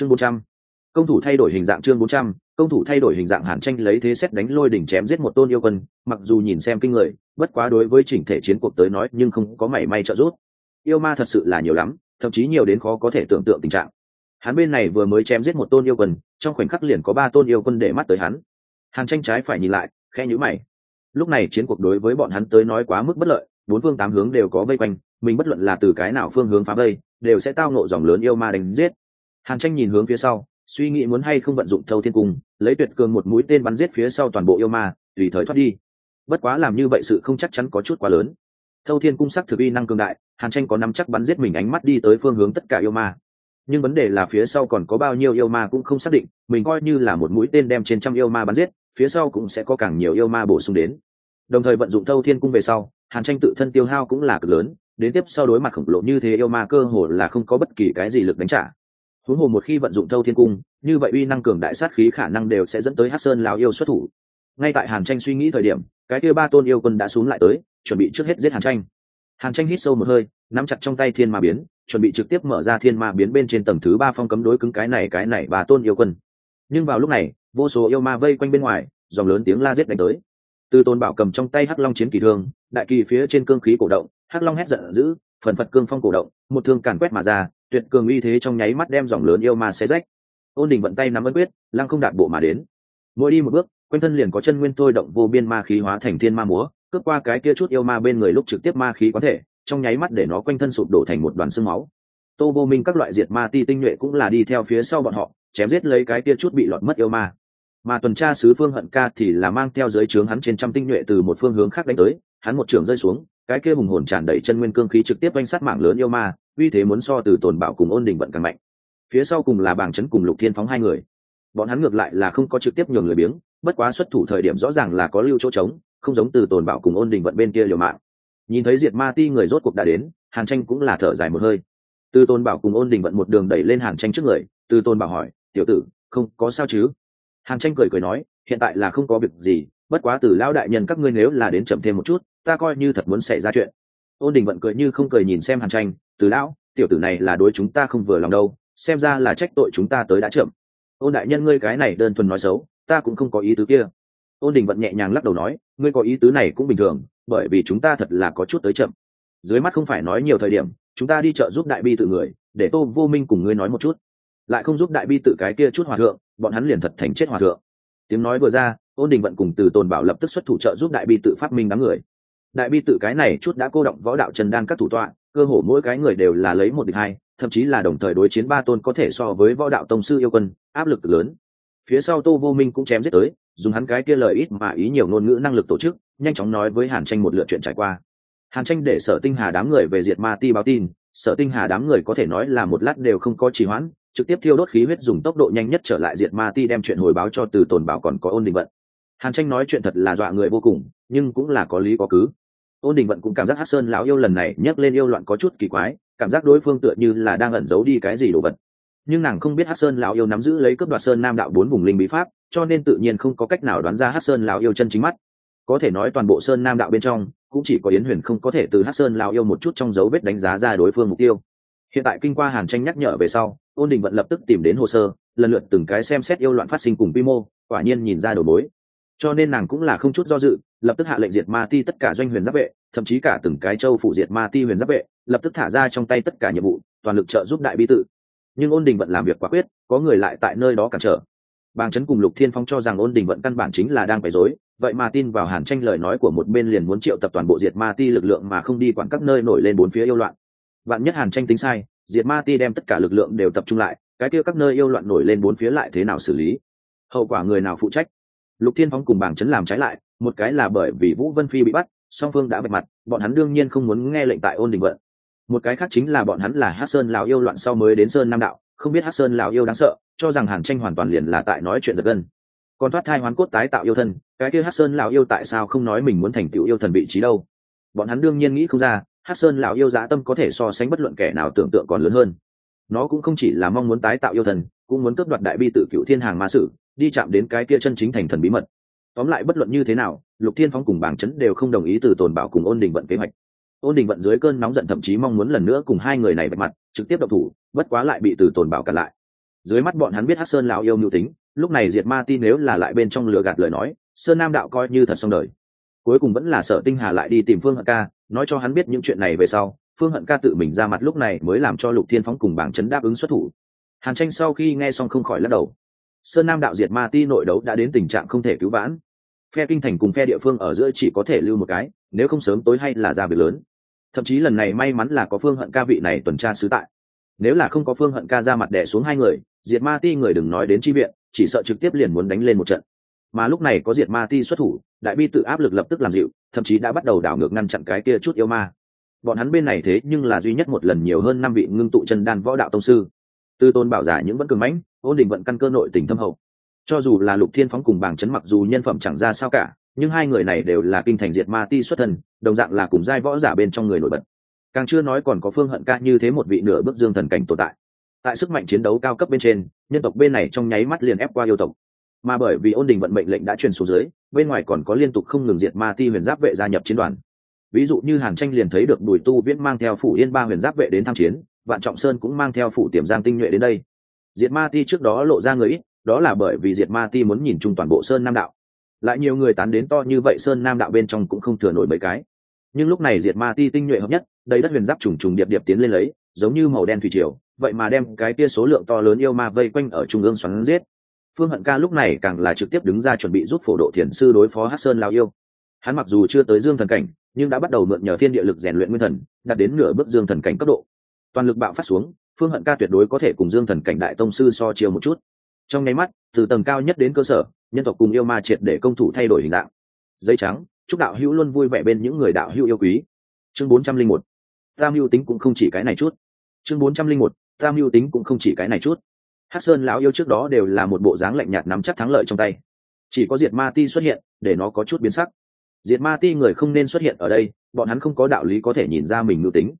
chương bốn trăm. Công thủ thay đổi hình dạng chương bốn trăm. Công thủ thay đổi hình dạng hàn tranh lấy thế xét đánh lôi đỉnh chém giết một tôn yêu quân, mặc dù nhìn xem kinh người, bất quá đối với chỉnh thể chiến cuộc tới nói nhưng không có mảy may trợ giúp. Yêu ma thật sự là nhiều lắm, thậm chí nhiều đến khó có thể tưởng tượng tình trạng. Hắn bên này vừa mới chém giết một tôn yêu quân, trong khoảnh khắc liền có ba tôn yêu quân để mắt tới hắn. Hàn tranh trái phải nhìn lại khe nhữ mày. Lúc này chiến cuộc đối với bọn hắn tới nói quá mức bất lợi, bốn phương tám hướng đều có vây quanh, mình bất luận là từ cái nào phương hướng phá vây, đều sẽ tao nộ dòng lớn yêu ma đánh giết hàn tranh nhìn hướng phía sau, suy nghĩ muốn hay không vận dụng thâu thiên cung, lấy tuyệt cường một mũi tên bắn giết phía sau toàn bộ yêu ma, tùy thời thoát đi. Bất quá làm như vậy sự không chắc chắn có chút quá lớn. Thâu thiên cung sắc thực uy năng cường đại, hàn tranh có nắm chắc bắn giết mình ánh mắt đi tới phương hướng tất cả yêu ma. Nhưng vấn đề là phía sau còn có bao nhiêu yêu ma cũng không xác định, mình coi như là một mũi tên đem trên trăm yêu ma bắn giết, phía sau cũng sẽ có càng nhiều yêu ma bổ sung đến. Đồng thời vận dụng thâu thiên cung về sau, hàn tranh tự thân tiêu hao cũng là cực lớn, đến tiếp sau đối mặt khổng lồ như thế yêu ma cơ hồ là không có bất kỳ cái gì lực đánh trả huống hồ một khi vận dụng thâu thiên cung, như vậy uy năng cường đại sát khí khả năng đều sẽ dẫn tới hát sơn lào yêu xuất thủ. Ngay tại hàn tranh suy nghĩ thời điểm, cái kia ba tôn yêu quân đã xuống lại tới, chuẩn bị trước hết giết hàn tranh. Hàn tranh hít sâu một hơi, nắm chặt trong tay thiên ma biến, chuẩn bị trực tiếp mở ra thiên ma biến bên trên tầng thứ ba phong cấm đối cứng cái này cái này và tôn yêu quân. Nhưng vào lúc này, vô số yêu ma vây quanh bên ngoài, dòng lớn tiếng la giết đánh tới. Từ tôn bảo cầm trong tay hắc long chiến kỳ thương, đại kỳ phía trên cương khí cổ động, hắc long hét giận dữ, phần phật cương phong cổ động, một thương càn quét mà ra tuyệt cường uy thế trong nháy mắt đem dòng lớn yêu ma xé rách. Ôn đình vận tay nắm ấn quyết, lăng không đạt bộ mà đến. Mỗi đi một bước, quanh thân liền có chân nguyên thôi động vô biên ma khí hóa thành thiên ma múa, cướp qua cái kia chút yêu ma bên người lúc trực tiếp ma khí có thể, trong nháy mắt để nó quanh thân sụp đổ thành một đoàn xương máu. Tô vô minh các loại diệt ma ti tinh nhuệ cũng là đi theo phía sau bọn họ, chém giết lấy cái kia chút bị lọt mất yêu ma. Mà tuần tra sứ phương hận ca thì là mang theo dưới trướng hắn trên trăm tinh nhuệ từ một phương hướng khác đánh tới, hắn một trường rơi xuống cái kia hùng hồn tràn đầy chân nguyên cương khí trực tiếp oanh sát mạng lớn yêu ma, uy thế muốn so từ tồn bảo cùng ôn đình vận càng mạnh. Phía sau cùng là bàng chấn cùng lục thiên phóng hai người. Bọn hắn ngược lại là không có trực tiếp nhường người biếng, bất quá xuất thủ thời điểm rõ ràng là có lưu chỗ trống, không giống từ tồn bảo cùng ôn đình vận bên kia liều mạng. Nhìn thấy diệt ma ti người rốt cuộc đã đến, hàn tranh cũng là thở dài một hơi. Từ tôn bảo cùng ôn đình vận một đường đẩy lên hàn tranh trước người, từ tôn bảo hỏi, tiểu tử, không có sao chứ? Hàn tranh cười cười nói, hiện tại là không có việc gì bất quá từ lão đại nhân các ngươi nếu là đến chậm thêm một chút, ta coi như thật muốn xảy ra chuyện. Ôn đình vận cười như không cười nhìn xem hàn tranh, từ lão, tiểu tử này là đối chúng ta không vừa lòng đâu, xem ra là trách tội chúng ta tới đã chậm. Ôn đại nhân ngươi cái này đơn thuần nói xấu, ta cũng không có ý tứ kia. Ôn đình vận nhẹ nhàng lắc đầu nói, ngươi có ý tứ này cũng bình thường, bởi vì chúng ta thật là có chút tới chậm. Dưới mắt không phải nói nhiều thời điểm, chúng ta đi chợ giúp đại bi tự người, để tô vô minh cùng ngươi nói một chút. Lại không giúp đại bi tự cái kia chút hòa thượng, bọn hắn liền thật thành chết hòa thượng. Tiếng nói vừa ra ôn đình vận cùng từ tồn bảo lập tức xuất thủ trợ giúp đại bi tự phát minh đám người. Đại bi tự cái này chút đã cô động võ đạo trần đan các thủ tọa, cơ hồ mỗi cái người đều là lấy một địch hai, thậm chí là đồng thời đối chiến ba tôn có thể so với võ đạo tông sư yêu quân, áp lực lớn. Phía sau tô vô minh cũng chém giết tới, dùng hắn cái kia lời ít mà ý nhiều ngôn ngữ năng lực tổ chức, nhanh chóng nói với hàn tranh một lựa chuyện trải qua. Hàn tranh để sở tinh hà đám người về diệt ma ti báo tin, sở tinh hà đám người có thể nói là một lát đều không có trì hoãn, trực tiếp thiêu đốt khí huyết dùng tốc độ nhanh nhất trở lại diệt ma ti đem chuyện hồi báo cho từ tồn bảo còn có ôn đình vận hàn tranh nói chuyện thật là dọa người vô cùng, nhưng cũng là có lý có cứ. Ôn đình vận cũng cảm giác hát sơn lão yêu lần này nhấc lên yêu loạn có chút kỳ quái, cảm giác đối phương tựa như là đang ẩn giấu đi cái gì đồ vật. Nhưng nàng không biết hát sơn lão yêu nắm giữ lấy cướp đoạt sơn nam đạo bốn vùng linh bí pháp, cho nên tự nhiên không có cách nào đoán ra hát sơn lão yêu chân chính mắt. Có thể nói toàn bộ sơn nam đạo bên trong, cũng chỉ có yến huyền không có thể từ hát sơn lão yêu một chút trong dấu vết đánh giá ra đối phương mục tiêu. Hiện tại kinh qua hàn tranh nhắc nhở về sau, ôn đình vận lập tức tìm đến hồ sơ, lần lượt từng cái xem xét yêu loạn phát sinh cùng quy mô, quả nhiên nhìn ra đầu mối cho nên nàng cũng là không chút do dự, lập tức hạ lệnh diệt ma ti tất cả doanh huyền giáp vệ, thậm chí cả từng cái châu phủ diệt ma ti huyền giáp vệ, lập tức thả ra trong tay tất cả nhiệm vụ, toàn lực trợ giúp đại bi tự nhưng ôn đình vận làm việc quả quyết, có người lại tại nơi đó cản trở. Bàng trấn cùng lục thiên phong cho rằng ôn đình vận căn bản chính là đang phải dối vậy mà tin vào hàn tranh lời nói của một bên liền muốn triệu tập toàn bộ diệt ma ti lực lượng mà không đi quản các nơi nổi lên bốn phía yêu loạn. Vạn nhất hàn tranh tính sai, diệt ma ti đem tất cả lực lượng đều tập trung lại, cái kia các nơi yêu loạn nổi lên bốn phía lại thế nào xử lý? Hậu quả người nào phụ trách? Lục thiên phóng cùng bảng chấn làm trái lại, một cái là bởi vì vũ vân phi bị bắt, song phương đã vạch mặt, bọn hắn đương nhiên không muốn nghe lệnh tại ôn đình vận. Một cái khác chính là bọn hắn là hát sơn lào yêu loạn sau mới đến sơn nam đạo, không biết hát sơn lào yêu đáng sợ, cho rằng hàn tranh hoàn toàn liền là tại nói chuyện giật gân. Còn thoát thai hoán cốt tái tạo yêu thân, cái kia hát sơn lào yêu tại sao không nói mình muốn thành tựu yêu thần vị trí đâu? Bọn hắn đương nhiên nghĩ không ra hát sơn lão yêu dã tâm có thể so sánh bất luận kẻ nào tưởng tượng còn lớn hơn. Nó cũng không chỉ là mong muốn tái tạo yêu thần, cũng muốn cướp đoạt đại bi tự cựu thiên hàng ma sử đi chạm đến cái kia chân chính thành thần bí mật. Tóm lại bất luận như thế nào, lục thiên phóng cùng bảng chấn đều không đồng ý từ tồn bảo cùng ôn đình vận kế hoạch. Ôn đình vận dưới cơn nóng giận thậm chí mong muốn lần nữa cùng hai người này bạch mặt, trực tiếp độc thủ, bất quá lại bị từ tồn bảo cản lại. Dưới mắt bọn hắn biết hát sơn lão yêu mưu tính, lúc này diệt ma ti nếu là lại bên trong lửa gạt lời nói, sơn nam đạo coi như thật xong đời. Cuối cùng vẫn là sở tinh hà lại đi tìm phương hận ca, nói cho hắn biết những chuyện này về sau, phương hận ca tự mình ra mặt lúc này mới làm cho lục thiên phóng cùng bảng chấn đáp ứng xuất thủ. Hàn tranh sau khi nghe xong không khỏi lắc đầu sơn nam đạo diệt ma ti nội đấu đã đến tình trạng không thể cứu vãn. Phe kinh thành cùng phe địa phương ở giữa chỉ có thể lưu một cái, nếu không sớm tối hay là ra việc lớn. Thậm chí lần này may mắn là có phương hận ca vị này tuần tra sứ tại. Nếu là không có phương hận ca ra mặt đẻ xuống hai người, diệt ma ti người đừng nói đến chi viện, chỉ sợ trực tiếp liền muốn đánh lên một trận. Mà lúc này có diệt ma ti xuất thủ, đại bi tự áp lực lập tức làm dịu, thậm chí đã bắt đầu đảo ngược ngăn chặn cái kia chút yêu ma. Bọn hắn bên này thế nhưng là duy nhất một lần nhiều hơn năm vị ngưng tụ chân đan võ đạo tông sư tư tôn bảo giả những vẫn cường mãnh ổn định vận căn cơ nội tình thâm hậu. Cho dù là lục thiên phóng cùng bảng chấn mặc dù nhân phẩm chẳng ra sao cả nhưng hai người này đều là kinh thành diệt ma ti xuất thần, đồng dạng là cùng giai võ giả bên trong người nổi bật. Càng chưa nói còn có phương hận ca như thế một vị nửa bước dương thần cảnh tồn tại. Tại sức mạnh chiến đấu cao cấp bên trên nhân tộc bên này trong nháy mắt liền ép qua yêu tộc. Mà bởi vì ôn đình vận mệnh lệnh đã truyền xuống dưới bên ngoài còn có liên tục không ngừng diệt ma ti huyền giáp vệ gia nhập chiến đoàn. Ví dụ như hàn tranh liền thấy được bùi tu viễn mang theo phủ yên ba huyền giáp vệ đến tham chiến vạn trọng sơn cũng mang theo phủ tiềm giang tinh nhuệ đến đây. Diệt ma ti trước đó lộ ra người ít, đó là bởi vì diệt ma ti muốn nhìn chung toàn bộ sơn nam đạo. Lại nhiều người tán đến to như vậy sơn nam đạo bên trong cũng không thừa nổi mấy cái. Nhưng lúc này diệt ma ti tinh nhuệ hợp nhất, đầy đất huyền giáp trùng trùng điệp điệp tiến lên lấy, giống như màu đen thủy triều, vậy mà đem cái kia số lượng to lớn yêu ma vây quanh ở trung ương xoắn giết. Phương hận ca lúc này càng là trực tiếp đứng ra chuẩn bị giúp phổ độ thiền sư đối phó hát sơn lao yêu. Hắn mặc dù chưa tới dương thần cảnh, nhưng đã bắt đầu mượn nhờ thiên địa lực rèn luyện nguyên thần, đạt đến nửa bước dương thần cảnh cấp độ toàn lực bạo phát xuống, phương hận ca tuyệt đối có thể cùng dương thần cảnh đại tông sư so chiều một chút. Trong nháy mắt, từ tầng cao nhất đến cơ sở, nhân tộc cùng yêu ma triệt để công thủ thay đổi hình dạng. Dây trắng, chúc đạo hữu luôn vui vẻ bên những người đạo hữu yêu quý. Chương bốn trăm linh một, tam hữu tính cũng không chỉ cái này chút. Chương bốn trăm linh một, tam hữu tính cũng không chỉ cái này chút. Hát sơn lão yêu trước đó đều là một bộ dáng lạnh nhạt nắm chắc thắng lợi trong tay. Chỉ có diệt ma ti xuất hiện, để nó có chút biến sắc. Diệt ma ti người không nên xuất hiện ở đây, bọn hắn không có đạo lý có thể nhìn ra mình ngưu tính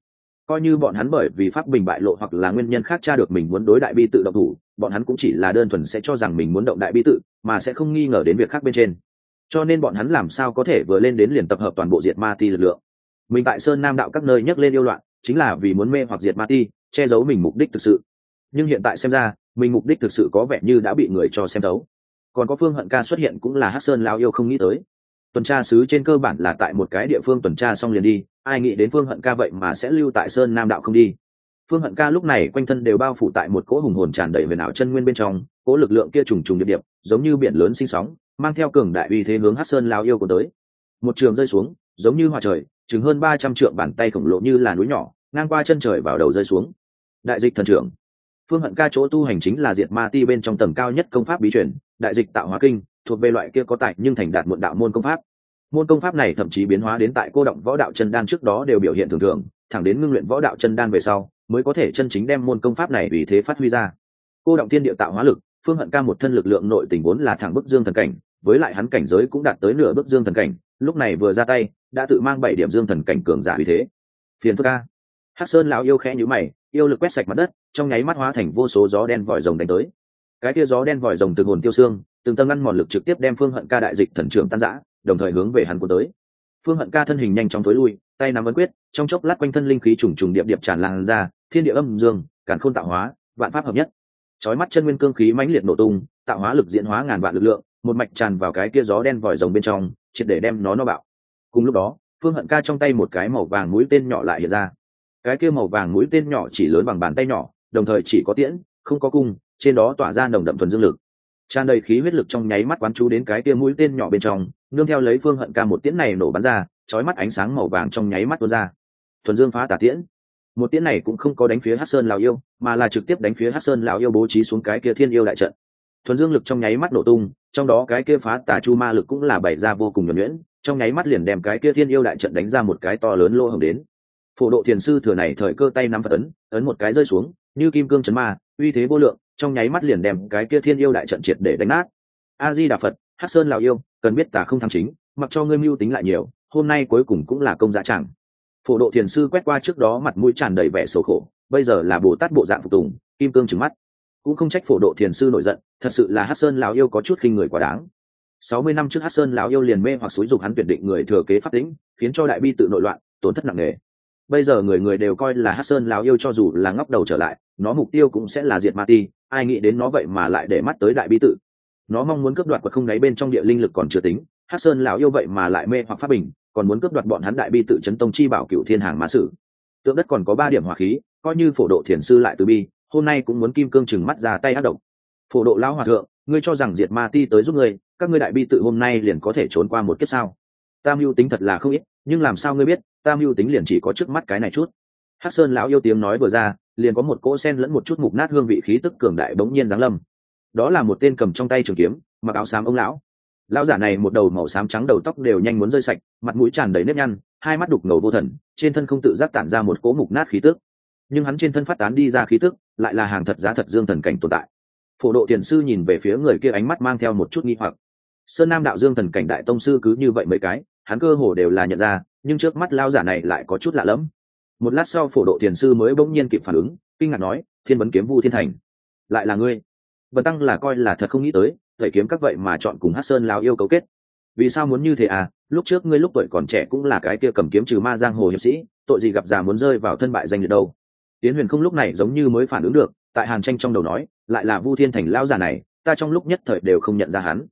coi như bọn hắn bởi vì pháp bình bại lộ hoặc là nguyên nhân khác tra được mình muốn đối đại bi tự động thủ, bọn hắn cũng chỉ là đơn thuần sẽ cho rằng mình muốn động đại bi tự, mà sẽ không nghi ngờ đến việc khác bên trên. Cho nên bọn hắn làm sao có thể vừa lên đến liền tập hợp toàn bộ diệt ma ti lực lượng. Mình tại sơn nam đạo các nơi nhắc lên yêu loạn, chính là vì muốn mê hoặc diệt ma ti, che giấu mình mục đích thực sự. Nhưng hiện tại xem ra, mình mục đích thực sự có vẻ như đã bị người cho xem thấu. Còn có phương hận ca xuất hiện cũng là hát sơn lao yêu không nghĩ tới tuần tra sứ trên cơ bản là tại một cái địa phương tuần tra xong liền đi, ai nghĩ đến phương hận ca vậy mà sẽ lưu tại sơn nam đạo không đi. Phương hận ca lúc này quanh thân đều bao phủ tại một cỗ hùng hồn tràn đầy huyền ảo chân nguyên bên trong, cỗ lực lượng kia trùng trùng điệp điệp, giống như biển lớn sinh sóng, mang theo cường đại uy thế hướng hát sơn lao yêu của tới. Một trường rơi xuống, giống như hòa trời, chừng hơn ba trăm trượng bàn tay khổng lồ như là núi nhỏ, ngang qua chân trời vào đầu rơi xuống. Đại dịch thần trưởng. Phương hận ca chỗ tu hành chính là diệt ma ti bên trong tầng cao nhất công pháp bí truyền, đại dịch tạo hóa kinh thuộc về loại kia có tài nhưng thành đạt muộn đạo môn công pháp. Môn công pháp này thậm chí biến hóa đến tại cô động võ đạo chân đan trước đó đều biểu hiện thường thường, thẳng đến ngưng luyện võ đạo chân đan về sau, mới có thể chân chính đem môn công pháp này vì thế phát huy ra. Cô động thiên địa tạo hóa lực, phương hận ca một thân lực lượng nội tình vốn là thẳng bức dương thần cảnh, với lại hắn cảnh giới cũng đạt tới nửa bức dương thần cảnh, lúc này vừa ra tay, đã tự mang bảy điểm dương thần cảnh cường giả vì thế. Phiền phức ca. Hắc sơn lão yêu khẽ nhữ mày, yêu lực quét sạch mặt đất, trong nháy mắt hóa thành vô số gió đen vòi rồng đánh tới. Cái kia gió đen vòi rồng từ hồn tiêu xương từng tầng ngăn mòn lực trực tiếp đem phương hận ca đại dịch thần trưởng tan giã đồng thời hướng về hắn cuốn tới. Phương hận ca thân hình nhanh chóng tối lui, tay nắm ấn quyết, trong chốc lát quanh thân linh khí trùng trùng điệp điệp tràn lan ra, thiên địa âm dương, càn khôn tạo hóa, vạn pháp hợp nhất. Chói mắt chân nguyên cương khí mãnh liệt nổ tung, tạo hóa lực diễn hóa ngàn vạn lực lượng, một mạch tràn vào cái kia gió đen vòi rồng bên trong, triệt để đem nó no bạo. Cùng lúc đó, phương hận ca trong tay một cái màu vàng mũi tên nhỏ lại hiện ra. Cái kia màu vàng mũi tên nhỏ chỉ lớn bằng bàn tay nhỏ, đồng thời chỉ có tiễn, không có cung, trên đó tỏa ra nồng đậm thuần dương lực tràn đầy khí huyết lực trong nháy mắt quán chú đến cái kia mũi tên nhỏ bên trong, nương theo lấy phương hận ca một tiễn này nổ bắn ra trói mắt ánh sáng màu vàng trong nháy mắt tuôn ra. Thuần dương phá tả tiễn. Một tiễn này cũng không có đánh phía hát sơn lào yêu, mà là trực tiếp đánh phía hát sơn lào yêu bố trí xuống cái kia thiên yêu đại trận. Thuần dương lực trong nháy mắt nổ tung, trong đó cái kia phá tả chu ma lực cũng là bày ra vô cùng nhuẩn nhuyễn, trong nháy mắt liền đem cái kia thiên yêu đại trận đánh ra một cái to lớn lỗ hồng đến. Phổ độ thiền sư thừa này thời cơ tay nắm phật ấn ấn một cái rơi xuống, như kim cương chấn ma, uy thế vô lượng trong nháy mắt liền đem cái kia thiên yêu đại trận triệt để đánh nát. A di đà phật hát sơn lào yêu, cần biết tà không tham chính, mặc cho ngươi mưu tính lại nhiều, hôm nay cuối cùng cũng là công dạ chẳng. Phổ độ thiền sư quét qua trước đó mặt mũi tràn đầy vẻ xấu khổ, bây giờ là bồ tát bộ dạng phục tùng, kim cương trừng mắt. Cũng không trách phổ độ thiền sư nổi giận, thật sự là hát sơn lào yêu có chút khinh người quá đáng. Sáu mươi năm trước hát sơn lào yêu liền mê hoặc xúi dục hắn tuyển định người thừa kế pháp tĩnh, khiến cho đại bi tự nội loạn, tổn thất nặng nề. Bây giờ người người đều coi là hát sơn lào yêu cho dù là ngóc đầu trở lại, nó mục tiêu cũng sẽ là diệt ma ti ai nghĩ đến nó vậy mà lại để mắt tới đại bi tự nó mong muốn cướp đoạt và không đáy bên trong địa linh lực còn chưa tính, hắc sơn lão yêu vậy mà lại mê hoặc pháp bình, còn muốn cướp đoạt bọn hắn đại bi tự chấn tông chi bảo cựu thiên hàng mã sử. Tượng đất còn có ba điểm hỏa khí, coi như phổ độ thiền sư lại từ bi, hôm nay cũng muốn kim cương chừng mắt ra tay ác độc. Phổ độ lão hòa thượng, ngươi cho rằng diệt ma ti tới giúp ngươi, các ngươi đại bi tự hôm nay liền có thể trốn qua một kiếp sao? Tam mưu tính thật là không ít, nhưng làm sao ngươi biết, tam mưu tính liền chỉ có trước mắt cái này chút. Hắc sơn lão yêu tiếng nói vừa ra liền có một cỗ sen lẫn một chút mục nát hương vị khí tức cường đại bỗng nhiên giáng lâm. Đó là một tên cầm trong tay trường kiếm, mặc áo xám ông lão. Lão giả này một đầu màu xám trắng đầu tóc đều nhanh muốn rơi sạch, mặt mũi tràn đầy nếp nhăn, hai mắt đục ngầu vô thần, trên thân không tự giác tản ra một cỗ mục nát khí tức. Nhưng hắn trên thân phát tán đi ra khí tức, lại là hàng thật giá thật dương thần cảnh tồn tại. Phổ độ tiền sư nhìn về phía người kia ánh mắt mang theo một chút nghi hoặc. Sơn nam đạo dương thần cảnh đại tông sư cứ như vậy mấy cái, hắn cơ hồ đều là nhận ra, nhưng trước mắt lao giả này lại có chút lạ lẫm một lát sau phổ độ tiền sư mới bỗng nhiên kịp phản ứng, kinh ngạc nói, thiên vấn kiếm vu thiên thành, lại là ngươi? Bần tăng là coi là thật không nghĩ tới, thầy kiếm các vậy mà chọn cùng hát sơn lao yêu cấu kết. Vì sao muốn như thế à? Lúc trước ngươi lúc tuổi còn trẻ cũng là cái kia cầm kiếm trừ ma giang hồ hiệp sĩ, tội gì gặp già muốn rơi vào thân bại danh liệt đâu? Tiến huyền không lúc này giống như mới phản ứng được, tại hàn tranh trong đầu nói, lại là vu thiên thành lão già này, ta trong lúc nhất thời đều không nhận ra hắn.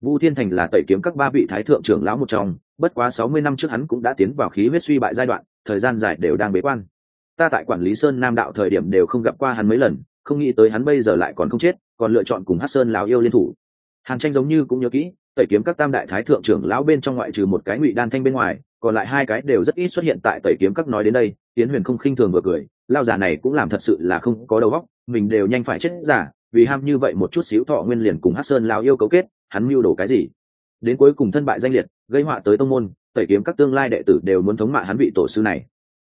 Vu thiên thành là tẩy kiếm các ba vị thái thượng trưởng lão một trong, bất quá sáu mươi năm trước hắn cũng đã tiến vào khí huyết suy bại giai đoạn thời gian dài đều đang bế quan. Ta tại quản lý sơn nam đạo thời điểm đều không gặp qua hắn mấy lần, không nghĩ tới hắn bây giờ lại còn không chết, còn lựa chọn cùng hát sơn lão yêu liên thủ. Hàn tranh giống như cũng nhớ kỹ, tẩy kiếm các tam đại thái thượng trưởng lão bên trong ngoại trừ một cái ngụy đan thanh bên ngoài, còn lại hai cái đều rất ít xuất hiện tại tẩy kiếm các nói đến đây tiến huyền không khinh thường vừa cười, lao giả này cũng làm thật sự là không có đầu óc, mình đều nhanh phải chết giả, vì ham như vậy một chút xíu thọ nguyên liền cùng hát sơn lao yêu cấu kết, hắn mưu đồ cái gì? Đến cuối cùng thân bại danh liệt, gây họa tới tông môn tẩy kiếm các tương lai đệ tử đều muốn thống mạ hắn vị tổ sư này.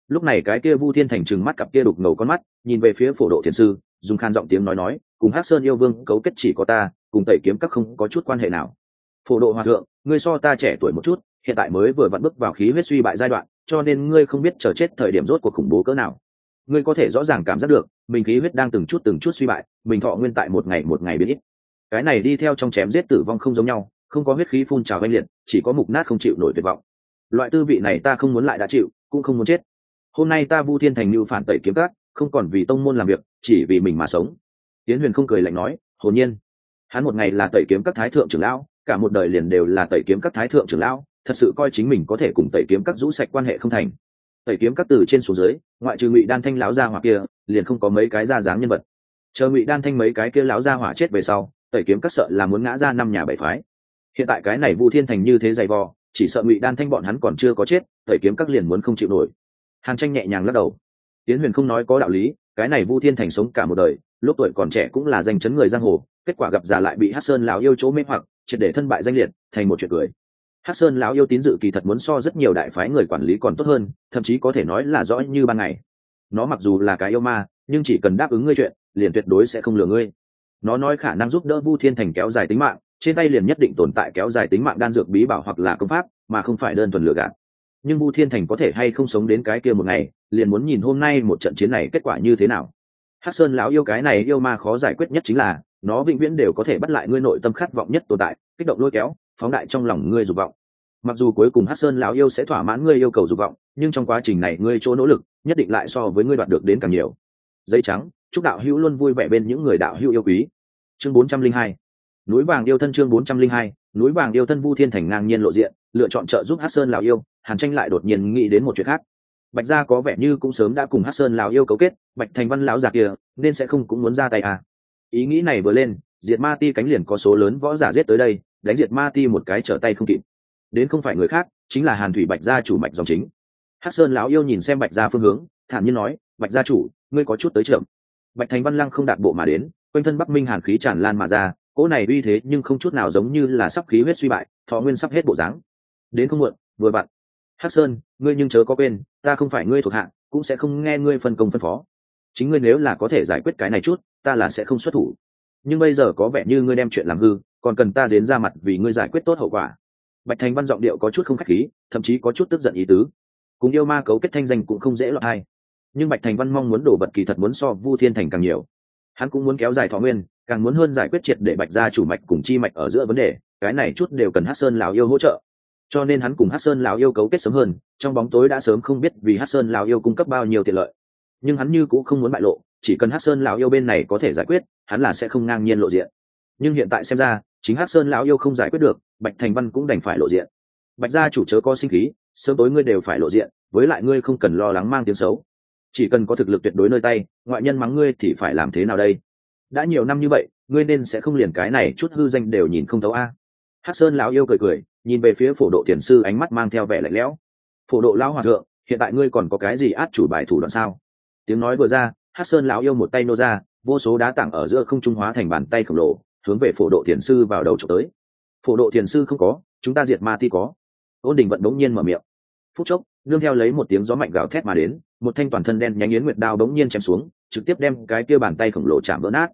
Lúc này cái kia vu thiên thành trừng mắt cặp kia đục ngầu con mắt, nhìn về phía phổ độ thiền sư, dùng khan giọng tiếng nói nói, cùng hát sơn yêu vương cấu kết chỉ có ta, cùng tẩy kiếm các không có chút quan hệ nào. Phổ độ hòa thượng, ngươi so ta trẻ tuổi một chút, hiện tại mới vừa vặn bước vào khí huyết suy bại giai đoạn, cho nên ngươi không biết chờ chết thời điểm rốt cuộc khủng bố cỡ nào. Ngươi có thể rõ ràng cảm giác được, mình khí huyết đang từng chút từng chút suy bại, mình thọ nguyên tại một ngày một ngày biến ít. Cái này đi theo trong chém giết tử vong không giống nhau, không có huyết khí phun trào oanh liệt, chỉ có mục nát không chịu nổi tuyệt vọng loại tư vị này ta không muốn lại đã chịu, cũng không muốn chết. Hôm nay ta vu thiên thành như phản tẩy kiếm cát không còn vì tông môn làm việc, chỉ vì mình mà sống. Tiến huyền không cười lạnh nói, hồn nhiên. Hắn một ngày là tẩy kiếm các thái thượng trưởng lão, cả một đời liền đều là tẩy kiếm các thái thượng trưởng lão, thật sự coi chính mình có thể cùng tẩy kiếm các rũ sạch quan hệ không thành. Tẩy kiếm các từ trên xuống dưới, ngoại trừ ngụy đan thanh lão gia hỏa kia, liền không có mấy cái ra dáng nhân vật. Chờ ngụy đan thanh mấy cái kia lão gia hỏa chết về sau, tẩy kiếm các sợ là muốn ngã ra năm nhà bảy phái. Hiện tại cái này vu thiên thành như thế dày vò chỉ sợ ngụy đan thanh bọn hắn còn chưa có chết, tẩy kiếm các liền muốn không chịu nổi. Hàn tranh nhẹ nhàng lắc đầu. Tiến huyền không nói có đạo lý, cái này vu thiên thành sống cả một đời, lúc tuổi còn trẻ cũng là danh chấn người giang hồ, kết quả gặp già lại bị hát sơn lão yêu chỗ mê hoặc, triệt để thân bại danh liệt, thành một chuyện cười. Hát sơn lão yêu tín dự kỳ thật muốn so rất nhiều đại phái người quản lý còn tốt hơn, thậm chí có thể nói là rõ như ban ngày. Nó mặc dù là cái yêu ma, nhưng chỉ cần đáp ứng ngươi chuyện, liền tuyệt đối sẽ không lừa ngươi. Nó nói khả năng giúp đỡ vu thiên thành kéo dài tính mạng trên tay liền nhất định tồn tại kéo dài tính mạng đan dược bí bảo hoặc là công pháp, mà không phải đơn thuần lừa gạt. Nhưng vu thiên thành có thể hay không sống đến cái kia một ngày, liền muốn nhìn hôm nay một trận chiến này kết quả như thế nào. Hắc sơn lão yêu cái này yêu ma khó giải quyết nhất chính là, nó vĩnh viễn đều có thể bắt lại ngươi nội tâm khát vọng nhất tồn tại, kích động lôi kéo, phóng đại trong lòng ngươi dục vọng. Mặc dù cuối cùng hắc sơn lão yêu sẽ thỏa mãn ngươi yêu cầu dục vọng, nhưng trong quá trình này ngươi chỗ nỗ lực, nhất định lại so với ngươi đoạt được đến càng nhiều. Dây trắng, chúc đạo hữu luôn vui vẻ bên những người đạo hữu yêu quý. Chương bốn trăm linh hai núi vàng yêu thân chương bốn trăm linh hai, núi vàng yêu thân vu thiên thành ngang nhiên lộ diện, lựa chọn trợ giúp hắc sơn lão yêu, hàn tranh lại đột nhiên nghĩ đến một chuyện khác. Bạch gia có vẻ như cũng sớm đã cùng hắc sơn lão yêu cấu kết, bạch thành văn lão già kia, nên sẽ không cũng muốn ra tay à. Ý nghĩ này vừa lên, diệt ma ti cánh liền có số lớn võ giả giết tới đây, đánh diệt ma ti một cái trở tay không kịp. Đến không phải người khác, chính là hàn thủy bạch gia chủ bạch dòng chính. Hắc sơn lão yêu nhìn xem bạch gia phương hướng, thản nhiên nói, bạch gia chủ, ngươi có chút tới trưởng bạch thành văn lăng không đạt bộ mà đến, quanh thân bắc minh hàn khí tràn lan mà ra cỗ này uy thế nhưng không chút nào giống như là sắp khí huyết suy bại, thọ nguyên sắp hết bộ dáng. Đến không muộn, vừa vặn. Hắc sơn, ngươi nhưng chớ có quên, ta không phải ngươi thuộc hạ, cũng sẽ không nghe ngươi phân công phân phó. Chính ngươi nếu là có thể giải quyết cái này chút, ta là sẽ không xuất thủ. Nhưng bây giờ có vẻ như ngươi đem chuyện làm hư, còn cần ta dến ra mặt vì ngươi giải quyết tốt hậu quả. Bạch thành văn giọng điệu có chút không khách khí, thậm chí có chút tức giận ý tứ. Cùng yêu ma cấu kết thanh danh cũng không dễ loại hay nhưng bạch thành văn mong muốn đổ bật kỳ thật muốn so vu thiên thành càng nhiều. Hắn cũng muốn kéo dài thọ nguyên càng muốn hơn giải quyết triệt để bạch ra chủ mạch cùng chi mạch ở giữa vấn đề, cái này chút đều cần hát sơn lào yêu hỗ trợ. Cho nên hắn cùng hát sơn lào yêu cấu kết sớm hơn, trong bóng tối đã sớm không biết vì hát sơn lào yêu cung cấp bao nhiêu tiện lợi. Nhưng hắn như cũng không muốn bại lộ, chỉ cần hắc sơn lão yêu bên này có thể giải quyết, hắn là sẽ không ngang nhiên lộ diện. Nhưng hiện tại xem ra, chính hắc sơn lão yêu không giải quyết được, bạch thành văn cũng đành phải lộ diện. Bạch gia chủ chớ có sinh khí, sớm tối ngươi đều phải lộ diện, với lại ngươi không cần lo lắng mang tiếng xấu. Chỉ cần có thực lực tuyệt đối nơi tay, ngoại nhân mắng ngươi thì phải làm thế nào đây? Đã nhiều năm như vậy, ngươi nên sẽ không liền cái này chút hư danh đều nhìn không thấu a. Hắc sơn lão yêu cười cười, nhìn về phía phổ độ thiền sư ánh mắt mang theo vẻ lạnh lẽo. Phổ độ lão hòa thượng, hiện tại ngươi còn có cái gì át chủ bài thủ đoạn sao? Tiếng nói vừa ra, hắc sơn lão yêu một tay nô ra, vô số đá tảng ở giữa không trung hóa thành bàn tay khổng lồ, hướng về phổ độ thiền sư vào đầu trộm tới. Phổ độ thiền sư không có, chúng ta diệt ma ti có. Ôn đình vận đống nhiên mở miệng. Phút chốc, nương theo lấy một tiếng gió mạnh gào thét mà đến, một thanh toàn thân đen nhánh yến nguyệt đao đống nhiên chém xuống, trực tiếp đem cái kia bàn tay khổng lồ chạm vỡ nát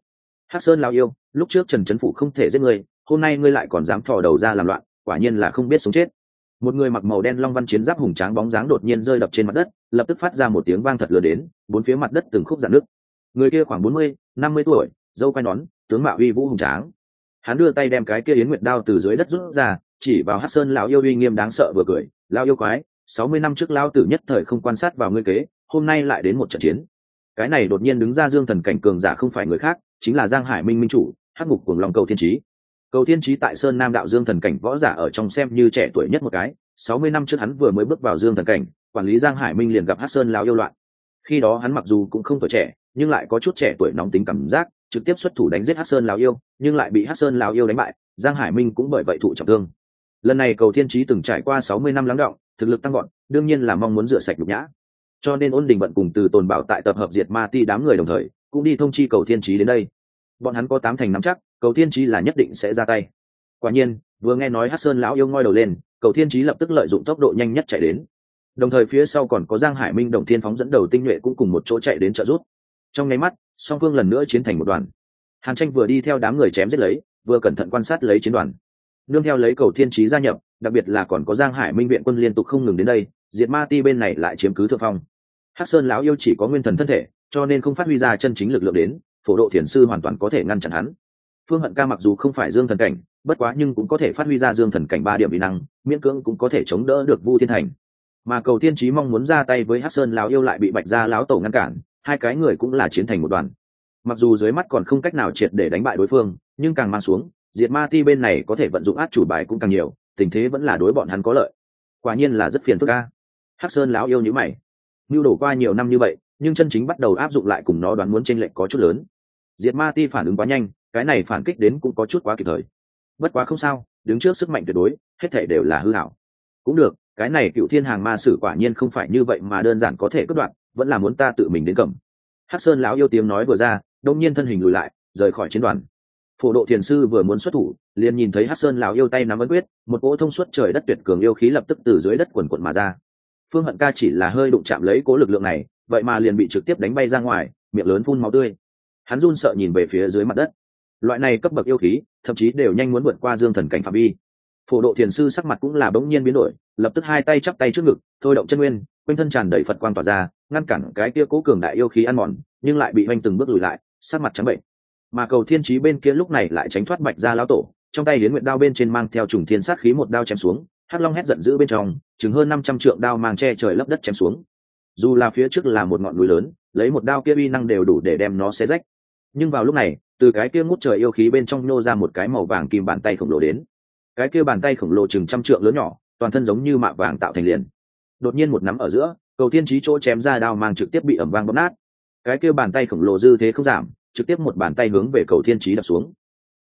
hắc sơn lao yêu, lúc trước trần trấn phủ không thể giết ngươi, hôm nay ngươi lại còn dám thò đầu ra làm loạn, quả nhiên là không biết sống chết. Một người mặc màu đen long văn chiến giáp hùng tráng bóng dáng đột nhiên rơi đập trên mặt đất, lập tức phát ra một tiếng vang thật lớn đến, bốn phía mặt đất từng khúc dạn nước người kia khoảng bốn mươi, năm mươi tuổi, dâu quai nón, tướng mạo uy vũ hùng tráng. Hắn đưa tay đem cái kia yến nguyệt đao từ dưới đất rút ra, chỉ vào hát sơn lão yêu uy nghiêm đáng sợ vừa cười lao yêu quái, sáu mươi năm trước lao tử nhất thời không quan sát vào ngươi kế, hôm nay lại đến một trận chiến. Cái này đột nhiên đứng ra dương thần cảnh cường giả không phải người khác chính là giang hải minh minh chủ, hắc ngục cùng lòng cầu thiên trí cầu thiên trí tại sơn nam đạo dương thần cảnh võ giả ở trong xem như trẻ tuổi nhất một cái, sáu mươi năm trước hắn vừa mới bước vào dương thần cảnh, quản lý giang hải minh liền gặp hát sơn lao yêu loạn. Khi đó hắn mặc dù cũng không tuổi trẻ, nhưng lại có chút trẻ tuổi nóng tính cảm giác, trực tiếp xuất thủ đánh giết hát sơn lao yêu, nhưng lại bị hát sơn lao yêu đánh bại, giang hải minh cũng bởi vậy thụ trọng thương. Lần này cầu thiên trí từng trải qua sáu mươi năm lắng động, thực lực tăng gọn đương nhiên là mong muốn rửa sạch nhục nhã. Cho nên ôn đình bận cùng từ tồn bảo tại tập hợp diệt ma ti đám người đồng thời cũng đi thông chi cầu thiên trí đến đây. Bọn hắn có tám thành nắm chắc, cầu thiên trí là nhất định sẽ ra tay. Quả nhiên, vừa nghe nói hát sơn lão yêu ngoi đầu lên, cầu thiên trí lập tức lợi dụng tốc độ nhanh nhất chạy đến. Đồng thời phía sau còn có giang hải minh đồng thiên phóng dẫn đầu tinh nhuệ cũng cùng một chỗ chạy đến trợ giúp. Trong nháy mắt, song phương lần nữa chiến thành một đoàn. Hàn tranh vừa đi theo đám người chém giết lấy, vừa cẩn thận quan sát lấy chiến đoàn. Nương theo lấy cầu thiên trí gia nhập, đặc biệt là còn có giang hải minh viện quân liên tục không ngừng đến đây, diệt ma ti bên này lại chiếm cứ thượng phong. Hắc sơn lão yêu chỉ có nguyên thần thân thể cho nên không phát huy ra chân chính lực lượng đến, phổ độ thiền sư hoàn toàn có thể ngăn chặn hắn. Phương hận ca mặc dù không phải dương thần cảnh, bất quá nhưng cũng có thể phát huy ra dương thần cảnh ba điểm vi năng, miễn cưỡng cũng có thể chống đỡ được vu thiên thành. Mà cầu thiên trí mong muốn ra tay với hắc sơn lão yêu lại bị bạch gia lão tổ ngăn cản, hai cái người cũng là chiến thành một đoàn. Mặc dù dưới mắt còn không cách nào triệt để đánh bại đối phương, nhưng càng mang xuống, diệt ma ti bên này có thể vận dụng át chủ bài cũng càng nhiều, tình thế vẫn là đối bọn hắn có lợi. Quả nhiên là rất phiền phức ca hắc sơn lão yêu nhữ mày. Mưu đổ qua nhiều năm như vậy nhưng chân chính bắt đầu áp dụng lại cùng nó đoán muốn tranh lệch có chút lớn. Diệt ma ti phản ứng quá nhanh, cái này phản kích đến cũng có chút quá kịp thời. Bất quá không sao, đứng trước sức mạnh tuyệt đối, hết thể đều là hư hảo cũng được, cái này cựu thiên hàng ma sử quả nhiên không phải như vậy mà đơn giản có thể cất đoạn vẫn là muốn ta tự mình đến cầm. Hắc sơn lão yêu tiếng nói vừa ra, đông nhiên thân hình lùi lại, rời khỏi chiến đoàn. Phổ độ thiền sư vừa muốn xuất thủ, liền nhìn thấy hắc sơn lão yêu tay nắm ấn quyết, một cỗ thông suốt trời đất tuyệt cường yêu khí lập tức từ dưới đất quần quận mà ra. Phương hận ca chỉ là hơi đụng chạm lấy cố lực lượng này vậy mà liền bị trực tiếp đánh bay ra ngoài, miệng lớn phun máu tươi. Hắn run sợ nhìn về phía dưới mặt đất. Loại này cấp bậc yêu khí, thậm chí đều nhanh muốn vượt qua dương thần cảnh phạm vi. Phổ độ thiền sư sắc mặt cũng là bỗng nhiên biến đổi, lập tức hai tay chắp tay trước ngực, thôi động chân nguyên, quanh thân tràn đầy phật quang tỏa ra, ngăn cản cái kia cố cường đại yêu khí ăn mòn, nhưng lại bị oanh từng bước lùi lại, sắc mặt trắng bệnh. Mà cầu thiên trí bên kia lúc này lại tránh thoát bạch ra lão tổ, trong tay đến nguyện đao bên trên mang theo trùng thiên sát khí một đao chém xuống, hắc long hét giận dữ bên trong, chừng hơn năm trăm trượng đao mang che trời lấp đất chém xuống dù là phía trước là một ngọn núi lớn, lấy một đao kia uy năng đều đủ để đem nó xé rách. Nhưng vào lúc này, từ cái kia ngút trời yêu khí bên trong nô ra một cái màu vàng kim bàn tay khổng lồ đến. Cái kia bàn tay khổng lồ chừng trăm trượng lớn nhỏ, toàn thân giống như mạ vàng tạo thành liền. Đột nhiên một nắm ở giữa, cầu thiên trí chỗ chém ra đao mang trực tiếp bị ẩm vang bóp nát. Cái kia bàn tay khổng lồ dư thế không giảm, trực tiếp một bàn tay hướng về cầu thiên trí đập xuống.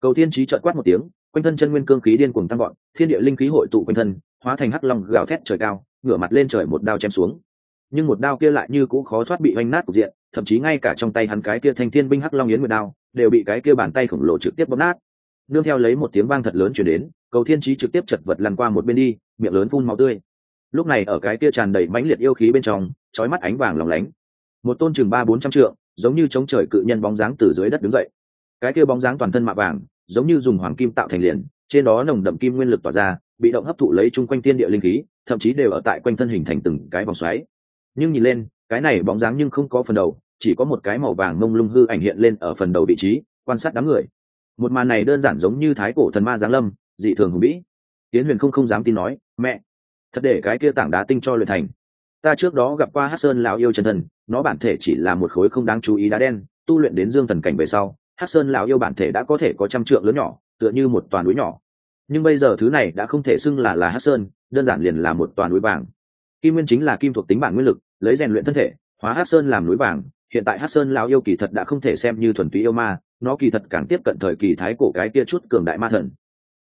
Cầu thiên trí trợn quát một tiếng, quanh thân chân nguyên cương khí điên cuồng tăng gọn thiên địa linh khí hội tụ quanh thân, hóa thành hắc long gào thét trời cao, ngửa mặt lên trời một đao chém xuống nhưng một đao kia lại như cũ khó thoát bị oanh nát cục diện, thậm chí ngay cả trong tay hắn cái kia thanh thiên binh hắc long yến nguyệt đao, đều bị cái kia bàn tay khổng lồ trực tiếp bóp nát. Nương theo lấy một tiếng vang thật lớn chuyển đến, cầu thiên trí trực tiếp chật vật lăn qua một bên đi, miệng lớn phun máu tươi. Lúc này ở cái kia tràn đầy mãnh liệt yêu khí bên trong trói mắt ánh vàng lóng lánh. Một tôn chừng ba bốn trăm trượng, giống như chống trời cự nhân bóng dáng từ dưới đất đứng dậy. Cái kia bóng dáng toàn thân mạ vàng, giống như dùng hoàng kim tạo thành liền, trên đó nồng đậm kim nguyên lực tỏa ra, bị động hấp thụ lấy chung quanh thiên địa linh khí, thậm chí đều ở tại quanh thân hình thành từng cái vòng xoáy nhưng nhìn lên, cái này bóng dáng nhưng không có phần đầu, chỉ có một cái màu vàng mông lung hư ảnh hiện lên ở phần đầu vị trí, quan sát đám người. Một màn này đơn giản giống như thái cổ thần ma giáng lâm, dị thường hùng vĩ. Tiến huyền không không dám tin nói, mẹ, thật để cái kia tảng đá tinh cho luyện thành. Ta trước đó gặp qua hát sơn lão yêu chân thần, nó bản thể chỉ là một khối không đáng chú ý đá đen, tu luyện đến dương thần cảnh về sau hát sơn lão yêu bản thể đã có thể có trăm trượng lớn nhỏ, tựa như một toàn núi nhỏ. Nhưng bây giờ thứ này đã không thể xưng là là hát sơn, đơn giản liền là một toàn núi vàng kim nguyên chính là kim thuộc tính bản nguyên lực, lấy rèn luyện thân thể, hóa hát sơn làm núi vàng, hiện tại hát sơn lão yêu kỳ thật đã không thể xem như thuần túy yêu ma, nó kỳ thật càng tiếp cận thời kỳ thái cổ cái kia chút cường đại ma thần.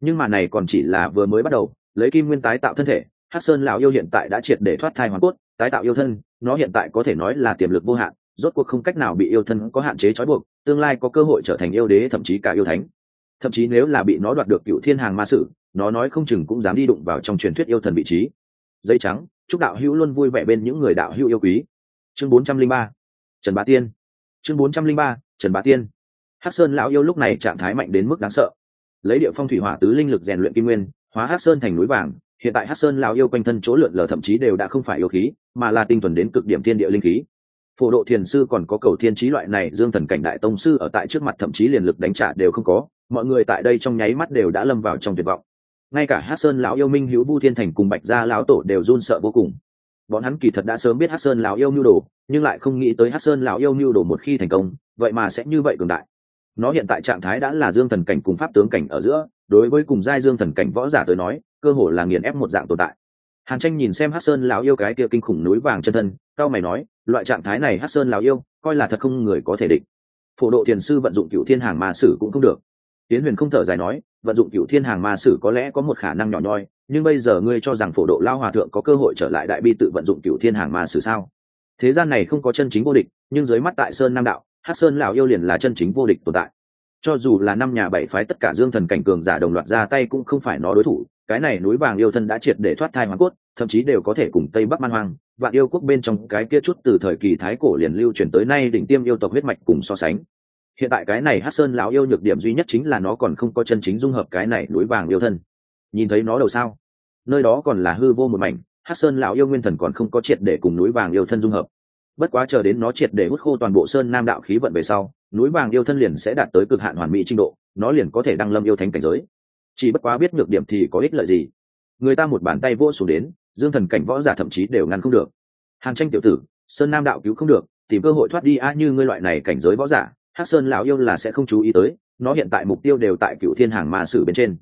Nhưng mà này còn chỉ là vừa mới bắt đầu, lấy kim nguyên tái tạo thân thể hát sơn lão yêu hiện tại đã triệt để thoát thai hoàn cốt, tái tạo yêu thân, nó hiện tại có thể nói là tiềm lực vô hạn, rốt cuộc không cách nào bị yêu thân có hạn chế trói buộc, tương lai có cơ hội trở thành yêu đế thậm chí cả yêu thánh. Thậm chí nếu là bị nó đoạt được cựu thiên hàng ma sử, nó nói không chừng cũng dám đi đụng vào trong truyền thuyết yêu thần vị trí. Giấy trắng chúc đạo hữu luôn vui vẻ bên những người đạo hữu yêu quý. Chương bốn trăm linh ba, trần bá tiên. Chương bốn trăm linh ba, trần bá tiên. Hắc sơn lão yêu lúc này trạng thái mạnh đến mức đáng sợ. Lấy địa phong thủy hỏa tứ linh lực rèn luyện kim nguyên, hóa hắc sơn thành núi vàng, hiện tại hắc sơn lão yêu quanh thân chỗ lượn lờ thậm chí đều đã không phải yêu khí, mà là tinh thuần đến cực điểm thiên địa linh khí. Phổ độ thiền sư còn có cầu thiên trí loại này, dương thần cảnh đại tông sư ở tại trước mặt thậm chí liền lực đánh trả đều không có, mọi người tại đây trong nháy mắt đều đã lâm vào trong tuyệt vọng ngay cả hát sơn lão yêu minh hữu bu thiên thành cùng bạch gia lão tổ đều run sợ vô cùng. Bọn hắn kỳ thật đã sớm biết hát sơn lão yêu mưu đồ, nhưng lại không nghĩ tới hát sơn lão yêu mưu đồ một khi thành công, vậy mà sẽ như vậy cường đại. Nó hiện tại trạng thái đã là dương thần cảnh cùng pháp tướng cảnh ở giữa, đối với cùng giai dương thần cảnh võ giả tới nói, cơ hồ là nghiền ép một dạng tồn tại. Hàn tranh nhìn xem hát sơn lão yêu cái kia kinh khủng núi vàng chân thân, cao mày nói, loại trạng thái này hát sơn lão yêu, coi là thật không người có thể địch. Phổ độ thiền sư vận dụng cựu thiên hàng mà sử cũng không được tiến huyền không thở dài nói, vận dụng cựu thiên hàng ma sử có lẽ có một khả năng nhỏ nhoi, nhưng bây giờ ngươi cho rằng phổ độ lao hòa thượng có cơ hội trở lại đại bi tự vận dụng cựu thiên hàng ma sử sao? Thế gian này không có chân chính vô địch, nhưng dưới mắt tại sơn nam đạo hát sơn lão yêu liền là chân chính vô địch tồn tại. Cho dù là năm nhà bảy phái tất cả dương thần cảnh cường giả đồng loạt ra tay cũng không phải nó đối thủ, cái này núi vàng yêu thân đã triệt để thoát thai hoàn cốt, thậm chí đều có thể cùng tây bắc man hoang, vạn yêu quốc bên trong cái kia chút từ thời kỳ thái cổ liền lưu truyền tới nay đỉnh tiêm yêu tộc huyết mạch cùng so sánh hiện tại cái này hát sơn lão yêu nhược điểm duy nhất chính là nó còn không có chân chính dung hợp cái này núi vàng yêu thân. Nhìn thấy nó đầu sao? Nơi đó còn là hư vô một mảnh hát sơn lão yêu nguyên thần còn không có triệt để cùng núi vàng yêu thân dung hợp. Bất quá chờ đến nó triệt để hút khô toàn bộ sơn nam đạo khí vận về sau, núi vàng yêu thân liền sẽ đạt tới cực hạn hoàn mỹ trình độ, nó liền có thể đăng lâm yêu thánh cảnh giới. Chỉ bất quá biết nhược điểm thì có ích lợi gì? Người ta một bàn tay vô xuống đến, dương thần cảnh võ giả thậm chí đều ngăn không được. Hàn tranh tiểu tử, sơn nam đạo cứu không được, tìm cơ hội thoát đi a như ngươi loại này cảnh giới võ giả hắc sơn lão yêu là sẽ không chú ý tới, nó hiện tại mục tiêu đều tại cựu thiên hàng ma sử bên trên.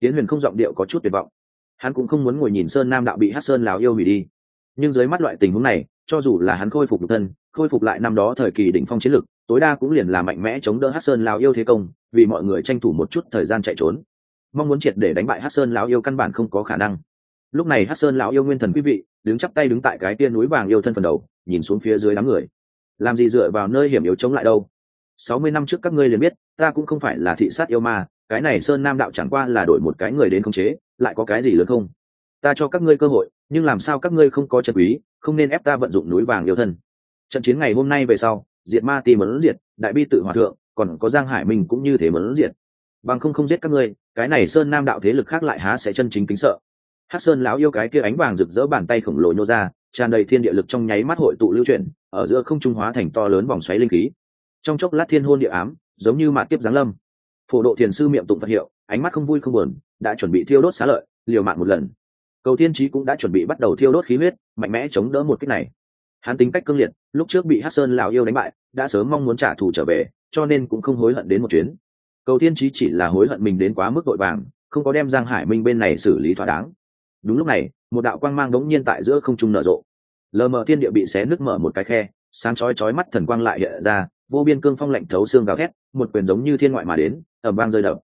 Tiến huyền không giọng điệu có chút tuyệt vọng. Hắn cũng không muốn ngồi nhìn sơn nam đạo bị hắc sơn lão yêu hủy đi. Nhưng dưới mắt loại tình huống này, cho dù là hắn khôi phục thân, khôi phục lại năm đó thời kỳ đỉnh phong chiến lực tối đa cũng liền là mạnh mẽ chống đỡ hắc sơn lão yêu thế công, vì mọi người tranh thủ một chút thời gian chạy trốn. Mong muốn triệt để đánh bại hắc sơn lão yêu căn bản không có khả năng. Lúc này hắc sơn lão yêu nguyên thần quý vị, đứng chắp tay đứng tại cái tia núi vàng yêu thân phần đầu, nhìn xuống phía dưới đám người. Làm gì dựa vào nơi hiểm yếu chống lại đâu? Sáu mươi năm trước các ngươi liền biết, ta cũng không phải là thị sát yêu ma, cái này sơn nam đạo chẳng qua là đổi một cái người đến khống chế, lại có cái gì lớn không? Ta cho các ngươi cơ hội, nhưng làm sao các ngươi không có trật quý, không nên ép ta vận dụng núi vàng yêu thân. Trận chiến ngày hôm nay về sau, diệt ma tìm mẫn diệt, đại bi tự hòa thượng, còn có giang hải minh cũng như thế mẫn diệt. Bằng không không giết các ngươi, cái này sơn nam đạo thế lực khác lại há sẽ chân chính kính sợ. Hát sơn lão yêu cái kia ánh vàng rực rỡ bàn tay khổng lồ nhô ra, tràn đầy thiên địa lực trong nháy mắt hội tụ lưu chuyển, ở giữa không trung hóa thành to lớn vòng xoáy linh khí trong chốc lát thiên hôn địa ám, giống như mạt tiếp giáng lâm. Phổ độ thiền sư miệng tụng phật hiệu, ánh mắt không vui không buồn, đã chuẩn bị thiêu đốt xá lợi, liều mạng một lần. Cầu thiên trí cũng đã chuẩn bị bắt đầu thiêu đốt khí huyết, mạnh mẽ chống đỡ một cách này. Hắn tính cách cương liệt, lúc trước bị hát sơn lào yêu đánh bại, đã sớm mong muốn trả thù trở về, cho nên cũng không hối hận đến một chuyến. Cầu thiên trí chỉ là hối hận mình đến quá mức vội vàng, không có đem giang hải minh bên này xử lý thỏa đáng. Đúng lúc này, một đạo quang mang đống nhiên tại giữa không trung nở rộ. Lờ mờ thiên địa bị xé nứt mở một cái khe sáng chói chói mắt thần quang lại hiện ra, vô biên cương phong lạnh thấu xương gào thét, một quyền giống như thiên ngoại mà đến ẩm vang rơi đập.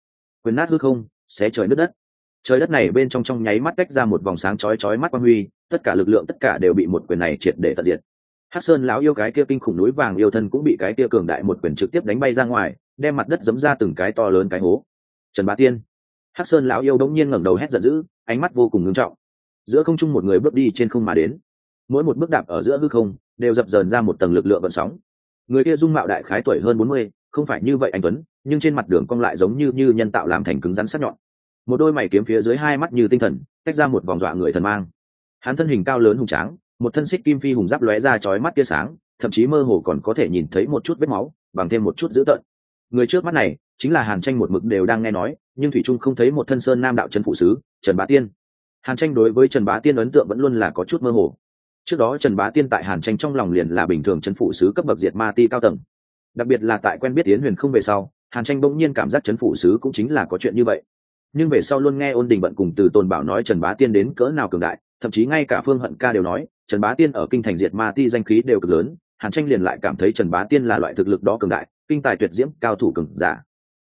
Quyền nát hư không, xé trời nứt đất. Trời đất này bên trong trong nháy mắt tách ra một vòng sáng chói chói mắt quang huy, tất cả lực lượng tất cả đều bị một quyền này triệt để tận diệt. Hắc sơn lão yêu cái kia kinh khủng núi vàng yêu thân cũng bị cái kia cường đại một quyền trực tiếp đánh bay ra ngoài, đem mặt đất giấm ra từng cái to lớn cái hố. Trần bá tiên. Hắc sơn lão yêu đống nhiên ngẩng đầu hét giận dữ, ánh mắt vô cùng ngưng trọng. Giữa không trung một người bước đi trên không mà đến. Mỗi một bước đạp ở giữa hư không đều dập dờn ra một tầng lực lượng vận sóng. Người kia dung mạo đại khái tuổi hơn bốn mươi, không phải như vậy anh tuấn, nhưng trên mặt đường cong lại giống như như nhân tạo làm thành cứng rắn sắc nhọn. Một đôi mày kiếm phía dưới hai mắt như tinh thần, tách ra một vòng dọa người thần mang. Hắn thân hình cao lớn hùng tráng, một thân xích kim phi hùng giáp lóe ra chói mắt tia sáng, thậm chí mơ hồ còn có thể nhìn thấy một chút vết máu, bằng thêm một chút dữ tợn. Người trước mắt này, chính là hàn tranh một mực đều đang nghe nói, nhưng thủy trung không thấy một thân sơn nam đạo trần phụ sứ, trần bá tiên. Hàn tranh đối với trần bá tiên ấn tượng vẫn luôn là có chút mơ hồ trước đó trần bá tiên tại hàn tranh trong lòng liền là bình thường trần phụ sứ cấp bậc diệt ma ti cao tầng. Đặc biệt là tại quen biết yến huyền không về sau, hàn tranh bỗng nhiên cảm giác chấn phủ sứ cũng chính là có chuyện như vậy. Nhưng về sau luôn nghe ôn đình bận cùng từ tồn bảo nói trần bá tiên đến cỡ nào cường đại, thậm chí ngay cả phương hận ca đều nói, trần bá tiên ở kinh thành diệt ma ti danh khí đều cực lớn, hàn tranh liền lại cảm thấy trần bá tiên là loại thực lực đó cường đại, kinh tài tuyệt diễm, cao thủ cường giả.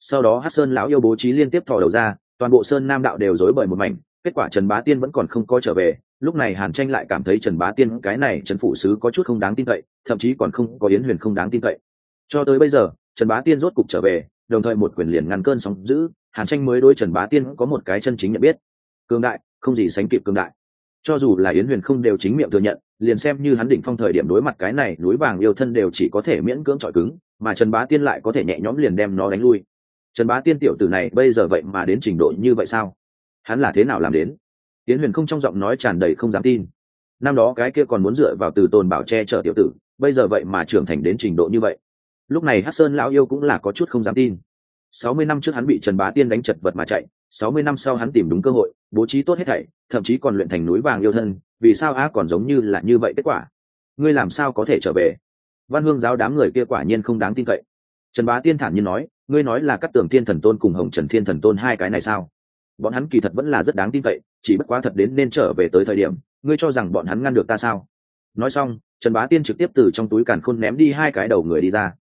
Sau đó hát sơn lão yêu bố trí liên tiếp thò đầu ra, toàn bộ sơn nam đạo đều dối bởi một mảnh, kết quả trần bá tiên vẫn còn không có trở về lúc này hàn tranh lại cảm thấy trần bá tiên cái này trần phủ sứ có chút không đáng tin cậy, thậm chí còn không có yến huyền không đáng tin cậy. Cho tới bây giờ, trần bá tiên rốt cục trở về, đồng thời một quyền liền ngăn cơn sóng giữ hàn tranh mới đối trần bá tiên có một cái chân chính nhận biết. Cương đại, không gì sánh kịp cương đại. Cho dù là yến huyền không đều chính miệng thừa nhận, liền xem như hắn đỉnh phong thời điểm đối mặt cái này, núi vàng yêu thân đều chỉ có thể miễn cưỡng trọi cứng, mà trần bá tiên lại có thể nhẹ nhõm liền đem nó đánh lui. Trần bá tiên tiểu tử này bây giờ vậy mà đến trình độ như vậy sao? Hắn là thế nào làm đến? Tiến huyền không trong giọng nói tràn đầy không dám tin. Năm đó cái kia còn muốn dựa vào từ tồn bảo che chở tiểu tử, bây giờ vậy mà trưởng thành đến trình độ như vậy. Lúc này hát sơn lão yêu cũng là có chút không dám tin. Sáu mươi năm trước hắn bị trần bá tiên đánh chật vật mà chạy, sáu mươi năm sau hắn tìm đúng cơ hội, bố trí tốt hết thảy, thậm chí còn luyện thành núi vàng yêu thân, vì sao á còn giống như là như vậy kết quả? Ngươi làm sao có thể trở về? Văn hương giáo đám người kia quả nhiên không đáng tin cậy. Trần bá tiên thản nhiên nói, ngươi nói là các tường thiên thần tôn cùng hồng trần thiên thần tôn hai cái này sao? Bọn hắn kỳ thật vẫn là rất đáng tin cậy, chỉ bất quá thật đến nên trở về tới thời điểm, ngươi cho rằng bọn hắn ngăn được ta sao? Nói xong, trần bá tiên trực tiếp từ trong túi càn khôn ném đi hai cái đầu người đi ra.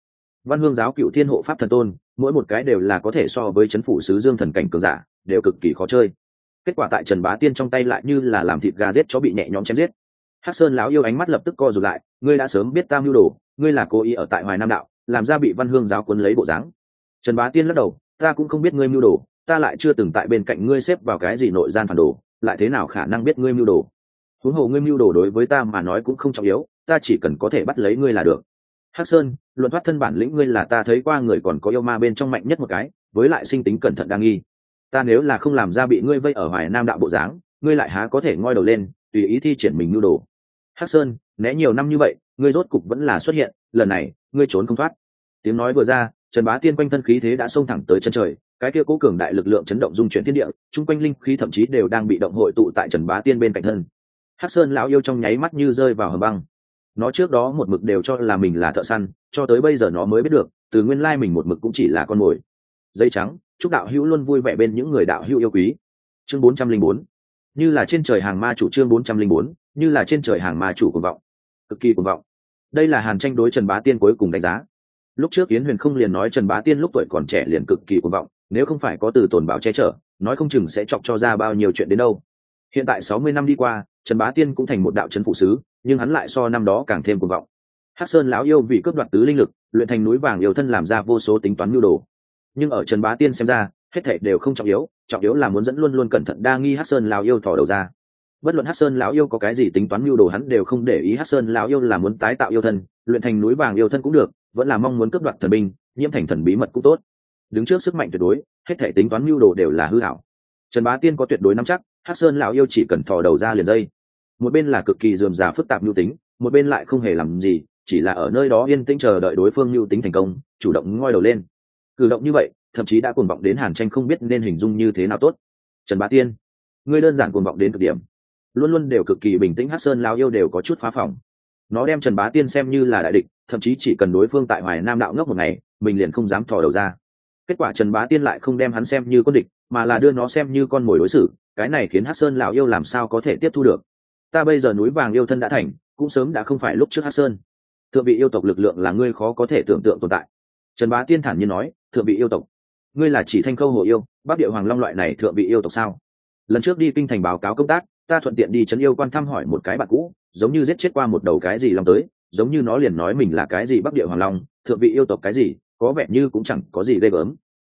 Văn hương giáo cựu thiên hộ pháp thần tôn, mỗi một cái đều là có thể so với c h ấ n phủ sứ dương thần cảnh cường giả, đều cực kỳ khó chơi. Kết quả tại trần bá tiên trong tay lại như là làm thịt gà rết cho bị nhẹ nhõm chém giết. Hắc sơn lão yêu ánh mắt lập tức co rụt lại, ngươi đã sớm biết tam mưu đồ, ngươi là cố ý ở tại hoài nam đạo, làm ra bị văn hương giáo quấn lấy bộ dáng. Trần bá tiên lắc đầu, ta cũng không biết ngươi mưu đồ ta lại chưa từng tại bên cạnh ngươi xếp vào cái gì nội gian phản đồ, lại thế nào khả năng biết ngươi mưu đồ? Huống hồ ngươi mưu đồ đối với ta mà nói cũng không trọng yếu, ta chỉ cần có thể bắt lấy ngươi là được. Hắc sơn, luận thoát thân bản lĩnh ngươi là ta thấy qua người còn có yêu ma bên trong mạnh nhất một cái, với lại sinh tính cẩn thận đang nghi. Ta nếu là không làm ra bị ngươi vây ở hoài nam đạo bộ dáng, ngươi lại há có thể ngoi đầu lên, tùy ý thi triển mình mưu đồ. Hắc sơn, né nhiều năm như vậy, ngươi rốt cục vẫn là xuất hiện, lần này, ngươi trốn không thoát. Tiếng nói vừa ra, trần bá tiên quanh thân khí thế đã xông thẳng tới chân trời cái kia cố cường đại lực lượng chấn động dung chuyển thiên địa, chung quanh linh khí thậm chí đều đang bị động hội tụ tại trần bá tiên bên cạnh thân. Hắc sơn lão yêu trong nháy mắt như rơi vào hầm băng. Nó trước đó một mực đều cho là mình là thợ săn, cho tới bây giờ nó mới biết được, từ nguyên lai mình một mực cũng chỉ là con mồi. Dây trắng, chúc đạo hữu luôn vui vẻ bên những người đạo hữu yêu quý. Chương bốn trăm linh bốn. Như là trên trời hàng ma chủ chương bốn trăm linh bốn, như là trên trời hàng ma chủ cuồng vọng. Cực kỳ cuồng vọng. Đây là hàn tranh đối trần bá tiên cuối cùng đánh giá. Lúc trước yến huyền không liền nói trần bá tiên lúc tuổi còn trẻ liền cực kỳ cuồng vọng nếu không phải có từ tồn bảo che chở, nói không chừng sẽ chọc cho ra bao nhiêu chuyện đến đâu. Hiện tại sáu mươi năm đi qua, trần bá tiên cũng thành một đạo trấn phụ sứ, nhưng hắn lại so năm đó càng thêm cuồng vọng. Hắc sơn lão yêu vì cướp đoạt tứ linh lực, luyện thành núi vàng yêu thân làm ra vô số tính toán mưu đồ. Nhưng ở trần bá tiên xem ra, hết thảy đều không trọng yếu trọng yếu là muốn dẫn luôn luôn cẩn thận đa nghi hắc sơn lão yêu thò đầu ra. Bất luận hắc sơn lão yêu có cái gì tính toán mưu đồ hắn đều không để ý hắc sơn lão yêu là muốn tái tạo yêu thân, luyện thành núi vàng yêu thân cũng được, vẫn là mong muốn cướp đoạt thần binh, nhiễm thành thần bí mật cũng tốt đứng trước sức mạnh tuyệt đối, hết thảy tính toán mưu đồ đều là hư ảo. trần bá tiên có tuyệt đối nắm chắc, hắc sơn lão yêu chỉ cần thò đầu ra liền dây. Một bên là cực kỳ dườm già phức tạp mưu tính, một bên lại không hề làm gì, chỉ là ở nơi đó yên tĩnh chờ đợi đối phương mưu tính thành công, chủ động ngoi đầu lên. Cử động như vậy, thậm chí đã cuồng vọng đến hàn tranh không biết nên hình dung như thế nào tốt. Trần bá tiên, ngươi đơn giản cuồng vọng đến cực điểm. Luôn luôn đều cực kỳ bình tĩnh hát sơn lao yêu đều có chút phá phòng. Nó đem trần bá tiên xem như là đại địch, thậm chí chỉ cần đối phương tại hoài nam đạo ngốc một ngày, mình liền không dám thò đầu ra kết quả trần bá tiên lại không đem hắn xem như con địch, mà là đưa nó xem như con mồi đối xử, cái này khiến hát sơn lão yêu làm sao có thể tiếp thu được? Ta bây giờ núi vàng yêu thân đã thành, cũng sớm đã không phải lúc trước hát sơn. Thượng vị yêu tộc lực lượng là ngươi khó có thể tưởng tượng tồn tại. Trần bá tiên thản nhiên nói, thượng vị yêu tộc, ngươi là chỉ thanh khâu hồ yêu, bắc địa hoàng long loại này thượng vị yêu tộc sao? Lần trước đi kinh thành báo cáo công tác, ta thuận tiện đi trấn yêu quan thăm hỏi một cái bạn cũ, giống như giết chết qua một đầu cái gì long tới, giống như nó liền nói mình là cái gì bắc địa hoàng long, thượng vị yêu tộc cái gì? Có vẻ như cũng chẳng có gì ghê gớm.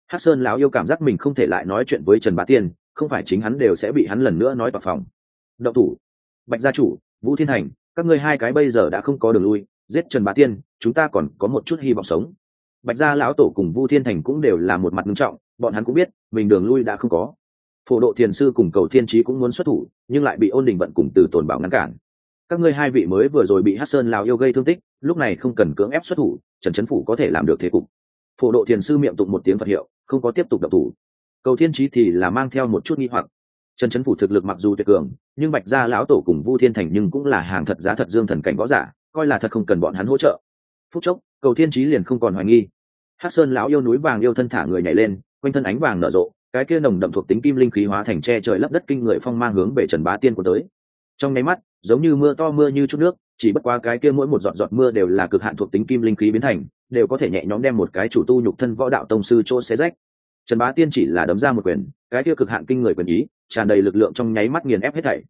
Hát sơn lão yêu cảm giác mình không thể lại nói chuyện với trần bá tiên, không phải chính hắn đều sẽ bị hắn lần nữa nói vào phòng. Đậu thủ. Bạch gia chủ, vũ thiên thành, các ngươi hai cái bây giờ đã không có đường lui, giết trần bá tiên, chúng ta còn có một chút hy vọng sống. Bạch gia lão tổ cùng vu thiên thành cũng đều là một mặt nghiêm trọng, bọn hắn cũng biết, mình đường lui đã không có. Phổ độ thiền sư cùng cầu thiên trí cũng muốn xuất thủ, nhưng lại bị ôn đình vận cùng từ tồn bảo ngăn cản các ngươi hai vị mới vừa rồi bị hát sơn lào yêu gây thương tích, lúc này không cần cưỡng ép xuất thủ, trần trấn phủ có thể làm được thế cục. Phổ độ thiền sư miệng tụng một tiếng phật hiệu, không có tiếp tục đập thủ. Cầu thiên trí thì là mang theo một chút nghi hoặc. Trần trấn phủ thực lực mặc dù tuyệt cường, nhưng bạch gia lão tổ cùng vu thiên thành nhưng cũng là hàng thật giá thật dương thần cảnh võ giả, coi là thật không cần bọn hắn hỗ trợ. Phúc chốc, cầu thiên trí liền không còn hoài nghi. Hát sơn lão yêu núi vàng yêu thân thả người nhảy lên, quanh thân ánh vàng nở rộ, cái kia nồng đậm thuộc tính kim linh khí hóa thành tre trời lấp đất kinh người phong mang hướng về trần bá tiên của tới trong nháy mắt, giống như mưa to mưa như chút nước, chỉ bất qua cái kia mỗi một giọt giọt mưa đều là cực hạn thuộc tính kim linh khí biến thành, đều có thể nhẹ nhõm đem một cái chủ tu nhục thân võ đạo tông sư chỗ xé rách. Trần bá tiên chỉ là đấm ra một quyền, cái kia cực hạn kinh người quyền ý, tràn đầy lực lượng trong nháy mắt nghiền ép hết thảy.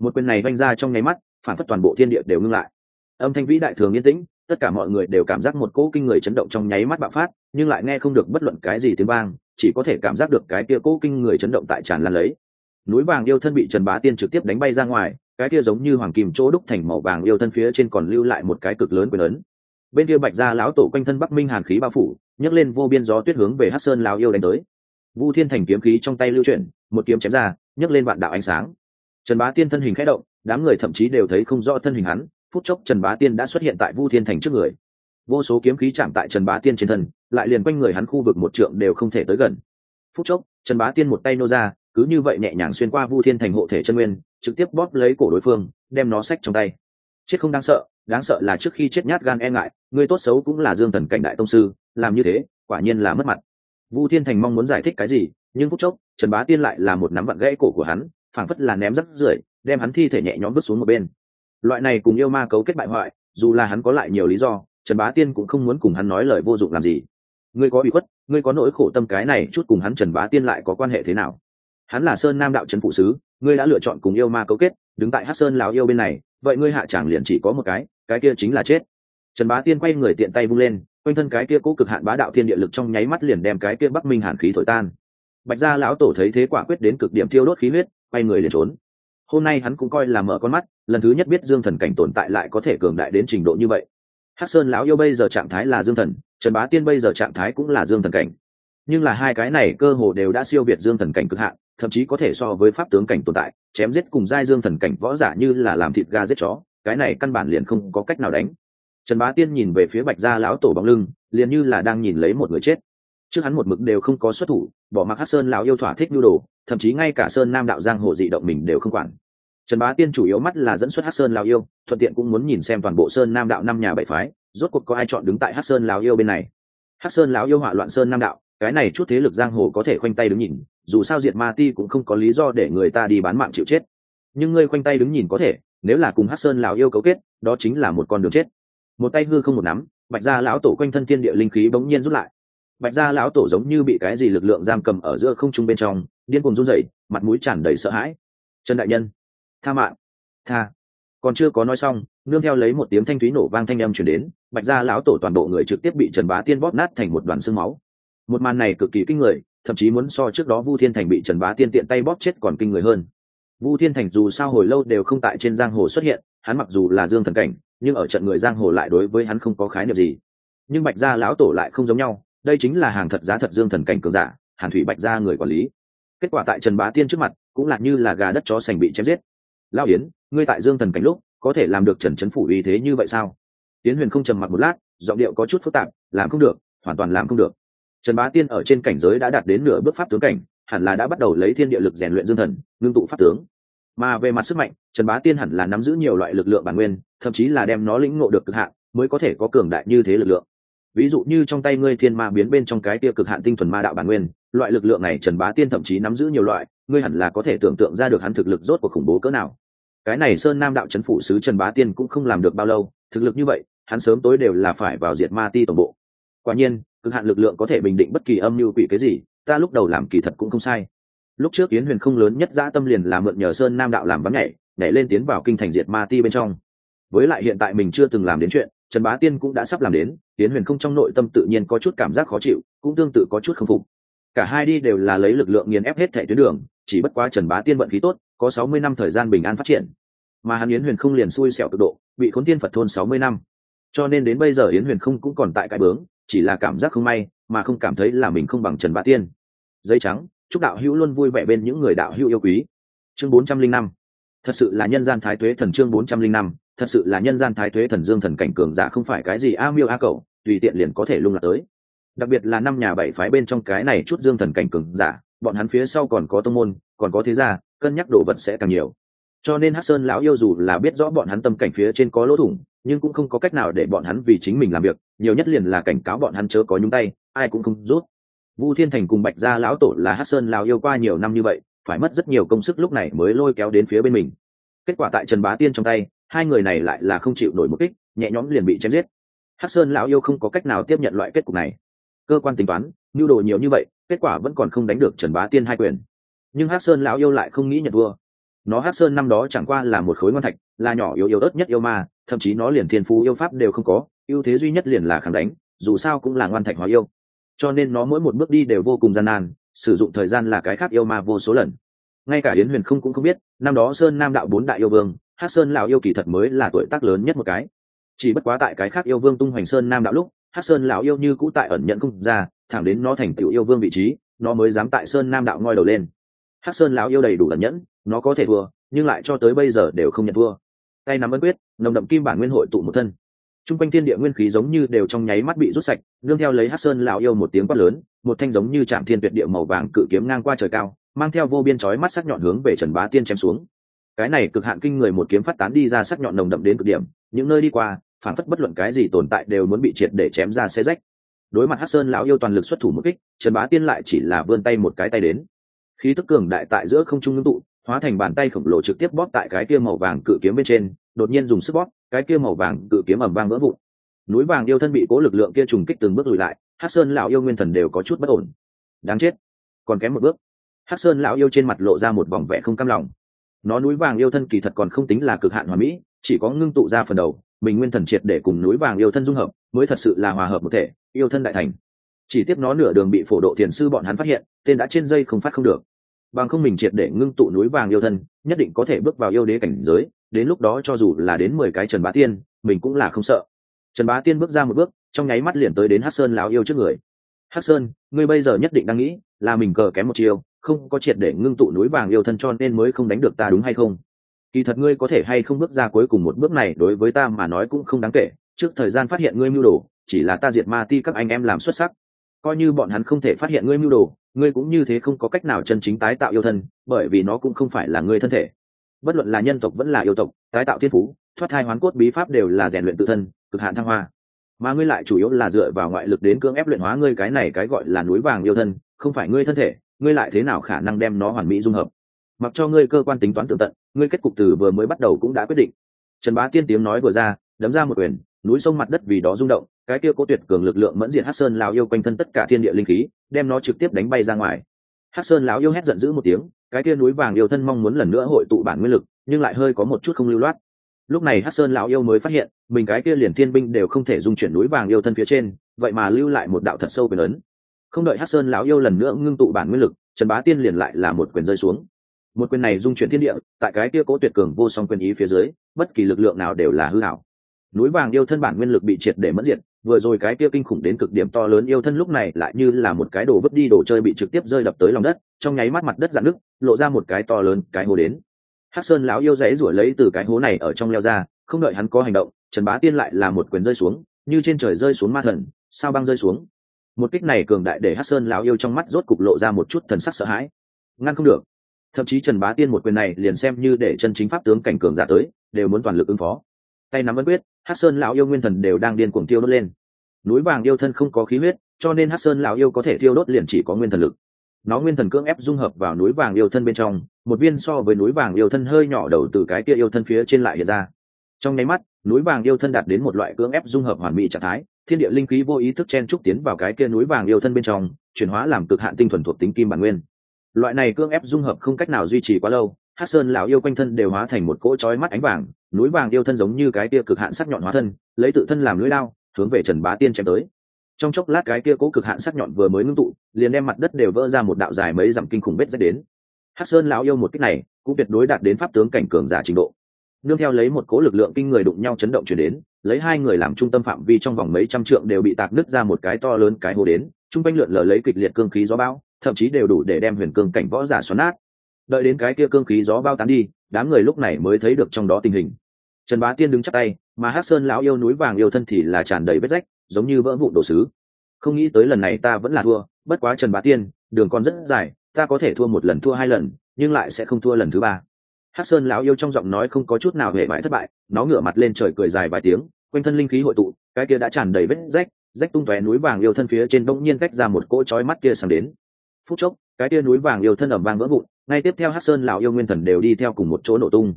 Một quyền này vanh ra trong nháy mắt, phản phất toàn bộ thiên địa đều ngưng lại. Âm thanh vĩ đại thường yên tĩnh, tất cả mọi người đều cảm giác một cỗ kinh người chấn động trong nháy mắt bạo phát, nhưng lại nghe không được bất luận cái gì tiếng vang, chỉ có thể cảm giác được cái kia cỗ kinh người chấn động tại tràn lan lấy. Núi vàng yêu thân bị trần bá tiên trực tiếp đánh bay ra ngoài cái kia giống như hoàng kim chỗ đúc thành màu vàng yêu thân phía trên còn lưu lại một cái cực lớn quyền ấn. Bên kia bạch gia lão tổ quanh thân bắc minh hàn khí bao phủ, nhấc lên vô biên gió tuyết hướng về hát sơn lao yêu đánh tới. Vu thiên thành kiếm khí trong tay lưu chuyển, một kiếm chém ra, nhấc lên vạn đạo ánh sáng. Trần bá tiên thân hình khẽ động, đám người thậm chí đều thấy không rõ thân hình hắn, phút chốc trần bá tiên đã xuất hiện tại vu thiên thành trước người. Vô số kiếm khí chạm tại trần bá tiên trên thân, lại liền quanh người hắn khu vực một trượng đều không thể tới gần. Phút chốc, trần bá tiên một tay nô ra, cứ như vậy nhẹ nhàng xuyên qua vu thiên thành hộ thể chân nguyên trực tiếp bóp lấy cổ đối phương, đem nó xách trong tay. Chết không đáng sợ đáng sợ là trước khi chết nhát gan e ngại, người tốt xấu cũng là dương thần cảnh đại tông sư, làm như thế, quả nhiên là mất mặt. Vu thiên thành mong muốn giải thích cái gì, nhưng phút chốc, trần bá tiên lại là một nắm vặn gãy cổ của hắn, phảng phất là ném rắc rưởi, đem hắn thi thể nhẹ nhõm vứt xuống một bên. Loại này cùng yêu ma cấu kết bại hoại, dù là hắn có lại nhiều lý do, trần bá tiên cũng không muốn cùng hắn nói lời vô dụng làm gì. Ngươi có bị khuất, ngươi có nỗi khổ tâm cái này, chút cùng hắn trần bá tiên lại có quan hệ thế nào? Hắn là sơn nam đạo trấn phụ sứ, ngươi đã lựa chọn cùng yêu ma cấu kết, đứng tại hát sơn lào yêu bên này, vậy ngươi hạ chẳng liền chỉ có một cái cái kia chính là chết. Trần bá tiên quay người tiện tay vung lên, quanh thân cái kia cố cực hạn bá đạo thiên địa lực trong nháy mắt liền đem cái kia bắc minh hàn khí thổi tan. Bạch gia lão tổ thấy thế quả quyết đến cực điểm thiêu đốt khí huyết, quay người liền trốn. Hôm nay hắn cũng coi là mở con mắt, lần thứ nhất biết dương thần cảnh tồn tại lại có thể cường đại đến trình độ như vậy. Hắc sơn lão yêu bây giờ trạng thái là dương thần, trần bá tiên bây giờ trạng thái cũng là dương thần cảnh. Nhưng là hai cái này cơ hồ đều đã siêu việt dương thần cảnh cực hạn thậm chí có thể so với pháp tướng cảnh tồn tại, chém giết cùng giai dương thần cảnh võ giả như là làm thịt ga giết chó, cái này căn bản liền không có cách nào đánh. Trần bá tiên nhìn về phía bạch gia lão tổ bóng lưng, liền như là đang nhìn lấy một người chết. Trước hắn một mực đều không có xuất thủ, bỏ mặc hát sơn lão yêu thỏa thích nhu đồ, thậm chí ngay cả sơn nam đạo giang hồ dị động mình đều không quản. Trần bá tiên chủ yếu mắt là dẫn xuất hát sơn lão yêu, thuận tiện cũng muốn nhìn xem toàn bộ sơn nam đạo năm nhà bảy phái, rốt cuộc có ai chọn đứng tại hát sơn lão yêu bên này. Hát sơn lão yêu hỏa loạn sơn nam đạo cái này chút thế lực giang hồ có thể khoanh tay đứng nhìn, dù sao diệt ma ti cũng không có lý do để người ta đi bán mạng chịu chết. Nhưng ngươi khoanh tay đứng nhìn có thể, nếu là cùng hát sơn lão yêu cấu kết, đó chính là một con đường chết. Một tay hư không một nắm, bạch gia lão tổ quanh thân thiên địa linh khí bỗng nhiên rút lại. Bạch gia lão tổ giống như bị cái gì lực lượng giam cầm ở giữa không trung bên trong, điên cuồng run rẩy, mặt mũi tràn đầy sợ hãi. Trần đại nhân, tha mạng, tha. Còn chưa có nói xong, nương theo lấy một tiếng thanh thúy nổ vang thanh âm chuyển đến, bạch gia lão tổ toàn bộ người trực tiếp bị trần bá tiên bóp nát thành một đoàn xương máu một màn này cực kỳ kinh người, thậm chí muốn so trước đó vu thiên thành bị trần bá tiên tiện tay bóp chết còn kinh người hơn. Vu thiên thành dù sao hồi lâu đều không tại trên giang hồ xuất hiện, hắn mặc dù là dương thần cảnh, nhưng ở trận người giang hồ lại đối với hắn không có khái niệm gì. Nhưng bạch gia lão tổ lại không giống nhau, đây chính là hàng thật giá thật dương thần cảnh cường giả, hàn thủy bạch gia người quản lý. Kết quả tại trần bá tiên trước mặt, cũng là như là gà đất chó sành bị chém giết. Lao yến, ngươi tại dương thần cảnh lúc, có thể làm được trần trấn phủ uy thế như vậy sao? Tiến huyền không trầm mặc một lát, giọng điệu có chút phức tạp, làm không được, hoàn toàn làm không được trần bá tiên ở trên cảnh giới đã đạt đến nửa bước pháp tướng cảnh, hẳn là đã bắt đầu lấy thiên địa lực rèn luyện dương thần, ngưng tụ pháp tướng. Mà về mặt sức mạnh, trần bá tiên hẳn là nắm giữ nhiều loại lực lượng bản nguyên, thậm chí là đem nó lĩnh ngộ được cực hạn, mới có thể có cường đại như thế lực lượng. Ví dụ như trong tay ngươi thiên ma biến bên trong cái tia cực hạn tinh thuần ma đạo bản nguyên, loại lực lượng này trần bá tiên thậm chí nắm giữ nhiều loại, ngươi hẳn là có thể tưởng tượng ra được hắn thực lực rốt của khủng bố cỡ nào. Cái này sơn nam đạo c h ấ n phủ sứ trần bá tiên cũng không làm được bao lâu, thực lực như vậy, hắn sớm tối đều là phải vào diệt ma ti tổng bộ. Quả nhiên cực hạn lực lượng có thể bình định bất kỳ âm mưu quỷ cái gì, ta lúc đầu làm kỳ thật cũng không sai. Lúc trước yến huyền không lớn nhất dã tâm liền là mượn nhờ sơn nam đạo làm bắn nhảy nhảy lên tiến vào kinh thành diệt ma ti bên trong. Với lại hiện tại mình chưa từng làm đến chuyện, trần bá tiên cũng đã sắp làm đến, yến huyền không trong nội tâm tự nhiên có chút cảm giác khó chịu, cũng tương tự có chút k phục. Cả hai đi đều là lấy lực lượng nghiền ép hết thẻ tuyến đường, chỉ bất quá trần bá tiên vận khí tốt, có sáu mươi năm thời gian bình an phát triển. Mà hắn yến huyền không liền xui xẻo cực độ, bị khốn tiên phật thôn sáu mươi năm. Cho nên đến bây giờ yến huyền không cũng còn tại cái bướng chỉ là cảm giác không may, mà không cảm thấy là mình không bằng trần bá tiên. Giấy trắng, chúc đạo hữu luôn vui vẻ bên những người đạo hữu yêu quý. Chương bốn trăm linh năm. Thật sự là nhân gian thái tuế thần chương bốn trăm linh năm, thật sự là nhân gian thái tuế thần dương thần cảnh cường giả không phải cái gì a miêu a cậu tùy tiện liền có thể lung lạc tới. Đặc biệt là năm nhà bảy phái bên trong cái này chút dương thần cảnh cường giả, bọn hắn phía sau còn có tông môn, còn có thế gia, cân nhắc đồ vật sẽ càng nhiều. Cho nên hát sơn lão yêu dù là biết rõ bọn hắn tâm cảnh phía trên có lỗ thủng nhưng cũng không có cách nào để bọn hắn vì chính mình làm việc, nhiều nhất liền là cảnh cáo bọn hắn chớ có nhúng tay, ai cũng không rút. Vu thiên thành cùng bạch gia lão tổ là hát sơn lao yêu qua nhiều năm như vậy, phải mất rất nhiều công sức lúc này mới lôi kéo đến phía bên mình. Kết quả tại trần bá tiên trong tay, hai người này lại là không chịu nổi một kích, nhẹ nhõm liền bị chém giết. Hát sơn lão yêu không có cách nào tiếp nhận loại kết cục này. Cơ quan tính toán nhu đồ nhiều như vậy, kết quả vẫn còn không đánh được trần bá tiên hai quyền. Nhưng hát sơn lão yêu lại không nghĩ nhận vua nó hát sơn năm đó chẳng qua là một khối ngon thạch, là nhỏ yếu yếu ớt nhất yêu ma, thậm chí nó liền thiên phú yêu pháp đều không có, ưu thế duy nhất liền là kháng đánh, dù sao cũng là ngoan thạch hóa yêu. Cho nên nó mỗi một bước đi đều vô cùng gian nan, sử dụng thời gian là cái khác yêu ma vô số lần. Ngay cả yến huyền không cũng không biết, năm đó sơn nam đạo bốn đại yêu vương, hát sơn lào yêu kỳ thật mới là tuổi tác lớn nhất một cái. Chỉ bất quá tại cái khác yêu vương tung hoành sơn nam đạo lúc, hát sơn lào yêu như cũ tại ẩn nhận không ra, thẳng đến nó thành tựu yêu vương vị trí, nó mới dám tại sơn nam đạo ngoi đầu lên. Hắc sơn lão yêu đầy đủ ẩn nhẫn, nó có thể thua, nhưng lại cho tới bây giờ đều không nhận thua. Tay nắm ấn quyết, nồng đậm kim bản nguyên hội tụ một thân. T r u n g quanh thiên địa nguyên khí giống như đều trong nháy mắt bị rút sạch, nương theo lấy hát sơn lão yêu một tiếng quát lớn, một thanh giống như trạm thiên tuyệt địa màu vàng cự kiếm ngang qua trời cao, mang theo vô biên chói mắt sắc nhọn hướng về trần bá tiên chém xuống. Cái này cực hạn kinh người một kiếm phát tán đi ra sắc nhọn nồng đậm đến cực điểm, những nơi đi qua, phản phất bất luận cái gì tồn tại đều muốn bị triệt để chém ra xe rách. Đối mặt hát sơn lão yêu toàn lực xuất thủ một kích, trần bá tiên lại chỉ là vươn tay một cái tay đến khí tức cường đại tại giữa không trung ngưng tụ, hóa thành bàn tay khổng lồ trực tiếp bóp tại cái kia màu vàng cự kiếm bên trên, đột nhiên dùng sức bóp, cái kia màu vàng cự kiếm ẩm vang vỡ vụn. Núi vàng yêu thân bị cố lực lượng kia trùng kích từng bước lùi lại hát sơn lão yêu nguyên thần đều có chút bất ổn. Đáng chết. Còn kém một bước. Hát sơn lão yêu trên mặt lộ ra một vòng vẻ không cam lòng. Nó núi vàng yêu thân kỳ thật còn không tính là cực hạn hòa mỹ, chỉ có ngưng tụ ra phần đầu, mình nguyên thần triệt để cùng núi vàng yêu thân dung hợp, mới thật sự là hòa hợp một thể, yêu thân đại thành. Chỉ tiếp nó nửa đường bị phổ độ thiền sư bọn hắn phát hiện, tên đã trên dây không phát không được bằng không mình triệt để ngưng tụ núi vàng yêu thân, nhất định có thể bước vào yêu đế cảnh giới, đến lúc đó cho dù là đến mười cái trần bá tiên, mình cũng là không sợ. Trần bá tiên bước ra một bước, trong nháy mắt liền tới đến hát sơn lão yêu trước người. Hát sơn, ngươi bây giờ nhất định đang nghĩ là mình cờ kém một chiều không có triệt để ngưng tụ núi vàng yêu thân cho nên mới không đánh được ta đúng hay không? Kỳ thật ngươi có thể hay không bước ra cuối cùng một bước này đối với ta mà nói cũng không đáng kể, trước thời gian phát hiện ngươi mưu đồ, chỉ là ta diệt ma ti các anh em làm xuất sắc. Coi như bọn hắn không thể phát hiện ngươi mưu đồ ngươi cũng như thế không có cách nào chân chính tái tạo yêu thân, bởi vì nó cũng không phải là ngươi thân thể. Bất luận là nhân tộc vẫn là yêu tộc, tái tạo thiên phú, thoát thai hoán cốt bí pháp đều là rèn luyện tự thân, cực hạn thăng hoa. Mà ngươi lại chủ yếu là dựa vào ngoại lực đến cưỡng ép luyện hóa ngươi cái này cái gọi là núi vàng yêu thân, không phải ngươi thân thể, ngươi lại thế nào khả năng đem nó hoàn mỹ dung hợp? Mặc cho ngươi cơ quan tính toán tự tận, ngươi kết cục từ vừa mới bắt đầu cũng đã quyết định. Trần bá tiên tiếng nói vừa ra, đấm ra một quyền núi sông mặt đất vì đó rung động, cái kia cố tuyệt cường lực lượng mẫn diện hát sơn lão yêu quanh thân tất cả thiên địa linh khí, đem nó trực tiếp đánh bay ra ngoài. Hát sơn lão yêu hét giận dữ một tiếng, cái kia núi vàng yêu thân mong muốn lần nữa hội tụ bản nguyên lực, nhưng lại hơi có một chút không lưu loát. Lúc này hát sơn lão yêu mới phát hiện, mình cái kia liền thiên binh đều không thể dung chuyển núi vàng yêu thân phía trên, vậy mà lưu lại một đạo thật sâu quyền lớn. không đợi hát sơn lão yêu lần nữa ngưng tụ bản nguyên lực, trần bá tiên liền lại là một quyền rơi xuống. Một quyền này dung chuyển thiên địa, tại cái kia cố tuyệt cường vô song quyền ý phía dưới, bất kỳ lực lượng nào đều là hư hảo núi vàng yêu thân bản nguyên lực bị triệt để mất diệt, vừa rồi cái kia kinh khủng đến cực điểm to lớn yêu thân lúc này lại như là một cái đồ vứt đi đồ chơi bị trực tiếp rơi đập tới lòng đất, trong nháy mắt mặt đất dạn nước lộ ra một cái to lớn cái hố đến. Hắc sơn lão yêu dãy rủi lấy từ cái hố này ở trong leo ra, không đợi hắn có hành động, trần bá tiên lại là một quyền rơi xuống, như trên trời rơi xuống ma thần, sao băng rơi xuống. Một kích này cường đại để hắc sơn lão yêu trong mắt rốt cục lộ ra một chút thần sắc sợ hãi. Ngăn không được. Thậm chí trần bá tiên một quyền này liền xem như để chân chính pháp tướng cảnh cường giả tới, đều muốn toàn lực ứng phó tay nắm ấn quyết hát sơn lão yêu nguyên thần đều đang điên cuồng tiêu đốt lên. Núi vàng yêu thân không có khí huyết, cho nên hát sơn lão yêu có thể tiêu đốt liền chỉ có nguyên thần lực. Nó nguyên thần cưỡng ép dung hợp vào núi vàng yêu thân bên trong, một viên so với núi vàng yêu thân hơi nhỏ đầu từ cái kia yêu thân phía trên lại hiện ra. Trong nháy mắt, núi vàng yêu thân đạt đến một loại cưỡng ép dung hợp hoàn mỹ trạng thái, thiên địa linh khí vô ý thức chen trúc tiến vào cái kia núi vàng yêu thân bên trong, chuyển hóa làm cực hạn tinh thuần thuộc tính kim bản nguyên. Loại này cưỡng ép dung hợp không cách nào duy trì quá lâu hát sơn lão yêu quanh thân đều hóa thành một cỗ trói mắt ánh vàng, núi vàng yêu thân giống như cái kia cực hạn sắc nhọn hóa thân, lấy tự thân làm lưỡi lao hướng về trần bá tiên chém tới. Trong chốc lát cái kia cố cực hạn sắc nhọn vừa mới ngưng tụ, liền đem mặt đất đều vỡ ra một đạo dài mấy dặm kinh khủng vết rách đến. Hát sơn lão yêu một cách này, cũng tuyệt đối đạt đến pháp tướng cảnh cường giả trình độ. Nương theo lấy một cố lực lượng kinh người đụng nhau chấn động chuyển đến, lấy hai người làm trung tâm phạm vi trong vòng mấy trăm trượng đều bị tạc nứt ra một cái to lớn cái hồ đến trung quanh lượn lờ lấy kịch liệt cương khí gió bão, thậm chí đều đủ để đem huyền cương cảnh võ giả xoắn nát đợi đến cái kia cương khí gió bao tán đi, đám người lúc này mới thấy được trong đó tình hình. Trần bá tiên đứng chắc tay, mà hát sơn lão yêu núi vàng yêu thân thì là tràn đầy vết rách, giống như vỡ vụ đồ sứ. Không nghĩ tới lần này ta vẫn là thua, bất quá trần bá tiên, đường còn rất dài, ta có thể thua một lần thua hai lần, nhưng lại sẽ không thua lần thứ ba. Hát sơn lão yêu trong giọng nói không có chút nào hề mãi thất bại, nó ngửa mặt lên trời cười dài vài tiếng, quanh thân linh khí hội tụ, cái kia đã tràn đầy vết rách rách tung tóe núi vàng yêu thân phía trên bỗng nhiên cách ra một cỗ chói mắt kia sang đến. Phút chốc cái tia núi vàng yêu thân ẩm vang vỡ vụn, ngay tiếp theo hát sơn lão yêu nguyên thần đều đi theo cùng một chỗ nổ tung.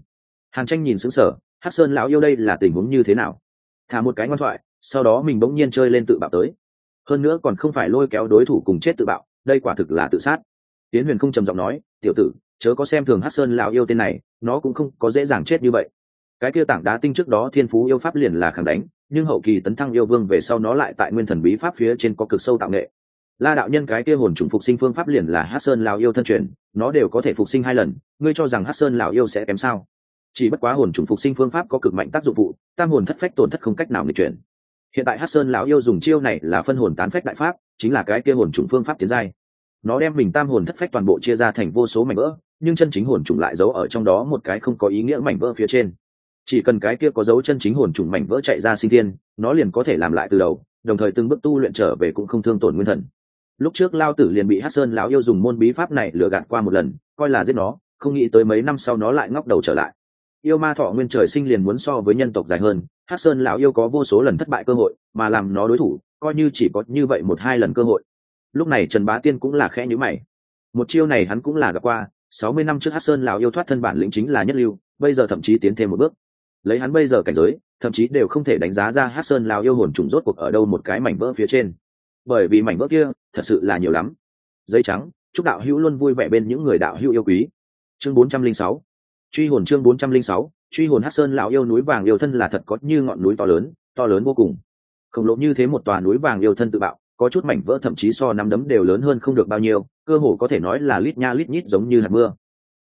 Hàn tranh nhìn xứng sở hát sơn lão yêu đây là tình huống như thế nào? Thả một cái ngoan thoại, sau đó mình bỗng nhiên chơi lên tự bạo tới. Hơn nữa còn không phải lôi kéo đối thủ cùng chết tự bạo, đây quả thực là tự sát. Tiến huyền không trầm giọng nói, tiểu tử, chớ có xem thường hát sơn lão yêu tên này, nó cũng không có dễ dàng chết như vậy. Cái kia tảng đá tinh trước đó thiên phú yêu pháp liền là khẳng đánh, nhưng hậu kỳ tấn thăng yêu vương về sau nó lại tại nguyên thần bí pháp phía trên có cực sâu tạo nghệ la đạo nhân cái kia hồn trùng phục sinh phương pháp liền là hát sơn lào yêu thân truyền, nó đều có thể phục sinh hai lần, ngươi cho rằng hát sơn lào yêu sẽ kém sao? Chỉ bất quá hồn trùng phục sinh phương pháp có cực mạnh tác dụng phụ tam hồn thất phách tổn thất không cách nào nghịch chuyển. Hiện tại hát sơn lão yêu dùng chiêu này là phân hồn tán phách đại pháp, chính là cái kia hồn trùng phương pháp tiến giai. Nó đem mình tam hồn thất phách toàn bộ chia ra thành vô số mảnh vỡ, nhưng chân chính hồn trùng lại giấu ở trong đó một cái không có ý nghĩa mảnh vỡ phía trên. Chỉ cần cái kia có dấu chân chính hồn trùng mảnh vỡ chạy ra sinh thiên, nó liền có thể làm lại từ đầu, đồng thời từng bước tu luyện trở về cũng không thương tổn nguyên thần lúc trước lao tử liền bị hát sơn lão yêu dùng môn bí pháp này lừa gạt qua một lần, coi là giết nó, không nghĩ tới mấy năm sau nó lại ngóc đầu trở lại. Yêu ma thọ nguyên trời sinh liền muốn so với nhân tộc dài hơn hát sơn lão yêu có vô số lần thất bại cơ hội, mà làm nó đối thủ, coi như chỉ có như vậy một hai lần cơ hội. Lúc này trần bá tiên cũng là khẽ nhữ mày. Một chiêu này hắn cũng là gặp qua, sáu mươi năm trước hát sơn lão yêu thoát thân bản lĩnh chính là nhất lưu, bây giờ thậm chí tiến thêm một bước. Lấy hắn bây giờ cảnh giới, thậm chí đều không thể đánh giá ra hát sơn lão yêu hồn trùng rốt cuộc ở đâu một cái mảnh vỡ phía trên bởi vì mảnh vỡ kia thật sự là nhiều lắm. Giấy trắng, chúc đạo hữu luôn vui vẻ bên những người đạo hữu yêu quý. Chương bốn trăm linh sáu. Truy hồn chương bốn trăm linh sáu, truy hồn hát sơn lão yêu núi vàng yêu thân là thật có như ngọn núi to lớn to lớn vô cùng. Khổng lồ như thế một tòa núi vàng yêu thân tự bạo, có chút mảnh vỡ thậm chí so năm đấm đều lớn hơn không được bao nhiêu, cơ hồ có thể nói là lít nha lít nhít giống như hạt mưa.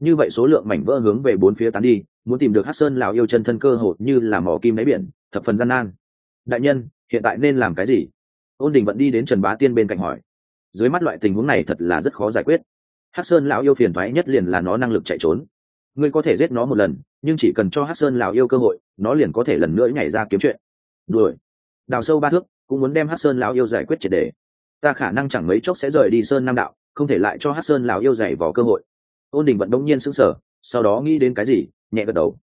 Như vậy số lượng mảnh vỡ hướng về bốn phía tán đi, muốn tìm được hát sơn lão yêu chân thân cơ hồ như là mỏ kim đáy biển, thập phần gian nan. Đại nhân, hiện tại nên làm cái gì? Ôn đình vẫn đi đến trần bá tiên bên cạnh hỏi. Dưới mắt loại tình huống này thật là rất khó giải quyết. Hát sơn lão yêu phiền thoái nhất liền là nó năng lực chạy trốn. Ngươi có thể giết nó một lần, nhưng chỉ cần cho hát sơn lão yêu cơ hội, nó liền có thể lần nữa nhảy ra kiếm chuyện. Đuổi đào sâu ba thước, cũng muốn đem hát sơn lão yêu giải quyết triệt đề. Ta khả năng chẳng mấy chốc sẽ rời đi sơn nam đạo, không thể lại cho hát sơn lão yêu dày vào cơ hội. Ôn đình vận đông nhiên sững sờ, sau đó nghĩ đến cái gì, nhẹ gật đầu.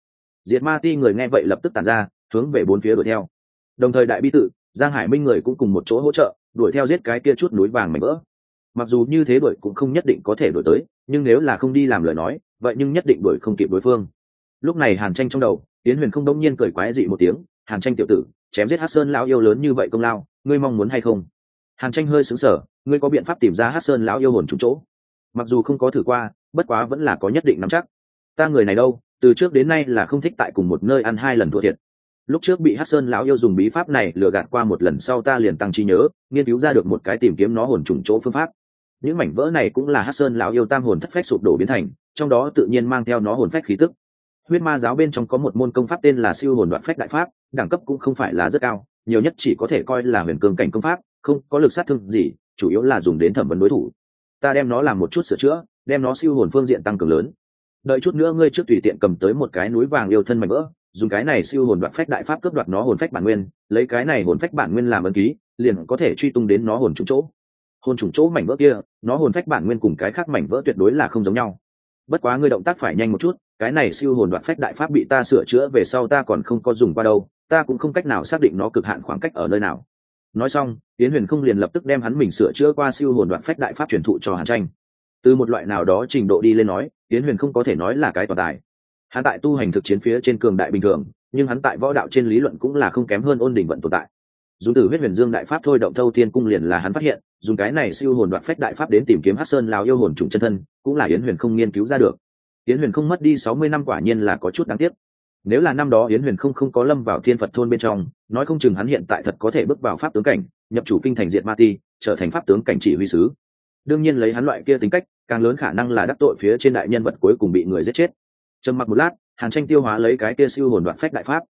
Diệt ma ti người nghe vậy lập tức tàn ra, hướng về bốn phía đuổi theo. Đồng thời đại bi tự giang hải minh người cũng cùng một chỗ hỗ trợ, đuổi theo giết cái kia chút núi vàng mảnh vỡ. Mặc dù như thế đuổi cũng không nhất định có thể đuổi tới, nhưng nếu là không đi làm lời nói, vậy nhưng nhất định đuổi không kịp đối phương. Lúc này hàn tranh trong đầu tiến huyền không đông nhiên cười quái dị một tiếng, hàn tranh tiểu tử, chém giết hát sơn lão yêu lớn như vậy công lao, ngươi mong muốn hay không? Hàn tranh hơi xứng sở ngươi có biện pháp tìm ra hát sơn lão yêu hồn trúng chỗ? Mặc dù không có thử qua, bất quá vẫn là có nhất định nắm chắc. Ta người này đâu, từ trước đến nay là không thích tại cùng một nơi ăn hai lần thua thiệt lúc trước bị hát sơn lão yêu dùng bí pháp này lừa gạt qua một lần sau ta liền tăng trí nhớ, nghiên cứu ra được một cái tìm kiếm nó hồn trùng chỗ phương pháp. Những mảnh vỡ này cũng là hát sơn lão yêu tam hồn thất phách sụp đổ biến thành, trong đó tự nhiên mang theo nó hồn phách khí tức. Huyết ma giáo bên trong có một môn công pháp tên là siêu hồn đoạn phách đại pháp, đẳng cấp cũng không phải là rất cao, nhiều nhất chỉ có thể coi là huyền cường cảnh công pháp, không có lực sát thương gì, chủ yếu là dùng đến thẩm vấn đối thủ. Ta đem nó làm một chút sửa chữa, đem nó siêu hồn phương diện tăng cường lớn. Đợi chút nữa ngươi trước tùy tiện cầm tới một cái núi vàng yêu thân mảnh vỡ dùng cái này siêu hồn đoạn phách đại pháp cướp đoạt nó hồn phách bản nguyên, lấy cái này hồn phách bản nguyên làm ấn ký, liền có thể truy tung đến nó hồn trùng chỗ. Hồn trùng chỗ mảnh vỡ kia, nó hồn phách bản nguyên cùng cái khác mảnh vỡ tuyệt đối là không giống nhau. Bất quá ngươi động tác phải nhanh một chút, cái này siêu hồn đoạn phách đại pháp bị ta sửa chữa về sau ta còn không có dùng qua đâu, ta cũng không cách nào xác định nó cực hạn khoảng cách ở nơi nào. Nói xong tiến huyền không liền lập tức đem hắn mình sửa chữa qua siêu hồn đoạn phách đại pháp truyền thụ cho hàn tranh. Từ một loại nào đó trình độ đi lên nói tiến huyền không có thể nói là cái toàn tài hắn tại tu hành thực chiến phía trên cường đại bình thường, nhưng hắn tại võ đạo trên lý luận cũng là không kém hơn ôn đỉnh vận tồn tại. Dùng từ huyết huyền dương đại pháp thôi động thâu thiên cung liền là hắn phát hiện, dùng cái này siêu hồn đoạn phách đại pháp đến tìm kiếm hát sơn lào yêu hồn trùng chân thân, cũng là yến huyền không nghiên cứu ra được. Yến huyền không mất đi sáu mươi năm quả nhiên là có chút đáng tiếc. Nếu là năm đó yến huyền không không có lâm vào thiên phật thôn bên trong, nói không chừng hắn hiện tại thật có thể bước vào pháp tướng cảnh, nhập chủ kinh thành diện ma ti, trở thành pháp tướng cảnh chỉ huy sứ. Đương nhiên lấy hắn loại kia tính cách, càng lớn khả năng là đắc tội phía trên đại nhân vật cuối cùng bị người giết chết trầm mặc một lát, hàn tranh tiêu hóa lấy cái kia siêu hồn đoạn phách đại pháp.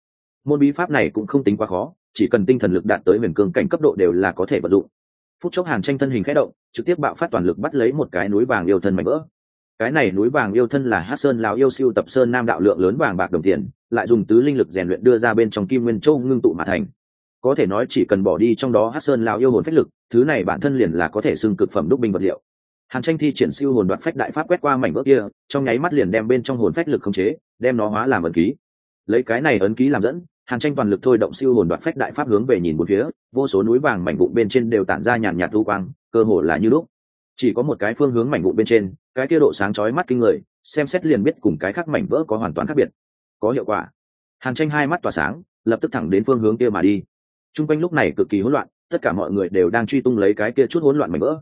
Môn bí pháp này cũng không tính quá khó, chỉ cần tinh thần lực đạt tới huyền cương cảnh cấp độ đều là có thể vận dụng. Phút chốc hàn tranh thân hình khẽ động, trực tiếp bạo phát toàn lực bắt lấy một cái núi vàng yêu thân mạnh vỡ. Cái này núi vàng yêu thân là hát sơn lào yêu siêu tập sơn nam đạo lượng lớn vàng bạc đồng tiền, lại dùng tứ linh lực rèn luyện đưa ra bên trong kim nguyên châu ngưng tụ mà thành. Có thể nói chỉ cần bỏ đi trong đó hát sơn lào yêu hồn phách lực, thứ này bản thân liền là có thể xưng cực phẩm đúc binh vật liệu hàn tranh thi triển siêu hồn đoạt phách đại pháp quét qua mảnh vỡ kia, trong nháy mắt liền đem bên trong hồn phách lực khống chế, đem nó hóa làm ấn ký. Lấy cái này ấn ký làm dẫn, hàn tranh toàn lực thôi động siêu hồn đoạt phách đại pháp hướng về nhìn một phía, vô số núi vàng mảnh vụn bên trên đều tản ra nhàn nhạt lưu quang, cơ hồ là như lúc. Chỉ có một cái phương hướng mảnh vụn bên trên, cái kia độ sáng chói mắt kinh người, xem xét liền biết cùng cái khác mảnh vỡ có hoàn toàn khác biệt. Có hiệu quả. Hàn tranh hai mắt tỏa sáng, lập tức thẳng đến phương hướng kia mà đi. T r u n g quanh lúc này cực kỳ hỗn loạn, tất cả mọi người đều đang truy tung lấy cái kia chút hỗn loạn mảnh vỡ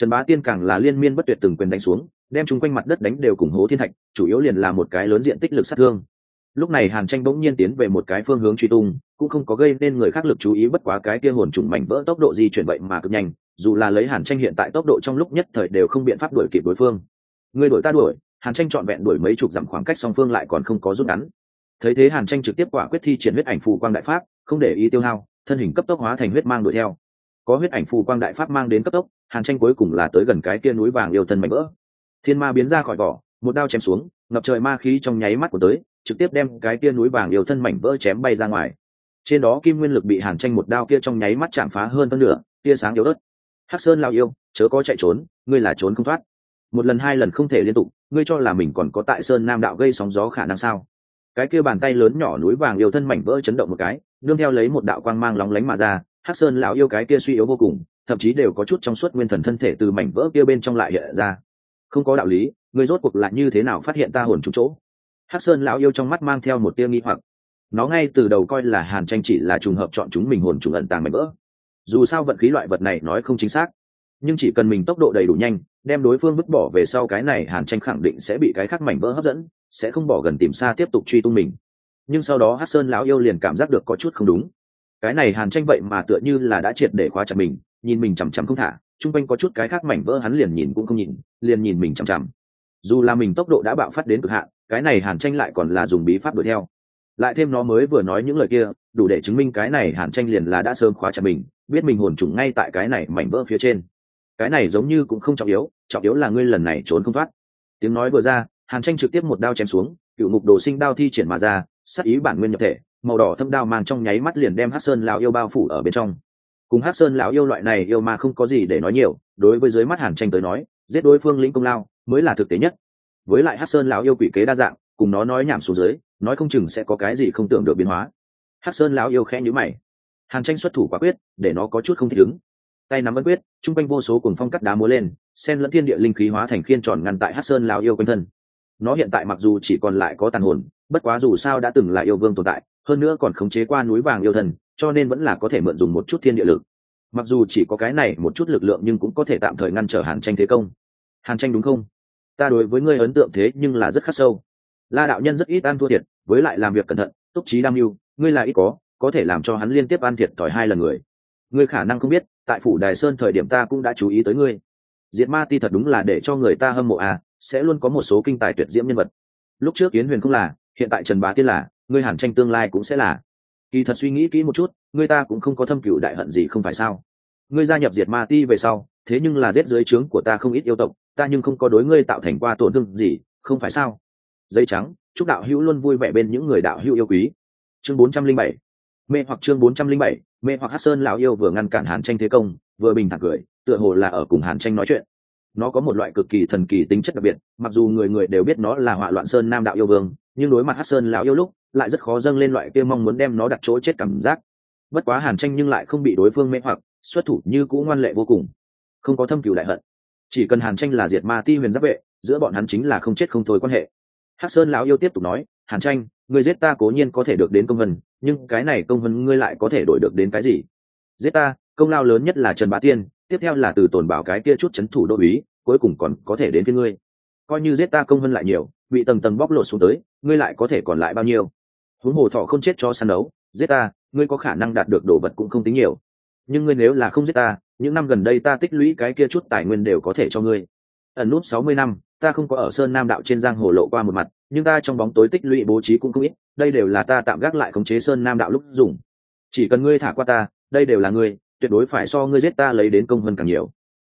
trần bá tiên càng là liên miên bất tuyệt từng quyền đánh xuống, đem chúng quanh mặt đất đánh đều cùng hố thiên thạch, chủ yếu liền là một cái lớn diện tích lực sát thương. Lúc này hàn tranh bỗng nhiên tiến về một cái phương hướng truy tung, cũng không có gây nên người khác lực chú ý bất quá cái kia hồn trùng mảnh vỡ tốc độ di chuyển vậy mà cực nhanh, dù là lấy hàn tranh hiện tại tốc độ trong lúc nhất thời đều không biện pháp đuổi kịp đối phương. Người đuổi ta đuổi, hàn tranh trọn vẹn đuổi mấy chục dặm khoảng cách song phương lại còn không có rút ngắn. Thấy thế hàn tranh trực tiếp quả quyết thi triển huyết ảnh phù quang đại pháp, không để ý tiêu hao, thân hình cấp tốc hóa thành huyết mang đuổi theo có huyết ảnh phù quang đại pháp mang đến cấp tốc, hàn tranh cuối cùng là tới gần cái kia núi vàng yêu thân mảnh vỡ. Thiên ma biến ra khỏi vỏ, một đao chém xuống, ngập trời ma khí trong nháy mắt của tới, trực tiếp đem cái kia núi vàng yêu thân mảnh vỡ chém bay ra ngoài. Trên đó kim nguyên lực bị hàn tranh một đao kia trong nháy mắt chạm phá hơn phân nửa, tia sáng yếu ớt. Hắc sơn lao yêu, chớ có chạy trốn, ngươi là trốn không thoát. Một lần hai lần không thể liên tục, ngươi cho là mình còn có tại sơn nam đạo gây sóng gió khả năng sao? Cái kia bàn tay lớn nhỏ núi vàng yêu thân mảnh vỡ chấn động một cái, nương theo lấy một đạo quang mang lóng lánh mà ra hắc sơn lão yêu cái kia suy yếu vô cùng, thậm chí đều có chút trong suốt nguyên thần thân thể từ mảnh vỡ kia bên trong lại hiện ra. Không có đạo lý, người rốt cuộc lại như thế nào phát hiện ta hồn trúng chỗ? Hắc sơn lão yêu trong mắt mang theo một tia nghi hoặc. Nó ngay từ đầu coi là hàn tranh chỉ là trùng hợp chọn chúng mình hồn trùng ẩn tàng mảnh vỡ. Dù sao vận khí loại vật này nói không chính xác, nhưng chỉ cần mình tốc độ đầy đủ nhanh, đem đối phương vứt bỏ về sau cái này hàn tranh khẳng định sẽ bị cái khác mảnh vỡ hấp dẫn, sẽ không bỏ gần tìm xa tiếp tục truy tung mình. Nhưng sau đó hát sơn lão yêu liền cảm giác được có chút không đúng cái này hàn tranh vậy mà tựa như là đã triệt để khóa chặt mình, nhìn mình chằm chằm không thả, chung quanh có chút cái khác mảnh vỡ hắn liền nhìn cũng không nhìn, liền nhìn mình chằm chằm. Dù là mình tốc độ đã bạo phát đến cực hạn, cái này hàn tranh lại còn là dùng bí pháp đuổi theo. Lại thêm nó mới vừa nói những lời kia, đủ để chứng minh cái này hàn tranh liền là đã sớm khóa chặt mình, biết mình hồn trùng ngay tại cái này mảnh vỡ phía trên. Cái này giống như cũng không trọng yếu trọng yếu là ngươi lần này trốn không thoát. Tiếng nói vừa ra, hàn tranh trực tiếp một đao chém xuống, cựu ngục đồ sinh đao thi triển mà ra sát ý bản nguyên nhập thể, màu đỏ thâm đao mang trong nháy mắt liền đem hát sơn lão yêu bao phủ ở bên trong. Cùng hát sơn lão yêu loại này yêu mà không có gì để nói nhiều, đối với dưới mắt hàn tranh tới nói, giết đối phương lĩnh công lao mới là thực tế nhất. Với lại hát sơn lão yêu quỷ kế đa dạng, cùng nó nói nhảm xuống dưới, nói không chừng sẽ có cái gì không tưởng được biến hóa. Hát sơn lão yêu khẽ nhữ mày. Hàn tranh xuất thủ quả quyết, để nó có chút không thích ứng. Tay nắm ấn quyết chung quanh vô số cùng phong cắt đá múa lên sen lẫn thiên địa linh khí hóa thành khiên tròn ngăn tại hát sơn Lão yêu quanh thân. Nó hiện tại mặc dù chỉ còn lại có tàn hồn bất quá dù sao đã từng là yêu vương tồn tại, hơn nữa còn khống chế qua núi vàng yêu thần, cho nên vẫn là có thể mượn dùng một chút thiên địa lực. Mặc dù chỉ có cái này một chút lực lượng nhưng cũng có thể tạm thời ngăn trở hàn tranh thế công. Hàn tranh đúng không? Ta đối với ngươi ấn tượng thế nhưng là rất khắc sâu. La đạo nhân rất ít ăn thua thiệt, với lại làm việc cẩn thận, túc trí đam mưu, ngươi là ít có có thể làm cho hắn liên tiếp ăn thiệt thòi hai lần người. Ngươi khả năng không biết, tại phủ đài sơn thời điểm ta cũng đã chú ý tới ngươi. Diệt ma ti thật đúng là để cho người ta hâm mộ à sẽ luôn có một số kinh tài tuyệt diễm nhân vật. Lúc trước yến huyền không là hiện tại trần bá tiên là, ngươi hàn tranh tương lai cũng sẽ là. Kỳ thật suy nghĩ kỹ một chút, ngươi ta cũng không có thâm cựu đại hận gì không phải sao? Ngươi gia nhập diệt ma ti về sau, thế nhưng là giết dưới trướng của ta không ít yêu tộc, ta nhưng không có đối ngươi tạo thành qua tổn thương gì, không phải sao? Dây trắng, chúc đạo hữu luôn vui vẻ bên những người đạo hữu yêu quý. Chương bốn trăm linh bảy. Mê hoặc chương bốn trăm linh bảy, mê hoặc hát sơn lão yêu vừa ngăn cản hàn tranh thế công, vừa bình thản cười, tựa hồ là ở cùng hàn tranh nói chuyện. Nó có một loại cực kỳ thần kỳ tính chất đặc biệt, mặc dù người người đều biết nó là họa loạn sơn nam đạo yêu vương nhưng đối mặt hát sơn lão yêu lúc, lại rất khó dâng lên loại kia mong muốn đem nó đặt chỗ chết cảm giác. Bất quá hàn tranh nhưng lại không bị đối phương mê hoặc, xuất thủ như cũ ngoan lệ vô cùng. Không có thâm cửu đại hận. Chỉ cần hàn tranh là diệt ma ti huyền giáp vệ, giữa bọn hắn chính là không chết không thôi quan hệ. Hát sơn lão yêu tiếp tục nói, hàn tranh người giết ta cố nhiên có thể được đến công vân, nhưng cái này công vân ngươi lại có thể đổi được đến cái gì? Giết ta, công lao lớn nhất là trần bá tiên, tiếp theo là từ tồn bảo cái kia chút c h ấ n thủ đô ý cuối cùng còn có thể đến với ngươi. Coi như giết ta công vân lại nhiều bị tầng tầng bóc lột xuống tới, ngươi lại có thể còn lại bao nhiêu? Huống hồ thọ không chết cho săn đấu, giết ta, ngươi có khả năng đạt được đồ vật cũng không tính nhiều. Nhưng ngươi nếu là không giết ta, những năm gần đây ta tích lũy cái kia chút tài nguyên đều có thể cho ngươi. Ẩn nút sáu mươi năm, ta không có ở sơn nam đạo trên giang hồ lộ qua một mặt, nhưng ta trong bóng tối tích lũy bố trí cũng không ít, đây đều là ta tạm gác lại khống chế sơn nam đạo lúc dùng. Chỉ cần ngươi thả qua ta, đây đều là ngươi, tuyệt đối phải so ngươi giết ta lấy đến công hơn càng nhiều.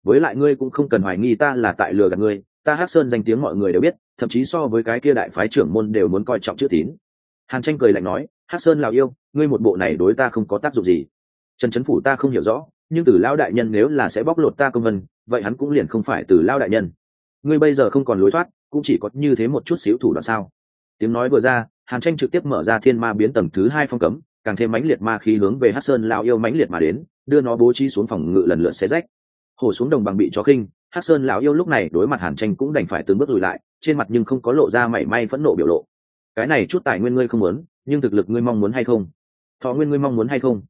Với lại ngươi cũng không cần hoài nghi ta là tại lừa gạt ngươi, ta hát sơn danh tiếng mọi người đều biết thậm chí so với cái kia đại phái trưởng môn đều muốn coi trọng chữ tín. Hàn tranh cười lạnh nói, hát sơn lào yêu, ngươi một bộ này đối ta không có tác dụng gì. Trần trấn phủ ta không hiểu rõ, nhưng từ lao đại nhân nếu là sẽ bóc lột ta công vân, vậy hắn cũng liền không phải từ lao đại nhân. Ngươi bây giờ không còn lối thoát, cũng chỉ có như thế một chút xíu thủ đoạn sao? Tiếng nói vừa ra, hàn tranh trực tiếp mở ra thiên ma biến tầng thứ hai phong cấm, càng thêm mãnh liệt ma khí hướng về hát sơn lao yêu mãnh liệt mà đến, đưa nó bố trí xuống phòng ngự lần lượt xé rách. Hổ xuống đồng bằng bị chó khinh, hát sơn lão yêu lúc này đối mặt hàn tranh cũng đành phải từng bước lùi lại trên mặt nhưng không có lộ ra mảy may phẫn nộ biểu lộ. Cái này chút tài nguyên ngươi không muốn, nhưng thực lực ngươi mong muốn hay không? Thọ nguyên ngươi mong muốn hay không?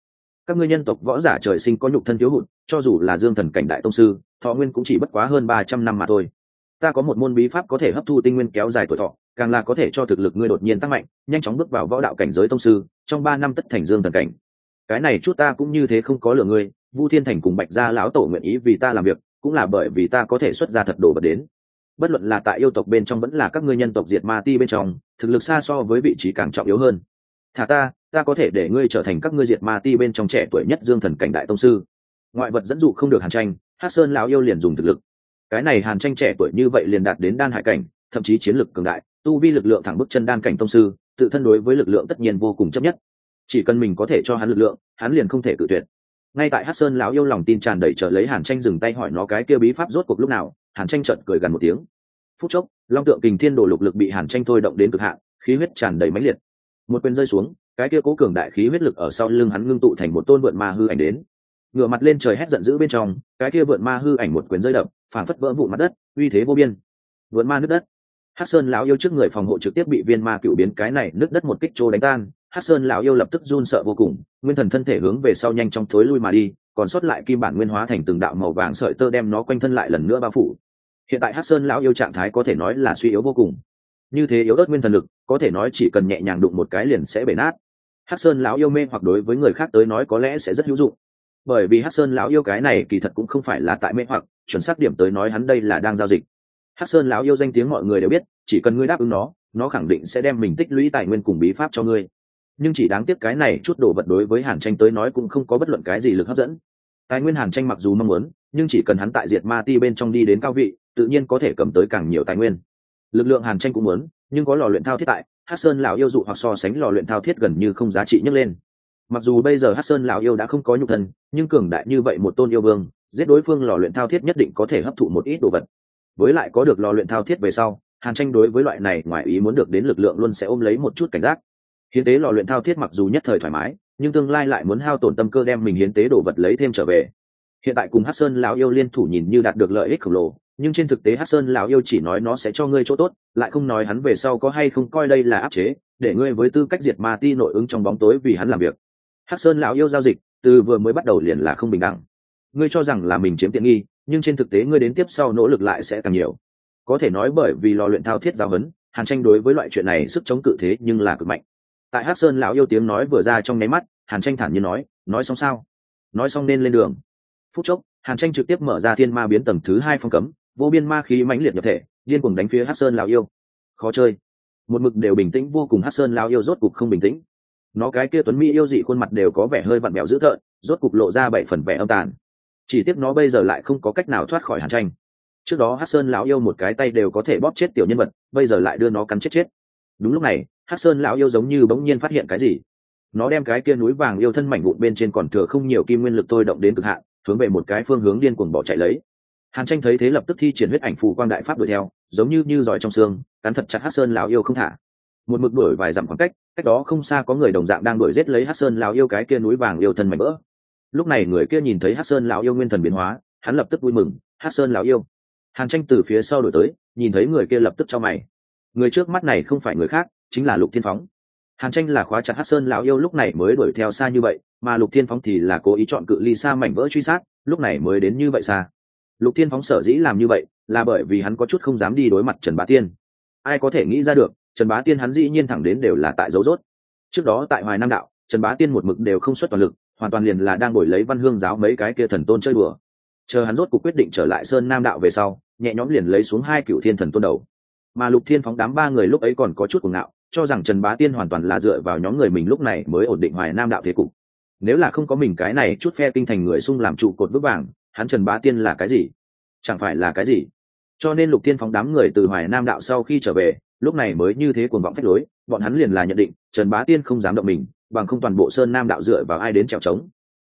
Các ngươi nhân tộc võ giả trời sinh có nhục thân thiếu hụt, cho dù là dương thần cảnh đại tông sư, thọ nguyên cũng chỉ bất quá hơn ba trăm năm mà thôi. Ta có một môn bí pháp có thể hấp thu tinh nguyên kéo dài tuổi thọ, càng là có thể cho thực lực ngươi đột nhiên tăng mạnh, nhanh chóng bước vào võ đạo cảnh giới tông sư, trong ba năm tất thành dương thần cảnh. Cái này chút ta cũng như thế không có lừa ngươi, vu thiên thành cùng bạch gia lão tổ nguyện ý vì ta làm việc, cũng là bởi vì ta có thể xuất ra thật đồ vật đến bất luận là tại yêu tộc bên trong vẫn là các ngươi nhân tộc diệt ma ti bên trong, thực lực xa so với vị trí càng trọng yếu hơn. Thả ta ta có thể để ngươi trở thành các ngươi diệt ma ti bên trong trẻ tuổi nhất dương thần cảnh đại tông sư. Ngoại vật dẫn dụ không được hàn tranh hát sơn lão yêu liền dùng thực lực. Cái này hàn tranh trẻ tuổi như vậy liền đạt đến đan hải cảnh, thậm chí chiến lực cường đại, tu vi lực lượng thẳng bức chân đan cảnh tông sư, tự thân đối với lực lượng tất nhiên vô cùng chấp nhất. Chỉ cần mình có thể cho hắn lực lượng, hắn liền không thể cự tuyệt ngay tại hát sơn lão yêu lòng tin tràn đầy trở lấy hàn tranh dừng tay hỏi nó cái kia bí pháp rốt cuộc lúc nào, hàn tranh trợt cười gần một tiếng. Phút chốc, long tượng kình thiên đồ lục lực bị hàn tranh thôi động đến cực hạn, khí huyết tràn đầy mãnh liệt. Một quyền rơi xuống, cái kia cố cường đại khí huyết lực ở sau lưng hắn ngưng tụ thành một tôn vượn ma hư ảnh đến. Ngửa mặt lên trời hét giận dữ bên trong, cái kia vượn ma hư ảnh một quyền rơi đập, phản phất vỡ vụ mặt đất, uy thế vô biên. Vượn ma nước đất. Hát sơn lão yêu trước người phòng hộ trực tiếp bị viên ma cựu biến, cái này nước đất một kích trô đánh tan hát sơn lão yêu lập tức run sợ vô cùng nguyên thần thân thể hướng về sau nhanh trong thối lui mà đi, còn sót lại kim bản nguyên hóa thành từng đạo màu vàng sợi tơ đem nó quanh thân lại lần nữa bao phủ. Hiện tại hát sơn lão yêu trạng thái có thể nói là suy yếu vô cùng. Như thế yếu ớt nguyên thần lực, có thể nói chỉ cần nhẹ nhàng đụng một cái liền sẽ bể nát. Hát sơn lão yêu mê hoặc đối với người khác tới nói có lẽ sẽ rất hữu dụng. Bởi vì hát sơn lão yêu cái này kỳ thật cũng không phải là tại mê hoặc, chuẩn xác điểm tới nói hắn đây là đang giao dịch. Hát sơn lão yêu danh tiếng mọi người đều biết, chỉ cần ngươi đáp ứng nó nó khẳng định sẽ đem mình tích lũy tài nguyên cùng bí pháp cho ngươi nhưng chỉ đáng tiếc cái này chút đồ vật đối với hàn tranh tới nói cũng không có bất luận cái gì lực hấp dẫn. Tài nguyên hàn tranh mặc dù mong muốn, nhưng chỉ cần hắn tại diệt ma ti bên trong đi đến cao vị, tự nhiên có thể cầm tới càng nhiều tài nguyên. Lực lượng hàn tranh cũng muốn, nhưng có lò luyện thao thiết tại hát sơn lão yêu dụ hoặc so sánh lò luyện thao thiết gần như không giá trị nhấc lên. Mặc dù bây giờ hát sơn lão yêu đã không có nhục thân, nhưng cường đại như vậy một tôn yêu vương, giết đối phương lò luyện thao thiết nhất định có thể hấp thụ một ít đồ vật. Với lại có được lò luyện thao thiết về sau, hàn tranh đối với loại này ngoài ý muốn được đến lực lượng luôn sẽ ôm lấy một chút cảnh giác hiến tế lò luyện thao thiết mặc dù nhất thời thoải mái, nhưng tương lai lại muốn hao tổn tâm cơ đem mình hiến tế đồ vật lấy thêm trở về. Hiện tại cùng hát sơn lão yêu liên thủ nhìn như đạt được lợi ích khổng lồ, nhưng trên thực tế hát sơn lão yêu chỉ nói nó sẽ cho ngươi chỗ tốt, lại không nói hắn về sau có hay không coi đây là áp chế, để ngươi với tư cách diệt ma ti nội ứng trong bóng tối vì hắn làm việc. Hát sơn lão yêu giao dịch, từ vừa mới bắt đầu liền là không bình đẳng. Ngươi cho rằng là mình chiếm tiện nghi, nhưng trên thực tế ngươi đến tiếp sau nỗ lực lại sẽ càng nhiều. Có thể nói bởi vì lò luyện thao thiết giáo huấn, hàn tranh đối với loại chuyện này sức chống cự thế nhưng là cực mạnh tại hát sơn lão yêu tiếng nói vừa ra trong nháy mắt, hàn tranh thản nhiên nói nói xong sao? Nói xong nên lên đường. Phút chốc, hàn tranh trực tiếp mở ra thiên ma biến tầng thứ hai phong cấm, vô biên ma khí mãnh liệt nhập thể, điên cuồng đánh phía hát sơn lão yêu. Khó chơi. Một mực đều bình tĩnh, vô cùng hát sơn lão yêu rốt cục không bình tĩnh. Nó cái kia tuấn mỹ yêu dị khuôn mặt đều có vẻ hơi vặn mẹo dữ thợn rốt cục lộ ra bảy phần vẻ âm tàn. Chỉ tiếc nó bây giờ lại không có cách nào thoát khỏi hàn tranh. Trước đó hát sơn lão yêu một cái tay đều có thể bóp chết tiểu nhân vật, bây giờ lại đưa nó cắn chết chết. Đúng lúc này hát sơn lão yêu giống như bỗng nhiên phát hiện cái gì. Nó đem cái kia núi vàng yêu thân mảnh vụn bên trên còn thừa không nhiều kim nguyên lực tôi động đến cực hạn, hướng về một cái phương hướng điên cuồng bỏ chạy lấy. Hàn tranh thấy thế lập tức thi triển huyết ảnh phù quang đại pháp đuổi theo, giống như như giỏi trong xương, cắn thật chặt hát sơn lão yêu không thả. Một mực đuổi vài dặm khoảng cách cách đó không xa có người đồng dạng đang đuổi giết lấy hát sơn lão yêu cái kia núi vàng yêu thân mảnh vỡ. Lúc này người kia nhìn thấy hát sơn lão yêu nguyên thần biến hóa, hắn lập tức vui mừng hát sơn lão yêu. Hàn tranh từ phía sau đổi tới, nhìn thấy người kia lập tức cho mày người trước mắt này không phải người khác, chính là lục thiên phóng. Hàn tranh là khóa chặt hát sơn lão yêu lúc này mới đuổi theo xa như vậy, mà lục thiên phóng thì là cố ý chọn cự ly xa mảnh vỡ truy sát, lúc này mới đến như vậy xa. Lục thiên phóng sở dĩ làm như vậy, là bởi vì hắn có chút không dám đi đối mặt trần bá tiên. Ai có thể nghĩ ra được, trần bá tiên hắn dĩ nhiên thẳng đến đều là tại dấu rốt trước đó tại hoài nam đạo, trần bá tiên một mực đều không xuất toàn lực, hoàn toàn liền là đang đổi lấy văn hương giáo mấy cái kia thần tôn chơi bừa chờ hắn rốt cuộc quyết định trở lại sơn nam đạo về sau, nhẹ nhõm liền lấy xuống hai cựu thiên thần tôn đầu mà lục thiên phóng đám ba người lúc ấy còn có chút cuồng ngạo, cho rằng trần bá tiên hoàn toàn là dựa vào nhóm người mình lúc này mới ổn định hoài nam đạo thế cục. Nếu là không có mình cái này chút phe kinh thành người xung làm trụ cột bước vàng, hắn trần bá tiên là cái gì? Chẳng phải là cái gì? Cho nên lục thiên phóng đám người từ hoài nam đạo sau khi trở về, lúc này mới như thế cuồng vọng phách lối, bọn hắn liền là nhận định, trần bá tiên không dám động mình, bằng không toàn bộ sơn nam đạo dựa vào ai đến trèo trống.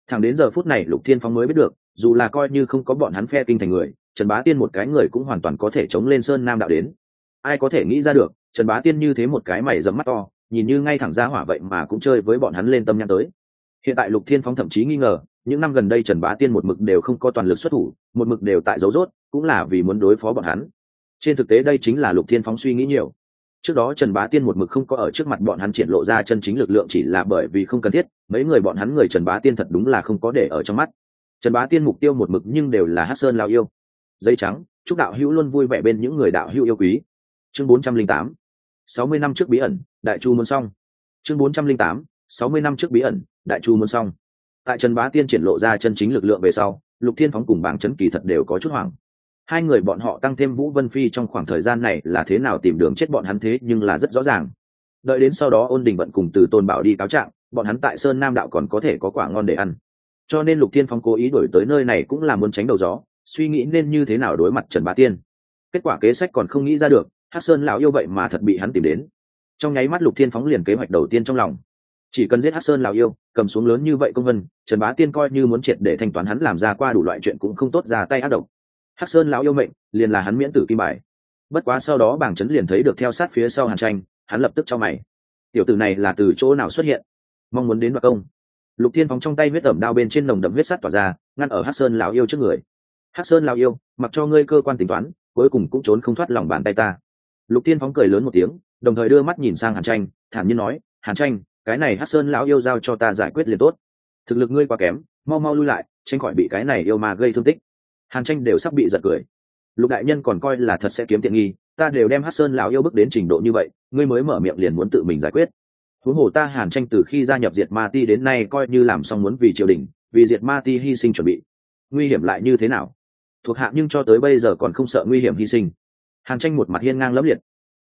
Thẳng đến giờ phút này lục thiên phóng mới biết được, dù là coi như không có bọn hắn phe kinh thành người, trần bá tiên một cái người cũng hoàn toàn có thể chống lên sơn nam đạo đến ai có thể nghĩ ra được, trần bá tiên như thế một cái mày dẫm mắt to, nhìn như ngay thẳng ra hỏa vậy mà cũng chơi với bọn hắn lên tâm nhãn tới. Hiện tại lục thiên Phong thậm chí nghi ngờ, những năm gần đây trần bá tiên một mực đều không có toàn lực xuất thủ, một mực đều tại dấu rốt, cũng là vì muốn đối phó bọn hắn. Trên thực tế đây chính là lục thiên Phong suy nghĩ nhiều. Trước đó trần bá tiên một mực không có ở trước mặt bọn hắn triển lộ ra chân chính lực lượng chỉ là bởi vì không cần thiết, mấy người bọn hắn người trần bá tiên thật đúng là không có để ở trong mắt. Trần bá tiên mục tiêu một mực nhưng đều là hát sơn lao yêu. Dây trắng, chúc đạo hữu luôn vui vẻ bên những người đạo hữu yêu quý chương bốn trăm linh tám. Sáu mươi năm trước bí ẩn, đại chu muốn xong chương bốn trăm linh tám. Sáu mươi năm trước bí ẩn, đại chu muốn xong tại trần bá tiên triển lộ ra chân chính lực lượng về sau, lục thiên phóng cùng bảng chấn kỳ thật đều có chút hoảng. Hai người bọn họ tăng thêm vũ vân phi trong khoảng thời gian này là thế nào tìm đường chết bọn hắn thế nhưng là rất rõ ràng. Đợi đến sau đó ôn đình vận cùng từ tôn bảo đi cáo trạng, bọn hắn tại sơn nam đạo còn có thể có quả ngon để ăn. Cho nên lục thiên phong cố ý đổi tới nơi này cũng là muốn tránh đầu gió, suy nghĩ nên như thế nào đối mặt trần bá tiên. Kết quả kế sách còn không nghĩ ra được hát sơn lão yêu vậy mà thật bị hắn tìm đến. Trong nháy mắt lục thiên phóng liền kế hoạch đầu tiên trong lòng. Chỉ cần giết hát sơn lão yêu, cầm xuống lớn như vậy công vân, trần bá tiên coi như muốn triệt để thanh toán hắn làm ra qua đủ loại chuyện cũng không tốt ra tay ác độc. Hát sơn lão yêu mệnh, liền là hắn miễn tử kim bài. Bất quá sau đó bảng chấn liền thấy được theo sát phía sau hàn tranh, hắn lập tức cho mày. Tiểu tử này là từ chỗ nào xuất hiện? Mong muốn đến đoạt công. Lục thiên phóng trong tay huyết ẩm đao bên trên nồng đậm huyết sắt tỏa ra, ngăn ở hát sơn lão yêu trước người. Hát sơn lão yêu, mặc cho ngươi cơ quan tính toán, cuối cùng cũng trốn không thoát lòng bàn tay ta lục thiên phóng cười lớn một tiếng, đồng thời đưa mắt nhìn sang hàn tranh, thản nhiên nói, hàn tranh, cái này hát sơn lão yêu giao cho ta giải quyết liền tốt. Thực lực ngươi quá kém, mau mau lui lại, tránh khỏi bị cái này yêu mà gây thương tích. Hàn tranh đều sắp bị giật cười. Lục đại nhân còn coi là thật sẽ kiếm tiện nghi, ta đều đem hát sơn lão yêu bước đến trình độ như vậy, ngươi mới mở miệng liền muốn tự mình giải quyết. Huống hồ ta hàn tranh từ khi gia nhập diệt ma ti đến nay coi như làm xong muốn vì triều đình, vì diệt ma ti hy sinh chuẩn bị. Nguy hiểm lại như thế nào? Thuộc hạ nhưng cho tới bây giờ còn không sợ nguy hiểm hy sinh hàn tranh một mặt hiên ngang lẫm liệt.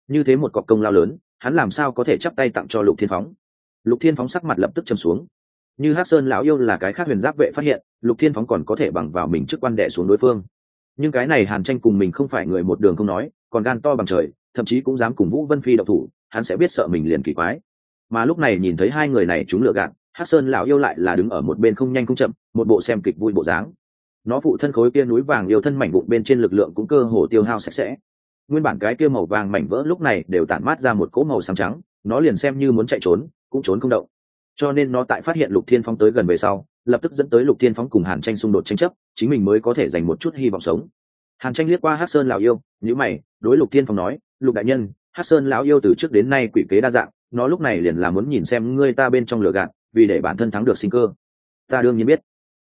Như thế một cọc công lao lớn, hắn làm sao có thể chắp tay tặng cho lục thiên phóng? Lục thiên phóng sắc mặt lập tức châm xuống. Như hát sơn lão yêu là cái khác huyền giáp vệ phát hiện, lục thiên phóng còn có thể bằng vào mình trước quan đệ xuống đối phương. Nhưng cái này hàn tranh cùng mình không phải người một đường không nói, còn gan to bằng trời, thậm chí cũng dám cùng vũ vân phi đậu thủ, hắn sẽ biết sợ mình liền kỳ quái. Mà lúc này nhìn thấy hai người này chúng lựa gạt hát sơn lão yêu lại là đứng ở một bên không nhanh không chậm, một bộ xem kịch vui bộ dáng. Nó phụ thân khối kia núi vàng yêu thân mảnh vụn bên trên lực lượng cũng cơ hồ tiêu hao sạch sẽ nguyên bản cái kia màu vàng mảnh vỡ lúc này đều tản mát ra một cỗ màu xám trắng, nó liền xem như muốn chạy trốn, cũng trốn không động. Cho nên nó tại phát hiện lục thiên phong tới gần về sau, lập tức dẫn tới lục thiên phong cùng hàn tranh xung đột tranh chấp, chính mình mới có thể dành một chút hy vọng sống. Hàn tranh liếc qua hát sơn lào yêu nhữ mày, đối lục thiên phong nói, lục đại nhân hát sơn lão yêu từ trước đến nay quỷ kế đa dạng, nó lúc này liền là muốn nhìn xem ngươi ta bên trong lửa gạt, vì để bản thân thắng được sinh cơ. Ta đương nhiên biết.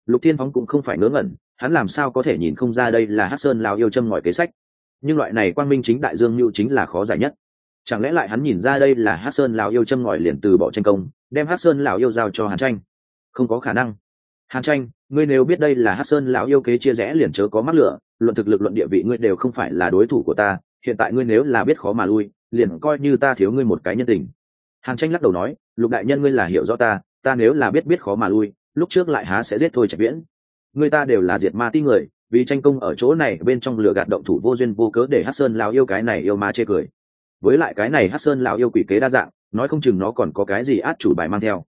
Lục thiên phóng cũng không phải ngớ ngẩn, hắn làm sao có thể nhìn không ra đây là hát sơn lào yêu châm ngòi kế sách nhưng loại này quang minh chính đại dương nhu chính là khó giải nhất. Chẳng lẽ lại hắn nhìn ra đây là hát sơn lào yêu châm ngòi liền từ bỏ tranh công, đem hát sơn lào yêu giao cho hàn tranh? Không có khả năng. Hàn tranh, ngươi nếu biết đây là hát sơn lão yêu kế chia rẽ liền chớ có mắc lửa, luận thực lực luận địa vị ngươi đều không phải là đối thủ của ta, hiện tại ngươi nếu là biết khó mà lui, liền coi như ta thiếu ngươi một cái nhân tình. Hàn tranh lắc đầu nói, lục đại nhân ngươi là hiểu rõ ta ta nếu là biết biết khó mà lui, lúc trước lại há sẽ giết thôi trạch viễn. Người ta đều là diệt ma tí người vì tranh công ở chỗ này, bên trong lửa gạt động thủ vô duyên vô cớ để hát sơn lao yêu cái này yêu ma chê cười. Với lại cái này hát sơn lao yêu quỷ kế đa dạng, nói không chừng nó còn có cái gì át chủ bài mang theo.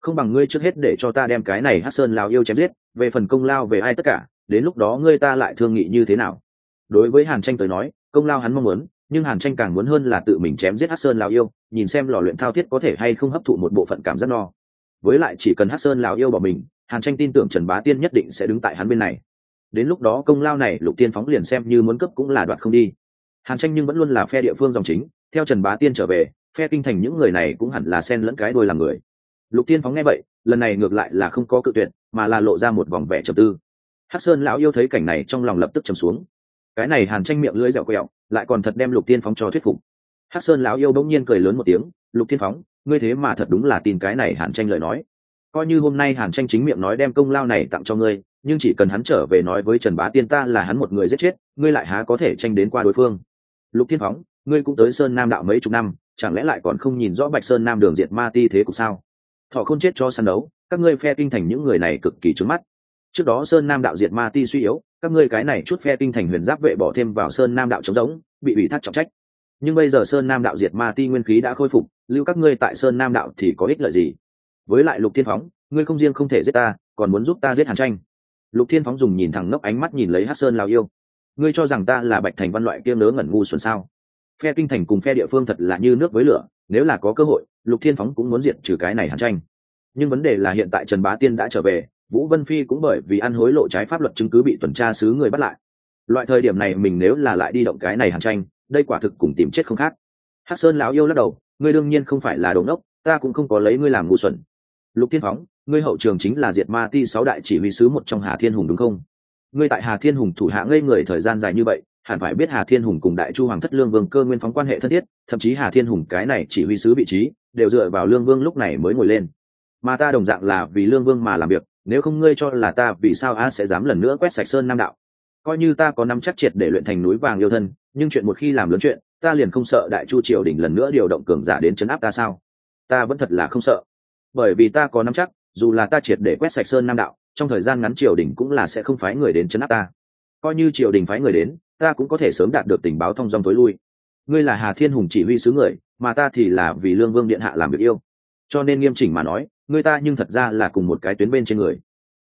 Không bằng ngươi trước hết để cho ta đem cái này hát sơn lao yêu chém giết, về phần công lao về ai tất cả, đến lúc đó ngươi ta lại thương nghị như thế nào? Đối với hàn tranh tới nói, công lao hắn mong muốn, nhưng hàn tranh càng muốn hơn là tự mình chém giết hát sơn lao yêu, nhìn xem lò luyện thao thiết có thể hay không hấp thụ một bộ phận cảm giác no. Với lại chỉ cần hát sơn lao yêu bỏ mình, hàn tranh tin tưởng trần bá tiên nhất định sẽ đứng tại hắn bên này đến lúc đó công lao này lục tiên phóng liền xem như muốn cấp cũng là đoạt không đi. Hàn tranh nhưng vẫn luôn là phe địa phương dòng chính, theo trần bá tiên trở về, phe kinh thành những người này cũng hẳn là sen lẫn cái đôi làm người. Lục tiên phóng nghe vậy, lần này ngược lại là không có cự tuyệt, mà là lộ ra một vòng vẻ trầm tư. Hắc sơn lão yêu thấy cảnh này trong lòng lập tức trầm xuống. Cái này hàn tranh miệng lưỡi dẻo quẹo, lại còn thật đem lục tiên phóng cho thuyết phục. Hắc sơn lão yêu bỗng nhiên cười lớn một tiếng, lục tiên phóng, ngươi thế mà thật đúng là tin cái này hàn tranh lời nói coi như hôm nay hàn tranh chính miệng nói đem công lao này tặng cho ngươi, nhưng chỉ cần hắn trở về nói với trần bá tiên ta là hắn một người giết chết, ngươi lại há có thể tranh đến qua đối phương. Lục thiên phóng, ngươi cũng tới sơn nam đạo mấy chục năm, chẳng lẽ lại còn không nhìn rõ bạch sơn nam đường diệt ma ti thế cục sao? Thọ không chết cho săn đấu, các ngươi phe kinh thành những người này cực kỳ trứng mắt. Trước đó sơn nam đạo diệt ma ti suy yếu, các ngươi cái này chút phe kinh thành huyền giáp vệ bỏ thêm vào sơn nam đạo chống giống, bị ủy thác trọng trách. Nhưng bây giờ sơn nam đạo diệt ma ti nguyên khí đã khôi phục, lưu các ngươi tại sơn nam đạo thì có ích lợi gì? Với lại lục thiên phóng, ngươi không riêng không thể giết ta, còn muốn giúp ta giết hàn tranh. Lục thiên phóng dùng nhìn thẳng ngốc ánh mắt nhìn lấy hát sơn lào yêu. Ngươi cho rằng ta là bạch thành văn loại kia nớ ngẩn ngu xuẩn sao? Phe kinh thành cùng phe địa phương thật là như nước với lửa, nếu là có cơ hội, lục thiên phóng cũng muốn diệt trừ cái này hàn tranh. Nhưng vấn đề là hiện tại trần bá tiên đã trở về, vũ vân phi cũng bởi vì ăn hối lộ trái pháp luật chứng cứ bị tuần tra xứ người bắt lại. Loại thời điểm này mình nếu là lại đi động cái này hàn tranh, đây quả thực cùng tìm chết không khác. Hắc sơn lão yêu lắc đầu, ngươi đương nhiên không phải là đồ ngốc, ta cũng không có lấy ngươi làm ngu xuẩn lục thiên phóng, ngươi hậu trường chính là diệt ma ti sáu đại chỉ huy sứ một trong hà thiên hùng đúng không? Ngươi tại hà thiên hùng thủ hạ ngây người thời gian dài như vậy, hẳn phải biết hà thiên hùng cùng đại chu hoàng thất lương vương cơ nguyên phóng quan hệ thân thiết, thậm chí hà thiên hùng cái này chỉ huy sứ vị trí, đều dựa vào lương vương lúc này mới ngồi lên. Mà ta đồng dạng là vì lương vương mà làm việc, nếu không ngươi cho là ta, vì sao a sẽ dám lần nữa quét sạch sơn nam đạo? Coi như ta có năm chắc triệt để luyện thành núi vàng yêu thân, nhưng chuyện một khi làm lớn chuyện, ta liền không sợ đại chu triều đình lần nữa điều động cường giả đến chấn áp ta sao? Ta vẫn thật là không sợ bởi vì ta có nắm chắc, dù là ta triệt để quét sạch sơn nam đạo, trong thời gian ngắn triều đình cũng là sẽ không phái người đến chấn áp ta. Coi như triều đình phái người đến, ta cũng có thể sớm đạt được tình báo thông dong tối lui. Ngươi là hà thiên hùng chỉ huy sứ người, mà ta thì là vì lương vương điện hạ làm việc yêu. Cho nên nghiêm chỉnh mà nói, ngươi ta nhưng thật ra là cùng một cái tuyến bên trên người.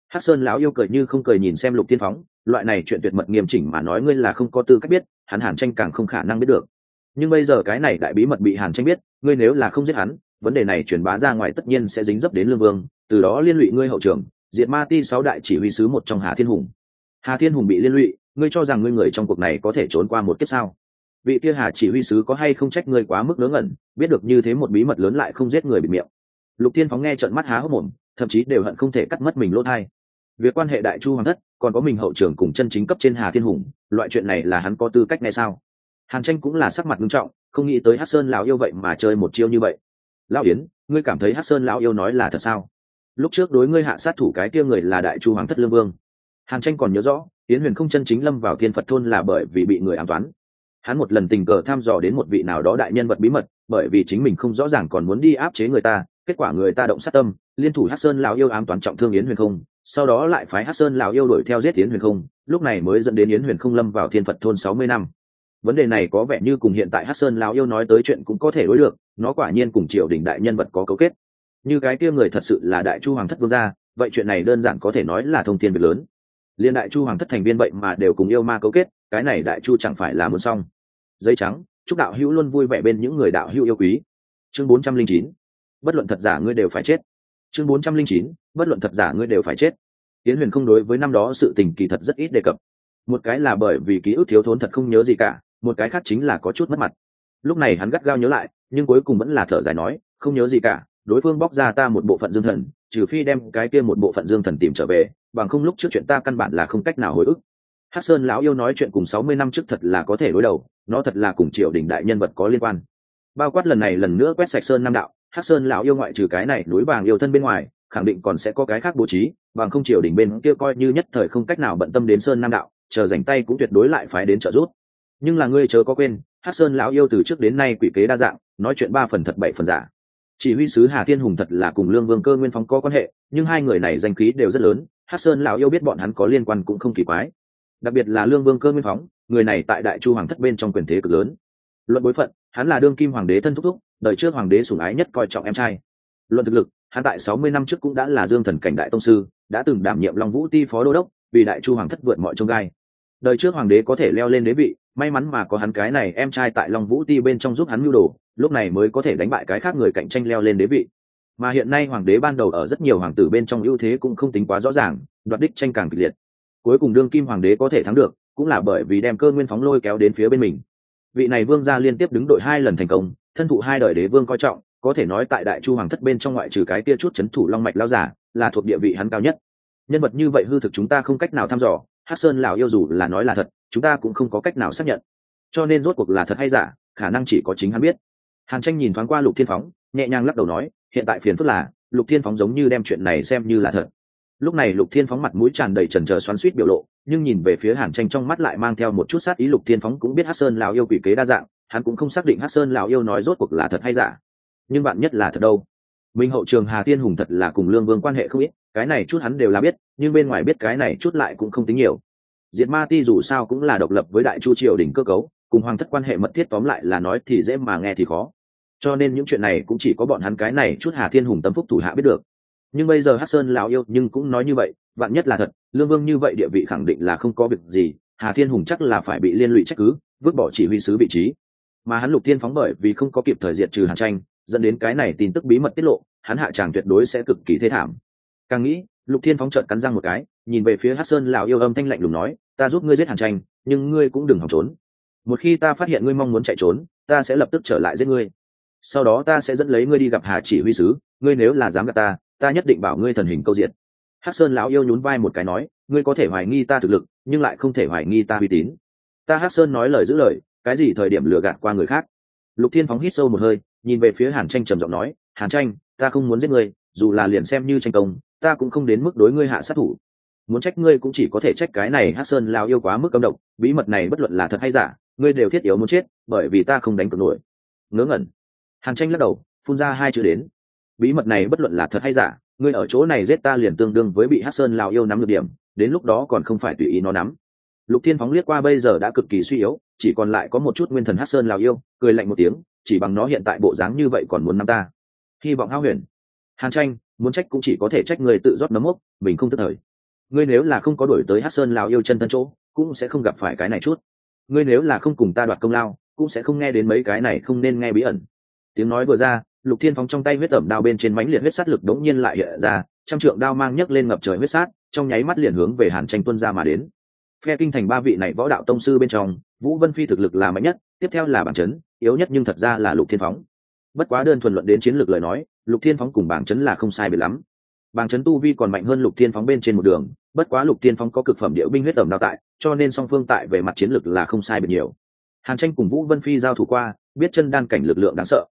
Hắc sơn lão yêu cười như không cười nhìn xem lục tiên phóng, loại này chuyện tuyệt mật nghiêm chỉnh mà nói ngươi là không có tư cách biết, hắn hàn tranh càng không khả năng biết được. Nhưng bây giờ cái này đại bí mật bị hàn tranh biết, ngươi nếu là không giết hắn vấn đề này truyền bá ra ngoài tất nhiên sẽ dính dấp đến lương vương, từ đó liên lụy ngươi hậu trưởng diệt ma ti sáu đại chỉ huy sứ một trong hà thiên hùng. Hà thiên hùng bị liên lụy, ngươi cho rằng ngươi người trong cuộc này có thể trốn qua một kiếp sao? Vị kia hà chỉ huy sứ có hay không trách ngươi quá mức ngớ ngẩn, biết được như thế một bí mật lớn lại không giết người bị miệng. Lục tiên phóng nghe trận mắt há hốc mồm, thậm chí đều hận không thể cắt mất mình lỗ thai. Việc quan hệ đại chu hoàng thất, còn có mình hậu trưởng cùng chân chính cấp trên hà thiên hùng, loại chuyện này là hắn có tư cách ngay sao? Hàn tranh cũng là sắc mặt nghiêm trọng, không nghĩ tới hát sơn lão yêu vậy mà chơi một chiêu như vậy lão yến, ngươi cảm thấy hát sơn lão yêu nói là thật sao? Lúc trước đối ngươi hạ sát thủ cái kia người là đại chu hoàng thất lương vương. Hàn tranh còn nhớ rõ, yến huyền không chân chính lâm vào thiên phật thôn là bởi vì bị người ám toán. Hắn một lần tình cờ thăm dò đến một vị nào đó đại nhân vật bí mật, bởi vì chính mình không rõ ràng còn muốn đi áp chế người ta, kết quả người ta động sát tâm, liên thủ hát sơn lão yêu ám toán trọng thương yến huyền không, sau đó lại phái hát sơn lão yêu đuổi theo giết yến huyền không, lúc này mới dẫn đến yến huyền không lâm vào thiên phật thôn sáu mươi năm vấn đề này có vẻ như cùng hiện tại hát sơn lão yêu nói tới chuyện cũng có thể đối được, nó quả nhiên cùng triều đình đại nhân vật có cấu kết. Như cái kia người thật sự là đại chu hoàng thất vương gia, vậy chuyện này đơn giản có thể nói là thông tin việc lớn. Liên đại chu hoàng thất thành viên vậy mà đều cùng yêu ma cấu kết, cái này đại chu chẳng phải là muốn xong. Giấy trắng, chúc đạo hữu luôn vui vẻ bên những người đạo hữu yêu quý. Chương bốn trăm linh chín, bất luận thật giả ngươi đều phải chết. Chương bốn trăm linh chín, bất luận thật giả ngươi đều phải chết. Tiến huyền không đối với năm đó sự tình kỳ thật rất ít đề cập. Một cái là bởi vì ký ức thiếu thốn thật không nhớ gì cả một cái khác chính là có chút mất mặt. Lúc này hắn gắt gao nhớ lại, nhưng cuối cùng vẫn là thở dài nói, không nhớ gì cả, đối phương bóc ra ta một bộ phận dương thần, trừ phi đem cái kia một bộ phận dương thần tìm trở về, bằng không lúc trước chuyện ta căn bản là không cách nào hồi ức. Hát sơn lão yêu nói chuyện cùng sáu mươi năm trước thật là có thể đối đầu, nó thật là cùng triều đình đại nhân vật có liên quan. Bao quát lần này lần nữa quét sạch sơn nam đạo hát sơn lão yêu ngoại trừ cái này núi vàng yêu thân bên ngoài, khẳng định còn sẽ có cái khác bố trí, bằng không triều đình bên kia coi như nhất thời không cách nào bận tâm đến sơn nam đạo, chờ dành tay cũng tuyệt đối lại phái đến trợ giúp nhưng là ngươi chớ có quên hát sơn lão yêu từ trước đến nay quỷ kế đa dạng, nói chuyện ba phần thật bảy phần giả. Chỉ huy sứ hà thiên hùng thật là cùng lương vương cơ nguyên phong có quan hệ, nhưng hai người này danh khí đều rất lớn hát sơn lão yêu biết bọn hắn có liên quan cũng không kỳ quái. Đặc biệt là lương vương cơ nguyên phóng người này tại đại chu hoàng thất bên trong quyền thế cực lớn. Luận bối phận, hắn là đương kim hoàng đế thân thúc thúc, đời trước hoàng đế sủng ái nhất coi trọng em trai. Luận thực lực, hắn tại sáu mươi năm trước cũng đã là dương thần cảnh đại tông sư, đã từng đảm nhiệm long vũ ti phó đô đốc, vì đại chu hoàng thất vượt mọi trông gai. Đời trước hoàng đế có thể leo lên đế vị may mắn mà có hắn cái này em trai tại long vũ ti bên trong giúp hắn mưu đồ, lúc này mới có thể đánh bại cái khác người cạnh tranh leo lên đế vị. Mà hiện nay hoàng đế ban đầu ở rất nhiều hoàng tử bên trong ưu thế cũng không tính quá rõ ràng, đoạt đích tranh càng kịch liệt. Cuối cùng đương kim hoàng đế có thể thắng được, cũng là bởi vì đem cơ nguyên phóng lôi kéo đến phía bên mình. Vị này vương gia liên tiếp đứng đội hai lần thành công, thân thụ hai đời đế vương coi trọng, có thể nói tại đại chu hoàng thất bên trong ngoại trừ cái tia chút c h ấ n thủ long mạch lao giả, là thuộc địa vị hắn cao nhất. Nhân vật như vậy hư thực chúng ta không cách nào thăm dò hát sơn lào yêu dù là nói là thật chúng ta cũng không có cách nào xác nhận. Cho nên rốt cuộc là thật hay giả, khả năng chỉ có chính hắn biết. Hàn tranh nhìn thoáng qua lục thiên phóng, nhẹ nhàng lắc đầu nói, hiện tại phiền phức là, lục thiên phóng giống như đem chuyện này xem như là thật. Lúc này lục thiên phóng mặt mũi tràn đầy trần trờ xoắn suýt biểu lộ, nhưng nhìn về phía hàn tranh trong mắt lại mang theo một chút sát ý lục thiên phóng cũng biết hát sơn lào yêu quỷ kế đa dạng, hắn cũng không xác định hát sơn lào yêu nói rốt cuộc là thật hay giả. Nhưng bạn nhất là thật đâu. Minh hậu trường hà tiên hùng thật là cùng lương vương quan hệ không ít, cái này chút hắn đều là biết, nhưng bên ngoài biết cái này chút lại cũng không tính nhiều diệt ma ti dù sao cũng là độc lập với đại chu triều đỉnh cơ cấu, cùng hoàng thất quan hệ mật thiết tóm lại là nói thì dễ mà nghe thì khó. Cho nên những chuyện này cũng chỉ có bọn hắn cái này chút hà thiên hùng tâm phúc thủ hạ biết được. Nhưng bây giờ hát sơn lào yêu nhưng cũng nói như vậy, vạn nhất là thật, lương vương như vậy địa vị khẳng định là không có việc gì, hà thiên hùng chắc là phải bị liên lụy trách cứ, vứt bỏ chỉ huy sứ vị trí. Mà hắn lục thiên phóng bởi vì không có kịp thời diệt trừ hàn tranh, dẫn đến cái này tin tức bí mật tiết lộ, hắn hạ tràng tuyệt đối sẽ cực kỳ thế thảm. Càng nghĩ lục thiên phóng trợn cắn răng một cái, nhìn về phía hát sơn lào yêu âm thanh lạnh lùng nói, ta giúp ngươi giết hàn tranh, nhưng ngươi cũng đừng hòng trốn. Một khi ta phát hiện ngươi mong muốn chạy trốn, ta sẽ lập tức trở lại giết ngươi. Sau đó ta sẽ dẫn lấy ngươi đi gặp hà chỉ huy sứ, ngươi nếu là dám gặp ta ta nhất định bảo ngươi thần hình câu diệt. Hắc sơn lão yêu nhún vai một cái nói, ngươi có thể hoài nghi ta thực lực, nhưng lại không thể hoài nghi ta uy tín. Ta hắc sơn nói lời giữ lời, cái gì thời điểm lừa gạt qua người khác? Lục thiên phóng hít sâu một hơi, nhìn về phía hàn tranh trầm giọng nói, hàn tranh, ta không muốn giết ngươi, dù là liền xem như tranh công ta cũng không đến mức đối ngươi hạ sát thủ. Muốn trách ngươi cũng chỉ có thể trách cái này hát sơn lao yêu quá mức âm động bí mật này bất luận là thật hay giả, ngươi đều thiết yếu muốn chết, bởi vì ta không đánh cược nổi. Ngớ ngẩn. Hàn tranh lắc đầu, phun ra hai chữ đến. Bí mật này bất luận là thật hay giả, ngươi ở chỗ này giết ta liền tương đương với bị hát sơn lao yêu nắm được điểm, đến lúc đó còn không phải tùy ý nó nắm. Lục thiên phóng liếc qua bây giờ đã cực kỳ suy yếu, chỉ còn lại có một chút nguyên thần hát sơn lao yêu, cười lạnh một tiếng, chỉ bằng nó hiện tại bộ dáng như vậy còn muốn nắm ta. Hy vọng hao huyền. Hàn tranh muốn trách cũng chỉ có thể trách người tự rót nấm mốc, mình không tức thời. Ngươi nếu là không có đổi tới hát sơn lào yêu chân thân chỗ, cũng sẽ không gặp phải cái này chút. Ngươi nếu là không cùng ta đoạt công lao, cũng sẽ không nghe đến mấy cái này không nên nghe bí ẩn. Tiếng nói vừa ra, lục thiên phóng trong tay huyết ẩm đao bên trên mánh liệt huyết sát lực đống nhiên lại hiện ra, trăm trượng đao mang nhấc lên ngập trời huyết sát, trong nháy mắt liền hướng về hàn tranh tuân ra mà đến. Phe kinh thành ba vị này võ đạo tông sư bên trong, vũ vân phi thực lực là mạnh nhất, tiếp theo là bảng chấn, yếu nhất nhưng thật ra là lục thiên phóng bất quá đơn thuần luận đến chiến lược lời nói lục thiên phóng cùng bảng chấn là không sai biệt lắm. Bảng chấn tu vi còn mạnh hơn lục thiên phóng bên trên một đường, bất quá lục thiên phóng có cực phẩm điệu binh huyết tầm đào tại, cho nên song phương tại về mặt chiến lược là không sai biệt nhiều. Hàn tranh cùng vũ vân phi giao thủ qua, biết chân đan cảnh lực lượng đáng sợ.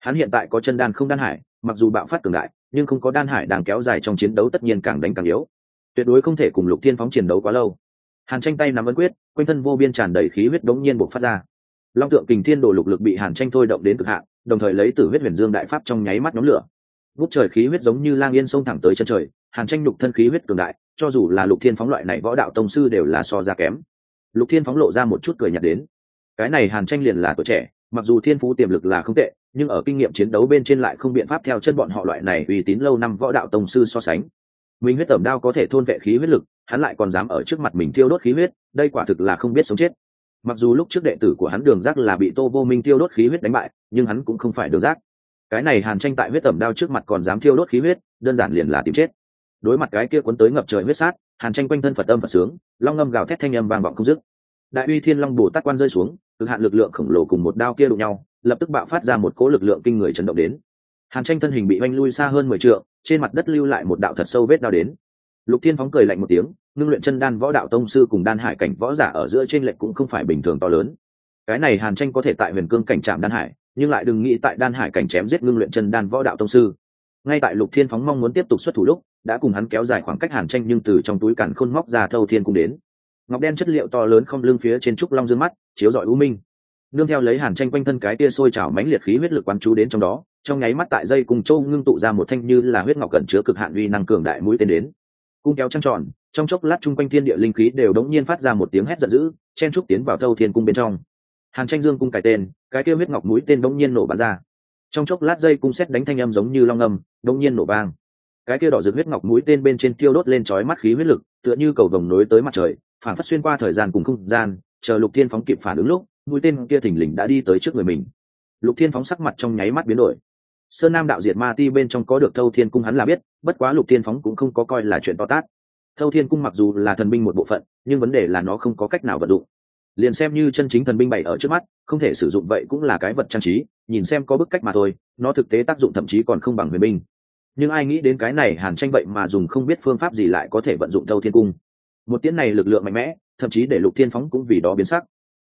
Hắn hiện tại có chân đan không đan hải, mặc dù bạo phát cường đại, nhưng không có đan hải đang kéo dài trong chiến đấu tất nhiên càng đánh càng yếu. Tuyệt đối không thể cùng lục thiên phóng chiến đấu quá lâu. Hàn tranh tay nắm ấn quyết, quanh thân vô biên tràn đầy khí huyết đống nhiên buộc phát ra. Long tượng kình thiên đồ lục lực bị hàn tranh thôi động đến cực hạn đồng thời lấy tử huyết huyền dương đại pháp trong nháy mắt nhóm lửa. Bút trời khí huyết giống như lang yên sông thẳng tới chân trời, hàn tranh lục thân khí huyết cường đại, cho dù là lục thiên phóng loại này võ đạo tông sư đều là so ra kém. Lục thiên phóng lộ ra một chút cười nhạt đến. Cái này hàn tranh liền là tuổi trẻ, mặc dù thiên phú tiềm lực là không tệ, nhưng ở kinh nghiệm chiến đấu bên trên lại không biện pháp theo chân bọn họ loại này uy tín lâu năm võ đạo tông sư so sánh. Mình huyết tẩm đao có thể thôn vệ khí huyết lực, hắn lại còn dám ở trước mặt mình thiêu đốt khí huyết, đây quả thực là không biết sống chết mặc dù lúc trước đệ tử của hắn đường giác là bị tô vô minh tiêu đốt khí huyết đánh bại, nhưng hắn cũng không phải đường giác cái này hàn tranh tại huyết tẩm đao trước mặt còn dám tiêu đốt khí huyết, đơn giản liền là tìm chết. Đối mặt cái kia cuốn tới ngập trời huyết sát, hàn tranh quanh thân phật âm phật sướng, long ngâm gào thét thanh âm vang vọng không dứt. Đại uy thiên long bồ tát quan rơi xuống, cực hạn lực lượng khổng lồ cùng một đao kia đụng nhau, lập tức bạo phát ra một cỗ lực lượng kinh người chấn động đến. Hàn tranh thân hình bị oanh lui xa hơn mười t trên mặt đất lưu lại một đạo thật sâu vết đao đến lục thiên phóng cười lạnh một tiếng, ngưng luyện chân đan võ đạo tông sư cùng đan hải cảnh võ giả ở giữa trên lệnh cũng không phải bình thường to lớn. Cái này hàn tranh có thể tại huyền cương cảnh trạm đan hải, nhưng lại đừng nghĩ tại đan hải cảnh chém giết ngưng luyện chân đan võ đạo tông sư. Ngay tại lục thiên phóng mong muốn tiếp tục xuất thủ lúc, đã cùng hắn kéo dài khoảng cách hàn tranh nhưng từ trong túi cản khôn móc ra thâu thiên cũng đến. Ngọc đen chất liệu to lớn không lưng phía trên trúc long dương mắt, chiếu rọi u minh. Nương theo lấy hàn tranh quanh thân cái tia sôi trào mãnh liệt khí huyết lực quán chú đến trong đó, trong nháy mắt tại dây cùng châu ngưng tụ ra một thanh như là huyết ngọc cẩn chứa cực hạn uy năng cường đại mũi tên đến cung kéo trăng tròn, trong chốc lát chung quanh thiên địa linh khí đều đống nhiên phát ra một tiếng hét giận dữ, chen trúc tiến vào thâu thiên cung bên trong. Hàn tranh dương cung cải tên, cái kia huyết ngọc mũi tên đống nhiên nổ bắn ra. Trong chốc lát dây cung xét đánh thanh âm giống như long âm, đống nhiên nổ vang. Cái kia đỏ rực huyết ngọc mũi tên bên trên tiêu đốt lên chói mắt khí huyết lực, tựa như cầu vồng nối tới mặt trời, phản phát xuyên qua thời gian cùng không gian, chờ lục thiên phóng kịp phản ứng lúc, mũi tên kia thình lình đã đi tới trước người mình. Lục thiên phóng sắc mặt trong nháy mắt biến đổi sơn nam đạo diệt ma ti bên trong có được thâu thiên cung hắn là biết, bất quá lục thiên phóng cũng không có coi là chuyện to tát. Thâu thiên cung mặc dù là thần binh một bộ phận, nhưng vấn đề là nó không có cách nào vận dụng. Liền xem như chân chính thần binh bày ở trước mắt, không thể sử dụng vậy cũng là cái vật trang trí, nhìn xem có bức cách mà thôi, nó thực tế tác dụng thậm chí còn không bằng huyền binh. Nhưng ai nghĩ đến cái này hàn tranh vậy mà dùng không biết phương pháp gì lại có thể vận dụng thâu thiên cung. Một tiễn này lực lượng mạnh mẽ, thậm chí để lục thiên phóng cũng vì đó biến sắc.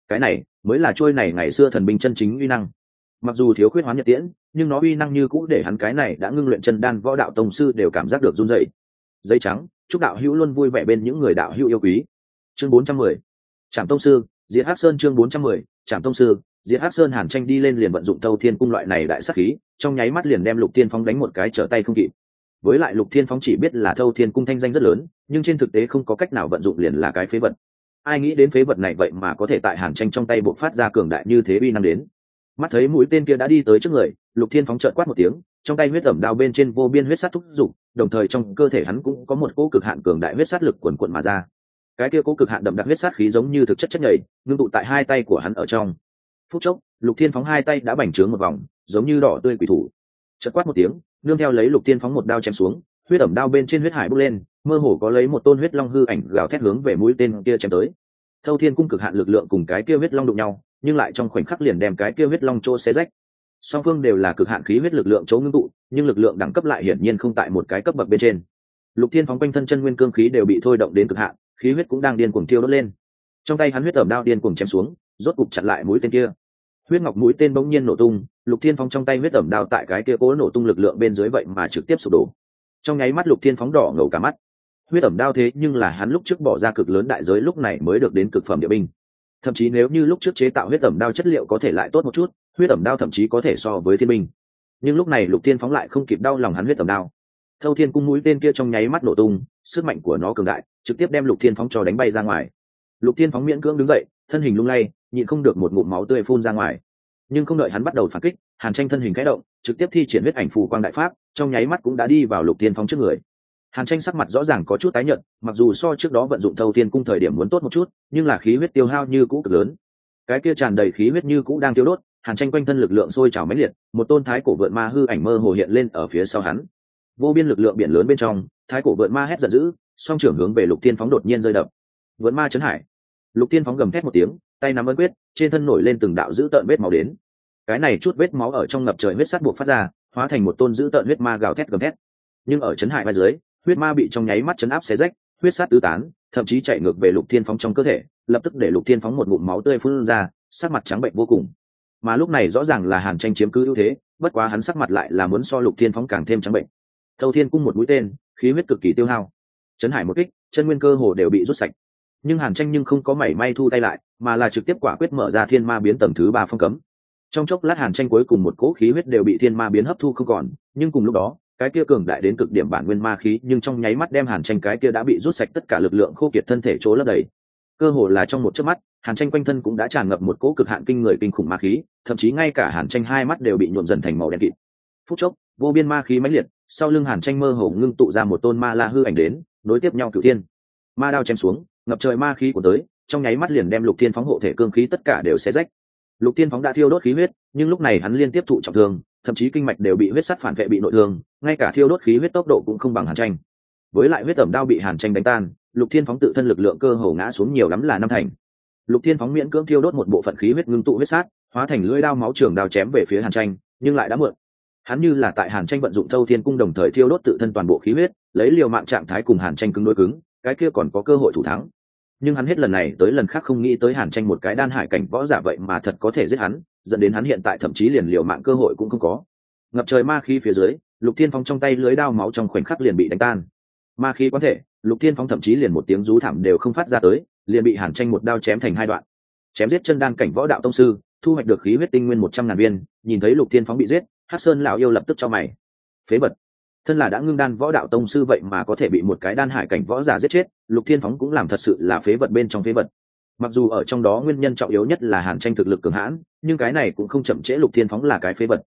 Cái này mới là trôi này ngày xưa thần binh chân chính uy năng mặc dù thiếu khuyết hoán nhật tiễn, nhưng nó uy năng như cũ để hắn cái này đã ngưng luyện chân đan võ đạo tông sư đều cảm giác được run dậy dây trắng, chúc đạo hữu luôn vui vẻ bên những người đạo hữu yêu quý. Chương bốn trăm mười. Trạm tông sư, diệt hắc sơn chương bốn trăm mười. Trạm tông sư, diệt hắc sơn hàn tranh đi lên liền vận dụng thâu thiên cung loại này đại sắc khí, trong nháy mắt liền đem lục thiên phóng đánh một cái trở tay không kịp. Với lại lục thiên phóng chỉ biết là thâu thiên cung thanh danh rất lớn, nhưng trên thực tế không có cách nào vận dụng liền là cái phế vật. Ai nghĩ đến phế vật này vậy mà có thể tại hàn tranh trong tay buộc phát ra cường đại như thế uy năng đến mắt thấy mũi tên kia đã đi tới trước người, lục thiên phóng trợn quát một tiếng, trong tay huyết ẩm đao bên trên vô biên huyết sắt thúc giục, đồng thời trong cơ thể hắn cũng có một cỗ cực hạn cường đại huyết sát lực quần quận mà ra. Cái kia cỗ cực hạn đậm đặc huyết sát khí giống như thực chất chất nhầy, ngưng tụ tại hai tay của hắn ở trong. Phút chốc, lục thiên phóng hai tay đã bành trướng một vòng, giống như đỏ tươi quỷ thủ. Chật quát một tiếng, nương theo lấy lục thiên phóng một đao chém xuống, huyết ẩm đao bên trên huyết hải bốc lên, mơ hồ có lấy một tôn huyết long hư ảnh gào thét hướng về mũi tên kia chém tới. Thâu thiên cung cực hạn lực lượng cùng cái kia huyết long đụng nhau nhưng lại trong khoảnh khắc liền đem cái kia huyết long chỗ xé rách. Song phương đều là cực hạn khí huyết lực lượng chỗ ngưng tụ, nhưng lực lượng đẳng cấp lại hiển nhiên không tại một cái cấp bậc bên trên. Lục thiên phóng quanh thân chân nguyên cương khí đều bị thôi động đến cực hạn, khí huyết cũng đang điên cuồng tiêu đốt lên. Trong tay hắn huyết ẩm đao điên cuồng chém xuống, rốt cục chặn lại mũi tên kia. Huyết ngọc mũi tên bỗng nhiên nổ tung, lục thiên phóng trong tay huyết ẩm đao tại cái kia cố nổ tung lực lượng bên dưới vậy mà trực tiếp sụp đổ. Trong nháy mắt lục thiên phóng đỏ ngầu cả mắt. Huyết ẩm đao thế nhưng là hắn lúc trước bỏ ra cực lớn đại giới lúc này mới được đến cực phẩm địa binh thậm chí nếu như lúc trước chế tạo huyết ẩm đao chất liệu có thể lại tốt một chút, huyết ẩm đao thậm chí có thể so với thiên minh nhưng lúc này lục thiên phóng lại không kịp đau lòng hắn huyết ẩm đao. Thâu thiên cung mũi tên kia trong nháy mắt nổ tung, sức mạnh của nó cường đại, trực tiếp đem lục thiên phóng cho đánh bay ra ngoài. Lục thiên phóng miễn cưỡng đứng dậy, thân hình lung lay, nhịn không được một ngụm máu tươi phun ra ngoài. Nhưng không đợi hắn bắt đầu phản kích, hàn tranh thân hình khẽ động, trực tiếp thi triển huyết ảnh phù quang đại pháp, trong nháy mắt cũng đã đi vào lục thiên phóng trước người hàn tranh sắc mặt rõ ràng có chút tái nhợt, mặc dù so trước đó vận dụng thâu thiên cung thời điểm muốn tốt một chút, nhưng là khí huyết tiêu hao như cũ cực lớn. Cái kia tràn đầy khí huyết như cũ đang tiêu đốt, hàn tranh quanh thân lực lượng sôi trào mãnh liệt, một tôn thái cổ vượn ma hư ảnh mơ hồ hiện lên ở phía sau hắn. Vô biên lực lượng biển lớn bên trong, thái cổ vượn ma hét giận dữ, song trưởng hướng về lục tiên phóng đột nhiên rơi đập. Vượn ma chấn hải. Lục tiên phóng gầm thét một tiếng, tay nắm ấn quyết, trên thân nổi lên từng đạo dữ tợn vết máu đến. Cái này chút vết máu ở trong ngập trời huyết sắt buộc phát ra, hóa thành một tôn dữ tợn huyết ma gào thét gầm thét. Nhưng ở chấn hải vai dưới huyết ma bị trong nháy mắt chấn áp xé rách, huyết sát tứ tán, thậm chí chạy ngược về lục thiên phóng trong cơ thể, lập tức để lục thiên phóng một ngụm máu tươi phun ra, sắc mặt trắng bệnh vô cùng. Mà lúc này rõ ràng là hàn tranh chiếm cứ ưu thế, bất quá hắn sắc mặt lại là muốn so lục thiên phóng càng thêm trắng bệnh. Thâu thiên cung một mũi tên, khí huyết cực kỳ tiêu hao. Chấn hải một kích, chân nguyên cơ hồ đều bị rút sạch. Nhưng hàn tranh nhưng không có mảy may thu tay lại, mà là trực tiếp quả quyết mở ra thiên ma biến tầm thứ ba phong cấm. Trong chốc lát hàn tranh cuối cùng một cỗ khí huyết đều bị thiên ma biến hấp thu không còn, nhưng cùng lúc đó cái kia cường đại đến cực điểm bản nguyên ma khí, nhưng trong nháy mắt đem hàn tranh cái kia đã bị rút sạch tất cả lực lượng khô kiệt thân thể chỗ lấp đầy. Cơ hồ là trong một chớp mắt, hàn tranh quanh thân cũng đã tràn ngập một cỗ cực hạn kinh người kinh khủng ma khí, thậm chí ngay cả hàn tranh hai mắt đều bị nhuộm dần thành màu đen kịt. Phút chốc, vô biên ma khí mãnh liệt, sau lưng hàn tranh mơ hồ ngưng tụ ra một tôn ma la hư ảnh đến, nối tiếp nhau cửu thiên. Ma đao chém xuống, ngập trời ma khí của tới, trong nháy mắt liền đem lục thiên phóng hộ thể cương khí tất cả đều xé rách. Lục thiên phóng đã thiêu đốt khí huyết, nhưng lúc này hắn liên tiếp thụ trọng thương, thậm chí kinh mạch đều bị huyết sắt phản vệ bị nội thương ngay cả thiêu đốt khí huyết tốc độ cũng không bằng hàn tranh. Với lại huyết tẩm đao bị hàn tranh đánh tan, lục thiên phóng tự thân lực lượng cơ hồ ngã xuống nhiều lắm là năm thành. Lục thiên phóng miễn cưỡng thiêu đốt một bộ phận khí huyết ngưng tụ huyết sát, hóa thành lưỡi đao máu trường đao chém về phía hàn tranh, nhưng lại đã muộn hắn như là tại hàn tranh vận dụng thâu thiên cung đồng thời thiêu đốt tự thân toàn bộ khí huyết, lấy liều mạng trạng thái cùng hàn tranh cứng đối cứng, cái kia còn có cơ hội thủ thắng. Nhưng hắn hết lần này tới lần khác không nghĩ tới hàn tranh một cái đan hải cảnh võ giả vậy mà thật có thể giết hắn, dẫn đến hắn hiện tại thậm chí liền liều mạng cơ hội cũng không có. Ngập trời ma khí phía dưới lục thiên phong trong tay lưới đao máu trong khoảnh khắc liền bị đánh tan. Ma khí có thể, lục thiên phong thậm chí liền một tiếng rú thảm đều không phát ra tới, liền bị hàn tranh một đao chém thành hai đoạn. Chém giết chân đan cảnh võ đạo tông sư, thu hoạch được khí huyết tinh nguyên một trăm ngàn viên, nhìn thấy lục thiên Phong bị giết hát sơn lão yêu lập tức cho mày. Phế vật. Thân là đã ngưng đan võ đạo tông sư vậy mà có thể bị một cái đan hải cảnh võ giả giết chết, lục thiên phóng cũng làm thật sự là phế vật bên trong phế vật. Mặc dù ở trong đó nguyên nhân trọng yếu nhất là hàn tranh thực lực cường hãn, nhưng cái này cũng không chậm trễ lục thiên phóng là cái phế vật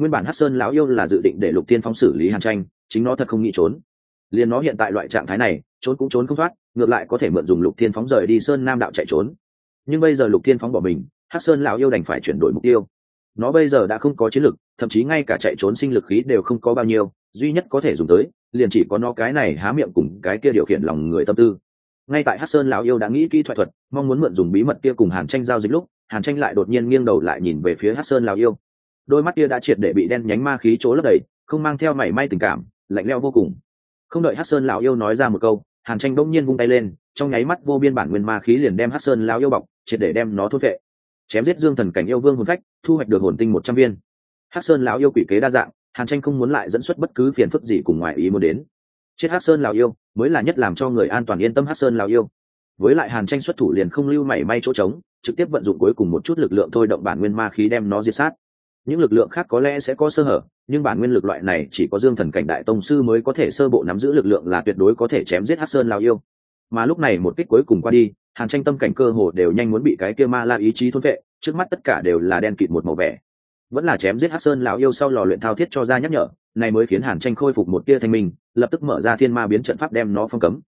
nguyên bản hát sơn lão yêu là dự định để lục thiên Phong xử lý hàn tranh, chính nó thật không nghĩ trốn. Liền nó hiện tại loại trạng thái này, trốn cũng trốn không thoát, ngược lại có thể mượn dùng lục thiên phóng rời đi sơn nam đạo chạy trốn. Nhưng bây giờ lục thiên phóng bỏ mình, hát sơn lão yêu đành phải chuyển đổi mục tiêu. Nó bây giờ đã không có chiến lực, thậm chí ngay cả chạy trốn sinh lực khí đều không có bao nhiêu, duy nhất có thể dùng tới, liền chỉ có nó cái này há miệng cùng cái kia điều khiển lòng người tâm tư. Ngay tại hát sơn lão yêu đã nghĩ kỹ thuật thuật, mong muốn mượn dùng bí mật kia cùng hàn tranh giao dịch lúc, hàn tranh lại đột nhiên nghiêng đầu lại nhìn về phía hát sơn lão yêu đôi mắt kia đã triệt để bị đen nhánh ma khí chỗ lấp đầy, không mang theo mảy may tình cảm, lạnh leo vô cùng. Không đợi hát sơn lão yêu nói ra một câu, hàn tranh bỗng nhiên vung tay lên, trong nháy mắt vô biên bản nguyên ma khí liền đem hát sơn lão yêu bọc, triệt để đem nó thốt vệ chém giết dương thần cảnh yêu vương hồn phách, thu hoạch được hồn tinh một trăm viên. Hát sơn lão yêu quỷ kế đa dạng, hàn tranh không muốn lại dẫn xuất bất cứ phiền phức gì cùng ngoài ý muốn đến. Chết hát sơn lào yêu, mới là nhất làm cho người an toàn yên tâm hát sơn lào yêu. Với lại hàn tranh xuất thủ liền không lưu mảy may chỗ trống, trực tiếp vận dụng cuối cùng một chút lực lượng thôi động bản nguyên ma khí đem nó diệt sát những lực lượng khác có lẽ sẽ có sơ hở, nhưng bản nguyên lực loại này chỉ có dương thần cảnh đại tông sư mới có thể sơ bộ nắm giữ lực lượng là tuyệt đối có thể chém giết hát sơn lao yêu. Mà lúc này một kích cuối cùng qua đi, hàn tranh tâm cảnh cơ hồ đều nhanh muốn bị cái kia ma la ý chí thôn vệ, trước mắt tất cả đều là đen kịt một màu vẻ. Vẫn là chém giết hát sơn lão yêu sau lò luyện thao thiết cho ra nhắc nhở, này mới khiến hàn tranh khôi phục một tia thanh minh, lập tức mở ra thiên ma biến trận pháp đem nó phong cấm.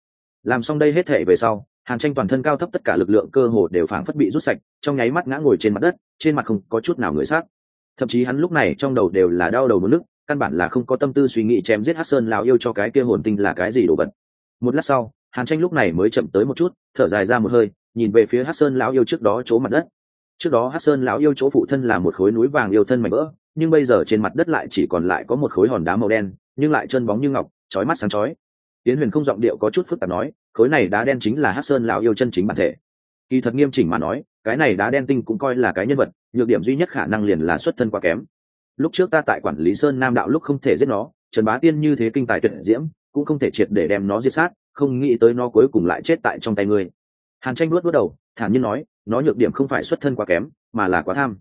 Làm xong đây hết thể về sau, hàn tranh toàn thân cao thấp tất cả lực lượng cơ hồ đều phảng phất bị rút sạch, trong nháy mắt ngã ngồi trên mặt đất, trên mặt không có chút nào người sát thậm chí hắn lúc này trong đầu đều là đau đầu một nước, căn bản là không có tâm tư suy nghĩ chém giết hát sơn Lão yêu cho cái kia hồn tinh là cái gì đồ vật. Một lát sau, hàn tranh lúc này mới chậm tới một chút, thở dài ra một hơi, nhìn về phía hát sơn lão yêu trước đó chỗ mặt đất. Trước đó hát sơn lão yêu chỗ phụ thân là một khối núi vàng yêu thân mảnh vỡ, nhưng bây giờ trên mặt đất lại chỉ còn lại có một khối hòn đá màu đen, nhưng lại chân bóng như ngọc trói mắt sáng chói. Tiến huyền không giọng điệu có chút phức tạp nói, khối này đá đen chính là hát sơn lão yêu chân chính bản thể. Kỳ thật nghiêm chỉnh mà nói cái này đá đen tinh cũng coi là cái nhân vật, nhược điểm duy nhất khả năng liền là xuất thân quá kém. Lúc trước ta tại quản lý sơn nam đạo lúc không thể giết nó, trần bá tiên như thế kinh tài tuyệt diễm, cũng không thể triệt để đem nó giết sát, không nghĩ tới nó cuối cùng lại chết tại trong tay ngươi. Hàn tranh luốt bước đầu, thản nhiên nói, nó nhược điểm không phải xuất thân quá kém, mà là quá tham.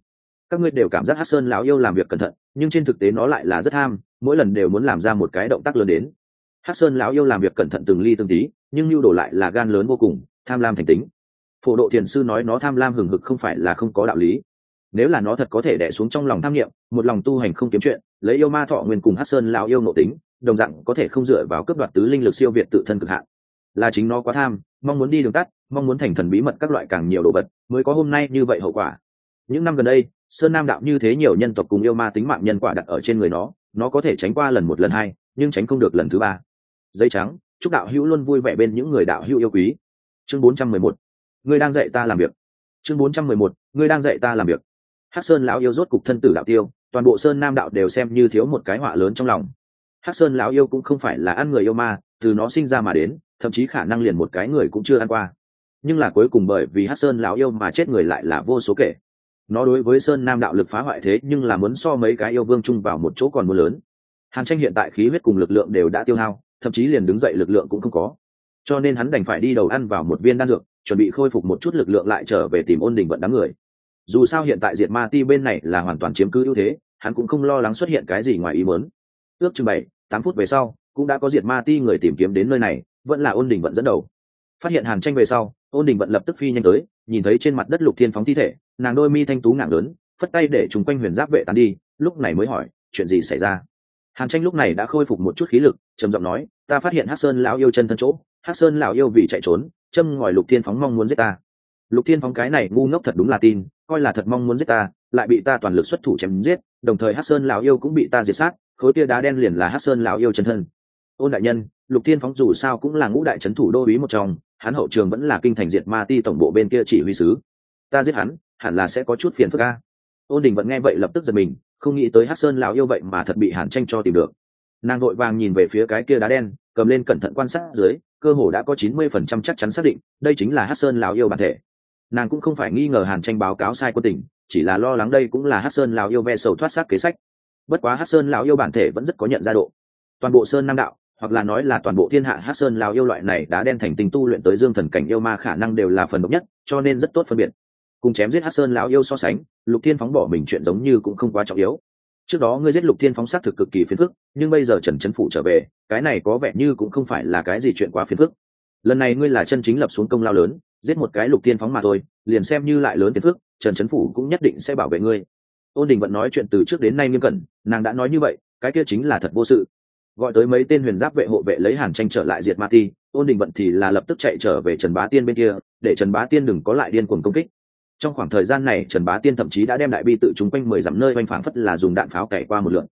Các ngươi đều cảm giác hát sơn lão yêu làm việc cẩn thận, nhưng trên thực tế nó lại là rất tham, mỗi lần đều muốn làm ra một cái động tác lớn đến. Hát sơn lão yêu làm việc cẩn thận từng ly từng tí, nhưng lưu đồ lại là gan lớn vô cùng, tham lam thành tính phổ độ thiền sư nói nó tham lam hừng hực không phải là không có đạo lý. Nếu là nó thật có thể đẻ xuống trong lòng tham nghiệm, một lòng tu hành không kiếm chuyện, lấy yêu ma thọ nguyên cùng hát sơn lão yêu nộ tính, đồng dạng có thể không dựa vào cấp đoạt tứ linh lực siêu việt tự thân cực hạn. Là chính nó quá tham, mong muốn đi đường tắt, mong muốn thành thần bí mật các loại càng nhiều đồ vật, mới có hôm nay như vậy hậu quả. Những năm gần đây, sơn nam đạo như thế nhiều nhân tộc cùng yêu ma tính mạng nhân quả đặt ở trên người nó nó có thể tránh qua lần một lần hai, nhưng tránh không được lần thứ ba. Giấy trắng, chúc đạo hữu luôn vui vẻ bên những người đạo hữu yêu quý. Chương bốn trăm mười một ngươi đang dạy ta làm việc. Chương bốn trăm mười một, ngươi đang dạy ta làm việc. Hắc sơn lão yêu rốt cục thân tử đạo tiêu, toàn bộ sơn nam đạo đều xem như thiếu một cái họa lớn trong lòng. Hắc sơn lão yêu cũng không phải là ăn người yêu ma, từ nó sinh ra mà đến, thậm chí khả năng liền một cái người cũng chưa ăn qua. Nhưng là cuối cùng bởi vì hắc sơn lão yêu mà chết người lại là vô số kể. Nó đối với sơn nam đạo lực phá hoại thế nhưng là muốn so mấy cái yêu vương chung vào một chỗ còn muốn lớn. Hàn tranh hiện tại khí huyết cùng lực lượng đều đã tiêu hao, thậm chí liền đứng dậy lực lượng cũng không có. Cho nên hắn đành phải đi đầu ăn vào một viên đan dược chuẩn bị khôi phục một chút lực lượng lại trở về tìm ôn đình vận đám người. Dù sao hiện tại diệt ma ti bên này là hoàn toàn chiếm cứ ưu thế, hắn cũng không lo lắng xuất hiện cái gì ngoài ý muốn. Ước chừng bảy, tám phút về sau, cũng đã có diệt ma ti người tìm kiếm đến nơi này, vẫn là ôn đình vận dẫn đầu. Phát hiện hàn tranh về sau, ôn đình vận lập tức phi nhanh tới, nhìn thấy trên mặt đất lục thiên phóng thi thể, nàng đôi mi thanh tú ngạng lớn, phất tay để chúng quanh huyền giáp vệ tán đi, lúc này mới hỏi, chuyện gì xảy ra? Hàn tranh lúc này đã khôi phục một chút khí lực, trầm giọng nói, ta phát hiện hát sơn lão yêu chân thân chỗ hát sơn lão yêu vì chạy trốn châm ngòi lục thiên phóng mong muốn giết ta. Lục thiên phóng cái này ngu ngốc thật đúng là tin, coi là thật mong muốn giết ta, lại bị ta toàn lực xuất thủ chém giết, đồng thời hát sơn lão yêu cũng bị ta diệt sát, khối kia đá đen liền là hát sơn lão yêu chân thân. Ôn đại nhân, lục thiên phóng dù sao cũng là ngũ đại trấn thủ đô ý một trong, hắn hậu trường vẫn là kinh thành diệt ma ti tổng bộ bên kia chỉ huy sứ. Ta giết hắn, hẳn là sẽ có chút phiền phức ca ôn đình vẫn nghe vậy lập tức giật mình, không nghĩ tới hát sơn lão yêu vậy mà thật bị hàn tranh cho tìm được. Nàng vội vàng nhìn về phía cái kia đá đen, cầm lên cẩn thận quan sát dưới cơ hồ đã có chín mươi phần trăm chắc chắn xác định, đây chính là hát sơn lão yêu bản thể. Nàng cũng không phải nghi ngờ hàn tranh báo cáo sai quân tình, chỉ là lo lắng đây cũng là hát sơn lão yêu ve sầu thoát xác kế sách. Bất quá hát sơn lão yêu bản thể vẫn rất có nhận ra độ. Toàn bộ sơn nam đạo, hoặc là nói là toàn bộ thiên hạ hát sơn lão yêu loại này đã đen thành tình tu luyện tới dương thần cảnh yêu ma khả năng đều là phần độc nhất, cho nên rất tốt phân biệt. Cùng chém giết hát sơn lão yêu so sánh, lục thiên phóng bỏ mình chuyện giống như cũng không quá trọng yếu trước đó ngươi giết lục thiên phóng sát thực cực kỳ phiền phức, nhưng bây giờ trần trấn phủ trở về, cái này có vẻ như cũng không phải là cái gì chuyện quá phiền phức. Lần này ngươi là chân chính lập xuống công lao lớn, giết một cái lục thiên phóng mà thôi, liền xem như lại lớn phiền phức, trần trấn phủ cũng nhất định sẽ bảo vệ ngươi. Ôn đình vẫn nói chuyện từ trước đến nay nghiêm cẩn, nàng đã nói như vậy, cái kia chính là thật vô sự. Gọi tới mấy tên huyền giáp vệ hộ vệ lấy hàn tranh trở lại diệt ma ti ôn đình vận thì là lập tức chạy trở về trần bá tiên bên kia, để trần bá tiên đừng có lại điên cuồng công kích trong khoảng thời gian này, trần bá tiên thậm chí đã đem đại bi tự chúng quanh mười dặm nơi oanh phảng phất là dùng đạn pháo cày qua một lượn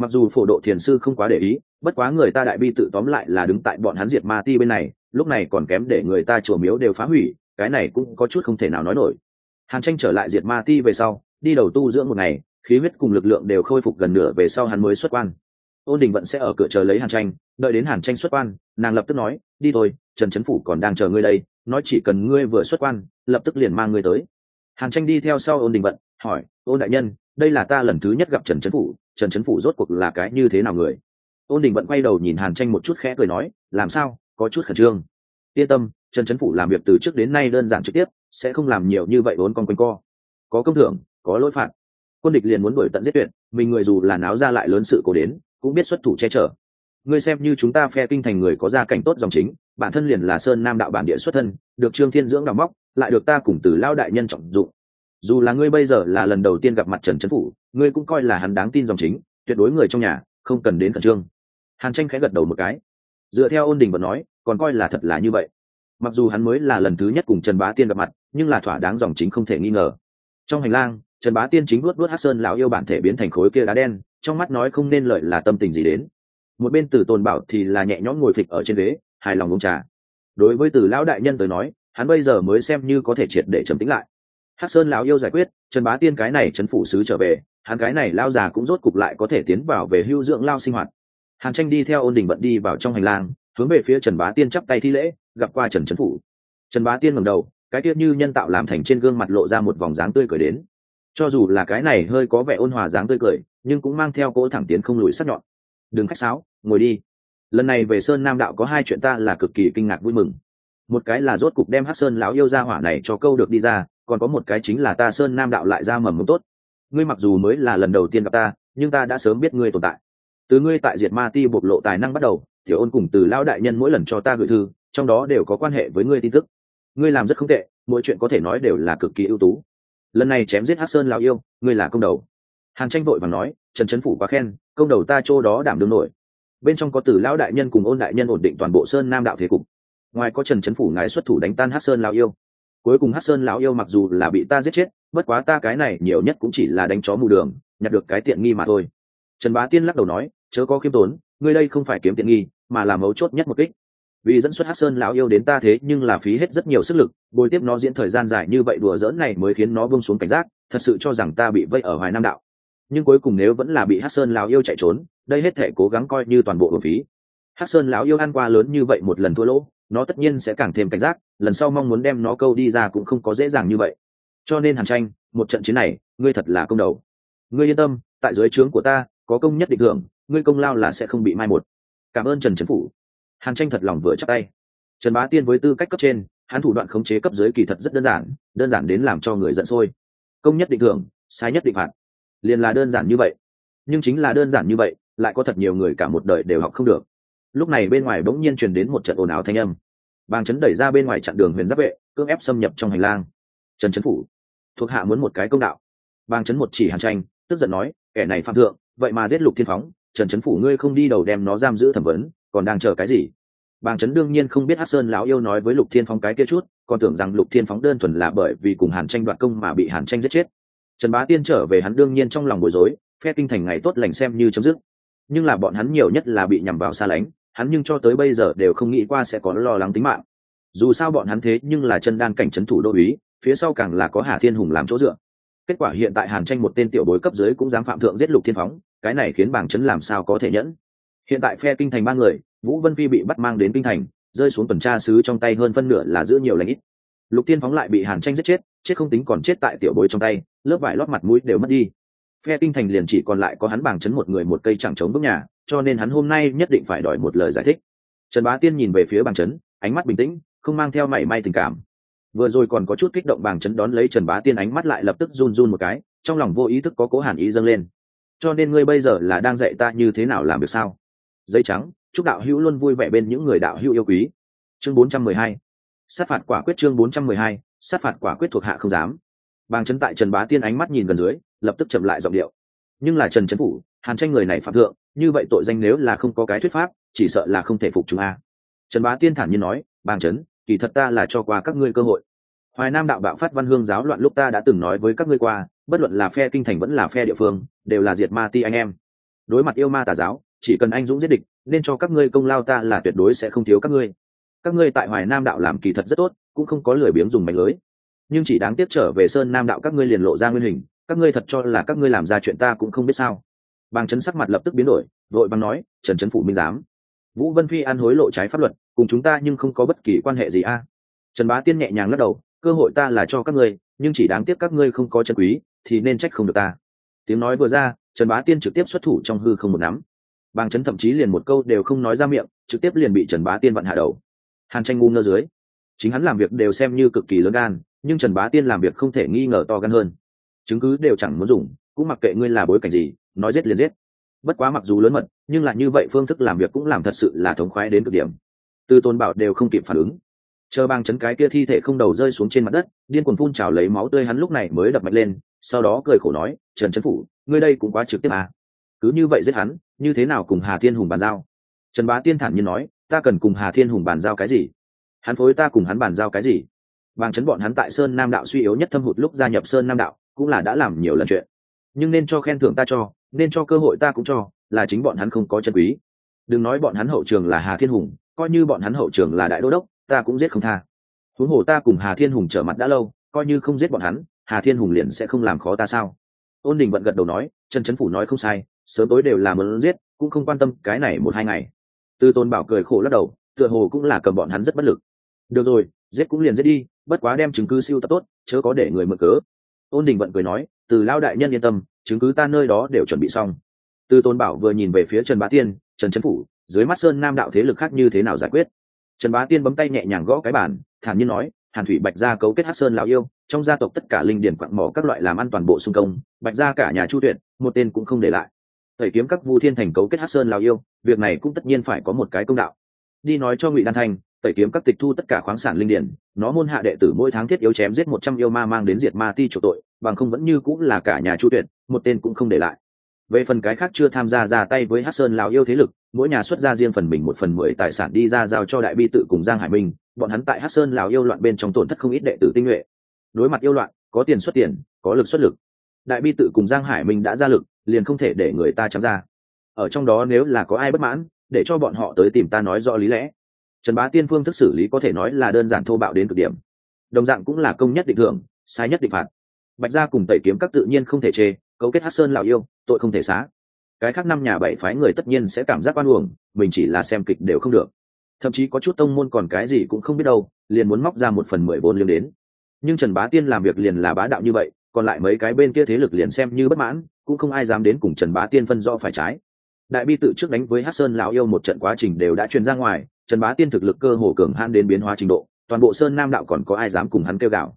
mặc dù phổ độ thiền sư không quá để ý, bất quá người ta đại bi tự tóm lại là đứng tại bọn hắn diệt ma ti bên này, lúc này còn kém để người ta chùa miếu đều phá hủy, cái này cũng có chút không thể nào nói nổi. Hàn tranh trở lại diệt ma ti về sau, đi đầu tu dưỡng một ngày, khí huyết cùng lực lượng đều khôi phục gần nửa về sau hắn mới xuất quan. Ôn đình vận sẽ ở cửa chờ lấy hàn tranh, đợi đến hàn tranh xuất quan, nàng lập tức nói, đi thôi, trần trấn phủ còn đang chờ ngươi đây, nói chỉ cần ngươi vừa xuất quan, lập tức liền mang ngươi tới hàn tranh đi theo sau ôn đình vận, hỏi, ôn đại nhân, đây là ta lần thứ nhất gặp trần trấn phủ, trần trấn phủ rốt cuộc là cái như thế nào người? Ôn đình vận quay đầu nhìn hàn tranh một chút khẽ cười nói, làm sao, có chút khẩn trương. Yên tâm, trần trấn phủ làm việc từ trước đến nay đơn giản trực tiếp, sẽ không làm nhiều như vậy vốn con quanh co. Có công thưởng, có lỗi phạt. Quân địch liền muốn đuổi tận giết tuyệt, mình người dù là náo ra lại lớn sự cố đến, cũng biết xuất thủ che chở. Ngươi xem như chúng ta phe kinh thành người có gia cảnh tốt dòng chính, bản thân liền là sơn nam đạo bản địa xuất thân, được trương thiên dưỡng đào móc lại được ta cùng từ lao đại nhân trọng dụng. Dù là ngươi bây giờ là lần đầu tiên gặp mặt trần trấn phủ, ngươi cũng coi là hắn đáng tin dòng chính, tuyệt đối người trong nhà, không cần đến khẩn trương. Hàn tranh khẽ gật đầu một cái. Dựa theo ôn đình vẫn nói, còn coi là thật là như vậy. Mặc dù hắn mới là lần thứ nhất cùng trần bá tiên gặp mặt, nhưng là thỏa đáng dòng chính không thể nghi ngờ. Trong hành lang, trần bá tiên chính luốt luốt hát sơn lão yêu bản thể biến thành khối kia đá đen, trong mắt nói không nên lợi là tâm tình gì đến. Một bên Tử tồn bảo thì là nhẹ nhõm ngồi phịch ở trên ghế, hài lòng uống trà. Đối với từ lão đại nhân tới nói hắn bây giờ mới xem như có thể triệt để trầm tĩnh lại. Hát sơn lão yêu giải quyết, trần bá tiên cái này trấn phủ sứ trở về, hắn cái này lao già cũng rốt cục lại có thể tiến vào về hưu dưỡng lao sinh hoạt. Hàn tranh đi theo ôn đình vận đi vào trong hành lang, hướng về phía trần bá tiên chắp tay thi lễ, gặp qua trần trấn phủ. Trần bá tiên ngầm đầu, cái tiết như nhân tạo làm thành trên gương mặt lộ ra một vòng dáng tươi cười đến. Cho dù là cái này hơi có vẻ ôn hòa dáng tươi cười, nhưng cũng mang theo cỗ thẳng tiến không lùi sắc nhọn. Đừng khách sáo, ngồi đi. Lần này về sơn nam đạo có hai chuyện ta là cực kỳ kinh ngạc vui mừng một cái là rốt cục đem hát sơn lão yêu ra hỏa này cho câu được đi ra, còn có một cái chính là ta sơn nam đạo lại ra mầm mống tốt. Ngươi mặc dù mới là lần đầu tiên gặp ta, nhưng ta đã sớm biết ngươi tồn tại. Từ ngươi tại diệt ma ti bộc lộ tài năng bắt đầu, tiểu ôn cùng từ lão đại nhân mỗi lần cho ta gửi thư, trong đó đều có quan hệ với ngươi tin tức. Ngươi làm rất không tệ, mỗi chuyện có thể nói đều là cực kỳ ưu tú. Lần này chém giết hát sơn lão yêu, ngươi là công đầu. Hàn tranh vội và nói, trần trấn phủ quá khen, công đầu ta chỗ đó đảm đương nổi. Bên trong có từ lão đại nhân cùng ôn đại nhân ổn định toàn bộ sơn nam đạo thế cục ngoài có trần trấn phủ ngài xuất thủ đánh tan hát sơn lão yêu. Cuối cùng hát sơn lão yêu mặc dù là bị ta giết chết, bất quá ta cái này nhiều nhất cũng chỉ là đánh chó mù đường, nhặt được cái tiện nghi mà thôi. Trần bá tiên lắc đầu nói, chớ có khiêm tốn, ngươi đây không phải kiếm tiện nghi, mà là mấu chốt nhất một kích. Vì dẫn xuất hát sơn lão yêu đến ta thế nhưng là phí hết rất nhiều sức lực, bồi tiếp nó diễn thời gian dài như vậy đùa dỡn này mới khiến nó bông xuống cảnh giác, thật sự cho rằng ta bị vây ở hoài nam đạo. Nhưng cuối cùng nếu vẫn là bị hát sơn lão yêu chạy trốn, đây hết thể cố gắng coi như toàn bộ hợp phí. Hát sơn lão yêu ăn qua lớn như vậy một lần thua lỗ nó tất nhiên sẽ càng thêm cảnh giác, lần sau mong muốn đem nó câu đi ra cũng không có dễ dàng như vậy. Cho nên hàn tranh, một trận chiến này, ngươi thật là công đầu. Ngươi yên tâm, tại dưới trướng của ta, có công nhất định hưởng ngươi công lao là sẽ không bị mai một. Cảm ơn trần trấn phủ. Hàn tranh thật lòng vừa chắc tay. Trần bá tiên với tư cách cấp trên, hắn thủ đoạn khống chế cấp dưới kỳ thật rất đơn giản đơn giản đến làm cho người giận sôi. Công nhất định thưởng, sai nhất định phạt. Liền là đơn giản như vậy. Nhưng chính là đơn giản như vậy, lại có thật nhiều người cả một đời đều học không được lúc này bên ngoài bỗng nhiên truyền đến một trận ồn ào thanh âm. Bàng chấn đẩy ra bên ngoài chặn đường huyền giáp vệ, cưỡng ép xâm nhập trong hành lang. Trần trấn phủ, thuộc hạ muốn một cái công đạo. Bàng chấn một chỉ hàn tranh, tức giận nói, kẻ này phạm thượng, vậy mà giết lục thiên phóng, trần trấn phủ ngươi không đi đầu đem nó giam giữ thẩm vấn, còn đang chờ cái gì? Bàng chấn đương nhiên không biết hát sơn lão yêu nói với lục thiên phóng cái kia chút, còn tưởng rằng lục thiên phóng đơn thuần là bởi vì cùng hàn tranh đoạt công mà bị hàn tranh giết chết. Trần bá tiên trở về hắn đương nhiên trong lòng bối rối, phe kinh thành ngày tốt lành xem như chấm dứt. Nhưng là bọn hắn nhiều nhất là bị nhằm vào xa lánh hắn nhưng cho tới bây giờ đều không nghĩ qua sẽ có lo lắng tính mạng. Dù sao bọn hắn thế nhưng là chân đan cảnh trấn thủ đô uý, phía sau càng là có hà thiên hùng làm chỗ dựa. Kết quả hiện tại hàn tranh một tên tiểu bối cấp dưới cũng dám phạm thượng giết lục thiên phóng, cái này khiến bảng chấn làm sao có thể nhẫn. Hiện tại phe kinh thành ba người, vũ vân phi bị bắt mang đến kinh thành, rơi xuống tuần tra sứ trong tay hơn phân nửa là giữ nhiều lãnh ít. Lục thiên phóng lại bị hàn tranh giết chết chết không tính còn chết tại tiểu bối trong tay, lớp vải lót mặt mũi đều mất đi. Phe kinh thành liền chỉ còn lại có hắn bảng chấn một người một cây chẳng chống bước nhà cho nên hắn hôm nay nhất định phải đòi một lời giải thích. Trần bá tiên nhìn về phía Bàng chấn, ánh mắt bình tĩnh, không mang theo mảy may tình cảm. Vừa rồi còn có chút kích động Bàng chấn đón lấy trần bá tiên ánh mắt lại lập tức run run một cái, trong lòng vô ý thức có cố hàn ý dâng lên. Cho nên ngươi bây giờ là đang dạy ta như thế nào làm việc sao? Dây trắng, chúc đạo hữu luôn vui vẻ bên những người đạo hữu yêu quý. Chương 412 sát phạt quả quyết chương 412 sát phạt quả quyết thuộc hạ không dám. Bàng chấn tại trần bá tiên ánh mắt nhìn gần dưới, lập tức chậm lại giọng điệu. Nhưng là trần trấn phủ, hàn tranh người này phạm thượng như vậy tội danh nếu là không có cái thuyết pháp, chỉ sợ là không thể phục chúng a. Trần bá tiên thản nhiên nói, bàng chấn, kỳ thật ta là cho qua các ngươi cơ hội. Hoài nam đạo bạo phát văn hương giáo loạn lúc ta đã từng nói với các ngươi qua, bất luận là phe kinh thành vẫn là phe địa phương, đều là diệt ma ti anh em. Đối mặt yêu ma tà giáo, chỉ cần anh dũng giết địch, nên cho các ngươi công lao ta là tuyệt đối sẽ không thiếu các ngươi. Các ngươi tại hoài nam đạo làm kỳ thật rất tốt, cũng không có lười biếng dùng mạch lưới. Nhưng chỉ đáng tiếc trở về sơn nam đạo các ngươi liền lộ ra nguyên hình, các ngươi thật cho là các ngươi làm ra chuyện ta cũng không biết sao bàng chấn sắc mặt lập tức biến đổi, vội bằng nói, trần trấn phủ minh giám, vũ vân phi ăn hối lộ trái pháp luật, cùng chúng ta nhưng không có bất kỳ quan hệ gì a. Trần bá tiên nhẹ nhàng lắc đầu, cơ hội ta là cho các ngươi, nhưng chỉ đáng tiếc các ngươi không có chân quý, thì nên trách không được ta. Tiếng nói vừa ra, trần bá tiên trực tiếp xuất thủ trong hư không một nắm. Bàng chấn thậm chí liền một câu đều không nói ra miệng, trực tiếp liền bị trần bá tiên vặn hạ đầu. Hàn tranh ngu ngơ dưới. Chính hắn làm việc đều xem như cực kỳ lớn gan, nhưng trần bá tiên làm việc không thể nghi ngờ to gan hơn. Chứng cứ đều chẳng muốn dùng, cũng mặc kệ ngươi là bối cảnh gì nói giết liền giết. Bất quá mặc dù lớn mật, nhưng lại như vậy phương thức làm việc cũng làm thật sự là thống khoái đến cực điểm. Từ tôn bảo đều không kịp phản ứng. Chờ bang chấn cái kia thi thể không đầu rơi xuống trên mặt đất, điên cuồng phun trào lấy máu tươi hắn lúc này mới đập mạnh lên, sau đó cười khổ nói, trần trấn phủ, ngươi đây cũng quá trực tiếp à. cứ như vậy giết hắn, như thế nào cùng hà thiên hùng bàn giao? Trần bá tiên thản nhiên nói, ta cần cùng hà thiên hùng bàn giao cái gì? Hắn phối ta cùng hắn bàn giao cái gì? Bang chấn bọn hắn tại sơn nam đạo suy yếu nhất thâm hụt lúc gia nhập sơn nam đạo, cũng là đã làm nhiều lần chuyện. Nhưng nên cho khen thưởng ta cho nên cho cơ hội ta cũng cho, là chính bọn hắn không có chân quý. Đừng nói bọn hắn hậu trường là hà thiên hùng, coi như bọn hắn hậu trường là đại đô đốc, ta cũng giết không tha. Huống hồ ta cùng hà thiên hùng trở mặt đã lâu, coi như không giết bọn hắn, hà thiên hùng liền sẽ không làm khó ta sao? Ôn đình vận gật đầu nói, trần trấn phủ nói không sai, sớm tối đều là muốn giết, cũng không quan tâm cái này một hai ngày. Tư tôn bảo cười khổ lắc đầu, tựa hồ cũng là cầm bọn hắn rất bất lực. Được rồi, giết cũng liền giết đi, bất quá đem chứng cứ siêu tập tốt, chớ có để người mượn cớ. Ôn đình vận cười nói, từ lao đại nhân yên tâm chứng cứ ta nơi đó đều chuẩn bị xong. Tư tôn bảo vừa nhìn về phía trần bá tiên, trần trấn phủ, dưới mắt sơn nam đạo thế lực khác như thế nào giải quyết? Trần bá tiên bấm tay nhẹ nhàng gõ cái bàn, thản nhiên nói, hàn thủy bạch gia cấu kết hát sơn lão yêu, trong gia tộc tất cả linh điển quặng mỏ các loại làm ăn toàn bộ xung công, bạch gia cả nhà chu tuyệt, một tên cũng không để lại. Thầy kiếm các vu thiên thành cấu kết hát sơn lão yêu, việc này cũng tất nhiên phải có một cái công đạo. Đi nói cho ngụy đan thanh tẩy kiếm các tịch thu tất cả khoáng sản linh điển, nó môn hạ đệ tử mỗi tháng thiết yếu chém giết một trăm yêu ma mang đến diệt ma ti chủ tội bằng không vẫn như cũng là cả nhà chu tuyệt, một tên cũng không để lại. Về phần cái khác chưa tham gia ra tay với hát sơn lào yêu thế lực, mỗi nhà xuất ra riêng phần mình một phần mười tài sản đi ra giao cho đại bi tự cùng giang hải minh, bọn hắn tại hát sơn lào yêu loạn bên trong tổn thất không ít đệ tử tinh nhuệ. Đối mặt yêu loạn, có tiền xuất tiền, có lực xuất lực. Đại bi tự cùng giang hải minh đã ra lực, liền không thể để người ta trắng ra. Ở trong đó nếu là có ai bất mãn, để cho bọn họ tới tìm ta nói rõ lý lẽ. Trần bá tiên phương thức xử lý có thể nói là đơn giản thô bạo đến cực điểm. Đồng dạng cũng là công nhất định thưởng, sai nhất định phạt bạch gia cùng tẩy kiếm các tự nhiên không thể chê, cấu kết hát sơn lào yêu, tội không thể xá. Cái khác năm nhà bảy phái người tất nhiên sẽ cảm giác oan uổng, mình chỉ là xem kịch đều không được. Thậm chí có chút tông môn còn cái gì cũng không biết đâu, liền muốn móc ra một phần mười vốn liêm đến. Nhưng trần bá tiên làm việc liền là bá đạo như vậy, còn lại mấy cái bên kia thế lực liền xem như bất mãn, cũng không ai dám đến cùng trần bá tiên phân do phải trái. Đại bi tự trước đánh với hát sơn lão yêu một trận quá trình đều đã truyền ra ngoài, trần bá tiên thực lực cơ hồ cường han đến biến hóa trình độ, toàn bộ sơn nam đạo còn có ai dám cùng hắn kêu gào.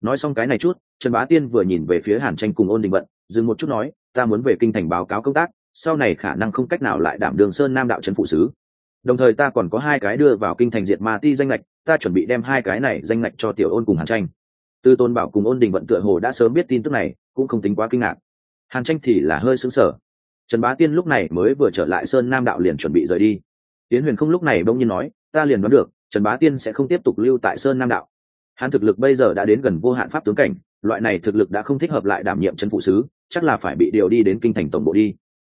Nói xong cái này chút trần bá tiên vừa nhìn về phía hàn tranh cùng ôn đình vận dừng một chút nói, ta muốn về kinh thành báo cáo công tác, sau này khả năng không cách nào lại đảm đường sơn nam đạo trấn phụ sứ. Đồng thời ta còn có hai cái đưa vào kinh thành diệt ma ti danh lệch ta chuẩn bị đem hai cái này danh lệch cho tiểu ôn cùng hàn tranh. Tư tôn bảo cùng ôn đình vận tựa hồ đã sớm biết tin tức này, cũng không tính quá kinh ngạc. Hàn tranh thì là hơi xứng sở trần bá tiên lúc này mới vừa trở lại sơn nam đạo liền chuẩn bị rời đi. Tiến huyền không lúc này bỗng nhiên nói, ta liền đoán được, trần bá tiên sẽ không tiếp tục lưu tại sơn nam đạo. Hắn thực lực bây giờ đã đến gần vô hạn pháp tướng cảnh loại này thực lực đã không thích hợp lại đảm nhiệm chân phụ sứ, chắc là phải bị điều đi đến kinh thành tổng bộ đi.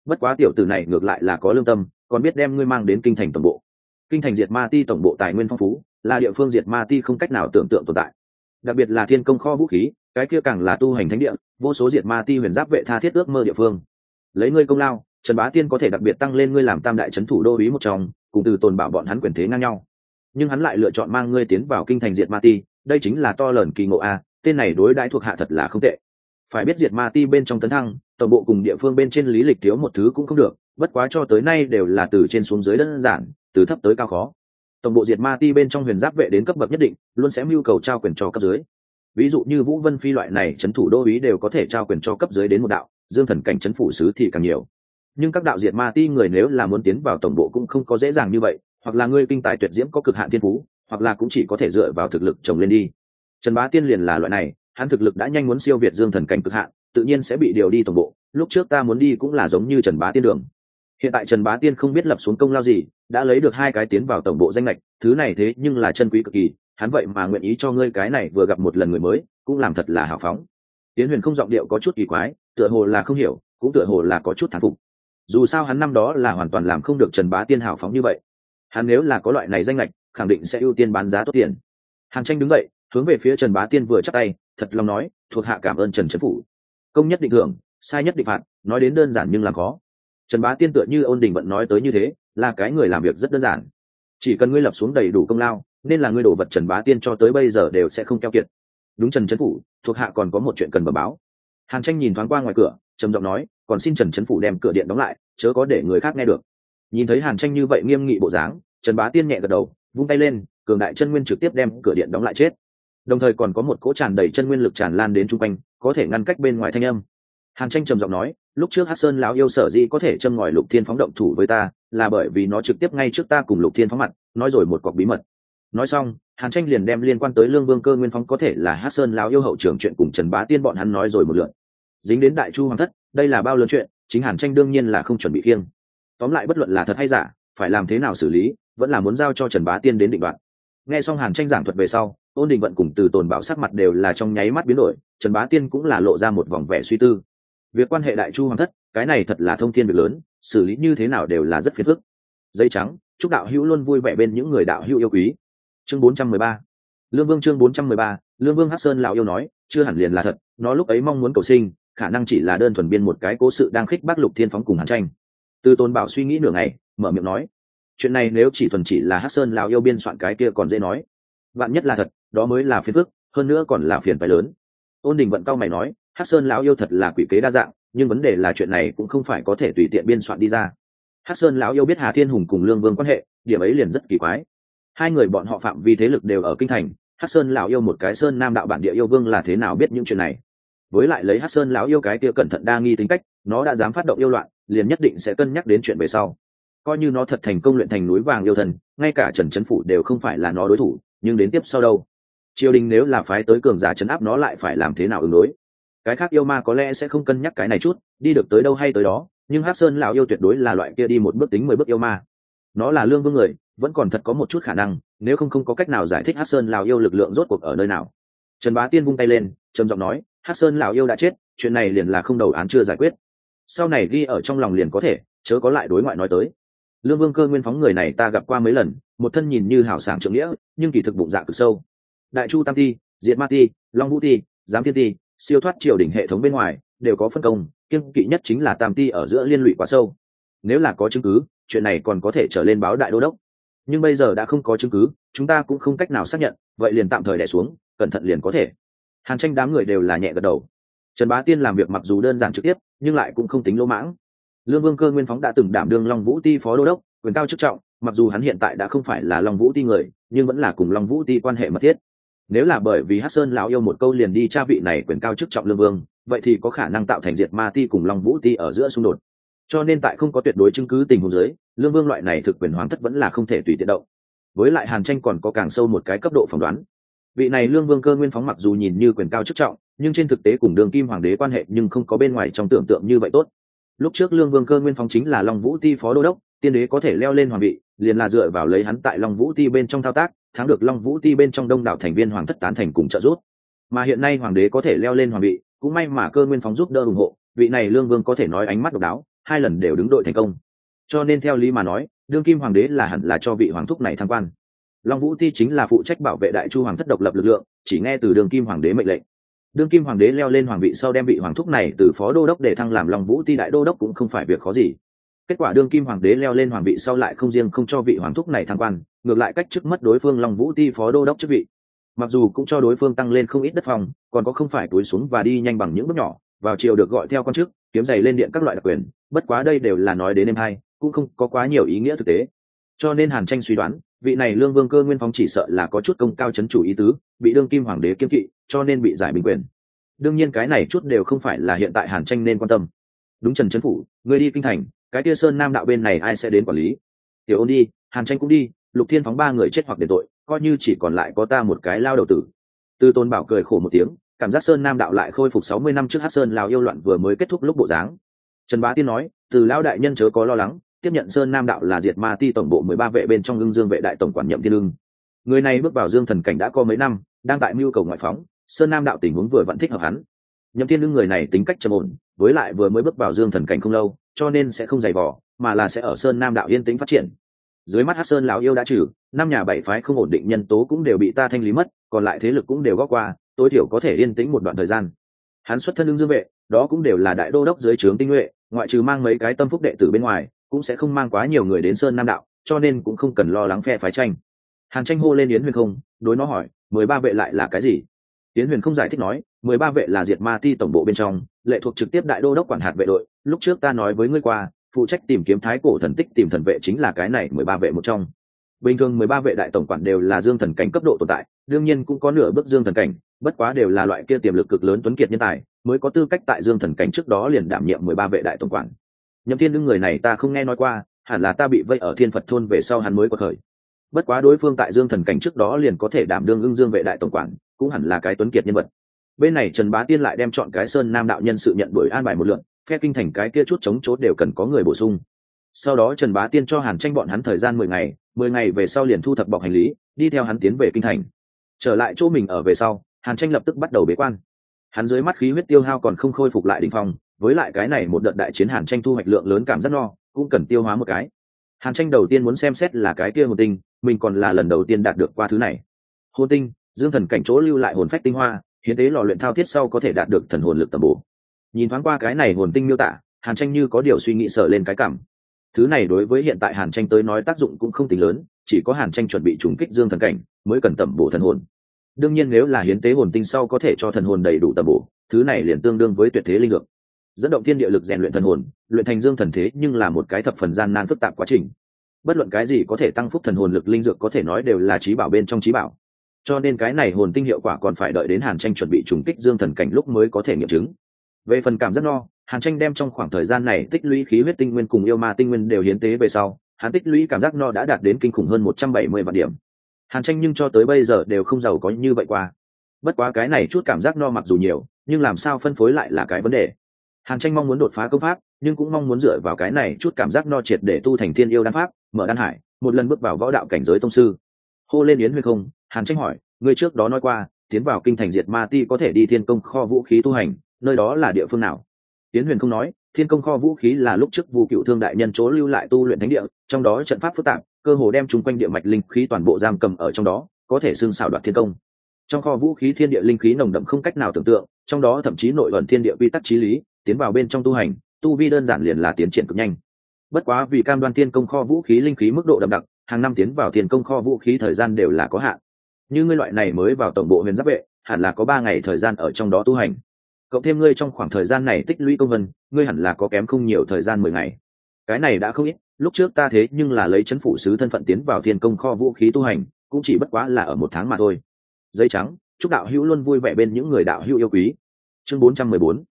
Bất quá tiểu tử này ngược lại là có lương tâm, còn biết đem ngươi mang đến kinh thành tổng bộ. Kinh thành diệt ma ti tổng bộ tài nguyên phong phú, là địa phương diệt ma ti không cách nào tưởng tượng tồn tại. Đặc biệt là thiên công kho vũ khí, cái kia càng là tu hành thánh địa, vô số diệt ma ti huyền giáp vệ tha thiết ước mơ địa phương. Lấy ngươi công lao, trần bá tiên có thể đặc biệt tăng lên ngươi làm tam đại trấn thủ đô ý một trong, cùng từ tồn bảo bọn hắn quyền thế ngang nhau. Nhưng hắn lại lựa chọn mang ngươi tiến vào kinh thành diệt ma ti, đây chính là to lớn kỳ ngộ a tên này đối đãi thuộc hạ thật là không tệ. Phải biết diệt ma ti bên trong tấn thăng, tổng bộ cùng địa phương bên trên lý lịch thiếu một thứ cũng không được, bất quá cho tới nay đều là từ trên xuống dưới đơn giản, từ thấp tới cao khó. Tổng bộ diệt ma ti bên trong huyền giáp vệ đến cấp bậc nhất định, luôn sẽ mưu cầu trao quyền cho cấp dưới. Ví dụ như vũ vân phi loại này c h ấ n thủ đô ý đều có thể trao quyền cho cấp dưới đến một đạo, dương thần cảnh c h ấ n phủ sứ thì càng nhiều. Nhưng các đạo diệt ma ti người nếu là muốn tiến vào tổng bộ cũng không có dễ dàng như vậy, hoặc là ngươi kinh tài tuyệt diễm có cực hạn thiên phú, hoặc là cũng chỉ có thể dựa vào thực lực trồng lên đi trần bá tiên liền là loại này, hắn thực lực đã nhanh muốn siêu việt dương thần cảnh cực hạn, tự nhiên sẽ bị điều đi tổng bộ, lúc trước ta muốn đi cũng là giống như trần bá tiên đường. Hiện tại trần bá tiên không biết lập xuống công lao gì, đã lấy được hai cái tiến vào tổng bộ danh lệch thứ này thế nhưng là chân quý cực kỳ, hắn vậy mà nguyện ý cho ngươi cái này vừa gặp một lần người mới, cũng làm thật là hào phóng. Tiến huyền không giọng điệu có chút kỳ quái, tựa hồ là không hiểu, cũng tựa hồ là có chút thán phục. Dù sao hắn năm đó là hoàn toàn làm không được trần bá tiên hào phóng như vậy. Hắn nếu là có loại này danh lệch khẳng định sẽ ưu tiên bán giá tốt tiền. Hàn tranh đứng dậy hướng về phía trần bá tiên vừa chắc tay, thật lòng nói, thuộc hạ cảm ơn trần trấn phủ. Công nhất định thưởng, sai nhất định phạt, nói đến đơn giản nhưng là khó. Trần bá tiên tựa như ôn đình vẫn nói tới như thế, là cái người làm việc rất đơn giản. Chỉ cần ngươi lập xuống đầy đủ công lao, nên là ngươi đổ vật trần bá tiên cho tới bây giờ đều sẽ không keo kiệt. Đúng trần trấn phủ, thuộc hạ còn có một chuyện cần bờ báo. Hàn tranh nhìn thoáng qua ngoài cửa, trầm giọng nói, còn xin trần trấn phủ đem cửa điện đóng lại, chớ có để người khác nghe được. Nhìn thấy hàn tranh như vậy nghiêm nghị bộ dáng, trần bá tiên nhẹ gật đầu, vung tay lên, cường đại chân nguyên trực tiếp đem cửa điện đóng lại chết đồng thời còn có một cỗ tràn đầy chân nguyên lực tràn lan đến chung quanh, có thể ngăn cách bên ngoài thanh âm. Hàn tranh trầm giọng nói, lúc trước hát sơn lão yêu sở dĩ có thể châm ngòi lục thiên phóng động thủ với ta, là bởi vì nó trực tiếp ngay trước ta cùng lục thiên phóng mặt, nói rồi một cọc bí mật. Nói xong, hàn tranh liền đem liên quan tới lương vương cơ nguyên phóng có thể là hát sơn lão yêu hậu trưởng chuyện cùng trần bá tiên bọn hắn nói rồi một lượt. dính đến đại chu hoàng thất, đây là bao lớn chuyện, chính hàn tranh đương nhiên là không chuẩn bị kiêng tóm lại bất luận là thật hay giả, phải làm thế nào xử lý, vẫn là muốn giao cho trần bá tiên đến định đoạn nghe xong hàn tranh giảng thuật về sau ôn định vận cùng từ tồn bảo sắc mặt đều là trong nháy mắt biến đổi, trần bá tiên cũng là lộ ra một vòng vẻ suy tư. Việc quan hệ đại chu hoàng thất, cái này thật là thông thiên việc lớn, xử lý như thế nào đều là rất phiền phức. Dây trắng, chúc đạo hữu luôn vui vẻ bên những người đạo hữu yêu quý. Chương 413 lương vương chương 413 lương vương hắc sơn lão yêu nói, chưa hẳn liền là thật, nó lúc ấy mong muốn cầu sinh, khả năng chỉ là đơn thuần biên một cái cố sự đang khích bác lục thiên phóng cùng hàn tranh. Từ tôn bảo suy nghĩ nửa ngày, mở miệng nói, chuyện này nếu chỉ thuần chỉ là hắc sơn lão yêu biên soạn cái kia còn dễ nói. Bạn nhất là thật đó mới là phiền phức, hơn nữa còn là phiền phải lớn. Ôn đình vận cao mày nói, hắc sơn lão yêu thật là quỷ kế đa dạng, nhưng vấn đề là chuyện này cũng không phải có thể tùy tiện biên soạn đi ra. Hắc sơn lão yêu biết hà thiên hùng cùng lương vương quan hệ, điểm ấy liền rất kỳ quái. Hai người bọn họ phạm vi thế lực đều ở kinh thành, hắc sơn lão yêu một cái sơn nam đạo bản địa yêu vương là thế nào biết những chuyện này? Với lại lấy hắc sơn lão yêu cái kia cẩn thận đa nghi tính cách, nó đã dám phát động yêu loạn, liền nhất định sẽ cân nhắc đến chuyện về sau. Coi như nó thật thành công luyện thành núi vàng yêu thần, ngay cả trần trấn phủ đều không phải là nó đối thủ, nhưng đến tiếp sau đâu? Triều đình nếu là phái tới cường giả chấn áp nó lại phải làm thế nào ứng đối? Cái khác yêu ma có lẽ sẽ không cân nhắc cái này chút, đi được tới đâu hay tới đó, nhưng hát sơn lão yêu tuyệt đối là loại kia đi một bước tính mười bước yêu ma. Nó là lương vương người, vẫn còn thật có một chút khả năng, nếu không không có cách nào giải thích hát sơn lão yêu lực lượng rốt cuộc ở nơi nào. Trần bá tiên vung tay lên, trầm giọng nói hát sơn lão yêu đã chết, chuyện này liền là không đầu án chưa giải quyết. Sau này ghi ở trong lòng liền có thể, chớ có lại đối ngoại nói tới. Lương vương cơ nguyên phóng người này ta gặp qua mấy lần, một thân nhìn như hảo sảng trưởng nghĩa, nhưng kỳ thực bụng dạ cực sâu đại chu tam ti, diệt ma ti, long vũ ti, giám thiên ti, siêu thoát triều đỉnh hệ thống bên ngoài, đều có phân công kiên kỵ nhất chính là tam ti ở giữa liên lụy quá sâu. Nếu là có chứng cứ, chuyện này còn có thể trở lên báo đại đô đốc. Nhưng bây giờ đã không có chứng cứ, chúng ta cũng không cách nào xác nhận, vậy liền tạm thời đẻ xuống, cẩn thận liền có thể. Hàn tranh đám người đều là nhẹ gật đầu. Trần bá tiên làm việc mặc dù đơn giản trực tiếp, nhưng lại cũng không tính lỗ mãng. Lương vương cơ nguyên phóng đã từng đảm đương long vũ ti phó đô đốc, quyền cao chức trọng, mặc dù hắn hiện tại đã không phải là long vũ ti người, nhưng vẫn là cùng long vũ ti quan hệ mật thiết nếu là bởi vì hát sơn lão yêu một câu liền đi cha vị này quyền cao chức trọng lương vương, vậy thì có khả năng tạo thành diệt ma ti cùng long vũ ti ở giữa xung đột. Cho nên tại không có tuyệt đối chứng cứ tình huống giới lương vương loại này thực quyền hoàng thất vẫn là không thể tùy tiện động. Với lại hàn tranh còn có càng sâu một cái cấp độ phỏng đoán. Vị này lương vương cơ nguyên phóng mặc dù nhìn như quyền cao chức trọng, nhưng trên thực tế cùng đường kim hoàng đế quan hệ nhưng không có bên ngoài trong tưởng tượng như vậy tốt. Lúc trước lương vương cơ nguyên phóng chính là long vũ ti phó đô đốc, tiên đế có thể leo lên hoàng vị, liền là dựa vào lấy hắn tại long vũ ti bên trong thao tác thắng được long vũ ti bên trong đông đảo thành viên hoàng thất tán thành cùng trợ giúp. Mà hiện nay hoàng đế có thể leo lên hoàng vị, cũng may mà cơ nguyên phóng giúp đỡ ủng hộ, vị này lương vương có thể nói ánh mắt độc đáo, hai lần đều đứng đội thành công. Cho nên theo lý mà nói, đương kim hoàng đế là hẳn là cho vị hoàng thúc này tham quan. Long vũ ti chính là phụ trách bảo vệ đại chu hoàng thất độc lập lực lượng, chỉ nghe từ đường kim hoàng đế mệnh lệnh. Đương kim hoàng đế leo lên hoàng vị sau đem vị hoàng thúc này từ phó đô đốc để thăng làm long vũ ti đại đô đốc cũng không phải việc khó gì kết quả đương kim hoàng đế leo lên hoàng vị sau lại không riêng không cho vị hoàng thúc này thăng quan, ngược lại cách chức mất đối phương long vũ ti phó đô đốc chức vị. Mặc dù cũng cho đối phương tăng lên không ít đất phòng, còn có không phải túi xuống và đi nhanh bằng những bước nhỏ, vào chiều được gọi theo con chức, kiếm giày lên điện các loại đặc quyền, bất quá đây đều là nói đến em hai, cũng không có quá nhiều ý nghĩa thực tế. Cho nên hàn tranh suy đoán, vị này lương vương cơ nguyên phong chỉ sợ là có chút công cao chấn chủ ý tứ, bị đương kim hoàng đế kiên kỵ, cho nên bị giải bình quyền. Đương nhiên cái này chút đều không phải là hiện tại hàn tranh nên quan tâm. Đúng trần trấn phủ, người đi kinh thành cái kia sơn nam đạo bên này ai sẽ đến quản lý? Tiểu ôn đi, hàn tranh cũng đi, lục thiên phóng ba người chết hoặc đền tội, coi như chỉ còn lại có ta một cái lao đầu tử. Tư tôn bảo cười khổ một tiếng, cảm giác sơn nam đạo lại khôi phục sáu mươi năm trước hát sơn lào yêu loạn vừa mới kết thúc lúc bộ dáng. Trần bá tiên nói, từ lão đại nhân chớ có lo lắng, tiếp nhận sơn nam đạo là diệt ma ti tổng bộ mười ba vệ bên trong lưng dương vệ đại tổng quản nhậm thiên lương người này bước vào dương thần cảnh đã có mấy năm, đang tại mưu cầu ngoại phóng, sơn nam đạo tình huống vừa vẫn thích hợp hắn. Nhậm thiên lương người này tính cách trầm ổn, với lại vừa mới bước vào dương thần cảnh không lâu cho nên sẽ không dày vỏ mà là sẽ ở sơn nam đạo yên tĩnh phát triển. Dưới mắt hát sơn lão yêu đã trừ, năm nhà bảy phái không ổn định nhân tố cũng đều bị ta thanh lý mất, còn lại thế lực cũng đều góp qua, tối thiểu có thể yên tĩnh một đoạn thời gian. Hắn xuất thân lương dương vệ, đó cũng đều là đại đô đốc dưới trướng tinh nhuệ, ngoại trừ mang mấy cái tâm phúc đệ tử bên ngoài, cũng sẽ không mang quá nhiều người đến sơn nam đạo, cho nên cũng không cần lo lắng phe phái tranh. Hàn tranh hô lên yến huyền không, đối nó hỏi, mười ba vệ lại là cái gì? Yến huyền không giải thích nói, mười ba vệ là diệt ma ti tổng bộ bên trong lệ thuộc trực tiếp đại đô đốc quản hạt vệ đội. Lúc trước ta nói với ngươi qua, phụ trách tìm kiếm thái cổ thần tích tìm thần vệ chính là cái này mười ba vệ một trong. Bình thường mười ba vệ đại tổng quản đều là dương thần cảnh cấp độ tồn tại, đương nhiên cũng có nửa bước dương thần cảnh, bất quá đều là loại kia tiềm lực cực lớn tuấn kiệt nhân tài, mới có tư cách tại dương thần cảnh trước đó liền đảm nhiệm mười ba vệ đại tổng quản. Nhậm thiên đương người này ta không nghe nói qua, hẳn là ta bị vây ở thiên phật thôn về sau hắn mới có khởi bất quá đối phương tại dương thần cảnh trước đó liền có thể đảm đương ưng dương vệ đại tổng quản, cũng hẳn là cái tuấn kiệt nhân vật bên này trần bá tiên lại đem chọn cái sơn nam đạo nhân sự nhận đổi an bài một lượng phe kinh thành cái kia chút chống chốt đều cần có người bổ sung. Sau đó trần bá tiên cho hàn tranh bọn hắn thời gian mười ngày mười ngày về sau liền thu thập bọc hành lý, đi theo hắn tiến về kinh thành. Trở lại chỗ mình ở về sau, hàn tranh lập tức bắt đầu bế quan. Hắn dưới mắt khí huyết tiêu hao còn không khôi phục lại đ ỉ n h phong, với lại cái này một đợt đại chiến hàn tranh thu hoạch lượng lớn cảm giác no, cũng cần tiêu hóa một cái. Hàn tranh đầu tiên muốn xem xét là cái kia hồn tinh, mình còn là lần đầu tiên đạt được qua thứ này. Hồn tinh, dương thần cảnh chỗ lưu lại hồn phách tinh hoa hiến tế lò luyện thao thiết sau có thể đạt được thần hồn lực tầm bổ. Nhìn thoáng qua cái này hồn tinh miêu tả, hàn tranh như có điều suy nghĩ sợ lên cái cảm. Thứ này đối với hiện tại hàn tranh tới nói tác dụng cũng không tính lớn, chỉ có hàn tranh chuẩn bị trùng kích dương thần cảnh mới cần tẩm bổ thần hồn. Đương nhiên nếu là hiến tế hồn tinh sau có thể cho thần hồn đầy đủ tầm bổ, thứ này liền tương đương với tuyệt thế linh dược. Dẫn động thiên địa lực rèn luyện thần hồn, luyện thành dương thần thế nhưng là một cái thập phần gian nan phức tạp quá trình. Bất luận cái gì có thể tăng phúc thần hồn lực linh dược có thể nói đều là trí bảo bên trong trí bảo cho nên cái này hồn tinh hiệu quả còn phải đợi đến hàn tranh chuẩn bị trùng kích dương thần cảnh lúc mới có thể nghiệm chứng. Về phần cảm giác no, hàn tranh đem trong khoảng thời gian này tích lũy khí huyết tinh nguyên cùng yêu ma tinh nguyên đều hiến tế về sau, hắn tích lũy cảm giác no đã đạt đến kinh khủng hơn một trăm bảy mươi vạn điểm. Hàn tranh nhưng cho tới bây giờ đều không giàu có như vậy qua. Bất quá cái này chút cảm giác no mặc dù nhiều, nhưng làm sao phân phối lại là cái vấn đề. Hàn tranh mong muốn đột phá công pháp, nhưng cũng mong muốn dựa vào cái này chút cảm giác no triệt để tu thành thiên yêu đan pháp, mở đan hải, một lần bước vào võ đạo cảnh giới tông sư hô lên yến huyền không? Hàn tranh hỏi người trước đó nói qua, tiến vào kinh thành diệt ma ti có thể đi thiên công kho vũ khí tu hành, nơi đó là địa phương nào? Yến huyền không nói, thiên công kho vũ khí là lúc trước vu cựu thương đại nhân chỗ lưu lại tu luyện thánh địa, trong đó trận pháp phức tạp, cơ hồ đem chung quanh địa mạch linh khí toàn bộ giam cầm ở trong đó, có thể xương xảo đoạt thiên công. Trong kho vũ khí thiên địa linh khí nồng đậm không cách nào tưởng tượng, trong đó thậm chí nội ẩn thiên địa quy tắc trí lý, tiến vào bên trong tu hành, tu vi đơn giản liền là tiến triển cực nhanh. Bất quá vì cam đoan thiên công kho vũ khí linh khí mức độ đậm đặc hàng năm tiến vào thiên công kho vũ khí thời gian đều là có hạn. Như ngươi loại này mới vào tổng bộ huyền giáp vệ, hẳn là có ba ngày thời gian ở trong đó tu hành. Cộng thêm ngươi trong khoảng thời gian này tích lũy công vân, ngươi hẳn là có kém không nhiều thời gian mười ngày. Cái này đã không ít, lúc trước ta thế nhưng là lấy chấn phủ sứ thân phận tiến vào thiên công kho vũ khí tu hành, cũng chỉ bất quá là ở một tháng mà thôi. Giấy trắng, chúc đạo hữu luôn vui vẻ bên những người đạo hữu yêu quý. Chương bốn trăm mười bốn.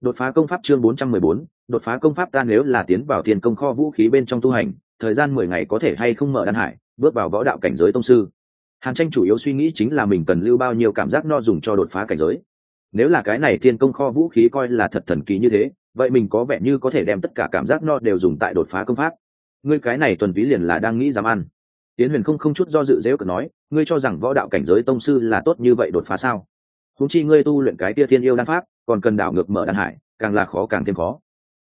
Đột phá công pháp chương bốn trăm mười bốn, đột phá công pháp ta nếu là tiến vào thiên công kho vũ khí bên trong tu hành thời gian mười ngày có thể hay không mở đan hải, bước vào võ đạo cảnh giới tông sư. Hàn tranh chủ yếu suy nghĩ chính là mình cần lưu bao nhiêu cảm giác no dùng cho đột phá cảnh giới. Nếu là cái này thiên công kho vũ khí coi là thật thần kỳ như thế, vậy mình có vẻ như có thể đem tất cả cảm giác no đều dùng tại đột phá công pháp. Ngươi cái này tuần ví liền là đang nghĩ dám ăn. Tiến huyền không không chút do dự dễu cợt nói, ngươi cho rằng võ đạo cảnh giới tông sư là tốt như vậy đột phá sao? Húng chi ngươi tu luyện cái tia thiên yêu đan pháp, còn cần đảo ngược mở đan hải, càng là khó càng thêm khó.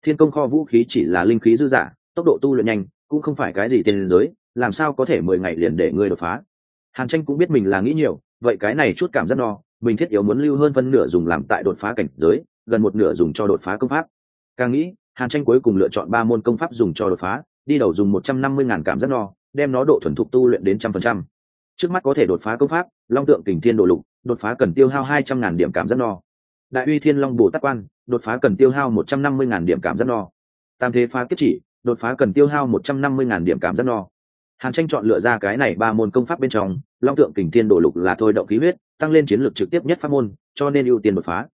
Thiên công kho vũ khí chỉ là linh khí dư giả tốc độ tu luyện nhanh cũng không phải cái gì tiền giới, làm sao có thể mười ngày liền để ngươi đột phá? Hàn tranh cũng biết mình là nghĩ nhiều, vậy cái này chút cảm giác no, mình thiết yếu muốn lưu hơn phân nửa dùng làm tại đột phá cảnh giới, gần một nửa dùng cho đột phá công pháp. Càng nghĩ, hàn tranh cuối cùng lựa chọn ba môn công pháp dùng cho đột phá, đi đầu dùng một trăm năm mươi ngàn cảm giác no, đem nó độ thuần thục tu luyện đến trăm phần trăm. Trước mắt có thể đột phá công pháp, long tượng kình thiên đổ lục, đột phá cần tiêu hao hai trăm ngàn điểm cảm giác no. Đại uy thiên long bồ tắc quan, đột phá cần tiêu hao một trăm năm mươi ngàn điểm cảm giác no. Tam thế phá kiếp chỉ đột phá cần tiêu hao một trăm năm mươi ngàn điểm cảm giác no. Hàn tranh chọn lựa ra cái này ba môn công pháp bên trong, long tượng kình thiên Đổ lục là thôi động khí huyết, tăng lên chiến lược trực tiếp nhất pháp môn, cho nên ưu tiên đột phá.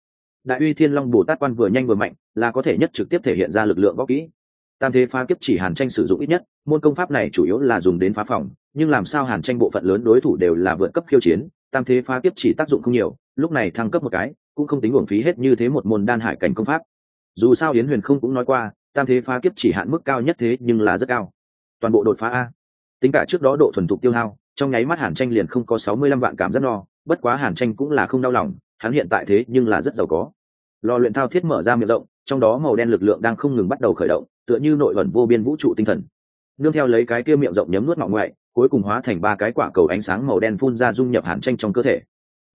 Đại uy thiên long bồ tát quan vừa nhanh vừa mạnh, là có thể nhất trực tiếp thể hiện ra lực lượng võ kỹ. Tam thế phá kiếp chỉ hàn tranh sử dụng ít nhất, môn công pháp này chủ yếu là dùng đến phá phòng, nhưng làm sao hàn tranh bộ phận lớn đối thủ đều là vượt cấp khiêu chiến, tam thế phá kiếp chỉ tác dụng không nhiều, lúc này thăng cấp một cái, cũng không tính uổng phí hết như thế một môn đan hải cảnh công pháp. Dù sao yến huyền không cũng nói qua tam thế phá kiếp chỉ hạn mức cao nhất thế nhưng là rất cao. Toàn bộ đột phá a. Tính cả trước đó độ thuần thục tiêu hao, trong nháy mắt hàn tranh liền không có sáu mươi lăm vạn cảm rất no, bất quá hàn tranh cũng là không đau lòng, hắn hiện tại thế nhưng là rất giàu có. Lò luyện thao thiết mở ra miệng rộng, trong đó màu đen lực lượng đang không ngừng bắt đầu khởi động, tựa như nội ẩn vô biên vũ trụ tinh thần. Nương theo lấy cái kia miệng rộng nhấm nuốt ngọ ngoại, cuối cùng hóa thành ba cái quả cầu ánh sáng màu đen phun ra dung nhập hàn tranh trong cơ thể.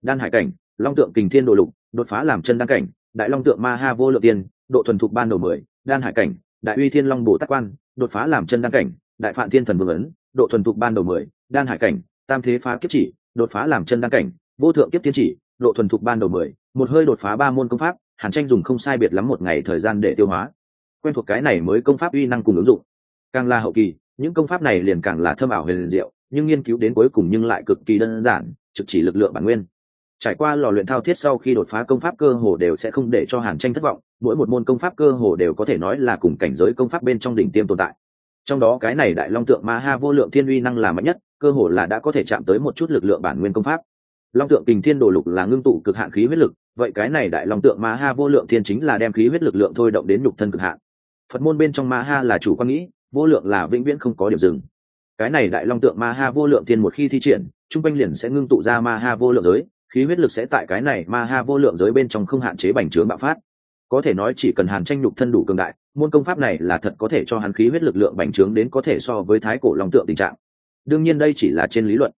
Đan hải cảnh, long tượng kình thiên đồ lục, đột phá làm chân đan cảnh, đại long tượng ma ha vô lượng tiên, độ thuần thục ban đầu mười đan hải cảnh, đại uy thiên long bồ tắc quan, đột phá làm chân đan cảnh, đại Phạm thiên thần vương ấn, độ thuần thục ban đầu mười, đan hải cảnh, tam thế phá kiếp chỉ, đột phá làm chân đan cảnh, vô thượng kiếp tiên chỉ, độ thuần thục ban đầu mười, một hơi đột phá ba môn công pháp, hàn tranh dùng không sai biệt lắm một ngày thời gian để tiêu hóa. Quen thuộc cái này mới công pháp uy năng cùng ứng dụng. Càng là hậu kỳ, những công pháp này liền càng là thâm ảo huyền diệu, nhưng nghiên cứu đến cuối cùng nhưng lại cực kỳ đơn giản, trực chỉ lực lượng bản nguyên. Trải qua lò luyện thao thiết sau khi đột phá công pháp cơ hồ đều sẽ không để cho hàn tranh thất vọng mỗi một môn công pháp cơ hồ đều có thể nói là cùng cảnh giới công pháp bên trong đỉnh tiêm tồn tại. Trong đó cái này đại long tượng ma ha vô lượng thiên uy năng là mạnh nhất, cơ hồ là đã có thể chạm tới một chút lực lượng bản nguyên công pháp. Long tượng kình thiên đồ lục là ngưng tụ cực hạn khí huyết lực, vậy cái này đại long tượng ma ha vô lượng thiên chính là đem khí huyết lực lượng thôi động đến nhục thân cực hạn. Phật môn bên trong ma ha là chủ quan nghĩ, vô lượng là vĩnh viễn không có điểm dừng. Cái này đại long tượng ma ha vô lượng thiên một khi thi triển, trung quanh liền sẽ ngưng tụ ra ma ha vô lượng giới, khí huyết lực sẽ tại cái này ma ha vô lượng giới bên trong không hạn chế bành trướng bạo phát có thể nói chỉ cần hàn tranh nhục thân đủ cường đại, môn công pháp này là thật có thể cho hắn khí huyết lực lượng bành trướng đến có thể so với thái cổ long tượng tình trạng. Đương nhiên đây chỉ là trên lý luận.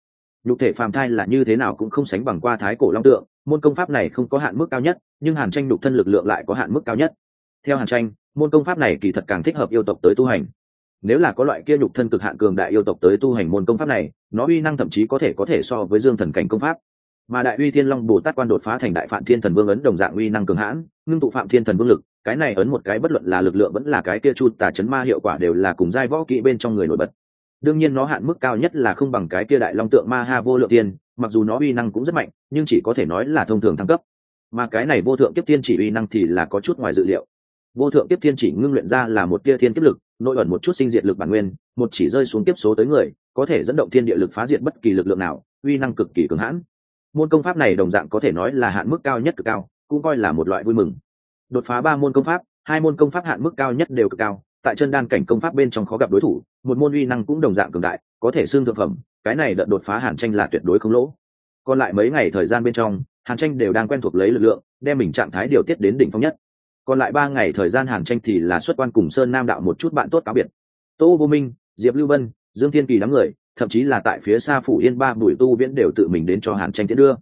Nhục thể phàm thai là như thế nào cũng không sánh bằng qua thái cổ long tượng, môn công pháp này không có hạn mức cao nhất, nhưng hàn tranh nhục thân lực lượng lại có hạn mức cao nhất. Theo hàn tranh, môn công pháp này kỳ thật càng thích hợp yêu tộc tới tu hành. Nếu là có loại kia nhục thân cực hạn cường đại yêu tộc tới tu hành môn công pháp này, nó uy năng thậm chí có thể có thể so với dương thần cảnh công pháp mà đại uy thiên long bồ tát quan đột phá thành đại phạm thiên thần vương ấn đồng dạng uy năng cường hãn, ngưng tụ phạm thiên thần vương lực, cái này ấn một cái bất luận là lực lượng vẫn là cái kia chu tà chấn ma hiệu quả đều là cùng giai võ kỹ bên trong người nổi bật. Đương nhiên nó hạn mức cao nhất là không bằng cái kia đại long tượng ma ha vô lượng tiên mặc dù nó uy năng cũng rất mạnh, nhưng chỉ có thể nói là thông thường thăng cấp. Mà cái này vô thượng kiếp tiên chỉ uy năng thì là có chút ngoài dự liệu. Vô thượng kiếp tiên chỉ ngưng luyện ra là một tia thiên kiếp lực, nội ẩn một chút sinh diệt lực bản nguyên, một chỉ rơi xuống kiếp số tới người, có thể dẫn động thiên địa lực phá diệt bất kỳ lực lượng nào, uy năng cực kỳ cường hãn môn công pháp này đồng dạng có thể nói là hạn mức cao nhất cực cao, cũng coi là một loại vui mừng. Đột phá ba môn công pháp, hai môn công pháp hạn mức cao nhất đều cực cao, tại chân đan cảnh công pháp bên trong khó gặp đối thủ, một môn uy năng cũng đồng dạng cường đại, có thể xương thực phẩm, cái này đợt đột phá hàn tranh là tuyệt đối không lỗ. Còn lại mấy ngày thời gian bên trong, hàn tranh đều đang quen thuộc lấy lực lượng, đem mình trạng thái điều tiết đến đỉnh phong nhất. Còn lại ba ngày thời gian hàn tranh thì là xuất quan cùng sơn nam đạo một chút bạn tốt cáo biệt. Tô vô minh, diệp lưu vân, dương thiên kỳ đám người thậm chí là tại phía xa phủ yên ba bùi tu viễn đều tự mình đến cho hàn tranh tiễn đưa.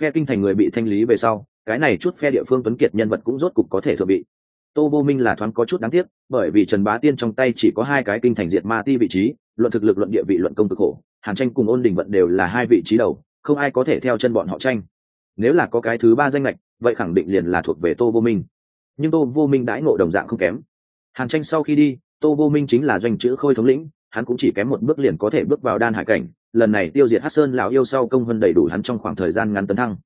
Phe kinh thành người bị thanh lý về sau, cái này chút phe địa phương tuấn kiệt nhân vật cũng rốt cục có thể thượng bị. Tô vô minh là thoáng có chút đáng tiếc, bởi vì trần bá tiên trong tay chỉ có hai cái kinh thành diệt ma ti vị trí, luận thực lực luận địa vị luận công cực khổ, hàn tranh cùng ôn đình vận đều là hai vị trí đầu, không ai có thể theo chân bọn họ tranh. Nếu là có cái thứ ba danh lệch vậy khẳng định liền là thuộc về tô vô minh. Nhưng tô vô minh đãi ngộ đồng dạng không kém. Hàn tranh sau khi đi, tô vô minh chính là doanh chữ khôi thống lĩnh hắn cũng chỉ kém một bước liền có thể bước vào đan hải cảnh, lần này tiêu diệt hát sơn lão yêu sau công vân đầy đủ hắn trong khoảng thời gian ngắn tấn thăng.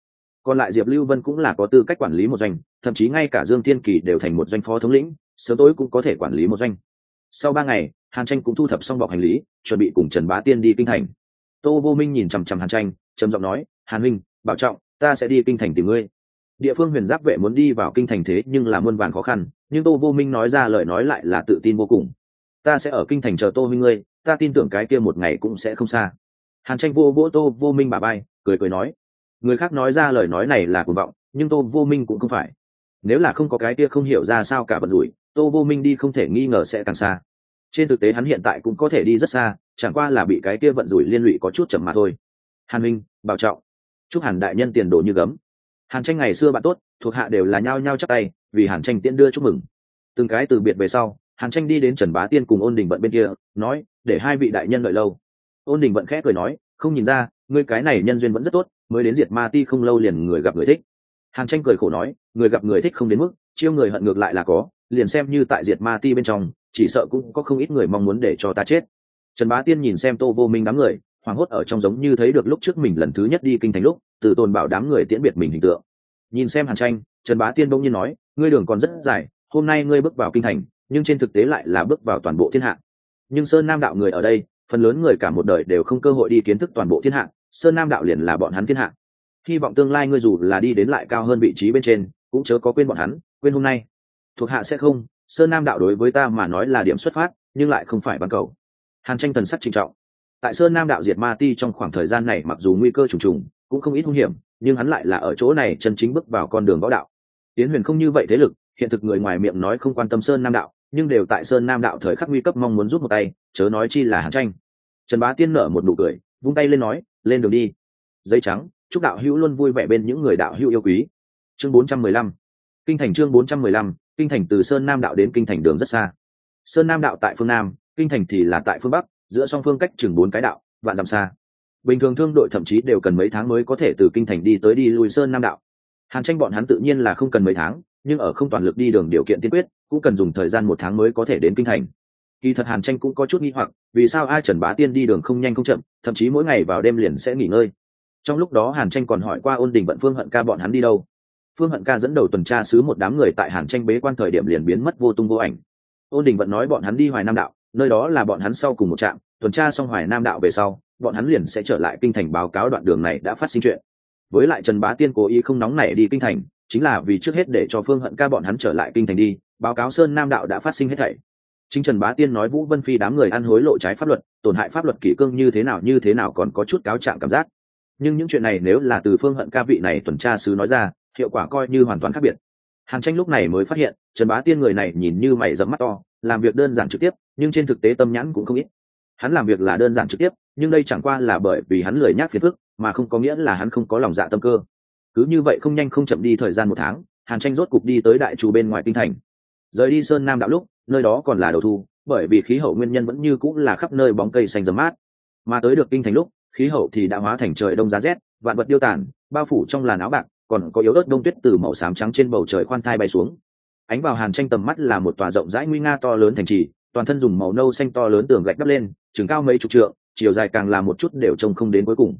Còn lại diệp lưu vân cũng là có tư cách quản lý một doanh, thậm chí ngay cả dương thiên kỳ đều thành một doanh phó thống lĩnh, sớm tối cũng có thể quản lý một doanh. Sau ba ngày, hàn tranh cũng thu thập xong bọc hành lý, chuẩn bị cùng trần bá tiên đi kinh thành. Tô vô minh nhìn chằm chằm hàn tranh, trầm giọng nói, hàn minh bảo trọng, ta sẽ đi kinh thành tìm ngươi. Địa phương huyền giáp vệ muốn đi vào kinh thành thế nhưng là muôn vàn khó khăn, nhưng tô vô minh nói ra lời nói lại là tự tin vô cùng ta sẽ ở kinh thành chờ tô minh ngươi, ta tin tưởng cái kia một ngày cũng sẽ không xa. Hàn tranh vô vỗ tô, vô minh bà bay, cười cười nói. Người khác nói ra lời nói này là cuồng vọng, nhưng tô, vô minh cũng không phải. Nếu là không có cái kia không hiểu ra sao cả bật rủi, tô, vô minh đi không thể nghi ngờ sẽ càng xa. Trên thực tế hắn hiện tại cũng có thể đi rất xa, chẳng qua là bị cái kia vận rủi liên lụy có chút chậm mà thôi. Hàn minh, bảo trọng. Chúc hàn đại nhân tiền đồ như gấm. Hàn tranh ngày xưa bạn tốt, thuộc hạ đều là nhao nhao chắc tay, vì hàn tranh tiễn đưa chúc mừng. Từng cái từ biệt về sau hàn tranh đi đến trần bá tiên cùng ôn đình vận bên kia, nói, để hai vị đại nhân đợi lâu. Ôn đình vận khẽ cười nói, không nhìn ra, ngươi cái này nhân duyên vẫn rất tốt, mới đến diệt ma ti không lâu liền người gặp người thích. Hàn tranh cười khổ nói, người gặp người thích không đến mức, chiêu người hận ngược lại là có, liền xem như tại diệt ma ti bên trong, chỉ sợ cũng có không ít người mong muốn để cho ta chết. Trần bá tiên nhìn xem tô vô minh đám người, hoảng hốt ở trong giống như thấy được lúc trước mình lần thứ nhất đi kinh thành lúc, từ tồn bảo đám người tiễn biệt mình hình tượng. Nhìn xem hàn tranh, trần bá tiên bỗng nhiên nói, ngươi đường còn rất dài, hôm nay ngươi bước vào kinh thành nhưng trên thực tế lại là bước vào toàn bộ thiên hạ. Nhưng sơn nam đạo người ở đây, phần lớn người cả một đời đều không cơ hội đi kiến thức toàn bộ thiên hạ, sơn nam đạo liền là bọn hắn thiên hạ. Hy vọng tương lai ngươi dù là đi đến lại cao hơn vị trí bên trên, cũng chớ có quên bọn hắn, quên hôm nay. Thuộc hạ sẽ không, sơn nam đạo đối với ta mà nói là điểm xuất phát, nhưng lại không phải ban cầu. Hàn tranh thần sắc trinh trọng. Tại sơn nam đạo diệt ma ti trong khoảng thời gian này mặc dù nguy cơ trùng trùng, cũng không ít hung hiểm, nhưng hắn lại là ở chỗ này chân chính bước vào con đường võ đạo. Tiến huyền không như vậy thế lực, hiện thực người ngoài miệng nói không quan tâm sơn nam đạo nhưng đều tại sơn nam đạo thời khắc nguy cấp mong muốn rút một tay, chớ nói chi là hàn tranh. Trần bá tiên nở một nụ cười, vung tay lên nói, lên đường đi. Dây trắng, chúc đạo hữu luôn vui vẻ bên những người đạo hữu yêu quý. Chương 415 kinh thành chương 415 kinh thành từ sơn nam đạo đến kinh thành đường rất xa. Sơn nam đạo tại phương nam, kinh thành thì là tại phương bắc, giữa song phương cách chừng bốn cái đạo, vạn dặm xa. Bình thường thương đội thậm chí đều cần mấy tháng mới có thể từ kinh thành đi tới đi lui sơn nam đạo. Hàn tranh bọn hắn tự nhiên là không cần mấy tháng nhưng ở không toàn lực đi đường điều kiện tiên quyết, cũng cần dùng thời gian một tháng mới có thể đến kinh thành. Kỳ thật hàn tranh cũng có chút nghi hoặc, vì sao ai trần bá tiên đi đường không nhanh không chậm, thậm chí mỗi ngày vào đêm liền sẽ nghỉ ngơi. Trong lúc đó hàn tranh còn hỏi qua ôn đình vận phương hận ca bọn hắn đi đâu. Phương hận ca dẫn đầu tuần tra xứ một đám người tại hàn tranh bế quan thời điểm liền biến mất vô tung vô ảnh. Ôn đình vận nói bọn hắn đi hoài nam đạo, nơi đó là bọn hắn sau cùng một trạm, tuần tra xong hoài nam đạo về sau, bọn hắn liền sẽ trở lại kinh thành báo cáo đoạn đường này đã phát sinh chuyện. Với lại trần bá tiên cố ý không nóng nảy đi kinh thành chính là vì trước hết để cho phương hận ca bọn hắn trở lại kinh thành đi, báo cáo sơn nam đạo đã phát sinh hết thảy. Chính trần bá tiên nói vũ vân phi đám người ăn hối lộ trái pháp luật, tổn hại pháp luật kỷ cương như thế nào như thế nào còn có chút cáo trạng cảm giác. Nhưng những chuyện này nếu là từ phương hận ca vị này tuần tra sứ nói ra, hiệu quả coi như hoàn toàn khác biệt. Hàn tranh lúc này mới phát hiện, trần bá tiên người này nhìn như mày dẫm mắt to, làm việc đơn giản trực tiếp, nhưng trên thực tế tâm nhãn cũng không ít. Hắn làm việc là đơn giản trực tiếp, nhưng đây chẳng qua là bởi vì hắn lười nhác phiền phức, mà không có nghĩa là hắn không có lòng dạ tâm cơ cứ như vậy không nhanh không chậm đi thời gian một tháng, hàn tranh rốt cục đi tới đại trù bên ngoài kinh thành. Rời đi sơn nam đạo lúc, nơi đó còn là đầu thu, bởi vì khí hậu nguyên nhân vẫn như cũng là khắp nơi bóng cây xanh rấm mát. Mà tới được kinh thành lúc, khí hậu thì đã hóa thành trời đông giá rét, vạn vật điêu tàn, bao phủ trong làn áo bạc, còn có yếu ớt đông tuyết từ màu xám trắng trên bầu trời khoan thai bay xuống. Ánh vào hàn tranh tầm mắt là một tòa rộng rãi nguy nga to lớn thành trì, toàn thân dùng màu nâu xanh to lớn tường gạch đắp lên, chừng cao mấy chục trượng, chiều dài càng là một chút đều trông không đến cuối cùng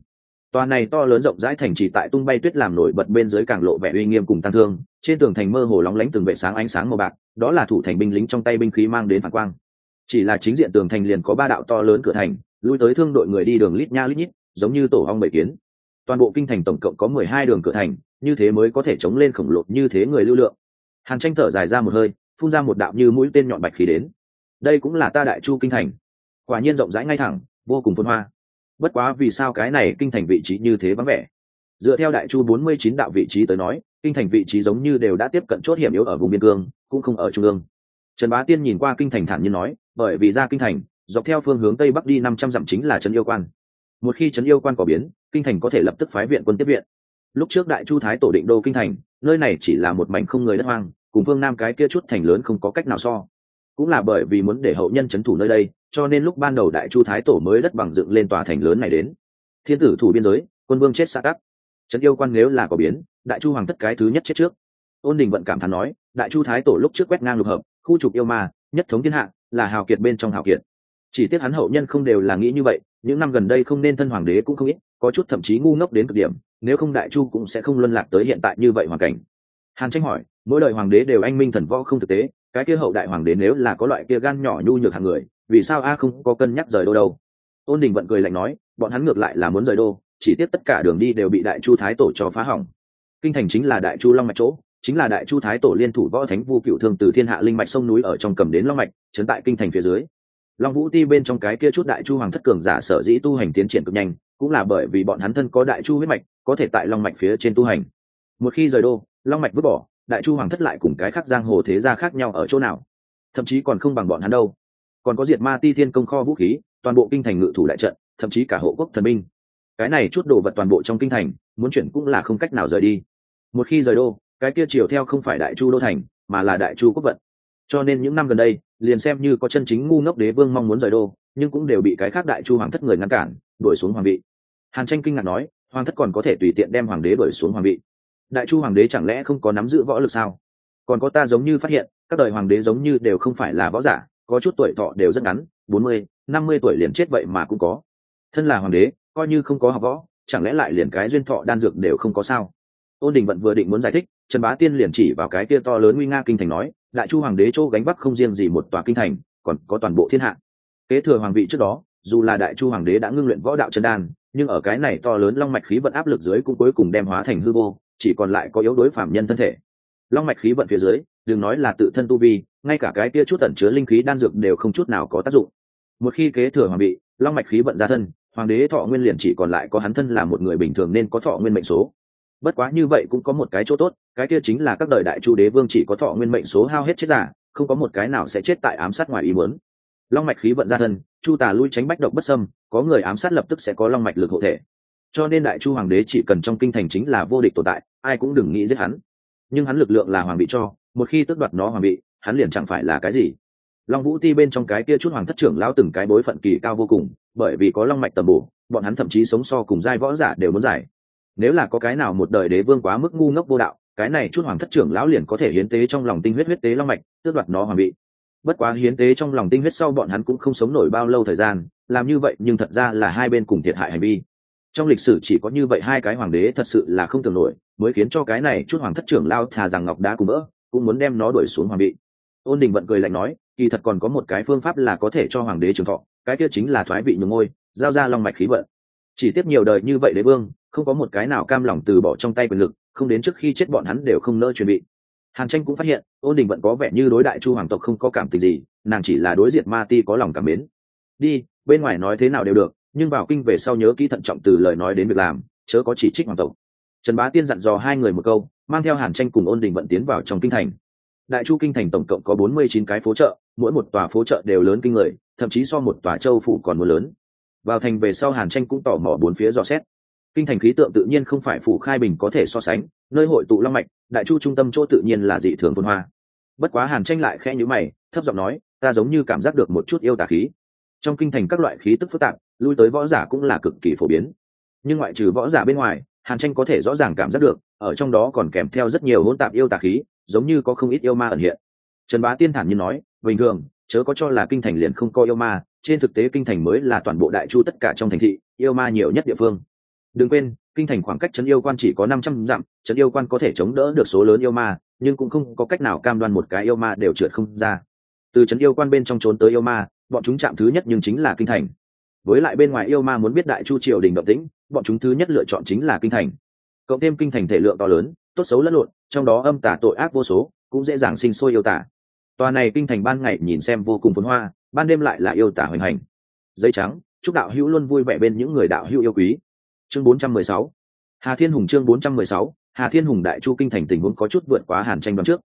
tòa này to lớn rộng rãi thành trì tại tung bay tuyết làm nổi bật bên dưới càng lộ vẻ uy nghiêm cùng tăng thương, trên tường thành mơ hồ lóng lánh từng vệ sáng ánh sáng màu bạc, đó là thủ thành binh lính trong tay binh khí mang đến phản quang. Chỉ là chính diện tường thành liền có ba đạo to lớn cửa thành, lui tới thương đội người đi đường lít nha lít nhít, giống như tổ hong bảy kiến. Toàn bộ kinh thành tổng cộng có mười hai đường cửa thành, như thế mới có thể chống lên khổng lồ như thế người lưu lượng. Hàn tranh thở dài ra một hơi, phun ra một đạo như mũi tên nhọn bạch khí đến. Đây cũng là ta đại chu kinh thành. Quả nhiên rộng rãi ngay thẳng, vô cùng phân hoa bất quá vì sao cái này kinh thành vị trí như thế vắng vẻ? Dựa theo đại chu bốn mươi chín đạo vị trí tới nói, kinh thành vị trí giống như đều đã tiếp cận chốt hiểm yếu ở vùng biên cương, cũng không ở trung ương. Trần bá tiên nhìn qua kinh thành thản nhiên nói, bởi vì ra kinh thành, dọc theo phương hướng tây bắc đi năm trăm dặm chính là trấn yêu quan. Một khi trấn yêu quan có biến, kinh thành có thể lập tức phái viện quân tiếp viện. Lúc trước đại chu thái tổ định đô kinh thành, nơi này chỉ là một mảnh không người đất hoang, cùng phương nam cái kia chút thành lớn không có cách nào so. Cũng là bởi vì muốn để hậu nhân c h ấ n thủ nơi đây cho nên lúc ban đầu đại chu thái tổ mới đất bằng dựng lên tòa thành lớn này đến. Thiên tử thủ biên giới, quân vương chết xa tắc. Trấn yêu quan nếu là có biến, đại chu hoàng thất cái thứ nhất chết trước. Ôn đình vận cảm thán nói, đại chu thái tổ lúc trước quét ngang lục hợp, khu trục yêu ma, nhất thống thiên hạ, là hào kiệt bên trong hào kiệt. Chỉ tiếc hắn hậu nhân không đều là nghĩ như vậy, những năm gần đây không nên thân hoàng đế cũng không ít, có chút thậm chí ngu ngốc đến cực điểm, nếu không đại chu cũng sẽ không luân lạc tới hiện tại như vậy hoàn cảnh. Hàn tranh hỏi, mỗi đời hoàng đế đều anh minh thần võ không thực tế, cái kia hậu đại hoàng đế nếu là có loại kia gan nhỏ nhu nhược hàng người vì sao a không có cân nhắc rời đô đâu? Ôn đình vận cười lạnh nói, bọn hắn ngược lại là muốn rời đô, chỉ tiếc tất cả đường đi đều bị đại chu thái tổ cho phá hỏng. Kinh thành chính là đại chu long mạch chỗ, chính là đại chu thái tổ liên thủ võ thánh vu cựu thương từ thiên hạ linh mạch sông núi ở trong cầm đến long mạch trấn tại kinh thành phía dưới. Long vũ ti bên trong cái kia chút đại chu hoàng thất cường giả sở dĩ tu hành tiến triển cực nhanh, cũng là bởi vì bọn hắn thân có đại chu huyết mạch, có thể tại long mạch phía trên tu hành. Một khi rời đô, long mạch vứt bỏ, đại chu hoàng thất lại cùng cái khác giang hồ thế gia khác nhau ở chỗ nào? Thậm chí còn không bằng bọn hắn đâu còn có diệt ma ti thiên công kho vũ khí, toàn bộ kinh thành ngự thủ đại trận, thậm chí cả hộ quốc thần binh. Cái này chút đồ vật toàn bộ trong kinh thành, muốn chuyển cũng là không cách nào rời đi. Một khi rời đô, cái kia chiều theo không phải đại chu đô thành, mà là đại chu quốc vận. Cho nên những năm gần đây, liền xem như có chân chính ngu ngốc đế vương mong muốn rời đô, nhưng cũng đều bị cái khác đại chu hoàng thất người ngăn cản, đuổi xuống hoàng vị. Hàn tranh kinh ngạc nói, hoàng thất còn có thể tùy tiện đem hoàng đế đuổi xuống hoàng vị. Đại chu hoàng đế chẳng lẽ không có nắm giữ võ lực sao? Còn có ta giống như phát hiện, các đời hoàng đế giống như đều không phải là võ giả có chút tuổi thọ đều rất ngắn, bốn mươi, năm mươi tuổi liền chết vậy mà cũng có. Thân là hoàng đế, coi như không có học võ, chẳng lẽ lại liền cái duyên thọ đan dược đều không có sao? Ôn đình vận vừa định muốn giải thích, trần bá tiên liền chỉ vào cái kia to lớn nguy nga kinh thành nói, đại chu hoàng đế chỗ gánh vác không riêng gì một tòa kinh thành, còn có toàn bộ thiên hạ. Kế thừa hoàng vị trước đó, dù là đại chu hoàng đế đã ngưng luyện võ đạo chân đan, nhưng ở cái này to lớn long mạch khí vận áp lực dưới cũng cuối cùng đem hóa thành hư vô, chỉ còn lại có yếu đối phạm nhân thân thể. Long mạch khí vận phía dưới, đừng nói là tự thân tu vi ngay cả cái kia chút tẩn chứa linh khí đan dược đều không chút nào có tác dụng. Một khi kế thừa hoàng vị, long mạch khí vận ra thân, hoàng đế thọ nguyên liền chỉ còn lại có hắn thân là một người bình thường nên có thọ nguyên mệnh số. Bất quá như vậy cũng có một cái chỗ tốt, cái kia chính là các đời đại chu đế vương chỉ có thọ nguyên mệnh số hao hết chết giả, không có một cái nào sẽ chết tại ám sát ngoài ý muốn. Long mạch khí vận ra thân, chu tà lui tránh bách độc bất sâm có người ám sát lập tức sẽ có long mạch lực hộ thể. Cho nên đại chu hoàng đế chỉ cần trong kinh thành chính là vô địch tồn tại, ai cũng đừng nghĩ giết hắn. Nhưng hắn lực lượng là hoàng bị cho, một khi tước đoạt nó hoàng bị hắn liền chẳng phải là cái gì. Long vũ ti bên trong cái kia chút hoàng thất trưởng lão từng cái bối phận kỳ cao vô cùng, bởi vì có long mạch tầm bổ, bọn hắn thậm chí sống so cùng giai võ giả đều muốn giải. Nếu là có cái nào một đời đế vương quá mức ngu ngốc vô đạo, cái này chút hoàng thất trưởng lão liền có thể hiến tế trong lòng tinh huyết huyết tế long mạch, tước đoạt nó hoàng bị bất quá hiến tế trong lòng tinh huyết sau bọn hắn cũng không sống nổi bao lâu thời gian, làm như vậy nhưng thật ra là hai bên cùng thiệt hại hành vi. Trong lịch sử chỉ có như vậy hai cái hoàng đế thật sự là không tưởng nổi, mới khiến cho cái này chút hoàng thất trưởng lao thà rằng ngọc đá cùng vỡ, cũng muốn đem nó đuổi xuống hoàng bị ôn đình vận cười lạnh nói, kỳ thật còn có một cái phương pháp là có thể cho hoàng đế trường thọ, cái kia chính là thoái vị nhường ngôi, giao ra long mạch khí vận. Chỉ tiếp nhiều đời như vậy đế vương, không có một cái nào cam lòng từ bỏ trong tay quyền lực, không đến trước khi chết bọn hắn đều không nỡ chuẩn bị. Hàn tranh cũng phát hiện, ôn đình vẫn có vẻ như đối đại chu hoàng tộc không có cảm tình gì, nàng chỉ là đối diện ma ti có lòng cảm mến. Đi, bên ngoài nói thế nào đều được, nhưng vào kinh về sau nhớ kỹ thận trọng từ lời nói đến việc làm, chớ có chỉ trích hoàng tộc. Trần bá tiên dặn dò hai người một câu, mang theo hàn tranh cùng ôn đình vận tiến vào trong kinh thành đại chu kinh thành tổng cộng có bốn mươi chín cái phố chợ, mỗi một tòa phố chợ đều lớn kinh người, thậm chí so một tòa châu phủ còn mưa lớn. Vào thành về sau hàn tranh cũng tỏ mò bốn phía dò xét. Kinh thành khí tượng tự nhiên không phải phủ khai bình có thể so sánh, nơi hội tụ long mạch, đại chu trung tâm chỗ tự nhiên là dị thường phồn hoa. Bất quá hàn tranh lại khẽ nhữ mày, thấp giọng nói, ta giống như cảm giác được một chút yêu tà khí. Trong kinh thành các loại khí tức phức tạp, lui tới võ giả cũng là cực kỳ phổ biến. Nhưng ngoại trừ võ giả bên ngoài, hàn tranh có thể rõ ràng cảm giác được, ở trong đó còn kèm theo rất nhiều hỗn tạp yêu tà khí giống như có không ít yêu ma ẩn hiện. Trần bá tiên thản như nói, bình thường, chớ có cho là kinh thành liền không có yêu ma, trên thực tế kinh thành mới là toàn bộ đại chu tất cả trong thành thị, yêu ma nhiều nhất địa phương. Đừng quên, kinh thành khoảng cách trấn yêu quan chỉ có năm trăm dặm, trấn yêu quan có thể chống đỡ được số lớn yêu ma, nhưng cũng không có cách nào cam đoan một cái yêu ma đều trượt không ra. Từ trấn yêu quan bên trong trốn tới yêu ma, bọn chúng chạm thứ nhất nhưng chính là kinh thành. Với lại bên ngoài yêu ma muốn biết đại chu triều đình động tĩnh, bọn chúng thứ nhất lựa chọn chính là kinh thành. Cộng thêm kinh thành thể lượng to lớn, tốt xấu lẫn lộn trong đó âm tả tội ác vô số, cũng dễ dàng sinh sôi yêu tả. Tòa này kinh thành ban ngày nhìn xem vô cùng phấn hoa, ban đêm lại là yêu tả hoành hành. Dây trắng, chúc đạo hữu luôn vui vẻ bên những người đạo hữu yêu quý. Chương 416 hà thiên hùng chương 416 hà thiên hùng đại chu kinh thành tình huống có chút vượt quá hàn tranh đoán trước.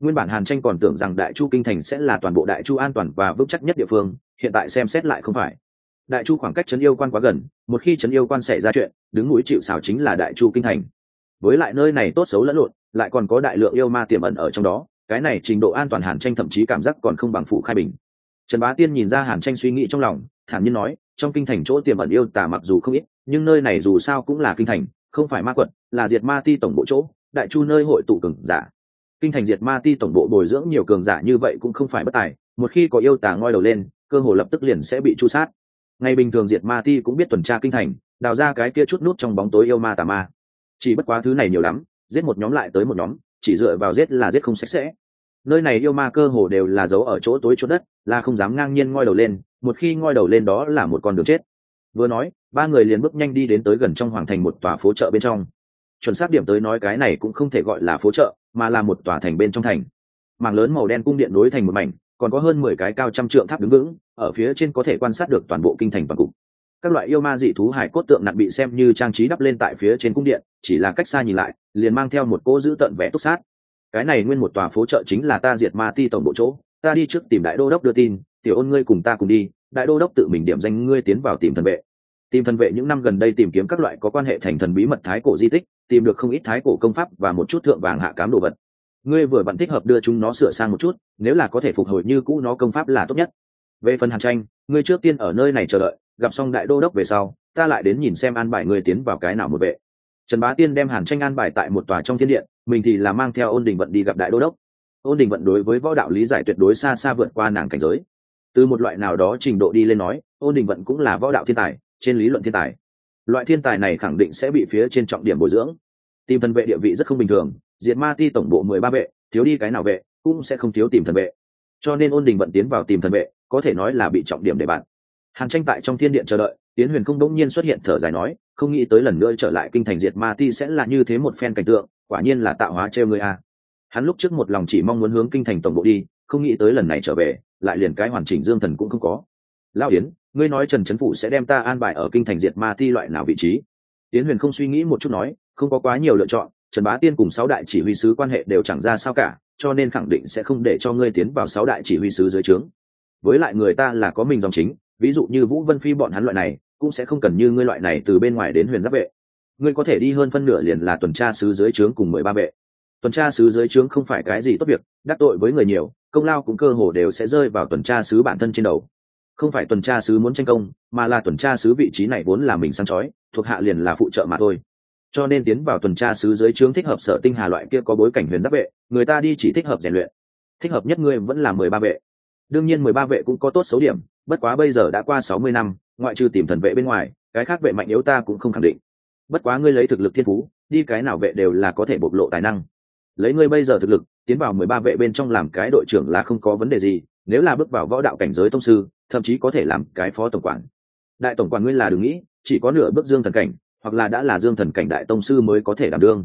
Nguyên bản hàn tranh còn tưởng rằng đại chu kinh thành sẽ là toàn bộ đại chu an toàn và vững chắc nhất địa phương, hiện tại xem xét lại không phải. Đại chu khoảng cách trấn yêu quan quá gần, một khi trấn yêu quan xảy ra chuyện, đứng mũi chịu xào chính là đại chu kinh thành. Với lại nơi này tốt xấu lẫn lộn lại còn có đại lượng yêu ma tiềm ẩn ở trong đó, cái này trình độ an toàn hàn tranh thậm chí cảm giác còn không bằng phụ khai bình. Trần bá tiên nhìn ra hàn tranh suy nghĩ trong lòng, thản nhiên nói, trong kinh thành chỗ tiềm ẩn yêu tà mặc dù không ít, nhưng nơi này dù sao cũng là kinh thành, không phải ma quận, là diệt ma ti tổng bộ chỗ, đại chu nơi hội tụ cường giả. Kinh thành diệt ma ti tổng bộ bồi dưỡng nhiều cường giả như vậy cũng không phải bất tài, một khi có yêu tà ngoi đầu lên, cơ hồ lập tức liền sẽ bị chu sát. Ngày bình thường diệt ma ti cũng biết tuần tra kinh thành, đào ra cái kia chút nút trong bóng tối yêu ma tà ma. Chỉ bất quá thứ này nhiều lắm giết một nhóm lại tới một nhóm, chỉ dựa vào giết là giết không sạch sẽ. Nơi này yêu ma cơ hồ đều là giấu ở chỗ tối chỗ đất, là không dám ngang nhiên ngoi đầu lên, một khi ngoi đầu lên đó là một con đường chết. Vừa nói, ba người liền bước nhanh đi đến tới gần trong hoàng thành một tòa phố chợ bên trong. Chuẩn xác điểm tới nói cái này cũng không thể gọi là phố chợ, mà là một tòa thành bên trong thành. Mảng lớn màu đen cung điện nối thành một mảnh, còn có hơn mười cái cao trăm trượng tháp đứng vững, ở phía trên có thể quan sát được toàn bộ kinh thành toàn cục các loại yêu ma dị thú hải cốt tượng nặng bị xem như trang trí đắp lên tại phía trên cung điện, chỉ là cách xa nhìn lại, liền mang theo một cô giữ tận vẻ túc sát. Cái này nguyên một tòa phố chợ chính là ta diệt ma ti tổng bộ chỗ, ta đi trước tìm đại đô đốc đưa tin, tiểu ôn ngươi cùng ta cùng đi, đại đô đốc tự mình điểm danh ngươi tiến vào tìm thần vệ. Tìm thần vệ những năm gần đây tìm kiếm các loại có quan hệ thành thần bí mật thái cổ di tích, tìm được không ít thái cổ công pháp và một chút thượng vàng hạ cám đồ vật. Ngươi vừa vặn thích hợp đưa chúng nó sửa sang một chút, nếu là có thể phục hồi như cũ nó công pháp là tốt nhất. Về phần hàn tranh, ngươi trước tiên ở nơi này chờ đợi gặp xong đại đô đốc về sau, ta lại đến nhìn xem an bài người tiến vào cái nào một vệ. Trần bá tiên đem hàn tranh an bài tại một tòa trong thiên điện, mình thì là mang theo ôn đình vận đi gặp đại đô đốc. Ôn đình vận đối với võ đạo lý giải tuyệt đối xa xa vượt qua nàng cảnh giới. Từ một loại nào đó trình độ đi lên nói, ôn đình vận cũng là võ đạo thiên tài, trên lý luận thiên tài. Loại thiên tài này khẳng định sẽ bị phía trên trọng điểm bồi dưỡng. Tìm thần vệ địa vị rất không bình thường, diệt ma ti tổng bộ mười ba vệ, thiếu đi cái nào vệ, cũng sẽ không thiếu tìm thần vệ. Cho nên ôn đình vận tiến vào tìm thần vệ, có thể nói là bị trọng điểm để bạn hàn tranh tại trong thiên điện chờ đợi tiến huyền không đống nhiên xuất hiện thở dài nói, không nghĩ tới lần nữa trở lại kinh thành diệt ma ti sẽ là như thế một phen cảnh tượng, quả nhiên là tạo hóa treo người a. Hắn lúc trước một lòng chỉ mong muốn hướng kinh thành tổng bộ đi, không nghĩ tới lần này trở về, lại liền cái hoàn chỉnh dương thần cũng không có. Lao yến, ngươi nói trần trấn phụ sẽ đem ta an bài ở kinh thành diệt ma ti loại nào vị trí? Tiến huyền không suy nghĩ một chút nói, không có quá nhiều lựa chọn, trần bá tiên cùng sáu đại chỉ huy sứ quan hệ đều chẳng ra sao cả, cho nên khẳng định sẽ không để cho ngươi tiến vào sáu đại chỉ huy sứ dưới trướng. Với lại người ta là có mình dòng chính ví dụ như vũ vân phi bọn hắn loại này, cũng sẽ không cần như ngươi loại này từ bên ngoài đến huyền giáp vệ. Ngươi có thể đi hơn phân nửa liền là tuần tra sứ dưới trướng cùng mười ba vệ. Tuần tra sứ dưới trướng không phải cái gì tốt việc, đắc tội với người nhiều, công lao cũng cơ hồ đều sẽ rơi vào tuần tra sứ bản thân trên đầu. Không phải tuần tra sứ muốn tranh công, mà là tuần tra sứ vị trí này vốn là mình săn trói thuộc hạ liền là phụ trợ mà thôi. Cho nên tiến vào tuần tra sứ dưới trướng thích hợp sở tinh hà loại kia có bối cảnh huyền giáp vệ, người ta đi chỉ thích hợp rèn luyện. Thích hợp nhất ngươi vẫn là mười ba vệ. Đương nhiên mười ba vệ cũng có tốt xấu điểm bất quá bây giờ đã qua sáu mươi năm, ngoại trừ tìm thần vệ bên ngoài, cái khác vệ mạnh yếu ta cũng không khẳng định. Bất quá ngươi lấy thực lực thiên phú, đi cái nào vệ đều là có thể bộc lộ tài năng. Lấy ngươi bây giờ thực lực, tiến vào mười ba vệ bên trong làm cái đội trưởng là không có vấn đề gì, nếu là bước vào võ đạo cảnh giới tông sư, thậm chí có thể làm cái phó tổng quản. Đại tổng quản ngươi là đừng nghĩ, chỉ có nửa bước dương thần cảnh, hoặc là đã là dương thần cảnh đại tông sư mới có thể đảm đương.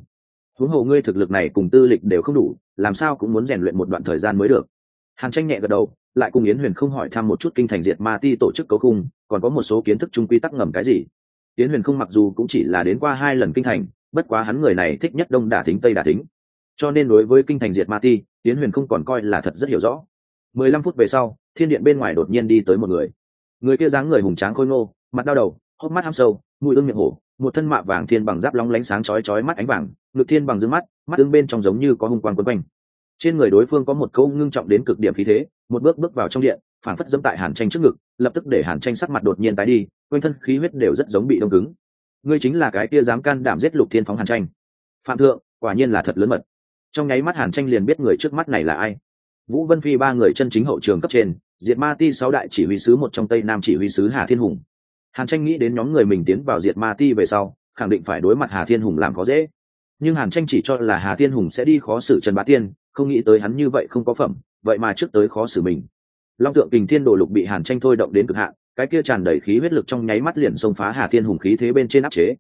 Huống hồ ngươi thực lực này cùng tư lịch đều không đủ, làm sao cũng muốn rèn luyện một đoạn thời gian mới được. Hàn tranh nhẹ gật đầu lại cùng yến huyền không hỏi thăm một chút kinh thành diệt ma ti tổ chức cấu khung, còn có một số kiến thức chung quy tắc ngầm cái gì. Yến huyền không mặc dù cũng chỉ là đến qua hai lần kinh thành, bất quá hắn người này thích nhất đông đả thính, tây đả thính. Cho nên đối với kinh thành diệt ma ti, yến huyền không còn coi là thật rất hiểu rõ. Mười lăm phút về sau, thiên điện bên ngoài đột nhiên đi tới một người. Người kia dáng người hùng tráng khôi ngô, mặt đau đầu, hốc mắt ham sâu, mũi ưng miệng hổ, một thân mạ vàng thiên bằng giáp long lánh sáng chói chói mắt ánh vàng, ngực thiên bằng dương mắt mắt ưng bên trong giống như có hung quang quấn quanh trên người đối phương có một câu ngưng trọng đến cực điểm khí thế, một bước bước vào trong điện, phảng phất dẫm tại hàn tranh trước ngực, lập tức để hàn tranh sắc mặt đột nhiên tái đi, quanh thân khí huyết đều rất giống bị đông cứng. Ngươi chính là cái kia dám can đảm giết lục thiên phóng hàn tranh. Phạm thượng, quả nhiên là thật lớn mật. Trong nháy mắt hàn tranh liền biết người trước mắt này là ai. Vũ vân phi ba người chân chính hậu trường cấp trên, diệt ma ti sáu đại chỉ huy sứ một trong tây nam chỉ huy sứ hà thiên hùng. Hàn tranh nghĩ đến nhóm người mình tiến vào diệt ma ti về sau, khẳng định phải đối mặt hà thiên hùng làm có dễ nhưng hàn tranh chỉ cho là hà thiên hùng sẽ đi khó xử trần bá tiên, không nghĩ tới hắn như vậy không có phẩm, vậy mà trước tới khó xử mình. Long tượng kình thiên đồ lục bị hàn tranh thôi động đến cực hạn, cái kia tràn đầy khí huyết lực trong nháy mắt liền xông phá hà thiên hùng khí thế bên trên áp chế.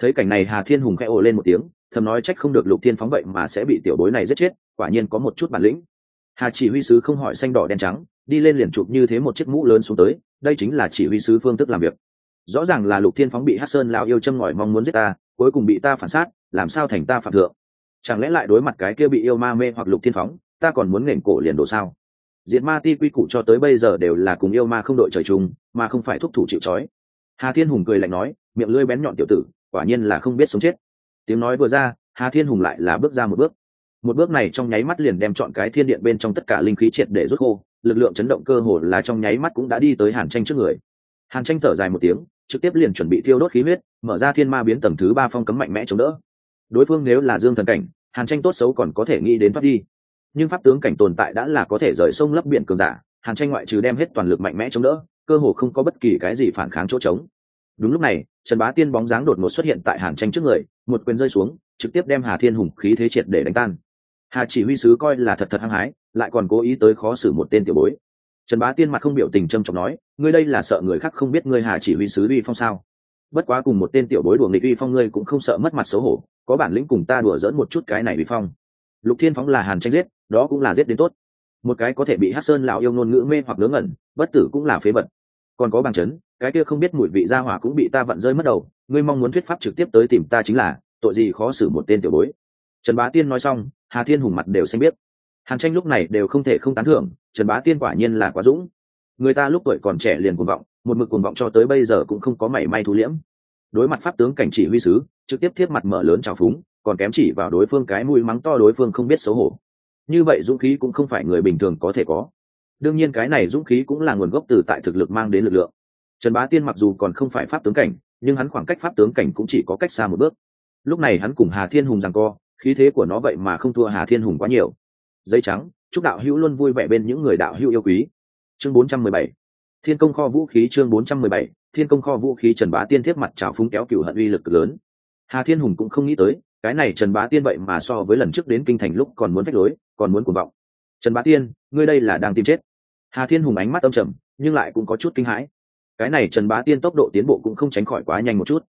Thấy cảnh này hà thiên hùng khẽ ồ lên một tiếng, thầm nói trách không được lục thiên phóng vậy mà sẽ bị tiểu bối này giết chết, quả nhiên có một chút bản lĩnh. Hà chỉ huy sứ không hỏi xanh đỏ đen trắng, đi lên liền chụp như thế một chiếc mũ lớn xuống tới, đây chính là chỉ huy sứ phương thức làm việc. Rõ ràng là lục thiên phóng bị hát sơn lao yêu châm ngòi mong muốn giết ta, cuối cùng bị ta phản sát làm sao thành ta phạm thượng? Chẳng lẽ lại đối mặt cái kia bị yêu ma mê hoặc lục thiên phóng, ta còn muốn nghển cổ liền đổ sao? Diệt ma ti quy củ cho tới bây giờ đều là cùng yêu ma không đội trời chung, mà không phải thúc thủ chịu trói. Hà thiên hùng cười lạnh nói, miệng lưỡi bén nhọn tiểu tử, quả nhiên là không biết sống chết. Tiếng nói vừa ra, hà thiên hùng lại là bước ra một bước. Một bước này trong nháy mắt liền đem chọn cái thiên điện bên trong tất cả linh khí triệt để rút khô, lực lượng chấn động cơ hồ là trong nháy mắt cũng đã đi tới hàn tranh trước người. Hàn tranh thở dài một tiếng, trực tiếp liền chuẩn bị thiêu đốt khí huyết, mở ra thiên ma biến tầng thứ ba phong cấm mạnh mẽ chống đỡ đối phương nếu là dương thần cảnh, hàn tranh tốt xấu còn có thể nghĩ đến thoát đi. Nhưng pháp tướng cảnh tồn tại đã là có thể rời sông lấp biển cường giả, hàn tranh ngoại trừ đem hết toàn lực mạnh mẽ chống đỡ, cơ hồ không có bất kỳ cái gì phản kháng chỗ trống. Đúng lúc này, trần bá tiên bóng dáng đột ngột xuất hiện tại hàn tranh trước người, một quyền rơi xuống, trực tiếp đem hà thiên hùng khí thế triệt để đánh tan. Hà chỉ huy sứ coi là thật thật hăng hái, lại còn cố ý tới khó xử một tên tiểu bối. Trần bá tiên mặt không biểu tình trâm trọng nói, ngươi đây là sợ người khác không biết ngươi hà chỉ huy sứ uy phong sao? Bất quá cùng một tên tiểu bối đùa nghịch uy phong ngươi cũng không sợ mất mặt xấu hổ, có bản lĩnh cùng ta đùa dỡn một chút cái này uy phong. Lục thiên phóng là hàn tranh giết, đó cũng là giết đến tốt. Một cái có thể bị hát sơn lão yêu ngôn ngữ mê hoặc ngớ ngẩn, bất tử cũng là phế vật. Còn có bằng chấn, cái kia không biết mùi vị gia hỏa cũng bị ta vặn rơi mất đầu, ngươi mong muốn thuyết pháp trực tiếp tới tìm ta chính là, tội gì khó xử một tên tiểu bối. Trần bá tiên nói xong, hà thiên hùng mặt đều xanh biết hàn tranh lúc này đều không thể không tán thưởng, trần bá tiên quả nhiên là quá dũng. Người ta lúc tuổi còn trẻ liền cuồng vọng một mực cuồng vọng cho tới bây giờ cũng không có mảy may thu liễm. Đối mặt pháp tướng cảnh chỉ huy sứ, trực tiếp thiết mặt mở lớn trào phúng, còn kém chỉ vào đối phương cái mũi mắng to đối phương không biết xấu hổ. Như vậy dũng khí cũng không phải người bình thường có thể có. Đương nhiên cái này dũng khí cũng là nguồn gốc từ tại thực lực mang đến lực lượng. Trần bá tiên mặc dù còn không phải pháp tướng cảnh, nhưng hắn khoảng cách pháp tướng cảnh cũng chỉ có cách xa một bước. Lúc này hắn cùng hà thiên hùng rằng co, khí thế của nó vậy mà không thua hà thiên hùng quá nhiều. Giấy trắng, chúc đạo hữu luôn vui vẻ bên những người đạo hữu yêu quý. Chương 417 thiên công kho vũ khí chương 417 thiên công kho vũ khí trần bá tiên thiếp mặt trào phúng kéo cửu hận uy lực lớn. Hà thiên hùng cũng không nghĩ tới, cái này trần bá tiên vậy mà so với lần trước đến kinh thành lúc còn muốn phách lối, còn muốn cuồng vọng. Trần bá tiên, ngươi đây là đang tìm chết. Hà thiên hùng ánh mắt âm trầm, nhưng lại cũng có chút kinh hãi. Cái này trần bá tiên tốc độ tiến bộ cũng không tránh khỏi quá nhanh một chút.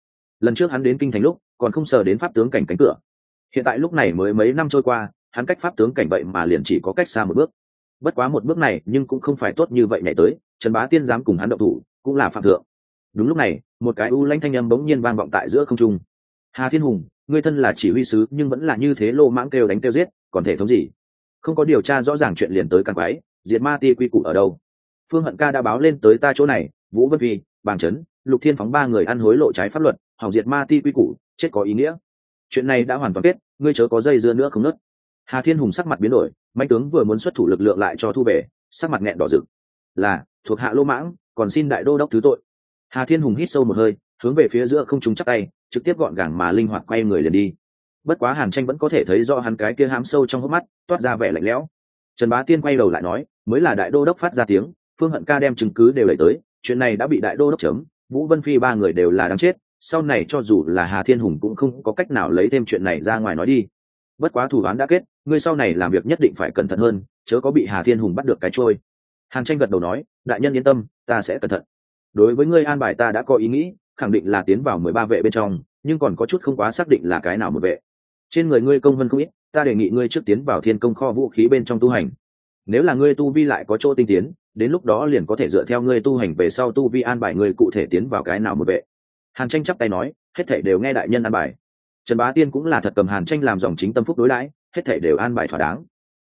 Lần trước hắn đến kinh thành lúc, còn không sờ đến pháp tướng cảnh cánh cửa. Hiện tại lúc này mới mấy năm trôi qua, hắn cách pháp tướng cảnh vậy mà liền chỉ có cách xa một bước. Bất quá một bước này nhưng cũng không phải tốt như vậy nhảy tới trần bá tiên dám cùng hắn động thủ cũng là phạm thượng. Đúng lúc này một cái u lanh thanh âm bỗng nhiên vang vọng tại giữa không trung. Hà thiên hùng ngươi thân là chỉ huy sứ nhưng vẫn là như thế lô mãng kêu đánh kêu giết còn thể thống gì? Không có điều tra rõ ràng chuyện liền tới càng quái diệt ma ti quy củ ở đâu? Phương hận ca đã báo lên tới ta chỗ này vũ vân Vi, bàng trấn lục thiên phóng ba người ăn hối lộ trái pháp luật hỏng diệt ma ti quy củ chết có ý nghĩa. Chuyện này đã hoàn toàn kết ngươi chớ có dây dưa nữa không nớt. Hà thiên hùng sắc mặt biến đổi mạnh tướng vừa muốn xuất thủ lực lượng lại cho thu về sắc mặt nghẹn đỏ rực. Là thuộc hạ lô mãng, còn xin đại đô đốc thứ tội. Hà thiên hùng hít sâu một hơi, hướng về phía giữa không trúng chắc tay, trực tiếp gọn gàng mà linh hoạt quay người liền đi. Bất quá hàn tranh vẫn có thể thấy do hắn cái kia hám sâu trong hốc mắt, toát ra vẻ lạnh lẽo. Trần bá tiên quay đầu lại nói, mới là đại đô đốc phát ra tiếng, phương hận ca đem chứng cứ đều lấy tới, chuyện này đã bị đại đô đốc chấm, vũ vân phi ba người đều là đáng chết, sau này cho dù là hà thiên hùng cũng không có cách nào lấy thêm chuyện này ra ngoài nói đi. Bất quá thủ đoán đã kết, ngươi sau này làm việc nhất định phải cẩn thận hơn, chớ có bị hà thiên hùng bắt được cái trôi hàn tranh gật đầu nói, đại nhân yên tâm, ta sẽ cẩn thận. Đối với ngươi an bài ta đã có ý nghĩ, khẳng định là tiến vào mười ba vệ bên trong, nhưng còn có chút không quá xác định là cái nào một vệ. Trên người ngươi công vân không ít, ta đề nghị ngươi trước tiến vào thiên công kho vũ khí bên trong tu hành. Nếu là ngươi tu vi lại có chỗ tinh tiến, đến lúc đó liền có thể dựa theo ngươi tu hành về sau tu vi an bài ngươi cụ thể tiến vào cái nào một vệ. Hàn tranh chắp tay nói, hết thể đều nghe đại nhân an bài. Trần bá tiên cũng là thật cầm hàn tranh làm dòng chính tâm phúc đối đãi, hết thể đều an bài thỏa đáng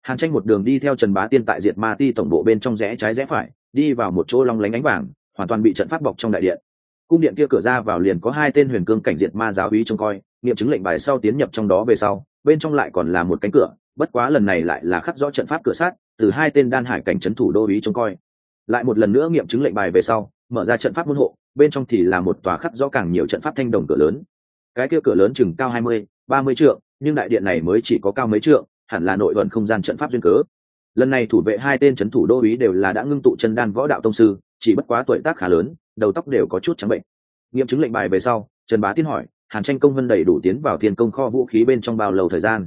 hàn tranh một đường đi theo trần bá tiên tại diệt ma ti tổng bộ bên trong rẽ trái rẽ phải, đi vào một chỗ long lánh ánh vàng, hoàn toàn bị trận pháp bọc trong đại điện. Cung điện kia cửa ra vào liền có hai tên huyền cương cảnh diệt ma giáo hí trông coi, nghiệm chứng lệnh bài sau tiến nhập trong đó về sau, bên trong lại còn là một cánh cửa, bất quá lần này lại là khắc rõ trận pháp cửa sát, từ hai tên đan hải cảnh trấn thủ đô úy trông coi. Lại một lần nữa nghiệm chứng lệnh bài về sau, mở ra trận pháp môn hộ, bên trong thì là một tòa khắc rõ càng nhiều trận pháp thanh đồng cửa lớn. Cái kia cửa lớn chừng cao hai mươi, ba mươi trượng, nhưng đại điện này mới chỉ có cao mấy trượng hẳn là nội vận không gian trận pháp duyên cớ. Lần này thủ vệ hai tên c h ấ n thủ đô ý đều là đã ngưng tụ chân đan võ đạo tông sư, chỉ bất quá tuổi tác khá lớn, đầu tóc đều có chút trắng bệnh. Nghiệm chứng lệnh bài về sau, trần bá tiên hỏi, hàn tranh công vân đầy đủ tiến vào thiên công kho vũ khí bên trong bao lâu thời gian?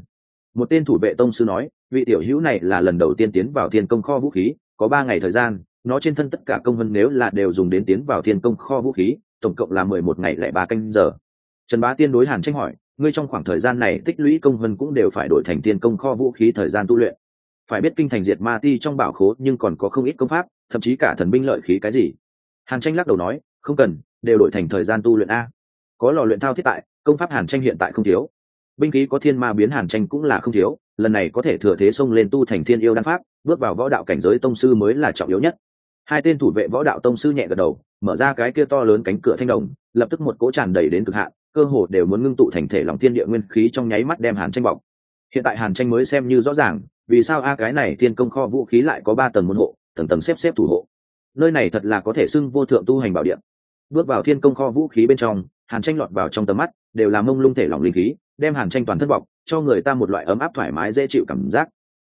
Một tên thủ vệ tông sư nói, vị tiểu hữu này là lần đầu tiên tiến vào thiên công kho vũ khí, có ba ngày thời gian, nó trên thân tất cả công vân nếu là đều dùng đến tiến vào thiên công kho vũ khí, tổng cộng là mười một ngày lẻ ba canh giờ. Trần bá tiên đối hàn tranh hỏi ngươi trong khoảng thời gian này tích lũy công vân cũng đều phải đổi thành tiên công kho vũ khí thời gian tu luyện. Phải biết kinh thành diệt ma ti trong bảo khố nhưng còn có không ít công pháp, thậm chí cả thần binh lợi khí cái gì. Hàn tranh lắc đầu nói, không cần, đều đổi thành thời gian tu luyện a. Có lò luyện thao thiết tại, công pháp hàn tranh hiện tại không thiếu. Binh khí có thiên ma biến hàn tranh cũng là không thiếu, lần này có thể thừa thế xông lên tu thành thiên yêu đan pháp, bước vào võ đạo cảnh giới tông sư mới là trọng yếu nhất. Hai tên thủ vệ võ đạo tông sư nhẹ gật đầu, mở ra cái kia to lớn cánh cửa thanh đồng, lập tức một cỗ tràn đầy đến cực hạn cơ hồ đều muốn ngưng tụ thành thể lòng thiên địa nguyên khí trong nháy mắt đem hàn tranh bọc. Hiện tại hàn tranh mới xem như rõ ràng, vì sao a cái này thiên công kho vũ khí lại có ba tầng môn hộ, tầng tầng xếp xếp thủ hộ. Nơi này thật là có thể xưng vô thượng tu hành bảo điện bước vào thiên công kho vũ khí bên trong, hàn tranh lọt vào trong tầm mắt, đều là mông lung thể lòng linh khí, đem hàn tranh toàn thân bọc, cho người ta một loại ấm áp thoải mái dễ chịu cảm giác.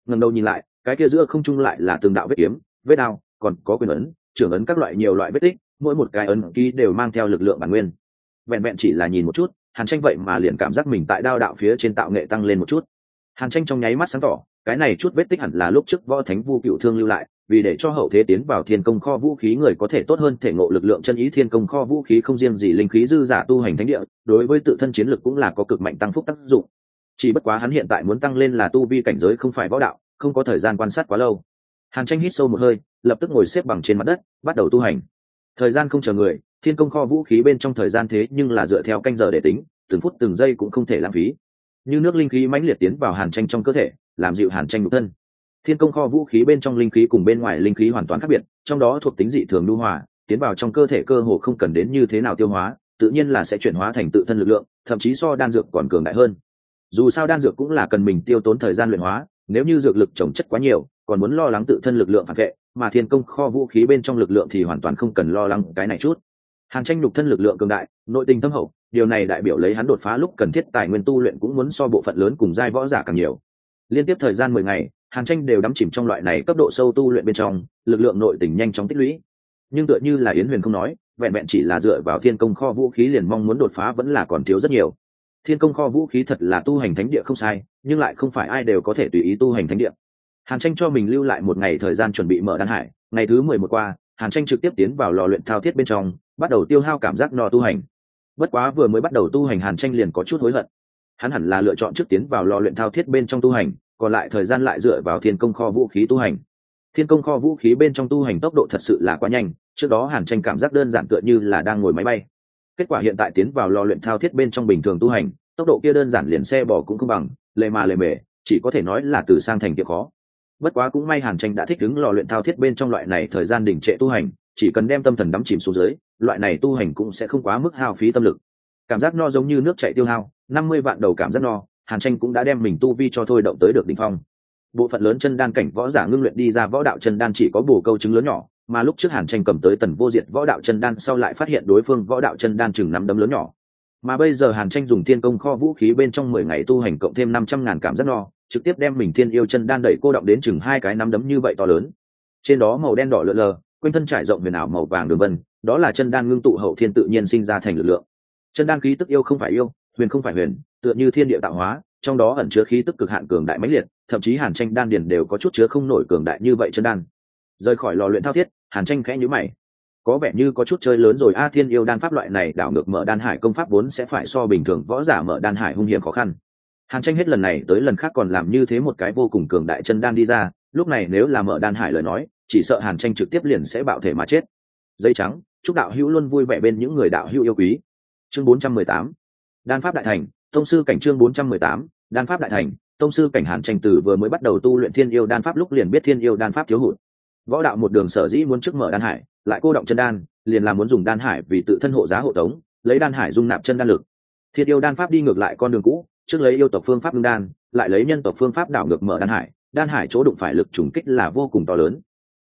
Ngần đầu nhìn lại, cái kia giữa không trung lại là từng đạo vết kiếm, vết đao, còn có quyền ấn, trưởng ấn các loại nhiều loại vết tích, mỗi một cái ấn ký đều mang theo lực lượng bản nguyên vẹn vẹn chỉ là nhìn một chút, hàn tranh vậy mà liền cảm giác mình tại đao đạo phía trên tạo nghệ tăng lên một chút. Hàn tranh trong nháy mắt sáng tỏ, cái này chút vết tích hẳn là lúc trước võ thánh vu cựu thương lưu lại, vì để cho hậu thế tiến vào thiên công kho vũ khí người có thể tốt hơn thể ngộ lực lượng chân ý thiên công kho vũ khí không riêng gì linh khí dư giả tu hành thánh địa, đối với tự thân chiến lực cũng là có cực mạnh tăng phúc tác dụng. Chỉ bất quá hắn hiện tại muốn tăng lên là tu vi cảnh giới không phải võ đạo, không có thời gian quan sát quá lâu. Hàn tranh hít sâu một hơi, lập tức ngồi xếp bằng trên mặt đất, bắt đầu tu hành thời gian không chờ người, thiên công kho vũ khí bên trong thời gian thế nhưng là dựa theo canh giờ để tính, từng phút từng giây cũng không thể lãng phí. Như nước linh khí mãnh liệt tiến vào hàn tranh trong cơ thể, làm dịu hàn tranh nhục thân. Thiên công kho vũ khí bên trong linh khí cùng bên ngoài linh khí hoàn toàn khác biệt, trong đó thuộc tính dị thường lưu hòa, tiến vào trong cơ thể cơ hồ không cần đến như thế nào tiêu hóa, tự nhiên là sẽ chuyển hóa thành tự thân lực lượng, thậm chí so đan dược còn cường đại hơn. Dù sao đan dược cũng là cần mình tiêu tốn thời gian luyện hóa, nếu như dược lực trồng chất quá nhiều, còn muốn lo lắng tự thân lực lượng phản vệ mà thiên công kho vũ khí bên trong lực lượng thì hoàn toàn không cần lo lắng cái này chút. Hàn tranh nhục thân lực lượng cường đại, nội tình thâm hậu, điều này đại biểu lấy hắn đột phá lúc cần thiết tài nguyên tu luyện cũng muốn so bộ phận lớn cùng giai võ giả càng nhiều. Liên tiếp thời gian mười ngày, hàn tranh đều đắm chìm trong loại này cấp độ sâu tu luyện bên trong, lực lượng nội tình nhanh chóng tích lũy. Nhưng tựa như là yến huyền không nói, vẹn vẹn chỉ là dựa vào thiên công kho vũ khí liền mong muốn đột phá vẫn là còn thiếu rất nhiều. Thiên công kho vũ khí thật là tu hành thánh địa không sai, nhưng lại không phải ai đều có thể tùy ý tu hành thánh địa hàn tranh cho mình lưu lại một ngày thời gian chuẩn bị mở đan hải. Ngày thứ mười một qua, hàn tranh trực tiếp tiến vào lò luyện thao thiết bên trong, bắt đầu tiêu hao cảm giác no tu hành. Bất quá vừa mới bắt đầu tu hành, hàn tranh liền có chút hối hận. Hắn hẳn là lựa chọn trước tiến vào lò luyện thao thiết bên trong tu hành, còn lại thời gian lại dựa vào thiên công kho vũ khí tu hành. Thiên công kho vũ khí bên trong tu hành tốc độ thật sự là quá nhanh, trước đó hàn tranh cảm giác đơn giản tựa như là đang ngồi máy bay. Kết quả hiện tại tiến vào lò luyện thao thiết bên trong bình thường tu hành, tốc độ kia đơn giản liền xe bỏ cũng không bằng, lề mà lề mề, chỉ có thể nói là từ sang thành kia khó bất quá cũng may hàn tranh đã thích ứng lò luyện thao thiết bên trong loại này thời gian đỉnh trệ tu hành, chỉ cần đem tâm thần đắm chìm xuống dưới, loại này tu hành cũng sẽ không quá mức hao phí tâm lực. Cảm giác no giống như nước chạy tiêu hao, năm mươi vạn đầu cảm giác no, hàn tranh cũng đã đem mình tu vi cho thôi động tới được đ ỉ n h phong. Bộ phận lớn chân đan cảnh võ giả ngưng luyện đi ra võ đạo chân đan chỉ có bù câu chứng lớn nhỏ, mà lúc trước hàn tranh cầm tới tần vô diệt võ đạo chân đan sau lại phát hiện đối phương võ đạo chân đan chừng nắm đấm lớn nhỏ. Mà bây giờ hàn tranh dùng thiên công kho vũ khí bên trong mười ngày tu hành cộng thêm năm trăm ngàn cảm giác no trực tiếp đem mình thiên yêu chân đan đẩy cô động đến chừng hai cái nắm đấm như vậy to lớn. Trên đó màu đen đỏ lượn lờ, quanh thân trải rộng huyền ảo màu vàng đường vân, đó là chân đan ngưng tụ hậu thiên tự nhiên sinh ra thành lực lượng. Chân đan khí tức yêu không phải yêu, huyền không phải huyền, tựa như thiên địa tạo hóa, trong đó ẩn chứa khí tức cực hạn cường đại mãnh liệt, thậm chí hàn tranh đan điền đều có chút chứa không nổi cường đại như vậy chân đan. Rời khỏi lò luyện thao thiết, hàn tranh khẽ nhíu mày. Có vẻ như có chút chơi lớn rồi, a thiên yêu đan pháp loại này đảo ngược mở đan hải công pháp vốn sẽ phải so bình thường võ giả mở đan hải hung hiểm khó khăn hàn tranh hết lần này tới lần khác còn làm như thế một cái vô cùng cường đại chân đan đi ra, lúc này nếu là mở đan hải lời nói, chỉ sợ hàn tranh trực tiếp liền sẽ bạo thể mà chết. Dây trắng, chúc đạo hữu luôn vui vẻ bên những người đạo hữu yêu quý. Chương 418 đan pháp đại thành, tông sư cảnh chương 418 đan pháp đại thành, tông sư cảnh hàn tranh từ vừa mới bắt đầu tu luyện thiên yêu đan pháp lúc liền biết thiên yêu đan pháp thiếu hụt. Võ đạo một đường sở dĩ muốn trước mở đan hải, lại cô động chân đan, liền là muốn dùng đan hải vì tự thân hộ giá hộ tống, lấy đan hải dung nạp chân đan lực. Thiên yêu đan pháp đi ngược lại con đường cũ trước lấy yêu tộc phương pháp ngưng đan, lại lấy nhân tộc phương pháp đảo ngược mở đan hải đan hải chỗ đụng phải lực trùng kích là vô cùng to lớn.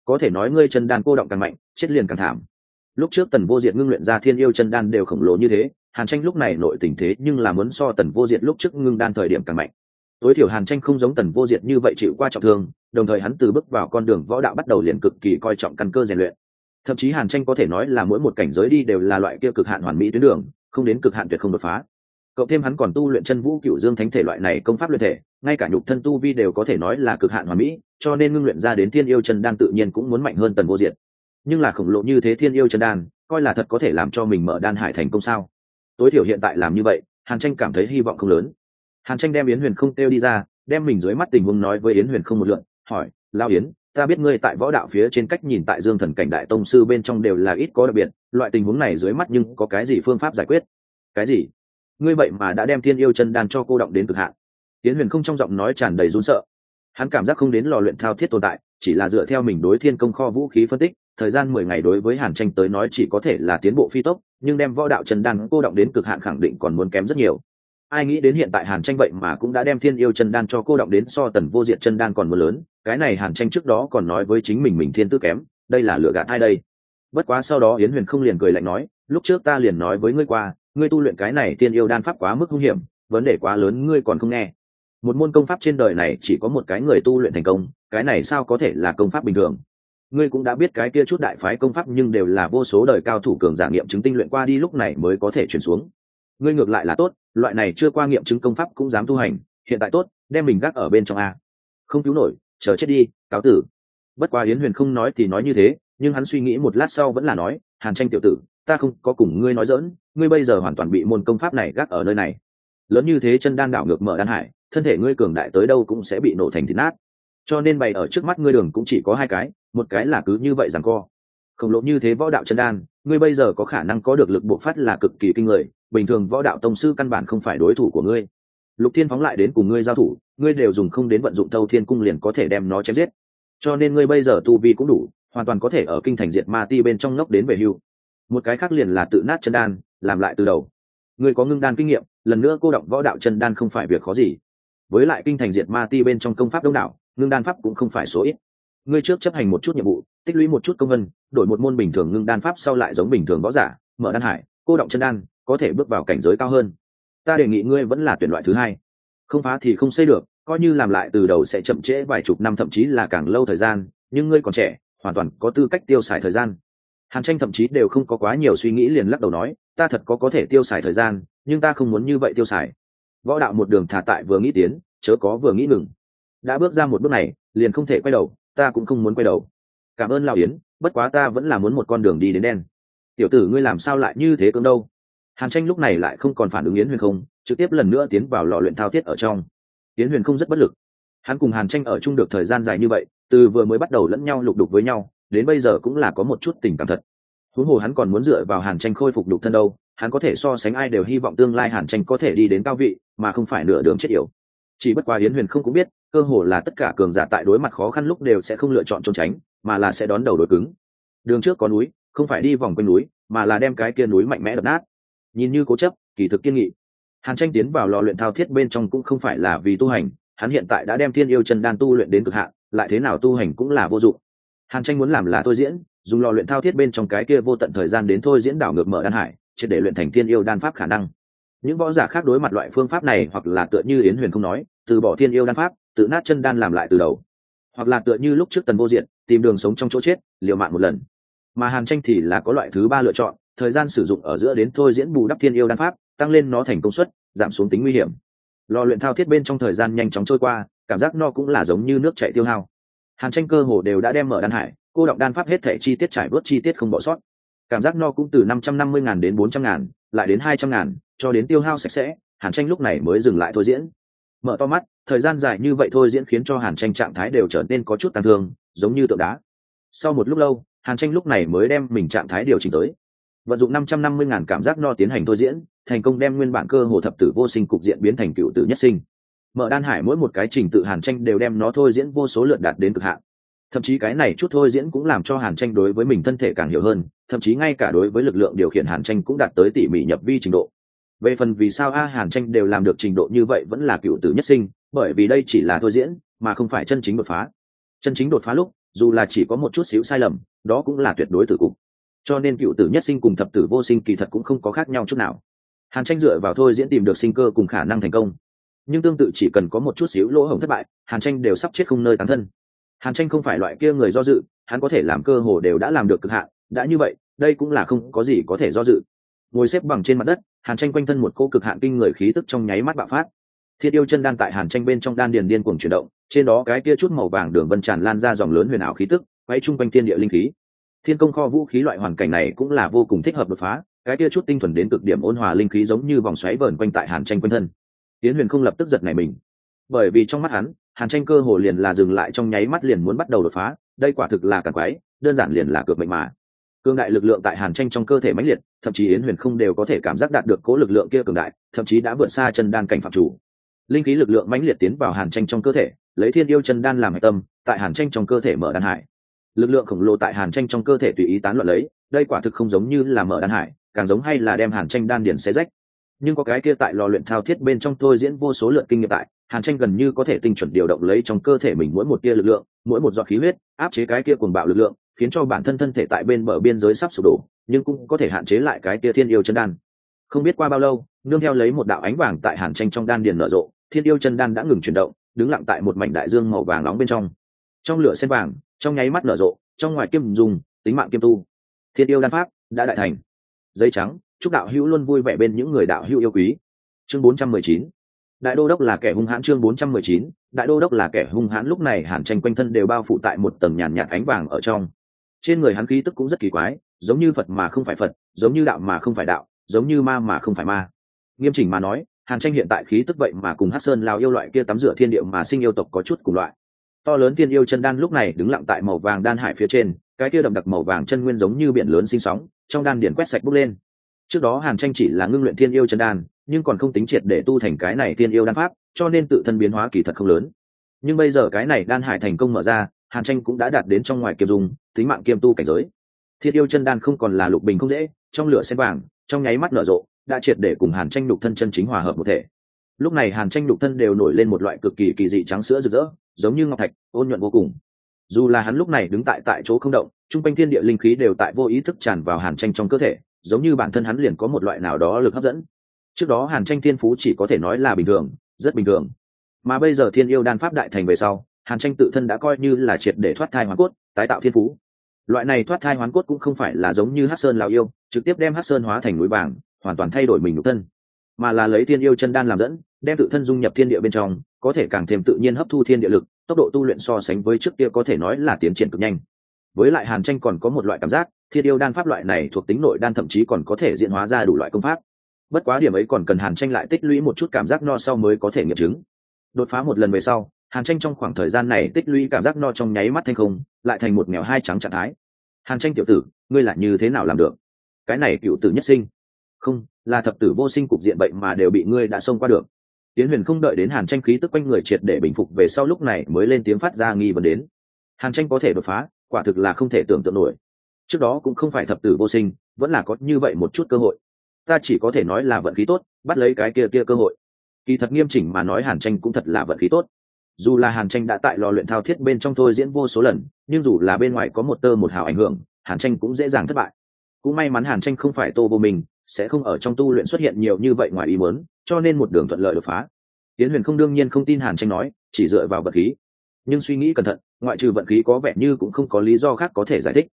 Có thể nói ngươi chân đan cô động càng mạnh, chết liền càng thảm. Lúc trước tần vô diệt ngưng luyện ra thiên yêu chân đan đều khổng lồ như thế, hàn tranh lúc này nội tình thế nhưng là muốn so tần vô diệt lúc trước ngưng đan thời điểm càng mạnh. Tối thiểu hàn tranh không giống tần vô diệt như vậy chịu qua trọng thương, đồng thời hắn từ bước vào con đường võ đạo bắt đầu liền cực kỳ coi trọng căn cơ rèn luyện. Thậm chí hàn tranh có thể nói là mỗi một cảnh giới đi đều là loại kia cực hạn hoàn mỹ tuyến đường, không đến cực hạn tuyệt không đột phá cộng thêm hắn còn tu luyện chân vũ cựu dương thánh thể loại này công pháp luyện thể, ngay cả nhục thân tu vi đều có thể nói là cực hạn hoàn mỹ, cho nên ngưng luyện ra đến thiên yêu chân đan tự nhiên cũng muốn mạnh hơn tần vô diệt. Nhưng là khổng lồ như thế thiên yêu chân đan, coi là thật có thể làm cho mình mở đan hải thành công sao? Tối thiểu hiện tại làm như vậy, hàn tranh cảm thấy hy vọng không lớn. Hàn tranh đem yến huyền không kêu đi ra, đem mình dưới mắt tình huống nói với yến huyền không một lượn hỏi lao yến, ta biết ngươi tại võ đạo phía trên cách nhìn tại dương thần cảnh đại tông sư bên trong đều là ít có đặc biệt, loại tình huống này dưới mắt nhưng có cái gì phương pháp giải quyết? Cái gì? Ngươi vậy mà đã đem thiên yêu chân đan cho cô động đến cực hạn. Tiến huyền không trong giọng nói tràn đầy run sợ. Hắn cảm giác không đến lò luyện thao thiết tồn tại, chỉ là dựa theo mình đối thiên công kho vũ khí phân tích, thời gian mười ngày đối với hàn tranh tới nói chỉ có thể là tiến bộ phi tốc, nhưng đem võ đạo chân đan cô động đến cực hạn khẳng định còn muốn kém rất nhiều. Ai nghĩ đến hiện tại hàn tranh vậy mà cũng đã đem thiên yêu chân đan cho cô động đến so tần vô diện chân đan còn mưa lớn, cái này hàn tranh trước đó còn nói với chính mình mình thiên tư kém, đây là lựa gạt ai đây? Bất quá sau đó yến huyền không liền cười lạnh nói, lúc trước ta liền nói với ngươi qua ngươi tu luyện cái này tiên yêu đan pháp quá mức hung hiểm, vấn đề quá lớn, ngươi còn không nghe. Một môn công pháp trên đời này chỉ có một cái người tu luyện thành công, cái này sao có thể là công pháp bình thường? Ngươi cũng đã biết cái kia chút đại phái công pháp nhưng đều là vô số đời cao thủ cường giả nghiệm chứng tinh luyện qua đi lúc này mới có thể chuyển xuống. Ngươi ngược lại là tốt, loại này chưa qua nghiệm chứng công pháp cũng dám tu hành, hiện tại tốt, đem mình gác ở bên trong a. Không cứu nổi, chờ chết đi, cáo tử. Bất quá yến huyền không nói thì nói như thế, nhưng hắn suy nghĩ một lát sau vẫn là nói, hàn tranh tiểu tử, ta không có cùng ngươi nói dỡn ngươi bây giờ hoàn toàn bị môn công pháp này gác ở nơi này. Lớn như thế chân đan đảo ngược mở đan hải, thân thể ngươi cường đại tới đâu cũng sẽ bị nổ thành thịt nát. Cho nên bày ở trước mắt ngươi đường cũng chỉ có hai cái, một cái là cứ như vậy rằng co. Khổng lồ như thế võ đạo chân đan, ngươi bây giờ có khả năng có được lực bộ phát là cực kỳ kinh người, bình thường võ đạo tông sư căn bản không phải đối thủ của ngươi. Lục thiên phóng lại đến cùng ngươi giao thủ, ngươi đều dùng không đến vận dụng thâu thiên cung liền có thể đem nó chém giết. Cho nên ngươi bây giờ tu vi cũng đủ, hoàn toàn có thể ở kinh thành diệt ma ti bên trong ngốc đến về hưu. Một cái khác liền là tự nát chân đan làm lại từ đầu. Ngươi có ngưng đan kinh nghiệm, lần nữa cô động võ đạo chân đan không phải việc khó gì. Với lại kinh thành diệt ma ti bên trong công pháp đông đảo, ngưng đan pháp cũng không phải số ít. Ngươi trước chấp hành một chút nhiệm vụ, tích lũy một chút công vân, đổi một môn bình thường ngưng đan pháp sau lại giống bình thường võ giả, mở đan hải, cô động chân đan, có thể bước vào cảnh giới cao hơn. Ta đề nghị ngươi vẫn là tuyển loại thứ hai. Không phá thì không xây được, coi như làm lại từ đầu sẽ chậm trễ vài chục năm, thậm chí là càng lâu thời gian, nhưng ngươi còn trẻ, hoàn toàn có tư cách tiêu xài thời gian. Hàn tranh thậm chí đều không có quá nhiều suy nghĩ liền lắc đầu nói ta thật có có thể tiêu xài thời gian, nhưng ta không muốn như vậy tiêu xài. Võ đạo một đường thả tại vừa nghĩ tiến, chớ có vừa nghĩ ngừng. Đã bước ra một bước này, liền không thể quay đầu, ta cũng không muốn quay đầu. Cảm ơn lão yến, bất quá ta vẫn là muốn một con đường đi đến đen. Tiểu tử ngươi làm sao lại như thế cưỡng đâu? Hàn tranh lúc này lại không còn phản ứng yến huyền không, trực tiếp lần nữa tiến vào lò luyện thao thiết ở trong. Yến huyền không rất bất lực. Hắn cùng hàn tranh ở chung được thời gian dài như vậy, từ vừa mới bắt đầu lẫn nhau lục đục với nhau, đến bây giờ cũng là có một chút tình cảm thật huống hồ hắn còn muốn dựa vào hàn tranh khôi phục đục thân đâu, hắn có thể so sánh ai đều hy vọng tương lai hàn tranh có thể đi đến cao vị, mà không phải nửa đường chết yểu. Chỉ bất quá yến huyền không cũng biết, cơ hồ là tất cả cường giả tại đối mặt khó khăn lúc đều sẽ không lựa chọn trốn tránh, mà là sẽ đón đầu đối cứng. Đường trước có núi, không phải đi vòng quanh núi, mà là đem cái kia núi mạnh mẽ đập nát. Nhìn như cố chấp, kỳ thực kiên nghị. Hàn tranh tiến vào lò luyện thao thiết bên trong cũng không phải là vì tu hành, hắn hiện tại đã đem thiên yêu chân đan tu luyện đến cực hạn, lại thế nào tu hành cũng là vô dụng. Hàn tranh muốn làm là tôi diễn dùng lò luyện thao thiết bên trong cái kia vô tận thời gian đến thôi diễn đảo ngược mở đan hải chỉ để luyện thành thiên yêu đan pháp khả năng. Những võ giả khác đối mặt loại phương pháp này hoặc là tựa như yến huyền không nói, từ bỏ thiên yêu đan pháp, tự nát chân đan làm lại từ đầu. Hoặc là tựa như lúc trước tần vô diện, tìm đường sống trong chỗ chết, liều mạng một lần. Mà hàn tranh thì là có loại thứ ba lựa chọn, thời gian sử dụng ở giữa đến thôi diễn bù đắp thiên yêu đan pháp, tăng lên nó thành công suất, giảm xuống tính nguy hiểm. Lò luyện thao thiết bên trong thời gian nhanh chóng trôi qua, cảm giác no cũng là giống như nước chạy tiêu hao. Hàn tranh cơ hồ đều đã đem mở đan hải cô động đan pháp hết thể chi tiết trải bớt chi tiết không bỏ sót. Cảm giác no cũng từ năm trăm năm mươi ngàn đến bốn trăm ngàn, lại đến hai trăm ngàn, cho đến tiêu hao sạch sẽ, hàn tranh lúc này mới dừng lại thôi diễn. Mở to mắt, thời gian dài như vậy thôi diễn khiến cho hàn tranh trạng thái đều trở nên có chút tàn thương, giống như tượng đá. Sau một lúc lâu, hàn tranh lúc này mới đem mình trạng thái điều chỉnh tới. Vận dụng năm trăm năm mươi ngàn cảm giác no tiến hành thôi diễn, thành công đem nguyên bản cơ hồ thập tử vô sinh cục diện biến thành cựu tử nhất sinh. Mở đan hải mỗi một cái trình tự hàn tranh đều đem nó thôi diễn vô số lượt đạt đến cực hạn thậm chí cái này chút thôi diễn cũng làm cho hàn tranh đối với mình thân thể càng hiểu hơn, thậm chí ngay cả đối với lực lượng điều khiển hàn tranh cũng đạt tới tỉ mỉ nhập vi trình độ. Về phần vì sao a hàn tranh đều làm được trình độ như vậy vẫn là cựu tử nhất sinh, bởi vì đây chỉ là thôi diễn, mà không phải chân chính đột phá. Chân chính đột phá lúc, dù là chỉ có một chút xíu sai lầm, đó cũng là tuyệt đối tử cục. Cho nên cựu tử nhất sinh cùng thập tử vô sinh kỳ thật cũng không có khác nhau chút nào. Hàn tranh dựa vào thôi diễn tìm được sinh cơ cùng khả năng thành công. Nhưng tương tự chỉ cần có một chút xíu lỗ hổng thất bại, hàn tranh đều sắp chết không nơi tán thân hàn tranh không phải loại kia người do dự, hắn có thể làm cơ hồ đều đã làm được cực hạn, đã như vậy, đây cũng là không có gì có thể do dự. Ngồi xếp bằng trên mặt đất, hàn tranh quanh thân một cô cực hạn kinh người khí tức trong nháy mắt bạo phát. Thiết yêu chân đan tại hàn tranh bên trong đan điền điên cuồng chuyển động, trên đó cái kia chút màu vàng đường vân tràn lan ra dòng lớn huyền ảo khí tức, quay chung quanh thiên địa linh khí. Thiên công kho vũ khí loại hoàn cảnh này cũng là vô cùng thích hợp đột phá, cái kia chút tinh thuần đến cực điểm ôn hòa linh khí giống như vòng xoáy vờn quanh tại hàn tranh quanh thân. Tiến huyền không lập tức giật này mình, bởi vì trong mắt hắn hàn tranh cơ hồ liền là dừng lại trong nháy mắt liền muốn bắt đầu đột phá, đây quả thực là càng quái, đơn giản liền là cược mệnh mà. Cương đại lực lượng tại hàn tranh trong cơ thể mãnh liệt, thậm chí yến huyền không đều có thể cảm giác đạt được cố lực lượng kia cường đại, thậm chí đã vượt xa chân đan cảnh phạm chủ. Linh khí lực lượng mãnh liệt tiến vào hàn tranh trong cơ thể, lấy thiên yêu chân đan làm hạch tâm, tại hàn tranh trong cơ thể mở đan hải. Lực lượng khổng lồ tại hàn tranh trong cơ thể tùy ý tán loạn lấy, đây quả thực không giống như là mở đan hải, càng giống hay là đem hàn tranh đan điền xé rách nhưng có cái kia tại lò luyện thao thiết bên trong tôi diễn vô số lượng kinh nghiệm tại, hàn tranh gần như có thể tinh chuẩn điều động lấy trong cơ thể mình mỗi một tia lực lượng, mỗi một giọt khí huyết, áp chế cái kia cuồng bạo lực lượng, khiến cho bản thân thân thể tại bên bờ biên giới sắp sụp đổ, nhưng cũng có thể hạn chế lại cái kia thiên yêu chân đan. Không biết qua bao lâu, nương theo lấy một đạo ánh vàng tại hàn tranh trong đan điền nở rộ, thiên yêu chân đan đã ngừng chuyển động, đứng lặng tại một mảnh đại dương màu vàng nóng bên trong. Trong lửa sen vàng, trong nháy mắt nở rộ, trong ngoài kiêm dùng, tính mạng kiêm tu. Thiên yêu đan pháp đã đại thành. Giấy trắng chúc đạo hữu luôn vui vẻ bên những người đạo hữu yêu quý. Chương 419 đại đô đốc là kẻ hung hãn chương 419 đại đô đốc là kẻ hung hãn lúc này hàn tranh quanh thân đều bao phủ tại một tầng nhàn nhạt ánh vàng ở trong. Trên người hắn khí tức cũng rất kỳ quái, giống như phật mà không phải phật, giống như đạo mà không phải đạo, giống như ma mà không phải ma. Nghiêm chỉnh mà nói, hàn tranh hiện tại khí tức vậy mà cùng hát sơn lao yêu loại kia tắm rửa thiên điệu mà sinh yêu tộc có chút cùng loại. To lớn thiên yêu chân đan lúc này đứng lặng tại màu vàng đan hải phía trên, cái kia đậm đặc màu vàng chân nguyên giống như biển lớn sinh sóng, trong đan điển quét sạch bốc lên trước đó hàn tranh chỉ là ngưng luyện thiên yêu chân đan, nhưng còn không tính triệt để tu thành cái này thiên yêu đan pháp, cho nên tự thân biến hóa kỳ thật không lớn. Nhưng bây giờ cái này đan hải thành công mở ra, hàn tranh cũng đã đạt đến trong ngoài kiềm dùng tính mạng kiêm tu cảnh giới. Thiên yêu chân đan không còn là lục bình không dễ, trong lửa sen vàng, trong nháy mắt nở rộ, đã triệt để cùng hàn tranh lục thân chân chính hòa hợp một thể. Lúc này hàn tranh lục thân đều nổi lên một loại cực kỳ kỳ dị trắng sữa rực rỡ, giống như ngọc thạch, ôn nhuận vô cùng. Dù là hắn lúc này đứng tại tại chỗ không động, chung quanh thiên địa linh khí đều tại vô ý thức tràn vào hàn tranh trong cơ thể giống như bản thân hắn liền có một loại nào đó lực hấp dẫn. Trước đó hàn tranh thiên phú chỉ có thể nói là bình thường, rất bình thường. Mà bây giờ thiên yêu đan pháp đại thành về sau, hàn tranh tự thân đã coi như là triệt để thoát thai hoàn cốt, tái tạo thiên phú. Loại này thoát thai hoán cốt cũng không phải là giống như hát sơn lào yêu, trực tiếp đem hát sơn hóa thành núi vàng, hoàn toàn thay đổi mình nhục thân. Mà là lấy thiên yêu chân đan làm dẫn, đem tự thân dung nhập thiên địa bên trong, có thể càng thêm tự nhiên hấp thu thiên địa lực, tốc độ tu luyện so sánh với trước kia có thể nói là tiến triển cực nhanh với lại hàn tranh còn có một loại cảm giác, thiết yêu đan pháp loại này thuộc tính nội đan thậm chí còn có thể diễn hóa ra đủ loại công pháp. Bất quá điểm ấy còn cần hàn tranh lại tích lũy một chút cảm giác no sau mới có thể nghiệm chứng. Đột phá một lần về sau, hàn tranh trong khoảng thời gian này tích lũy cảm giác no trong nháy mắt thanh không, lại thành một mèo hai trắng trạng thái. Hàn tranh tiểu tử, ngươi lại như thế nào làm được? Cái này cựu tử nhất sinh. Không, là thập tử vô sinh cục diện bệnh mà đều bị ngươi đã xông qua được. Tiến huyền không đợi đến hàn tranh khí tức quanh người triệt để bình phục về sau lúc này mới lên tiếng phát ra nghi vấn đến. Hàn tranh có thể đột phá quả thực là không thể tưởng tượng nổi. Trước đó cũng không phải thập tử vô sinh, vẫn là có như vậy một chút cơ hội. Ta chỉ có thể nói là vận khí tốt, bắt lấy cái kia kia cơ hội. Kỳ thật nghiêm chỉnh mà nói hàn tranh cũng thật là vận khí tốt. Dù là hàn tranh đã tại lò luyện thao thiết bên trong thôi diễn vô số lần, nhưng dù là bên ngoài có một tơ một hào ảnh hưởng, hàn tranh cũng dễ dàng thất bại. Cũng may mắn hàn tranh không phải tô vô mình sẽ không ở trong tu luyện xuất hiện nhiều như vậy ngoài ý muốn, cho nên một đường thuận lợi đột phá. Tiến huyền không đương nhiên không tin hàn tranh nói, chỉ dựa vào vật khí. Nhưng suy nghĩ cẩn thận ngoại trừ vận khí có vẻ như cũng không có lý do khác có thể giải thích.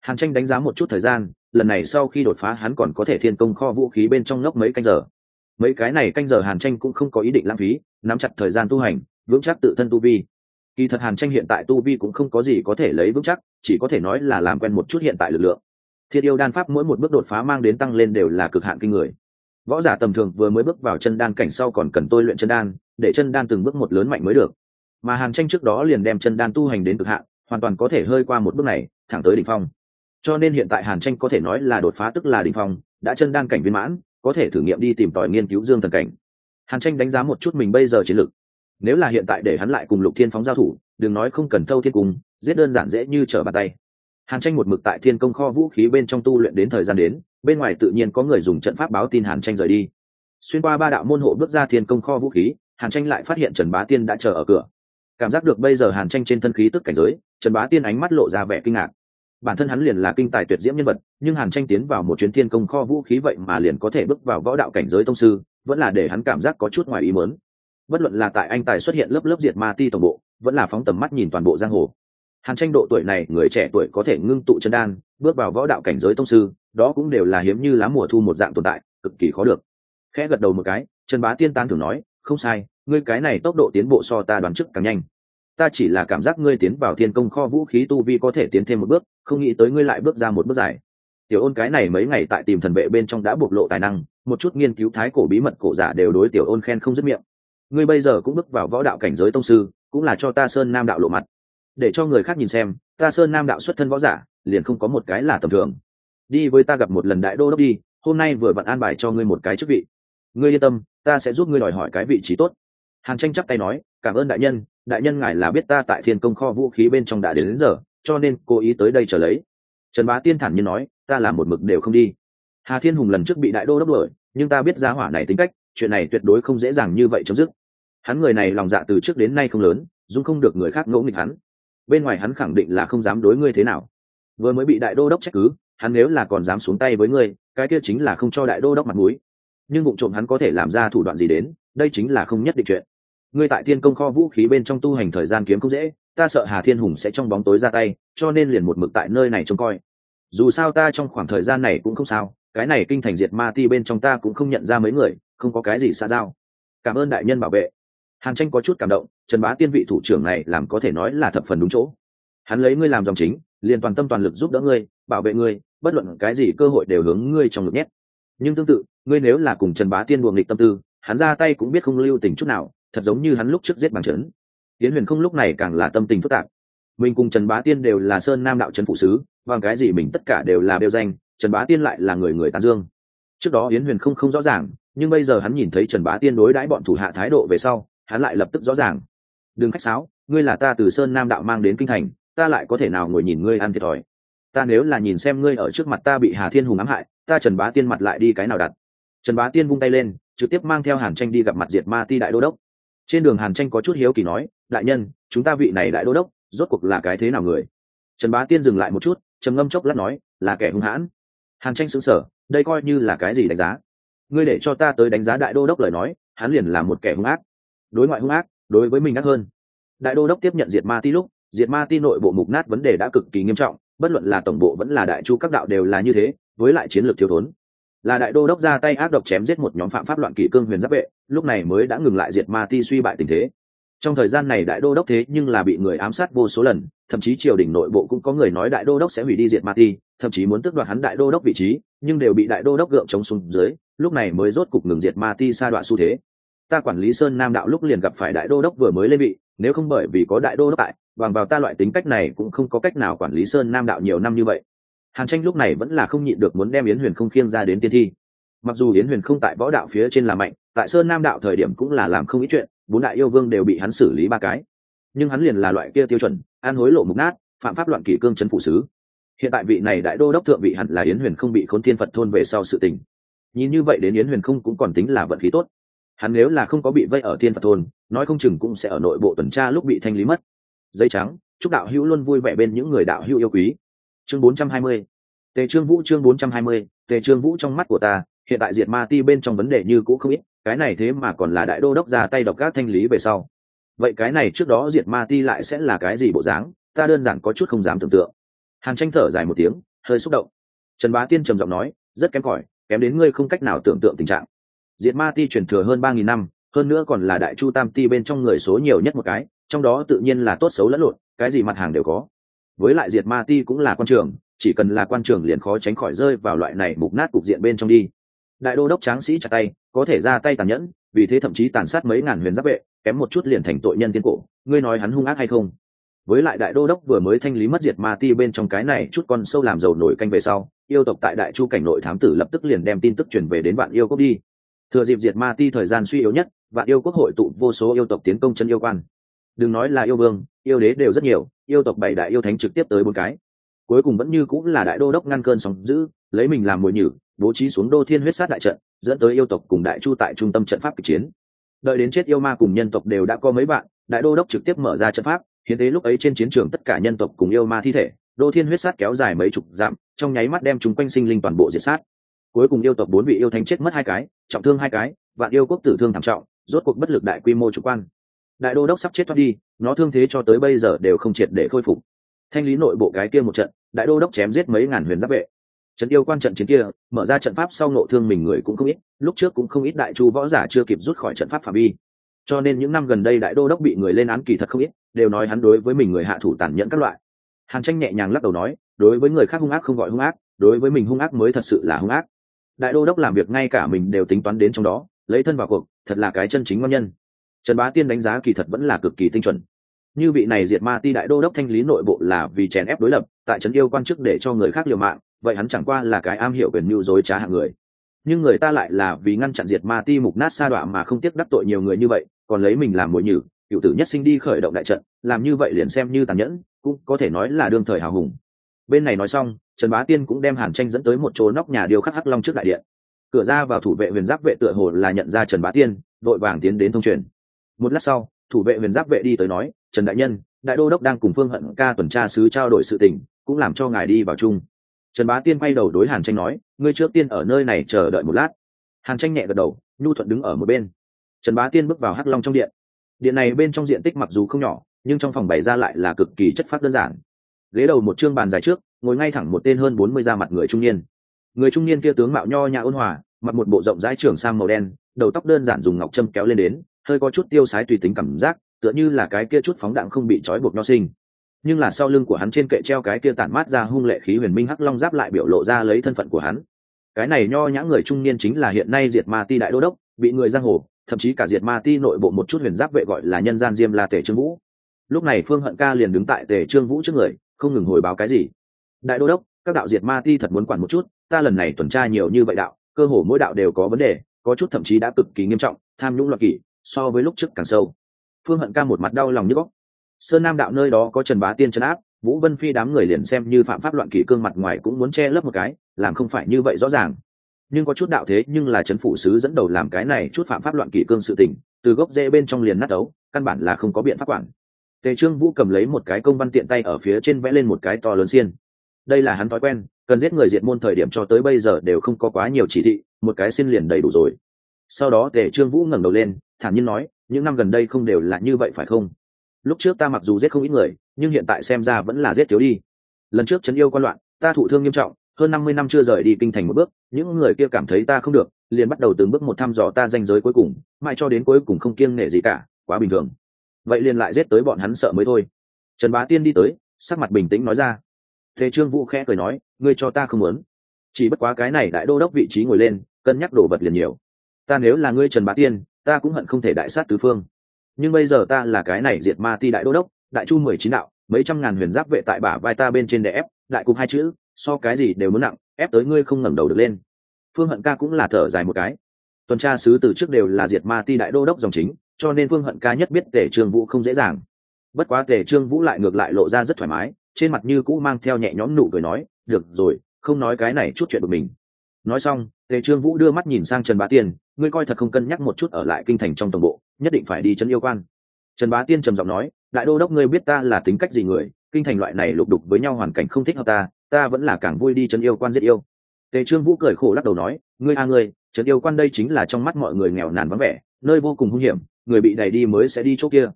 Hàn tranh đánh giá một chút thời gian, lần này sau khi đột phá hắn còn có thể thiên công kho vũ khí bên trong ngốc mấy canh giờ. Mấy cái này canh giờ hàn tranh cũng không có ý định lãng phí, nắm chặt thời gian tu hành, vững chắc tự thân tu vi. Kỳ thật hàn tranh hiện tại tu vi cũng không có gì có thể lấy vững chắc, chỉ có thể nói là làm quen một chút hiện tại lực lượng. Thiết yêu đan pháp mỗi một bước đột phá mang đến tăng lên đều là cực hạn kinh người. Võ giả tầm thường vừa mới bước vào chân đan cảnh sau còn cần tôi luyện chân đan, để chân đan từng bước một lớn mạnh mới được mà hàn tranh trước đó liền đem chân đan tu hành đến cực hạn, hoàn toàn có thể hơi qua một bước này, thẳng tới đỉnh phong. Cho nên hiện tại hàn tranh có thể nói là đột phá tức là đỉnh phong, đã chân đan cảnh viên mãn, có thể thử nghiệm đi tìm tòi nghiên cứu dương thần cảnh. Hàn tranh đánh giá một chút mình bây giờ chiến lược nếu là hiện tại để hắn lại cùng lục thiên phóng giao thủ, đừng nói không cần thâu thiên cung, giết đơn giản dễ như trở bàn tay. Hàn tranh một mực tại thiên công kho vũ khí bên trong tu luyện đến thời gian đến, bên ngoài tự nhiên có người dùng trận pháp báo tin hàn tranh rời đi. Xuyên qua ba đạo môn hộ bước ra thiên công kho vũ khí, hàn tranh lại phát hiện trần bá tiên đã chờ ở cửa cảm giác được bây giờ hàn tranh trên thân khí tức cảnh giới, trần bá tiên ánh mắt lộ ra vẻ kinh ngạc. Bản thân hắn liền là kinh tài tuyệt diễm nhân vật, nhưng hàn tranh tiến vào một chuyến thiên công kho vũ khí vậy mà liền có thể bước vào võ đạo cảnh giới tông sư, vẫn là để hắn cảm giác có chút ngoài ý mớn bất luận là tại anh tài xuất hiện lớp lớp diệt ma ti tổng bộ, vẫn là phóng tầm mắt nhìn toàn bộ giang hồ. Hàn tranh độ tuổi này, người trẻ tuổi có thể ngưng tụ chân đan, bước vào võ đạo cảnh giới tông sư, đó cũng đều là hiếm như lá mùa thu một dạng tồn tại, cực kỳ khó được. Khẽ gật đầu một cái, trần bá tiên tan thường nói, không sai ngươi cái này tốc độ tiến bộ so ta đoán trước càng nhanh. Ta chỉ là cảm giác ngươi tiến vào thiên công kho vũ khí tu vi có thể tiến thêm một bước, không nghĩ tới ngươi lại bước ra một bước dài. Tiểu ôn cái này mấy ngày tại tìm thần vệ bên trong đã bộc lộ tài năng, một chút nghiên cứu thái cổ bí mật cổ giả đều đối tiểu ôn khen không dứt miệng. Ngươi bây giờ cũng bước vào võ đạo cảnh giới tông sư, cũng là cho ta sơn nam đạo lộ mặt. Để cho người khác nhìn xem, ta sơn nam đạo xuất thân võ giả, liền không có một cái là tầm thường. Đi với ta gặp một lần đại đô đốc đi, hôm nay vừa vặn an bài cho ngươi một cái chức vị. Ngươi yên tâm, ta sẽ giúp ngươi đòi hỏi cái vị trí tốt hàn tranh chắp tay nói cảm ơn đại nhân đại nhân ngài là biết ta tại thiên công kho vũ khí bên trong đã đến, đến giờ cho nên cố ý tới đây trở lấy. Trần bá tiên thản nhiên nói ta làm một mực đều không đi. Hà thiên hùng lần trước bị đại đô đốc đuổi nhưng ta biết giá hỏa này tính cách chuyện này tuyệt đối không dễ dàng như vậy chấm dứt. Hắn người này lòng dạ từ trước đến nay không lớn dung không được người khác ngỗ nghịch hắn. Bên ngoài hắn khẳng định là không dám đối ngươi thế nào. Vừa mới bị đại đô đốc trách cứ hắn nếu là còn dám xuống tay với ngươi cái kia chính là không cho đại đô đốc mặt mũi. Nhưng vụ trộm hắn có thể làm ra thủ đoạn gì đến đây chính là không nhất định chuyện ngươi tại thiên công kho vũ khí bên trong tu hành thời gian kiếm không dễ, ta sợ hà thiên hùng sẽ trong bóng tối ra tay, cho nên liền một mực tại nơi này trông coi. Dù sao ta trong khoảng thời gian này cũng không sao, cái này kinh thành diệt ma ti bên trong ta cũng không nhận ra mấy người, không có cái gì xa giao. Cảm ơn đại nhân bảo vệ. Hàn tranh có chút cảm động, trần bá tiên vị thủ trưởng này làm có thể nói là thập phần đúng chỗ. Hắn lấy ngươi làm dòng chính, liền toàn tâm toàn lực giúp đỡ ngươi, bảo vệ ngươi, bất luận cái gì cơ hội đều hướng ngươi trong ngực nhét. Nhưng tương tự, ngươi nếu là cùng trần bá tiên buồng nghịch tâm tư, hắn ra tay cũng biết không lưu tình chút nào thật giống như hắn lúc trước giết bằng trấn. Tiến huyền không lúc này càng là tâm tình phức tạp. Mình cùng trần bá tiên đều là sơn nam đạo trấn phụ sứ, bằng cái gì mình tất cả đều là đều danh, trần bá tiên lại là người người tán dương. Trước đó yến huyền không không rõ ràng, nhưng bây giờ hắn nhìn thấy trần bá tiên đối đãi bọn thủ hạ thái độ về sau, hắn lại lập tức rõ ràng. Đừng khách sáo, ngươi là ta từ sơn nam đạo mang đến kinh thành, ta lại có thể nào ngồi nhìn ngươi ăn thiệt thòi? Ta nếu là nhìn xem ngươi ở trước mặt ta bị hà thiên hùng ám hại, ta trần bá tiên mặt lại đi cái nào đặt? Trần bá tiên vung tay lên, trực tiếp mang theo hàn tranh đi gặp mặt diệt ma ti đại đô đốc trên đường hàn tranh có chút hiếu kỳ nói, đại nhân, chúng ta vị này đại đô đốc, rốt cuộc là cái thế nào người? Trần bá tiên dừng lại một chút, trầm ngâm chốc lát nói, là kẻ hung hãn. Hàn tranh xứng sở đây coi như là cái gì đánh giá? Ngươi để cho ta tới đánh giá đại đô đốc lời nói, hắn liền là một kẻ hung ác. Đối ngoại hung ác, đối với mình ác hơn. Đại đô đốc tiếp nhận diệt ma ti lúc, diệt ma ti nội bộ mục nát vấn đề đã cực kỳ nghiêm trọng, bất luận là tổng bộ vẫn là đại chu các đạo đều là như thế, với lại chiến lược thiếu thốn là đại đô đốc ra tay ác độc chém giết một nhóm phạm pháp loạn kỷ cương huyền giáp vệ, lúc này mới đã ngừng lại diệt ma ti suy bại tình thế. Trong thời gian này đại đô đốc thế nhưng là bị người ám sát vô số lần, thậm chí triều đình nội bộ cũng có người nói đại đô đốc sẽ hủy đi diệt ma ti, thậm chí muốn tước đoạt hắn đại đô đốc vị trí, nhưng đều bị đại đô đốc gượng chống xuống dưới, lúc này mới rốt cục ngừng diệt ma ti sa đoạn xu thế. Ta quản lý sơn nam đạo lúc liền gặp phải đại đô đốc vừa mới lên vị, nếu không bởi vì có đại đô đốc tại, bằng vào ta loại tính cách này cũng không có cách nào quản lý sơn nam đạo nhiều năm như vậy hàn tranh lúc này vẫn là không nhịn được muốn đem yến huyền không khiêng ra đến tiên thi. Mặc dù yến huyền không tại võ đạo phía trên là mạnh, tại sơn nam đạo thời điểm cũng là làm không ít chuyện, bốn đại yêu vương đều bị hắn xử lý ba cái. Nhưng hắn liền là loại kia tiêu chuẩn, an hối lộ mục nát, phạm pháp loạn kỷ cương chấn phụ sứ. Hiện tại vị này đại đô đốc thượng vị hẳn là yến huyền không bị khốn thiên phật thôn về sau sự tình. Nhìn như vậy đến yến huyền không cũng còn tính là vận khí tốt. Hắn nếu là không có bị vây ở thiên phật thôn, nói không chừng cũng sẽ ở nội bộ tuần tra lúc bị thanh lý mất. Dây trắng, chúc đạo hữu luôn vui vẻ bên những người đạo hữu yêu quý chương 420 tề trương vũ chương 420 tề trương vũ trong mắt của ta, hiện tại diệt ma ti bên trong vấn đề như cũ không ít, cái này thế mà còn là đại đô đốc ra tay độc các thanh lý về sau. Vậy cái này trước đó diệt ma ti lại sẽ là cái gì bộ dáng, ta đơn giản có chút không dám tưởng tượng. Hàn tranh thở dài một tiếng, hơi xúc động. Trần bá tiên trầm giọng nói, rất kém cỏi, kém đến ngươi không cách nào tưởng tượng tình trạng. Diệt ma ti truyền thừa hơn ba nghìn năm, hơn nữa còn là đại chu tam ti bên trong người số nhiều nhất một cái, trong đó tự nhiên là tốt xấu lẫn lộn, cái gì mặt hàng đều có với lại diệt ma ti cũng là quan trường, chỉ cần là quan trường liền khó tránh khỏi rơi vào loại này mục nát cục diện bên trong đi. Đại đô đốc tráng sĩ chặt tay, có thể ra tay tàn nhẫn, vì thế thậm chí tàn sát mấy ngàn huyền giáp vệ, kém một chút liền thành tội nhân tiên cổ, ngươi nói hắn hung ác hay không? Với lại đại đô đốc vừa mới thanh lý mất diệt ma ti bên trong cái này chút con sâu làm dầu nổi canh về sau, yêu tộc tại đại chu cảnh nội thám tử lập tức liền đem tin tức truyền về đến bạn yêu quốc đi. Thừa dịp diệt ma ti thời gian suy yếu nhất bạn yêu quốc hội tụ vô số yêu tộc tiến công chân yêu quan đừng nói là yêu vương, yêu đế đều rất nhiều, yêu tộc bảy đại yêu thánh trực tiếp tới bốn cái. Cuối cùng vẫn như cũng là đại đô đốc ngăn cơn sóng giữ, lấy mình làm mồi nhử, bố trí xuống đô thiên huyết sát đại trận, dẫn tới yêu tộc cùng đại chu tại trung tâm trận pháp kịch chiến. Đợi đến chết yêu ma cùng nhân tộc đều đã có mấy bạn đại đô đốc trực tiếp mở ra trận pháp, hiến tế lúc ấy trên chiến trường tất cả nhân tộc cùng yêu ma thi thể, đô thiên huyết sát kéo dài mấy chục dặm, trong nháy mắt đem chúng quanh sinh linh toàn bộ diệt sát. Cuối cùng yêu tộc bốn vị yêu thánh chết mất hai cái, trọng thương hai cái, vạn yêu quốc tử thương thảm trọng, rốt cuộc bất lực đại quy mô chủ quan đại đô đốc sắp chết thoát đi, nó thương thế cho tới bây giờ đều không triệt để khôi phục. Thanh lý nội bộ cái kia một trận, đại đô đốc chém giết mấy ngàn huyền giáp vệ. Trận yêu quan trận chiến kia, mở ra trận pháp sau nộ thương mình người cũng không ít, lúc trước cũng không ít đại chu võ giả chưa kịp rút khỏi trận pháp phạm vi. Cho nên những năm gần đây đại đô đốc bị người lên án kỳ thật không ít, đều nói hắn đối với mình người hạ thủ tàn nhẫn các loại. Hàn tranh nhẹ nhàng lắc đầu nói, đối với người khác hung ác không gọi hung ác, đối với mình hung ác mới thật sự là hung ác. Đại đô đốc làm việc ngay cả mình đều tính toán đến trong đó, lấy thân vào cuộc, thật là cái chân chính ngon nhân trần bá tiên đánh giá kỳ thật vẫn là cực kỳ tinh chuẩn. Như vị này diệt ma ti đại đô đốc thanh lý nội bộ là vì chèn ép đối lập, tại trấn yêu quan chức để cho người khác liều mạng, vậy hắn chẳng qua là cái am hiểu quyền mưu dối trá hạng người. Nhưng người ta lại là vì ngăn chặn diệt ma ti mục nát sa đọa mà không tiếc đắc tội nhiều người như vậy, còn lấy mình làm mồi nhử, cựu tử nhất sinh đi khởi động đại trận, làm như vậy liền xem như tàn nhẫn, cũng có thể nói là đương thời hào hùng. Bên này nói xong, trần bá tiên cũng đem hàn tranh dẫn tới một chỗ nóc nhà điêu khắc hắc long trước đại điện. Cửa ra vào thủ vệ huyền giáp vệ tựa hồ là nhận ra trần bá tiên, đội vàng tiến đến thông truyền một lát sau, thủ vệ huyền giáp vệ đi tới nói, trần đại nhân, đại đô đốc đang cùng phương hận ca tuần tra sứ trao đổi sự tình, cũng làm cho ngài đi vào chung. Trần bá tiên quay đầu đối hàn tranh nói, ngươi trước tiên ở nơi này chờ đợi một lát. Hàn tranh nhẹ gật đầu, nhu thuận đứng ở một bên. Trần bá tiên bước vào hắc long trong điện. Điện này bên trong diện tích mặc dù không nhỏ, nhưng trong phòng bày ra lại là cực kỳ chất phát đơn giản. Ghế đầu một chương bàn dài trước, ngồi ngay thẳng một tên hơn bốn mươi da mặt người trung niên. Người trung niên kia tướng mạo nho nhã ôn hòa, mặc một bộ rộng rãi trưởng sang màu đen, đầu tóc đơn giản dùng ngọc châm kéo lên đến hơi có chút tiêu sái tùy tính cảm giác, tựa như là cái kia chút phóng đạn không bị trói buộc nho sinh. Nhưng là sau lưng của hắn trên kệ treo cái kia tản mát ra hung lệ khí huyền minh hắc long giáp lại biểu lộ ra lấy thân phận của hắn. Cái này nho nhã người trung niên chính là hiện nay diệt ma ti đại đô đốc, bị người giang hồ, thậm chí cả diệt ma ti nội bộ một chút huyền giáp vệ gọi là nhân gian diêm la tề trương vũ. Lúc này phương hận ca liền đứng tại tề trương vũ trước người, không ngừng hồi báo cái gì. Đại đô đốc, các đạo diệt ma ti thật muốn quản một chút, ta lần này tuần tra nhiều như vậy đạo, cơ hồ mỗi đạo đều có vấn đề, có chút thậm chí đã cực kỳ nghiêm trọng, tham nhũng loạn kỷ so với lúc trước càng sâu. Phương hận ca một mặt đau lòng như góc sơn nam đạo nơi đó có trần bá tiên trấn áp, vũ vân phi đám người liền xem như phạm pháp loạn kỷ cương mặt ngoài cũng muốn che lấp một cái, làm không phải như vậy rõ ràng. Nhưng có chút đạo thế nhưng là trấn phủ sứ dẫn đầu làm cái này chút phạm pháp loạn kỷ cương sự tình, từ gốc rễ bên trong liền nát đấu, căn bản là không có biện pháp quản. Tề trương vũ cầm lấy một cái công văn tiện tay ở phía trên vẽ lên một cái to lớn xiên. Đây là hắn thói quen, cần giết người diệt môn thời điểm cho tới bây giờ đều không có quá nhiều chỉ thị, một cái xin liền đầy đủ rồi sau đó tề trương vũ ngẩng đầu lên, thản nhiên nói, những năm gần đây không đều là như vậy phải không? Lúc trước ta mặc dù giết không ít người, nhưng hiện tại xem ra vẫn là giết thiếu đi. Lần trước chấn yêu quan loạn, ta thụ thương nghiêm trọng, hơn năm mươi năm chưa rời đi kinh thành một bước, những người kia cảm thấy ta không được, liền bắt đầu từng bước một thăm dò ta danh giới cuối cùng, mãi cho đến cuối cùng không kiêng nể gì cả, quá bình thường. Vậy liền lại giết tới bọn hắn sợ mới thôi. Trần bá tiên đi tới, sắc mặt bình tĩnh nói ra. Thế trương vũ khẽ cười nói, ngươi cho ta không muốn. Chỉ bất quá cái này đại đô đốc vị trí ngồi lên, cân nhắc đổ vật liền nhiều ta nếu là ngươi trần bá tiên, ta cũng hận không thể đại sát tứ phương. Nhưng bây giờ ta là cái này diệt ma ti đại đô đốc, đại chu mười chín đạo, mấy trăm ngàn huyền giáp vệ tại bả vai ta bên trên đè ép, đại cục hai chữ, so cái gì đều muốn nặng, ép tới ngươi không ngẩng đầu được lên. Phương hận ca cũng là thở dài một cái. Tuần tra sứ từ trước đều là diệt ma ti đại đô đốc dòng chính, cho nên phương hận ca nhất biết tể trương vũ không dễ dàng. Bất quá tể trương vũ lại ngược lại lộ ra rất thoải mái, trên mặt như cũ mang theo nhẹ nhõm nụ cười nói, được rồi, không nói cái này chút chuyện của mình. Nói xong, tề trương vũ đưa mắt nhìn sang trần bá tiên ngươi coi thật không cân nhắc một chút ở lại kinh thành trong tổng bộ, nhất định phải đi chân yêu quan. Trần bá tiên trầm giọng nói, đại đô đốc ngươi biết ta là tính cách gì người, kinh thành loại này lục đục với nhau hoàn cảnh không thích hợp ta ta vẫn là càng vui đi chân yêu quan giết yêu. Tề trương vũ cười khổ lắc đầu nói, ngươi a ngươi trấn yêu quan đây chính là trong mắt mọi người nghèo nàn vắng vẻ, nơi vô cùng hung hiểm, người bị đẩy đi mới sẽ đi chỗ kia.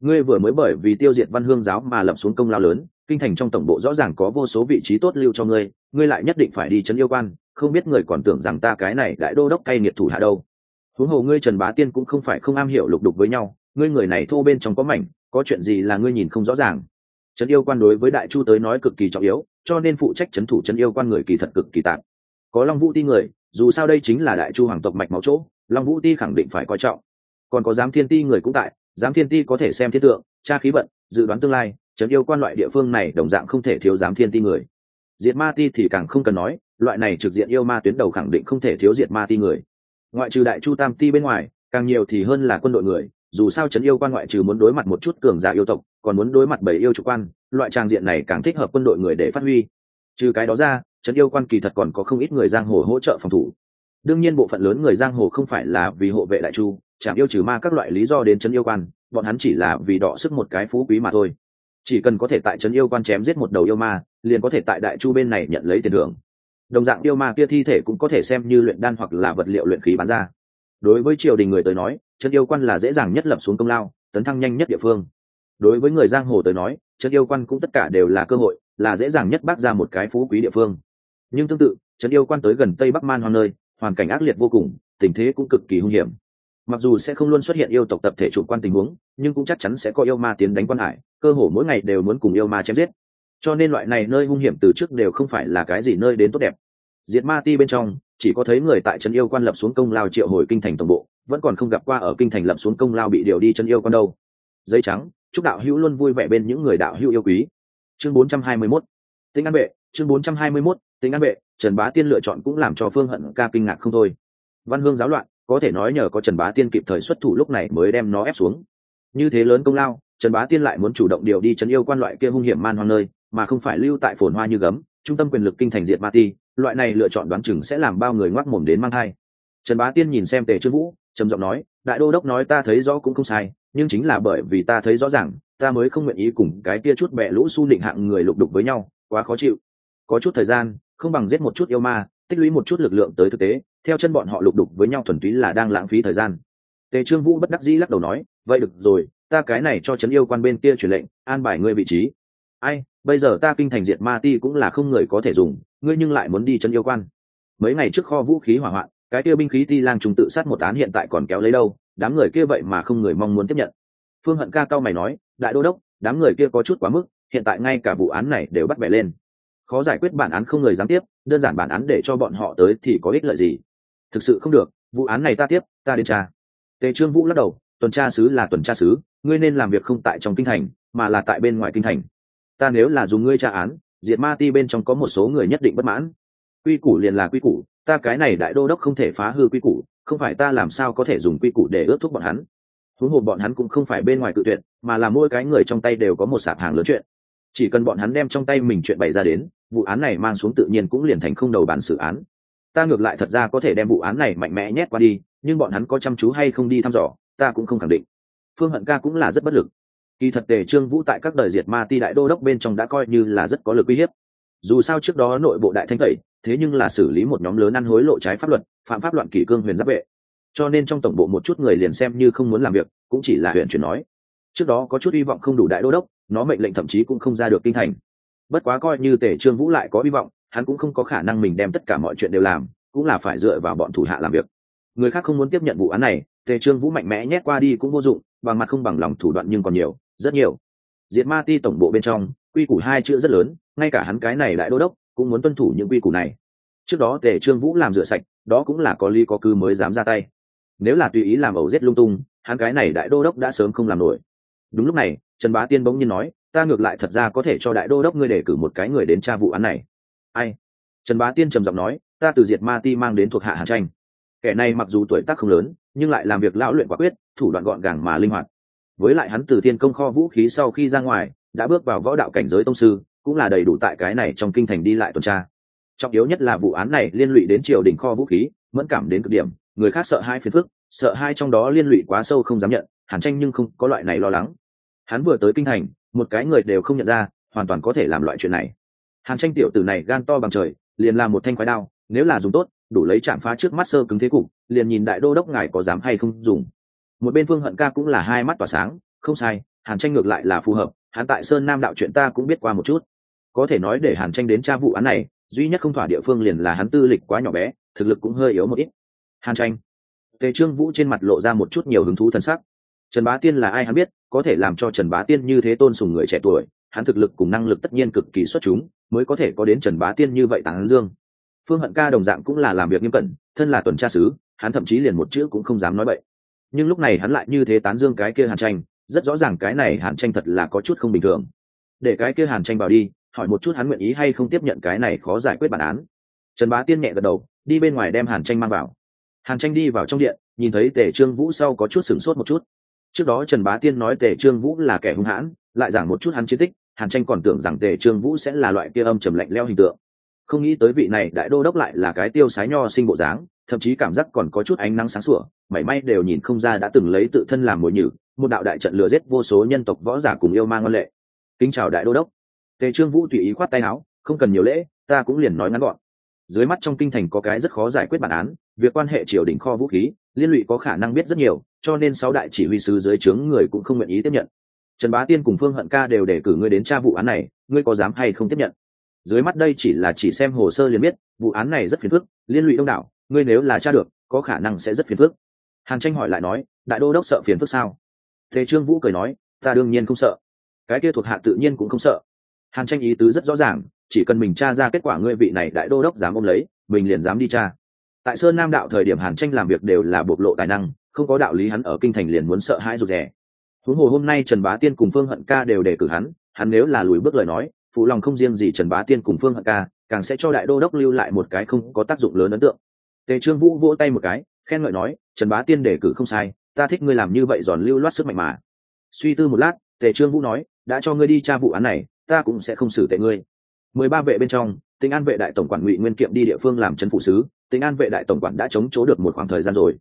Ngươi vừa mới bởi vì tiêu diệt văn hương giáo mà lập xuống công lao lớn, kinh thành trong tổng bộ rõ ràng có vô số vị trí tốt lưu cho ngươi ngươi lại nhất định phải đi trấn yêu quan không biết người còn tưởng rằng ta cái này đại đô đốc cay nghiệt thủ hạ đâu. Huống hồ ngươi trần bá tiên cũng không phải không am hiểu lục đục với nhau, ngươi người này thô bên trong có mảnh, có chuyện gì là ngươi nhìn không rõ ràng. Trấn yêu quan đối với đại chu tới nói cực kỳ trọng yếu, cho nên phụ trách trấn thủ trấn yêu quan người kỳ thật cực kỳ tạp. Có long vũ ti người, dù sao đây chính là đại chu hoàng tộc mạch máu chỗ, long vũ ti khẳng định phải coi trọng. Còn có giám thiên ti người cũng tại, giám thiên ti có thể xem thiên tượng, tra khí vận, dự đoán tương lai, trấn yêu quan loại địa phương này đồng dạng không thể thiếu giám thiên ti người. Diệt ma ti thì càng không cần nói loại này trực diện yêu ma tuyến đầu khẳng định không thể thiếu diệt ma ti người. Ngoại trừ đại chu tam ti bên ngoài, càng nhiều thì hơn là quân đội người, dù sao trấn yêu quan ngoại trừ muốn đối mặt một chút cường giả yêu tộc, còn muốn đối mặt bảy yêu trục quan, loại trang diện này càng thích hợp quân đội người để phát huy. Trừ cái đó ra trấn yêu quan kỳ thật còn có không ít người giang hồ hỗ trợ phòng thủ. Đương nhiên bộ phận lớn người giang hồ không phải là vì hộ vệ đại chu, chẳng yêu trừ ma các loại lý do đến trấn yêu quan, bọn hắn chỉ là vì đọ sức một cái phú quý mà thôi. Chỉ cần có thể tại trấn yêu quan chém giết một đầu yêu ma, liền có thể tại đại chu bên này nhận lấy tiền thưởng đồng dạng yêu ma kia thi thể cũng có thể xem như luyện đan hoặc là vật liệu luyện khí bán ra. Đối với triều đình người tới nói, chân yêu quan là dễ dàng nhất lập xuống công lao, tấn thăng nhanh nhất địa phương. Đối với người giang hồ tới nói, chân yêu quan cũng tất cả đều là cơ hội, là dễ dàng nhất bác ra một cái phú quý địa phương. Nhưng tương tự, chân yêu quan tới gần tây bắc man hoang nơi, hoàn cảnh ác liệt vô cùng, tình thế cũng cực kỳ hung hiểm. Mặc dù sẽ không luôn xuất hiện yêu tộc tập thể chủ quan tình huống, nhưng cũng chắc chắn sẽ có yêu ma tiến đánh quan hải, cơ hồ mỗi ngày đều muốn cùng yêu ma chém giết cho nên loại này nơi hung hiểm từ trước đều không phải là cái gì nơi đến tốt đẹp. Diệt ma ti bên trong, chỉ có thấy người tại trấn yêu quan lập xuống công lao triệu hồi kinh thành tổng bộ, vẫn còn không gặp qua ở kinh thành lập xuống công lao bị điều đi chân yêu quan đâu. Dây trắng, chúc đạo hữu luôn vui vẻ bên những người đạo hữu yêu quý. Chương 421 tính an bệ, chương 421 tính an bệ, trần bá tiên lựa chọn cũng làm cho phương hận ca kinh ngạc không thôi. Văn hương giáo loạn, có thể nói nhờ có trần bá tiên kịp thời xuất thủ lúc này mới đem nó ép xuống. Như thế lớn công lao, trần bá tiên lại muốn chủ động điều đi trấn yêu quan loại kia hung hiểm man hoang nơi mà không phải lưu tại phồn hoa như gấm, trung tâm quyền lực kinh thành diệt ma ti, loại này lựa chọn đoán chừng sẽ làm bao người ngoác mồm đến mang thai. Trần bá tiên nhìn xem tề trương vũ, trầm giọng nói, đại đô đốc nói ta thấy rõ cũng không sai, nhưng chính là bởi vì ta thấy rõ ràng, ta mới không nguyện ý cùng cái kia chút bẹ lũ su định hạng người lục đục với nhau, quá khó chịu. Có chút thời gian, không bằng giết một chút yêu ma, tích lũy một chút lực lượng tới thực tế, theo chân bọn họ lục đục với nhau thuần túy là đang lãng phí thời gian. Tề trương vũ bất đắc dĩ lắc đầu nói, vậy được rồi, ta cái này cho trấn yêu quan bên kia truyền lệnh, an bài ngươi vị trí ai, bây giờ ta kinh thành diệt ma ti cũng là không người có thể dùng, ngươi nhưng lại muốn đi chân yêu quan. Mấy ngày trước kho vũ khí hỏa hoạn, cái kia binh khí ti lang trùng tự sát một án hiện tại còn kéo lấy đâu, đám người kia vậy mà không người mong muốn tiếp nhận. Phương hận ca cao mày nói, đại đô đốc, đám người kia có chút quá mức, hiện tại ngay cả vụ án này đều bắt bẻ lên. Khó giải quyết bản án không người dám tiếp, đơn giản bản án để cho bọn họ tới thì có ích lợi gì? Thực sự không được, vụ án này ta tiếp, ta đến tra. Tề trương vũ lắc đầu, tuần tra sứ là tuần tra sứ, ngươi nên làm việc không tại trong kinh thành, mà là tại bên ngoài kinh thành ta nếu là dùng ngươi tra án, diệt ma ti bên trong có một số người nhất định bất mãn. Quy củ liền là quy củ, ta cái này đại đô đốc không thể phá hư quy củ, không phải ta làm sao có thể dùng quy củ để ướt thuốc bọn hắn. Huống hồ bọn hắn cũng không phải bên ngoài tự tuyệt, mà là mỗi cái người trong tay đều có một sạp hàng lớn chuyện. Chỉ cần bọn hắn đem trong tay mình chuyện bày ra đến, vụ án này mang xuống tự nhiên cũng liền thành không đầu bản xử án. Ta ngược lại thật ra có thể đem vụ án này mạnh mẽ nhét qua đi, nhưng bọn hắn có chăm chú hay không đi thăm dò, ta cũng không khẳng định. Phương hận ca cũng là rất bất lực kỳ thật tề trương vũ tại các đời diệt ma ti đại đô đốc bên trong đã coi như là rất có lực uy hiếp. Dù sao trước đó nội bộ đại thanh tẩy, thế nhưng là xử lý một nhóm lớn ăn hối lộ trái pháp luật, phạm pháp loạn kỷ cương huyền giáp vệ. Cho nên trong tổng bộ một chút người liền xem như không muốn làm việc, cũng chỉ là huyện chuyển nói. Trước đó có chút hy vọng không đủ đại đô đốc, nó mệnh lệnh thậm chí cũng không ra được kinh thành. Bất quá coi như tể trương vũ lại có hy vọng, hắn cũng không có khả năng mình đem tất cả mọi chuyện đều làm, cũng là phải dựa vào bọn thủ hạ làm việc. Người khác không muốn tiếp nhận vụ án này tề trương vũ mạnh mẽ nhét qua đi cũng vô dụng, bằng mặt không bằng lòng thủ đoạn nhưng còn nhiều, rất nhiều. Diệt ma ti tổng bộ bên trong, quy củ hai chữ rất lớn, ngay cả hắn cái này đại đô đốc cũng muốn tuân thủ những quy củ này. Trước đó tề trương vũ làm rửa sạch, đó cũng là có lý có cư mới dám ra tay. Nếu là tùy ý làm ẩu giết lung tung, hắn cái này đại đô đốc đã sớm không làm nổi. Đúng lúc này, trần bá tiên bỗng nhiên nói, ta ngược lại thật ra có thể cho đại đô đốc ngươi để cử một cái người đến tra vụ án này. Ai? Trần bá tiên trầm giọng nói, ta từ diệt ma ti mang đến thuộc hạ hàn tranh. Kẻ này mặc dù tuổi tác không lớn nhưng lại làm việc lão luyện quả quyết, thủ đoạn gọn gàng mà linh hoạt. Với lại hắn từ thiên công kho vũ khí sau khi ra ngoài, đã bước vào võ đạo cảnh giới tông sư, cũng là đầy đủ tại cái này trong kinh thành đi lại tuần tra. Trọng yếu nhất là vụ án này liên lụy đến triều đình kho vũ khí, mẫn cảm đến cực điểm, người khác sợ hai phiền phức, sợ hai trong đó liên lụy quá sâu không dám nhận hàn tranh nhưng không có loại này lo lắng. Hắn vừa tới kinh thành, một cái người đều không nhận ra, hoàn toàn có thể làm loại chuyện này. Hàn tranh tiểu tử này gan to bằng trời, liền làm một thanh khoái đao, nếu là dùng tốt đủ lấy chạm phá trước mắt sơ cứng thế cục, liền nhìn đại đô đốc ngài có dám hay không dùng. Một bên phương hận ca cũng là hai mắt tỏa sáng, không sai, hàn tranh ngược lại là phù hợp, hắn tại sơn nam đạo chuyện ta cũng biết qua một chút. Có thể nói để hàn tranh đến tra vụ án này, duy nhất không thỏa địa phương liền là hắn tư lịch quá nhỏ bé, thực lực cũng hơi yếu một ít. Hàn tranh. Tề trương vũ trên mặt lộ ra một chút nhiều hứng thú thân sắc. Trần bá tiên là ai hắn biết, có thể làm cho trần bá tiên như thế tôn sùng người trẻ tuổi, hắn thực lực cùng năng lực tất nhiên cực kỳ xuất chúng, mới có thể có đến trần bá tiên như vậy tán dương phương hận ca đồng dạng cũng là làm việc nghiêm cẩn, thân là tuần tra sứ hắn thậm chí liền một chữ cũng không dám nói bậy. nhưng lúc này hắn lại như thế tán dương cái kia hàn tranh, rất rõ ràng cái này hàn tranh thật là có chút không bình thường. Để cái kia hàn tranh vào đi, hỏi một chút hắn nguyện ý hay không tiếp nhận cái này khó giải quyết bản án. Trần bá tiên nhẹ gật đầu, đi bên ngoài đem hàn tranh mang vào. Hàn tranh đi vào trong điện, nhìn thấy tề trương vũ sau có chút sửng sốt một chút. Trước đó trần bá tiên nói tề trương vũ là kẻ hung hãn, lại giảng một chút hắn chiến tích, hàn tranh còn tưởng rằng tề trương vũ sẽ là loại kia âm trầm lạnh leo hình tượng không nghĩ tới vị này đại đô đốc lại là cái tiêu sái nho sinh bộ dáng, thậm chí cảm giác còn có chút ánh nắng sáng sủa, mảy may đều nhìn không ra đã từng lấy tự thân làm mồi nhử, một đạo đại trận lừa giết vô số nhân tộc võ giả cùng yêu mang ngân lệ. Kính chào đại đô đốc. Tề trương vũ tùy ý khoát tay áo, không cần nhiều lễ, ta cũng liền nói ngắn gọn. Dưới mắt trong kinh thành có cái rất khó giải quyết bản án, việc quan hệ triều đình kho vũ khí, liên lụy có khả năng biết rất nhiều, cho nên sáu đại chỉ huy sứ dưới trướng người cũng không nguyện ý tiếp nhận. Trần bá tiên cùng phương hận ca đều để cử ngươi đến tra vụ án này, ngươi có dám hay không tiếp nhận? Dưới mắt đây chỉ là chỉ xem hồ sơ liền biết, vụ án này rất phiền phức, liên lụy đông đảo, ngươi nếu là tra được, có khả năng sẽ rất phiền phức. Hàn tranh hỏi lại nói, đại đô đốc sợ phiền phức sao? Thế trương vũ cười nói, ta đương nhiên không sợ. Cái kia thuộc hạ tự nhiên cũng không sợ. Hàn tranh ý tứ rất rõ ràng, chỉ cần mình tra ra kết quả ngươi vị này đại đô đốc dám ôm lấy, mình liền dám đi tra. Tại sơn nam đạo thời điểm hàn tranh làm việc đều là bộc lộ tài năng, không có đạo lý hắn ở kinh thành liền muốn sợ hãi rụt rè. Huống hồ hôm nay trần bá tiên cùng phương hận ca đều đề cử hắn hắn nếu là lùi bước lời nói phụ lòng không riêng gì trần bá tiên cùng phương hận ca, càng sẽ cho đại đô đốc lưu lại một cái không có tác dụng lớn ấn tượng. Tề trương vũ vỗ tay một cái, khen ngợi nói, trần bá tiên đề cử không sai, ta thích ngươi làm như vậy giòn lưu loát sức mạnh mà. Suy tư một lát, tề trương vũ nói, đã cho ngươi đi tra vụ án này, ta cũng sẽ không xử tệ ngươi. Mười ba vệ bên trong Tinh an vệ đại tổng quản ngụy nguyên kiệm đi địa phương làm trấn phụ sứ Tinh an vệ đại tổng quản đã chống chỗ được một khoảng thời gian rồi.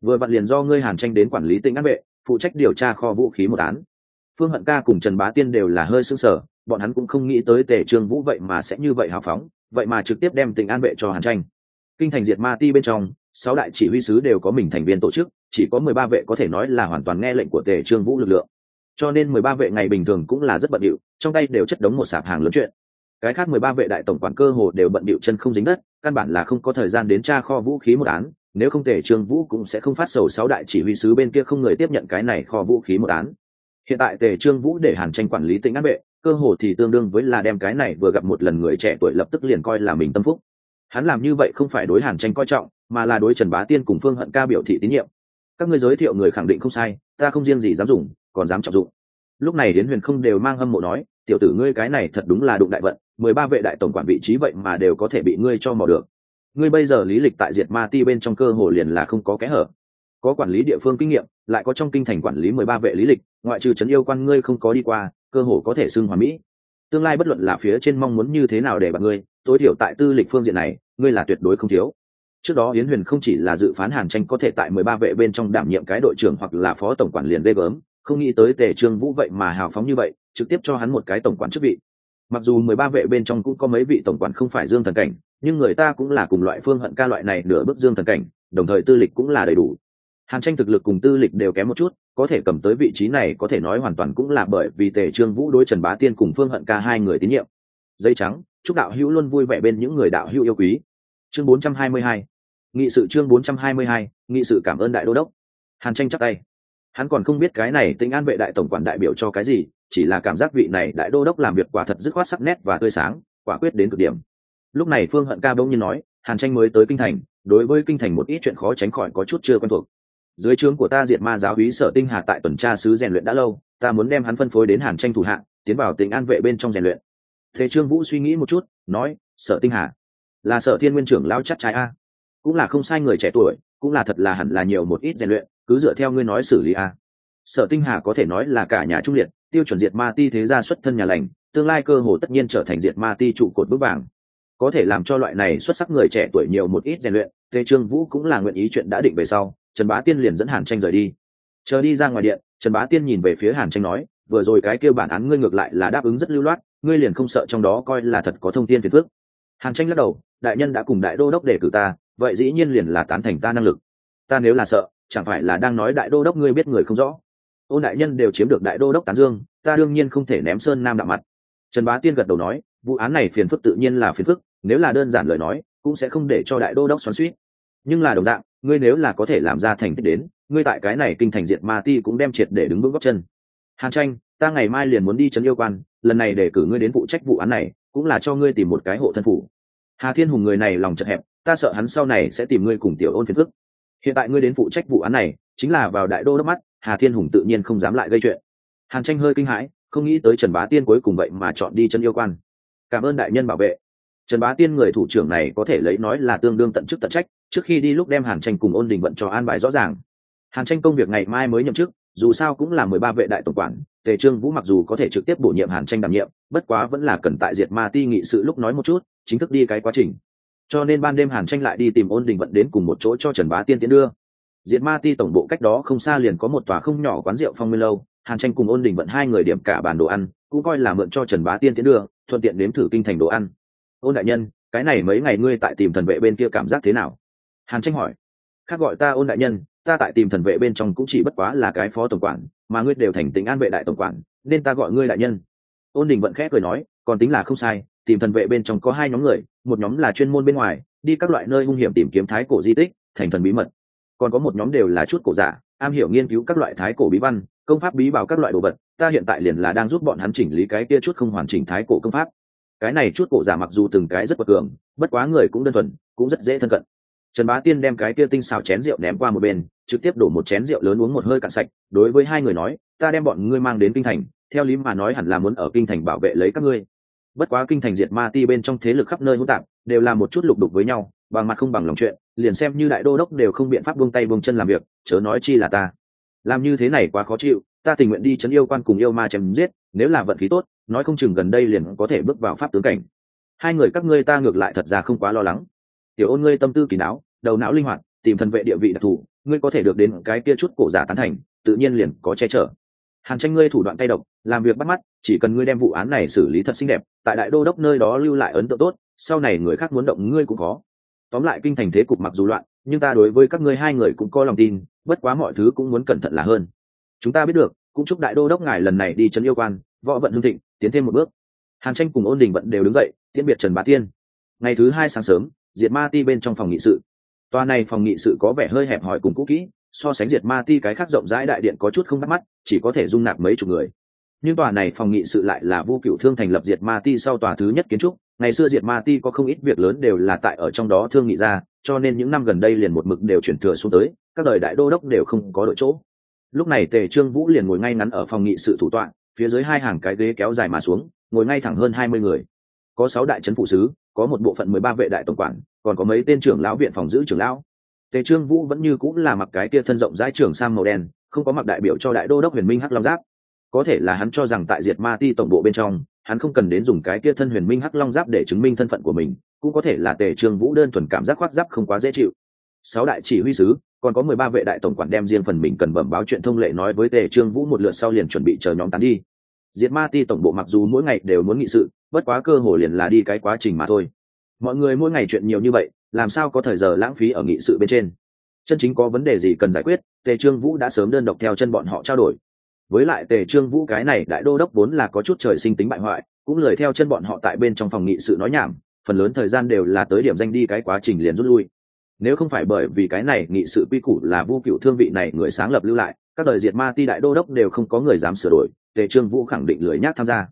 Vừa vặn liền do ngươi hàn tranh đến quản lý Tinh an vệ, phụ trách điều tra kho vũ khí một án phương hận ca cùng trần bá tiên đều là hơi s ư sở bọn hắn cũng không nghĩ tới tề trương vũ vậy mà sẽ như vậy hào phóng, vậy mà trực tiếp đem tình an vệ cho hàn tranh. Kinh thành diệt ma ti bên trong, sáu đại chỉ huy sứ đều có mình thành viên tổ chức, chỉ có mười ba vệ có thể nói là hoàn toàn nghe lệnh của tề trương vũ lực lượng. Cho nên mười ba vệ ngày bình thường cũng là rất bận điệu trong tay đều chất đống một sạp hàng lớn chuyện. Cái khác mười ba vệ đại tổng quản cơ hồ đều bận điệu chân không dính đất, căn bản là không có thời gian đến tra kho vũ khí một án, nếu không Tề trương vũ cũng sẽ không phát sầu sáu đại chỉ huy sứ bên kia không người tiếp nhận cái này kho vũ khí một án hiện tại tề trương vũ để hàn tranh quản lý tỉnh an vệ cơ hồ thì tương đương với là đem cái này vừa gặp một lần người trẻ tuổi lập tức liền coi là mình tâm phúc. Hắn làm như vậy không phải đối hàn tranh coi trọng, mà là đối trần bá tiên cùng phương hận ca biểu thị tín nhiệm. Các ngươi giới thiệu người khẳng định không sai, ta không riêng gì dám dùng, còn dám trọng dụng. Lúc này đến huyền không đều mang hâm mộ nói, tiểu tử ngươi cái này thật đúng là đụng đại vận, mười ba vệ đại tổng quản vị trí vậy mà đều có thể bị ngươi cho mò được. Ngươi bây giờ lý lịch tại diệt ma ti bên trong cơ hồ liền là không có kẽ hở có quản lý địa phương kinh nghiệm, lại có trong kinh thành quản lý mười ba vệ lý lịch, ngoại trừ trấn yêu quan ngươi không có đi qua, cơ hồ có thể xưng hòa mỹ. Tương lai bất luận là phía trên mong muốn như thế nào để bạn ngươi, tối thiểu tại tư lịch phương diện này, ngươi là tuyệt đối không thiếu. Trước đó yến huyền không chỉ là dự phán hàn tranh có thể tại mười ba vệ bên trong đảm nhiệm cái đội trưởng hoặc là phó tổng quản liền ghê gớm, không nghĩ tới tề trương vũ vậy mà hào phóng như vậy, trực tiếp cho hắn một cái tổng quản chức vị. Mặc dù mười ba vệ bên trong cũng có mấy vị tổng quản không phải dương thần cảnh, nhưng người ta cũng là cùng loại phương hận ca loại này nửa bước dương thần cảnh, đồng thời tư lịch cũng là đầy đủ hàn tranh thực lực cùng tư lịch đều kém một chút, có thể cầm tới vị trí này có thể nói hoàn toàn cũng là bởi vì tề trương vũ đối trần bá tiên cùng phương hận ca hai người tín nhiệm. Dây trắng, chúc đạo hữu luôn vui vẻ bên những người đạo hữu yêu quý. Chương 422 nghị sự chương 422 nghị sự cảm ơn đại đô đốc. Hàn tranh chắc tay. Hắn còn không biết cái này tính an vệ đại tổng quản đại biểu cho cái gì, chỉ là cảm giác vị này đại đô đốc làm việc quả thật dứt khoát sắc nét và tươi sáng, quả quyết đến cực điểm. Lúc này phương hận ca bỗng nhiên nói, hàn tranh mới tới kinh thành, đối với kinh thành một ít chuyện khó tránh khỏi có chút chưa quen thuộc dưới trướng của ta diệt ma giáo hí sở tinh hà tại tuần tra sứ rèn luyện đã lâu, ta muốn đem hắn phân phối đến hàn tranh thủ hạng tiến vào tỉnh an vệ bên trong rèn luyện. Thế trương vũ suy nghĩ một chút, nói, sở tinh hà, là sở thiên nguyên trưởng lao chắc trái a. Cũng là không sai người trẻ tuổi, cũng là thật là hẳn là nhiều một ít rèn luyện, cứ dựa theo ngươi nói xử lý a. Sở tinh hà có thể nói là cả nhà trung liệt, tiêu chuẩn diệt ma ti thế gia xuất thân nhà lành, tương lai cơ hồ tất nhiên trở thành diệt ma ti trụ cột bước vàng. Có thể làm cho loại này xuất sắc người trẻ tuổi nhiều một ít rèn luyện tề trương vũ cũng là nguyện ý chuyện đã định về sau trần bá tiên liền dẫn hàn tranh rời đi. Chờ đi ra ngoài điện, trần bá tiên nhìn về phía hàn tranh nói, vừa rồi cái kêu bản án ngươi ngược lại là đáp ứng rất lưu loát, ngươi liền không sợ trong đó coi là thật có thông tin phiền phước hàn tranh lắc đầu, đại nhân đã cùng đại đô đốc để cử ta, vậy dĩ nhiên liền là tán thành ta năng lực. Ta nếu là sợ, chẳng phải là đang nói đại đô đốc ngươi biết người không rõ? Ôn đại nhân đều chiếm được đại đô đốc tán dương, ta đương nhiên không thể ném sơn nam đạo mặt. Trần bá tiên gật đầu nói, vụ án này phiền phức tự nhiên là phiền phức, nếu là đơn giản lời nói, cũng sẽ không để cho đại đô đốc xoắn suýt nhưng là đồng dạng ngươi nếu là có thể làm ra thành tích đến, ngươi tại cái này kinh thành diệt ma ti cũng đem triệt để đứng vững góc chân. Hàn tranh, ta ngày mai liền muốn đi trấn yêu quan, lần này để cử ngươi đến phụ trách vụ án này, cũng là cho ngươi tìm một cái hộ thân phủ. Hà thiên hùng người này lòng chật hẹp, ta sợ hắn sau này sẽ tìm ngươi cùng tiểu ôn phiền phức. Hiện tại ngươi đến phụ trách vụ án này, chính là vào đại đô đốc mắt, hà thiên hùng tự nhiên không dám lại gây chuyện. Hàn tranh hơi kinh hãi, không nghĩ tới trần bá tiên cuối cùng vậy mà chọn đi chân yêu quan. Cảm ơn đại nhân bảo vệ. Trần bá tiên người thủ trưởng này có thể lấy nói là tương đương tận chức tận trách trước khi đi lúc đem hàn tranh cùng ôn đình vận cho an bài rõ ràng. Hàn tranh công việc ngày mai mới nhậm chức, dù sao cũng là mười ba vệ đại tổng quản, tề trương vũ mặc dù có thể trực tiếp bổ nhiệm hàn tranh đảm nhiệm, bất quá vẫn là cần tại diệt ma ti nghị sự lúc nói một chút, chính thức đi cái quá trình. Cho nên ban đêm hàn tranh lại đi tìm ôn đình vận đến cùng một chỗ cho trần bá tiên tiến đưa. Diệt ma ti tổng bộ cách đó không xa liền có một tòa không nhỏ quán rượu phong nguyên lâu, hàn tranh cùng ôn đình vận hai người điểm cả bàn đồ ăn, cũng coi là mượn cho trần bá tiên tiến đưa, thuận tiện nếm thử kinh thành đồ ăn. Ôn đại nhân, cái này mấy ngày ngươi tại tìm thần vệ bên kia cảm giác thế nào? Hàn tranh hỏi. Khác gọi ta ôn đại nhân, ta tại tìm thần vệ bên trong cũng chỉ bất quá là cái phó tổng quản, mà ngươi đều thành tính an vệ đại tổng quản, nên ta gọi ngươi đại nhân. Ôn đình vận khẽ cười nói, còn tính là không sai, tìm thần vệ bên trong có hai nhóm người, một nhóm là chuyên môn bên ngoài, đi các loại nơi hung hiểm tìm kiếm thái cổ di tích, thành thần bí mật. Còn có một nhóm đều là chút cổ giả, am hiểu nghiên cứu các loại thái cổ bí văn, công pháp bí bảo các loại đồ vật, ta hiện tại liền là đang giúp bọn hắn chỉnh lý cái kia chút không hoàn chỉnh thái cổ công pháp. Cái này chút cổ giả mặc dù từng cái rất bậc cường, bất quá người cũng đơn thuần, cũng rất dễ thân cận trần bá tiên đem cái kia tinh xào chén rượu ném qua một bên, trực tiếp đổ một chén rượu lớn uống một hơi cạn sạch, đối với hai người nói, ta đem bọn ngươi mang đến kinh thành, theo lý mà nói hẳn là muốn ở kinh thành bảo vệ lấy các ngươi. Bất quá kinh thành diệt ma ti bên trong thế lực khắp nơi hỗn tạp, đều là một chút lục đục với nhau, bằng mặt không bằng lòng chuyện, liền xem như đại đô đốc đều không biện pháp buông tay buông chân làm việc, chớ nói chi là ta. Làm như thế này quá khó chịu, ta tình nguyện đi chấn yêu quan cùng yêu ma chém giết, nếu là vận khí tốt, nói không chừng gần đây liền có thể bước vào pháp tướng cảnh. Hai người các ngươi ta ngược lại thật ra không quá lo lắng tiểu ôn ngươi tâm tư kỳ não, đầu não linh hoạt, tìm thần vệ địa vị đặc thù, ngươi có thể được đến cái kia chút cổ giả tán thành, tự nhiên liền có che chở. Hàn tranh ngươi thủ đoạn tay độc, làm việc bắt mắt, chỉ cần ngươi đem vụ án này xử lý thật xinh đẹp, tại đại đô đốc nơi đó lưu lại ấn tượng tốt, sau này người khác muốn động ngươi cũng có tóm lại kinh thành thế cục mặc dù loạn, nhưng ta đối với các ngươi hai người cũng có lòng tin, bất quá mọi thứ cũng muốn cẩn thận là hơn. Chúng ta biết được, cũng chúc đại đô đốc ngài lần này đi trấn yêu quan, võ vận hương thịnh, tiến thêm một bước. Hàn tranh cùng ôn đình vận đều đứng dậy, tiễn biệt trần bá tiên. Ngày thứ hai sáng sớm diệt ma ti bên trong phòng nghị sự. Tòa này phòng nghị sự có vẻ hơi hẹp hòi cùng cũ kỹ, so sánh diệt ma ti cái khác rộng rãi đại điện có chút không bắt mắt, chỉ có thể dung nạp mấy chục người. Nhưng tòa này phòng nghị sự lại là vô cựu thương thành lập diệt ma ti sau tòa thứ nhất kiến trúc. Ngày xưa diệt ma ti có không ít việc lớn đều là tại ở trong đó thương nghị ra, cho nên những năm gần đây liền một mực đều chuyển thừa xuống tới, các đời đại đô đốc đều không có đội chỗ. Lúc này tề trương vũ liền ngồi ngay ngắn ở phòng nghị sự thủ tọa, phía dưới hai hàng cái ghế kéo dài mà xuống, ngồi ngay thẳng hơn hai mươi người. Có sáu đại trấn phụ sứ có một bộ phận mười ba vệ đại tổng quản, còn có mấy tên trưởng lão viện phòng giữ trưởng lão. Tề trương vũ vẫn như cũng là mặc cái kia thân rộng rãi trưởng sang màu đen, không có mặc đại biểu cho đại đô đốc huyền minh hắc long giáp. Có thể là hắn cho rằng tại diệt ma ti tổng bộ bên trong, hắn không cần đến dùng cái kia thân huyền minh hắc long giáp để chứng minh thân phận của mình, cũng có thể là tề trương vũ đơn thuần cảm giác khoác giáp không quá dễ chịu. Sáu đại chỉ huy sứ, còn có mười ba vệ đại tổng quản đem riêng phần mình cần bẩm báo chuyện thông lệ nói với tề trương vũ một lượt sau liền chuẩn bị chờ nhóm tán đi diệt ma ti tổng bộ mặc dù mỗi ngày đều muốn nghị sự, bất quá cơ hồ liền là đi cái quá trình mà thôi. Mọi người mỗi ngày chuyện nhiều như vậy, làm sao có thời giờ lãng phí ở nghị sự bên trên? Chân chính có vấn đề gì cần giải quyết, tề trương vũ đã sớm đơn độc theo chân bọn họ trao đổi. Với lại tề trương vũ cái này đại đô đốc vốn là có chút trời sinh tính bại hoại, cũng lời theo chân bọn họ tại bên trong phòng nghị sự nói nhảm, phần lớn thời gian đều là tới điểm danh đi cái quá trình liền rút lui. Nếu không phải bởi vì cái này nghị sự quy củ là vu cựu thương vị này người sáng lập lưu lại, các đời diệt ma ti đại đô đốc đều không có người dám sửa đổi tề trương vũ khẳng định lười nhác tham gia.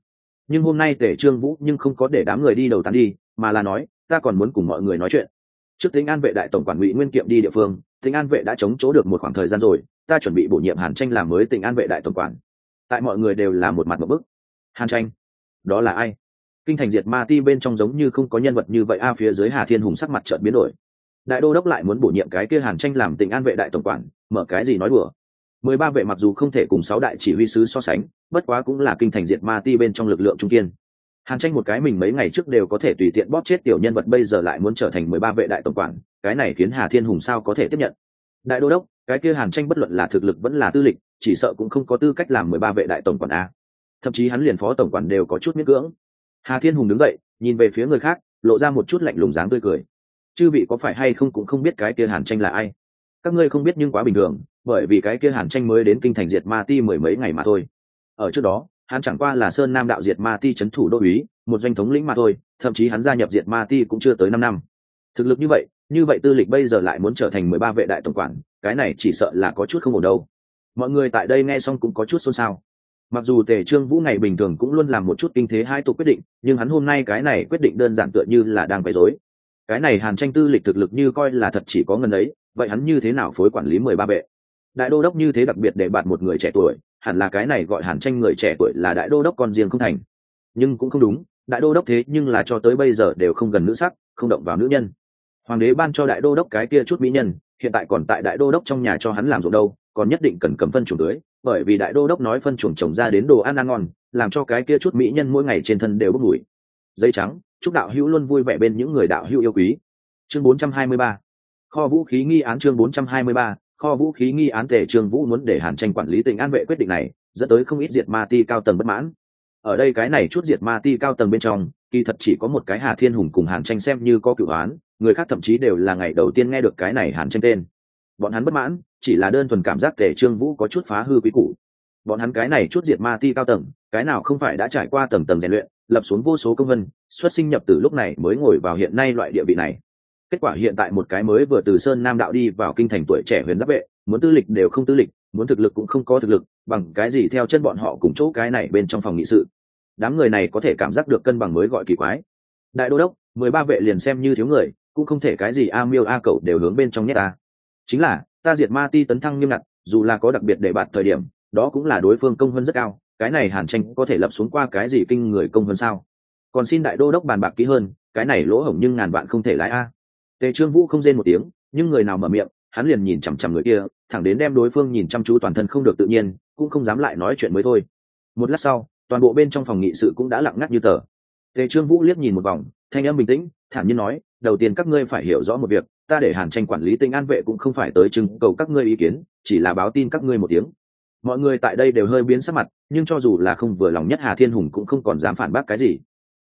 Nhưng hôm nay tề trương vũ nhưng không có để đám người đi đầu tán đi, mà là nói, ta còn muốn cùng mọi người nói chuyện. Trước tính an vệ đại tổng quản ngụy nguyên kiệm đi địa phương, tính an vệ đã chống chỗ được một khoảng thời gian rồi, ta chuẩn bị bổ nhiệm hàn tranh làm mới tỉnh an vệ đại tổng quản. Tại mọi người đều là một mặt một bức. Hàn tranh, đó là ai? Kinh thành diệt ma ti bên trong giống như không có nhân vật như vậy, a, phía dưới hà thiên hùng sắc mặt chợt biến đổi. Đại đô đốc lại muốn bổ nhiệm cái kia hàn tranh làm tỉnh an vệ đại tổng quản, mở cái gì nói đùa? Mười ba vệ mặc dù không thể cùng sáu đại chỉ huy sứ so sánh, bất quá cũng là kinh thành diệt ma ti bên trong lực lượng trung kiên. Hàn tranh một cái mình mấy ngày trước đều có thể tùy tiện bóp chết tiểu nhân vật bây giờ lại muốn trở thành mười ba vệ đại tổng quản, cái này khiến hà thiên hùng sao có thể tiếp nhận? Đại đô đốc, cái kia hàn tranh bất luận là thực lực vẫn là tư lịch, chỉ sợ cũng không có tư cách làm mười ba vệ đại tổng quản a. Thậm chí hắn liền phó tổng quản đều có chút miễn cưỡng. Hà thiên hùng đứng dậy, nhìn về phía người khác, lộ ra một chút lạnh lùng dáng tươi cười. Chư vị có phải hay không cũng không biết cái kia hàn tranh là ai? Các ngươi không biết nhưng quá bình thường bởi vì cái kia hàn tranh mới đến kinh thành diệt ma ti mười mấy ngày mà thôi. Ở trước đó, hắn chẳng qua là sơn nam đạo diệt ma ti c h ấ n thủ đô uý, một doanh thống lĩnh mà thôi, thậm chí hắn gia nhập diệt ma ti cũng chưa tới năm năm. Thực lực như vậy như vậy tư lịch bây giờ lại muốn trở thành mười ba vệ đại tổng quản, cái này chỉ sợ là có chút không ổn đâu. Mọi người tại đây nghe xong cũng có chút xôn xao. Mặc dù tề trương vũ ngày bình thường cũng luôn làm một chút kinh thế hai tục quyết định, nhưng hắn hôm nay cái này quyết định đơn giản tựa như là đang bày dối cái này hàn tranh tư lịch thực lực như coi là thật chỉ có ngần ấy, vậy hắn như thế nào phối quản lý mười ba vệ? Đại đô đốc như thế đặc biệt để bạn một người trẻ tuổi, hẳn là cái này gọi hàn tranh người trẻ tuổi là đại đô đốc con riêng không thành. Nhưng cũng không đúng, đại đô đốc thế nhưng là cho tới bây giờ đều không gần nữ sắc, không động vào nữ nhân. Hoàng đế ban cho đại đô đốc cái kia chút mỹ nhân, hiện tại còn tại đại đô đốc trong nhà cho hắn làm ruộng đâu, còn nhất định cần cầm phân chuồng tưới, bởi vì đại đô đốc nói phân chuồng trồng ra đến đồ ăn ăn ngon, làm cho cái kia chút mỹ nhân mỗi ngày trên thân đều bốc mùi. Dây trắng, chúc đạo hữu luôn vui vẻ bên những người đạo hữu yêu quý. Chương 423 kho vũ khí nghi án chương 423 kho vũ khí nghi án tề trương vũ muốn để hàn tranh quản lý tỉnh an vệ quyết định này, dẫn tới không ít diệt ma ti cao tầng bất mãn. Ở đây cái này chút diệt ma ti cao tầng bên trong, kỳ thật chỉ có một cái hà thiên hùng cùng hàn tranh xem như có cựu án, người khác thậm chí đều là ngày đầu tiên nghe được cái này hàn tranh tên. Bọn hắn bất mãn, chỉ là đơn thuần cảm giác tề trương vũ có chút phá hư quý củ. Bọn hắn cái này chút diệt ma ti cao tầng, cái nào không phải đã trải qua tầng tầng rèn luyện, lập xuống vô số công vân, xuất sinh nhập từ lúc này mới ngồi vào hiện nay loại địa vị này kết quả hiện tại một cái mới vừa từ sơn nam đạo đi vào kinh thành tuổi trẻ huyền giáp vệ, muốn tư lịch đều không tư lịch, muốn thực lực cũng không có thực lực, bằng cái gì theo chân bọn họ cùng chỗ cái này bên trong phòng nghị sự. Đám người này có thể cảm giác được cân bằng mới gọi kỳ quái. Đại đô đốc, mười ba vệ liền xem như thiếu người, cũng không thể cái gì a miêu a cậu đều hướng bên trong nhất ta. Chính là, ta diệt ma ti tấn thăng nghiêm ngặt, dù là có đặc biệt để bạt thời điểm, đó cũng là đối phương công hơn rất cao, cái này hàn tranh có thể lập xuống qua cái gì kinh người công hơn sao? Còn xin đại đô đốc bàn bạc kỹ hơn, cái này lỗ hổng nhưng ngàn bạn không thể lái a tề trương vũ không rên một tiếng, nhưng người nào mở miệng, hắn liền nhìn chằm chằm người kia, thẳng đến đem đối phương nhìn chăm chú toàn thân không được tự nhiên, cũng không dám lại nói chuyện mới thôi. Một lát sau, toàn bộ bên trong phòng nghị sự cũng đã lặng ngắt như tờ. Tề trương vũ liếc nhìn một vòng, thanh âm bình tĩnh, thản nhiên nói, đầu tiên các ngươi phải hiểu rõ một việc, ta để hàn tranh quản lý tinh an vệ cũng không phải tới trưng cầu các ngươi ý kiến, chỉ là báo tin các ngươi một tiếng. Mọi người tại đây đều hơi biến sắc mặt, nhưng cho dù là không vừa lòng nhất hà thiên hùng cũng không còn dám phản bác cái gì.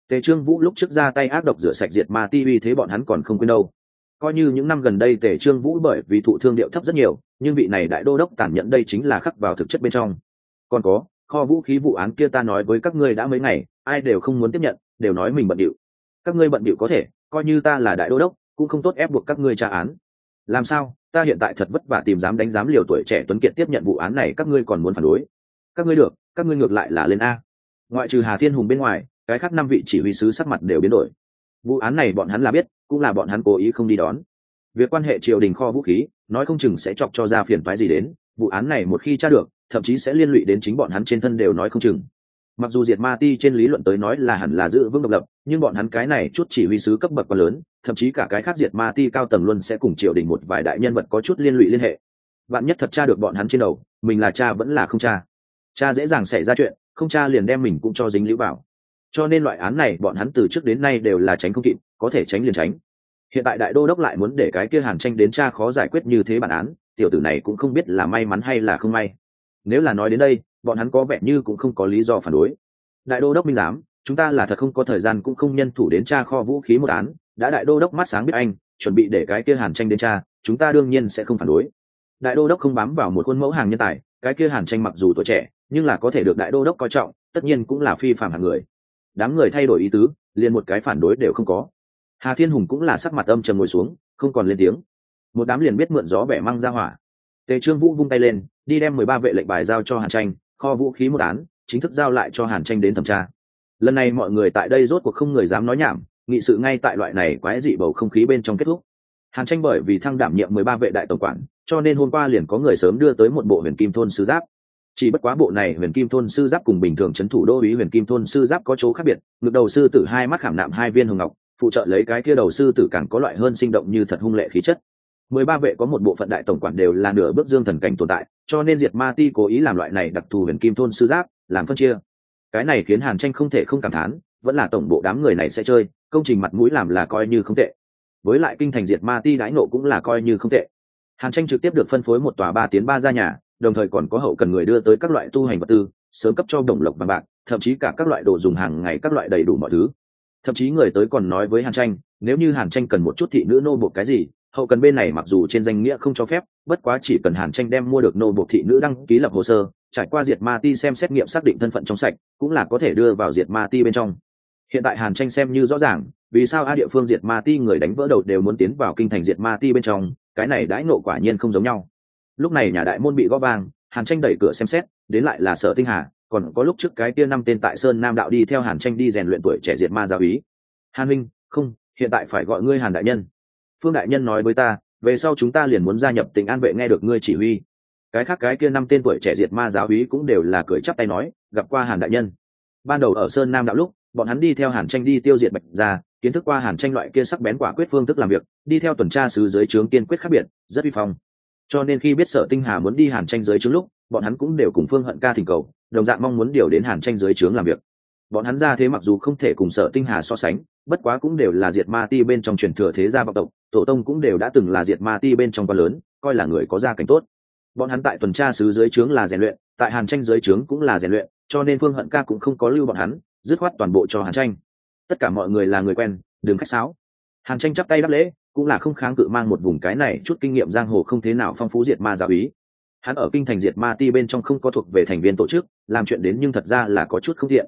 Tề trương vũ lúc trước ra tay ác độc rửa sạch diệt ma ti uy thế bọn hắn còn không quên đâu coi như những năm gần đây tề trương vũ bởi vì thụ thương điệu thấp rất nhiều, nhưng vị này đại đô đốc tàn nhẫn đây chính là khắc vào thực chất bên trong. Còn có, kho vũ khí vụ án kia ta nói với các ngươi đã mấy ngày, ai đều không muốn tiếp nhận, đều nói mình bận điệu. Các ngươi bận điệu có thể, coi như ta là đại đô đốc, cũng không tốt ép buộc các ngươi tra án. Làm sao, ta hiện tại thật vất vả tìm dám đánh giám liều tuổi trẻ tuấn kiệt tiếp nhận vụ án này, các ngươi còn muốn phản đối. Các ngươi được, các ngươi ngược lại là lên a. Ngoại trừ hà thiên hùng bên ngoài, cái khác năm vị chỉ huy sứ sắc mặt đều biến đổi vụ án này bọn hắn là biết, cũng là bọn hắn cố ý không đi đón. Việc quan hệ triều đình kho vũ khí, nói không chừng sẽ chọc cho ra phiền toái gì đến, vụ án này một khi tra được, thậm chí sẽ liên lụy đến chính bọn hắn trên thân đều nói không chừng. Mặc dù diệt ma ti trên lý luận tới nói là hẳn là giữ vững độc lập, nhưng bọn hắn cái này chút chỉ huy sứ cấp bậc quá lớn, thậm chí cả cái khác diệt ma ti cao tầng luôn sẽ cùng triều đình một vài đại nhân vật có chút liên lụy liên hệ. Bạn nhất thật cha được bọn hắn trên đầu, mình là cha vẫn là không cha. Cha dễ dàng xảy ra chuyện, không cha liền đem mình cũng cho dính lũ bảo cho nên loại án này bọn hắn từ trước đến nay đều là tránh không kịp, có thể tránh liền tránh. Hiện tại đại đô đốc lại muốn để cái kia hàn tranh đến cha khó giải quyết như thế bản án, tiểu tử này cũng không biết là may mắn hay là không may. Nếu là nói đến đây, bọn hắn có vẻ như cũng không có lý do phản đối. Đại đô đốc minh giám, chúng ta là thật không có thời gian cũng không nhân thủ đến tra kho vũ khí một án, đã đại đô đốc mắt sáng biết anh, chuẩn bị để cái kia hàn tranh đến tra, chúng ta đương nhiên sẽ không phản đối. Đại đô đốc không bám vào một khuôn mẫu hàng nhân tài, cái kia hàn tranh mặc dù tuổi trẻ, nhưng là có thể được đại đô đốc coi trọng, tất nhiên cũng là phi phạm hàng người đám người thay đổi ý tứ, liền một cái phản đối đều không có. Hà thiên hùng cũng là sắc mặt âm trầm ngồi xuống, không còn lên tiếng. Một đám liền biết mượn gió bẻ măng ra hỏa. Tề trương vũ vung tay lên, đi đem mười ba vệ lệnh bài giao cho hàn tranh, kho vũ khí một án, chính thức giao lại cho hàn tranh đến thẩm tra. Lần này mọi người tại đây rốt cuộc không người dám nói nhảm, nghị sự ngay tại loại này quái dị bầu không khí bên trong kết thúc. Hàn tranh bởi vì thăng đảm nhiệm mười ba vệ đại tổng quản, cho nên hôm qua liền có người sớm đưa tới một bộ huyền kim thôn sứ giáp chỉ bất quá bộ này huyền kim thôn sư giáp cùng bình thường c h ấ n thủ đô ý huyền kim thôn sư giáp có chỗ khác biệt, ngực đầu sư tử hai mắt khảm nạm hai viên hồng ngọc, phụ trợ lấy cái kia đầu sư tử càng có loại hơn sinh động như thật hung lệ khí chất. Mười ba vệ có một bộ phận đại tổng quản đều là nửa bước dương thần cảnh tồn tại, cho nên diệt ma ti cố ý làm loại này đặc thù huyền kim thôn sư giáp, làm phân chia. Cái này khiến hàn tranh không thể không cảm thán, vẫn là tổng bộ đám người này sẽ chơi, công trình mặt mũi làm là coi như không tệ. Với lại kinh thành diệt ma ti đãi nộ cũng là coi như không tệ. Hàn tranh trực tiếp được phân phối một tòa ba tiến ba ra nhà đồng thời còn có hậu cần người đưa tới các loại tu hành vật tư, sớm cấp cho đồng lộc bằng bạc, thậm chí cả các loại đồ dùng hàng ngày, các loại đầy đủ mọi thứ. Thậm chí người tới còn nói với hàn tranh, nếu như hàn tranh cần một chút thị nữ nô buộc cái gì, hậu cần bên này mặc dù trên danh nghĩa không cho phép, bất quá chỉ cần hàn tranh đem mua được nô buộc thị nữ đăng ký lập hồ sơ, trải qua diệt ma ti xem xét nghiệm xác định thân phận trong sạch, cũng là có thể đưa vào diệt ma ti bên trong. Hiện tại hàn tranh xem như rõ ràng, vì sao a địa phương diệt ma ti người đánh vỡ đầu đều muốn tiến vào kinh thành diệt ma ti bên trong, cái này đãi nộ quả nhiên không giống nhau lúc này nhà đại môn bị gõ vang, hàn tranh đẩy cửa xem xét, đến lại là sở tinh hà, còn có lúc trước cái kia năm tên tại sơn nam đạo đi theo hàn tranh đi rèn luyện tuổi trẻ diệt ma giáo ý hàn minh, không, hiện tại phải gọi ngươi hàn đại nhân. Phương đại nhân nói với ta, về sau chúng ta liền muốn gia nhập tỉnh an vệ nghe được ngươi chỉ huy. Cái khác cái kia năm tên tuổi trẻ diệt ma giáo ý cũng đều là cười chắp tay nói, gặp qua hàn đại nhân. Ban đầu ở sơn nam đạo lúc, bọn hắn đi theo hàn tranh đi tiêu diệt bạch gia, kiến thức qua hàn tranh loại kia sắc bén quả quyết phương thức làm việc, đi theo tuần tra sứ dưới trướng tiên quyết khác biệt, rất uy phong cho nên khi biết sở tinh hà muốn đi hàn tranh dưới trướng lúc, bọn hắn cũng đều cùng phương hận ca thỉnh cầu, đồng dạng mong muốn điều đến hàn tranh dưới trướng làm việc. Bọn hắn ra thế mặc dù không thể cùng sở tinh hà so sánh, bất quá cũng đều là diệt ma ti bên trong truyền thừa thế gia vọng tộc, tổ tông cũng đều đã từng là diệt ma ti bên trong quá lớn, coi là người có gia cảnh tốt. Bọn hắn tại tuần tra sứ dưới trướng là rèn luyện, tại hàn tranh dưới trướng cũng là rèn luyện, cho nên phương hận ca cũng không có lưu bọn hắn, dứt khoát toàn bộ cho hàn tranh. Tất cả mọi người là người quen, đừng khách sáo hàn tranh chắp tay đáp lễ, cũng là không kháng cự mang một vùng cái này chút kinh nghiệm giang hồ không thế nào phong phú diệt ma giáo ý. Hắn ở kinh thành diệt ma ti bên trong không có thuộc về thành viên tổ chức, làm chuyện đến nhưng thật ra là có chút không thiện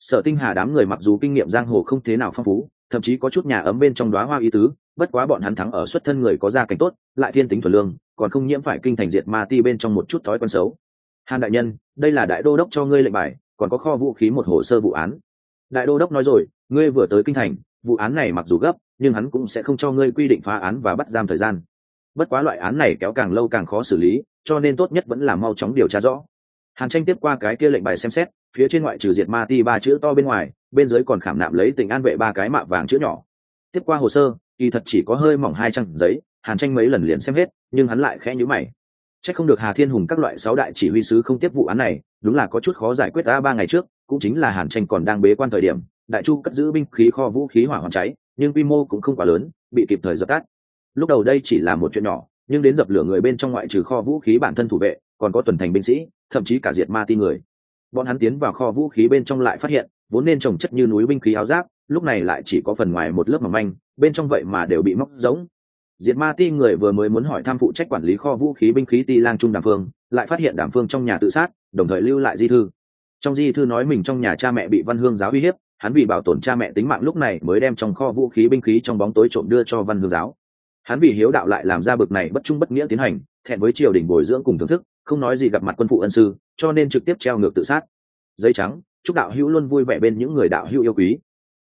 sở tinh hà đám người mặc dù kinh nghiệm giang hồ không thế nào phong phú, thậm chí có chút nhà ấm bên trong đoá hoa ý tứ, bất quá bọn hắn thắng ở xuất thân người có gia cảnh tốt, lại thiên tính thuần lương, còn không nhiễm phải kinh thành diệt ma ti bên trong một chút thói quen xấu. Hàn đại nhân, đây là đại đô đốc cho ngươi lệnh bài, còn có kho vũ khí một hồ sơ vụ án. Đại đô đốc nói rồi, ngươi vừa tới kinh thành vụ án này mặc dù gấp, nhưng hắn cũng sẽ không cho ngươi quy định phá án và bắt giam thời gian. Bất quá loại án này kéo càng lâu càng khó xử lý, cho nên tốt nhất vẫn là mau chóng điều tra rõ. Hàn tranh tiếp qua cái kia lệnh bài xem xét, phía trên ngoại trừ diệt ma ti ba chữ to bên ngoài, bên dưới còn khảm nạm lấy tình an vệ ba cái mạ vàng chữ nhỏ. Tiếp qua hồ sơ, kỳ thật chỉ có hơi mỏng hai trang giấy, hàn tranh mấy lần liền xem hết, nhưng hắn lại khẽ nhữ mày. C h ắ c không được hà thiên hùng các loại sáu đại chỉ huy sứ không tiếp vụ án này, đúng là có chút khó giải quyết đã ba ngày trước, cũng chính là hàn tranh còn đang bế quan thời điểm đại chu cất giữ binh khí kho vũ khí hỏa hoạn cháy, nhưng quy mô cũng không quá lớn, bị kịp thời dập tắt. Lúc đầu đây chỉ là một chuyện nhỏ, nhưng đến dập lửa người bên trong ngoại trừ kho vũ khí bản thân thủ vệ, còn có tuần thành binh sĩ, thậm chí cả diệt ma ti người. Bọn hắn tiến vào kho vũ khí bên trong lại phát hiện, vốn nên trồng chất như núi binh khí áo giáp, lúc này lại chỉ có phần ngoài một lớp mỏng manh, bên trong vậy mà đều bị móc giống diệt ma ti người vừa mới muốn hỏi tham phụ trách quản lý kho vũ khí binh khí ti lang trung đàm phương, lại phát hiện đàm phương trong nhà tự sát, đồng thời lưu lại di thư. Trong di thư nói mình trong nhà cha mẹ bị văn hương giáo uy hiếp hắn vì bảo tồn cha mẹ tính mạng lúc này mới đem trong kho vũ khí binh khí trong bóng tối trộm đưa cho văn hương giáo. Hắn vì hiếu đạo lại làm ra bực này bất trung bất nghĩa tiến hành, thẹn với triều đình bồi dưỡng cùng thưởng thức, không nói gì gặp mặt quân phụ ân sư, cho nên trực tiếp treo ngược tự sát. Giấy trắng, chúc đạo hữu luôn vui vẻ bên những người đạo hữu yêu quý.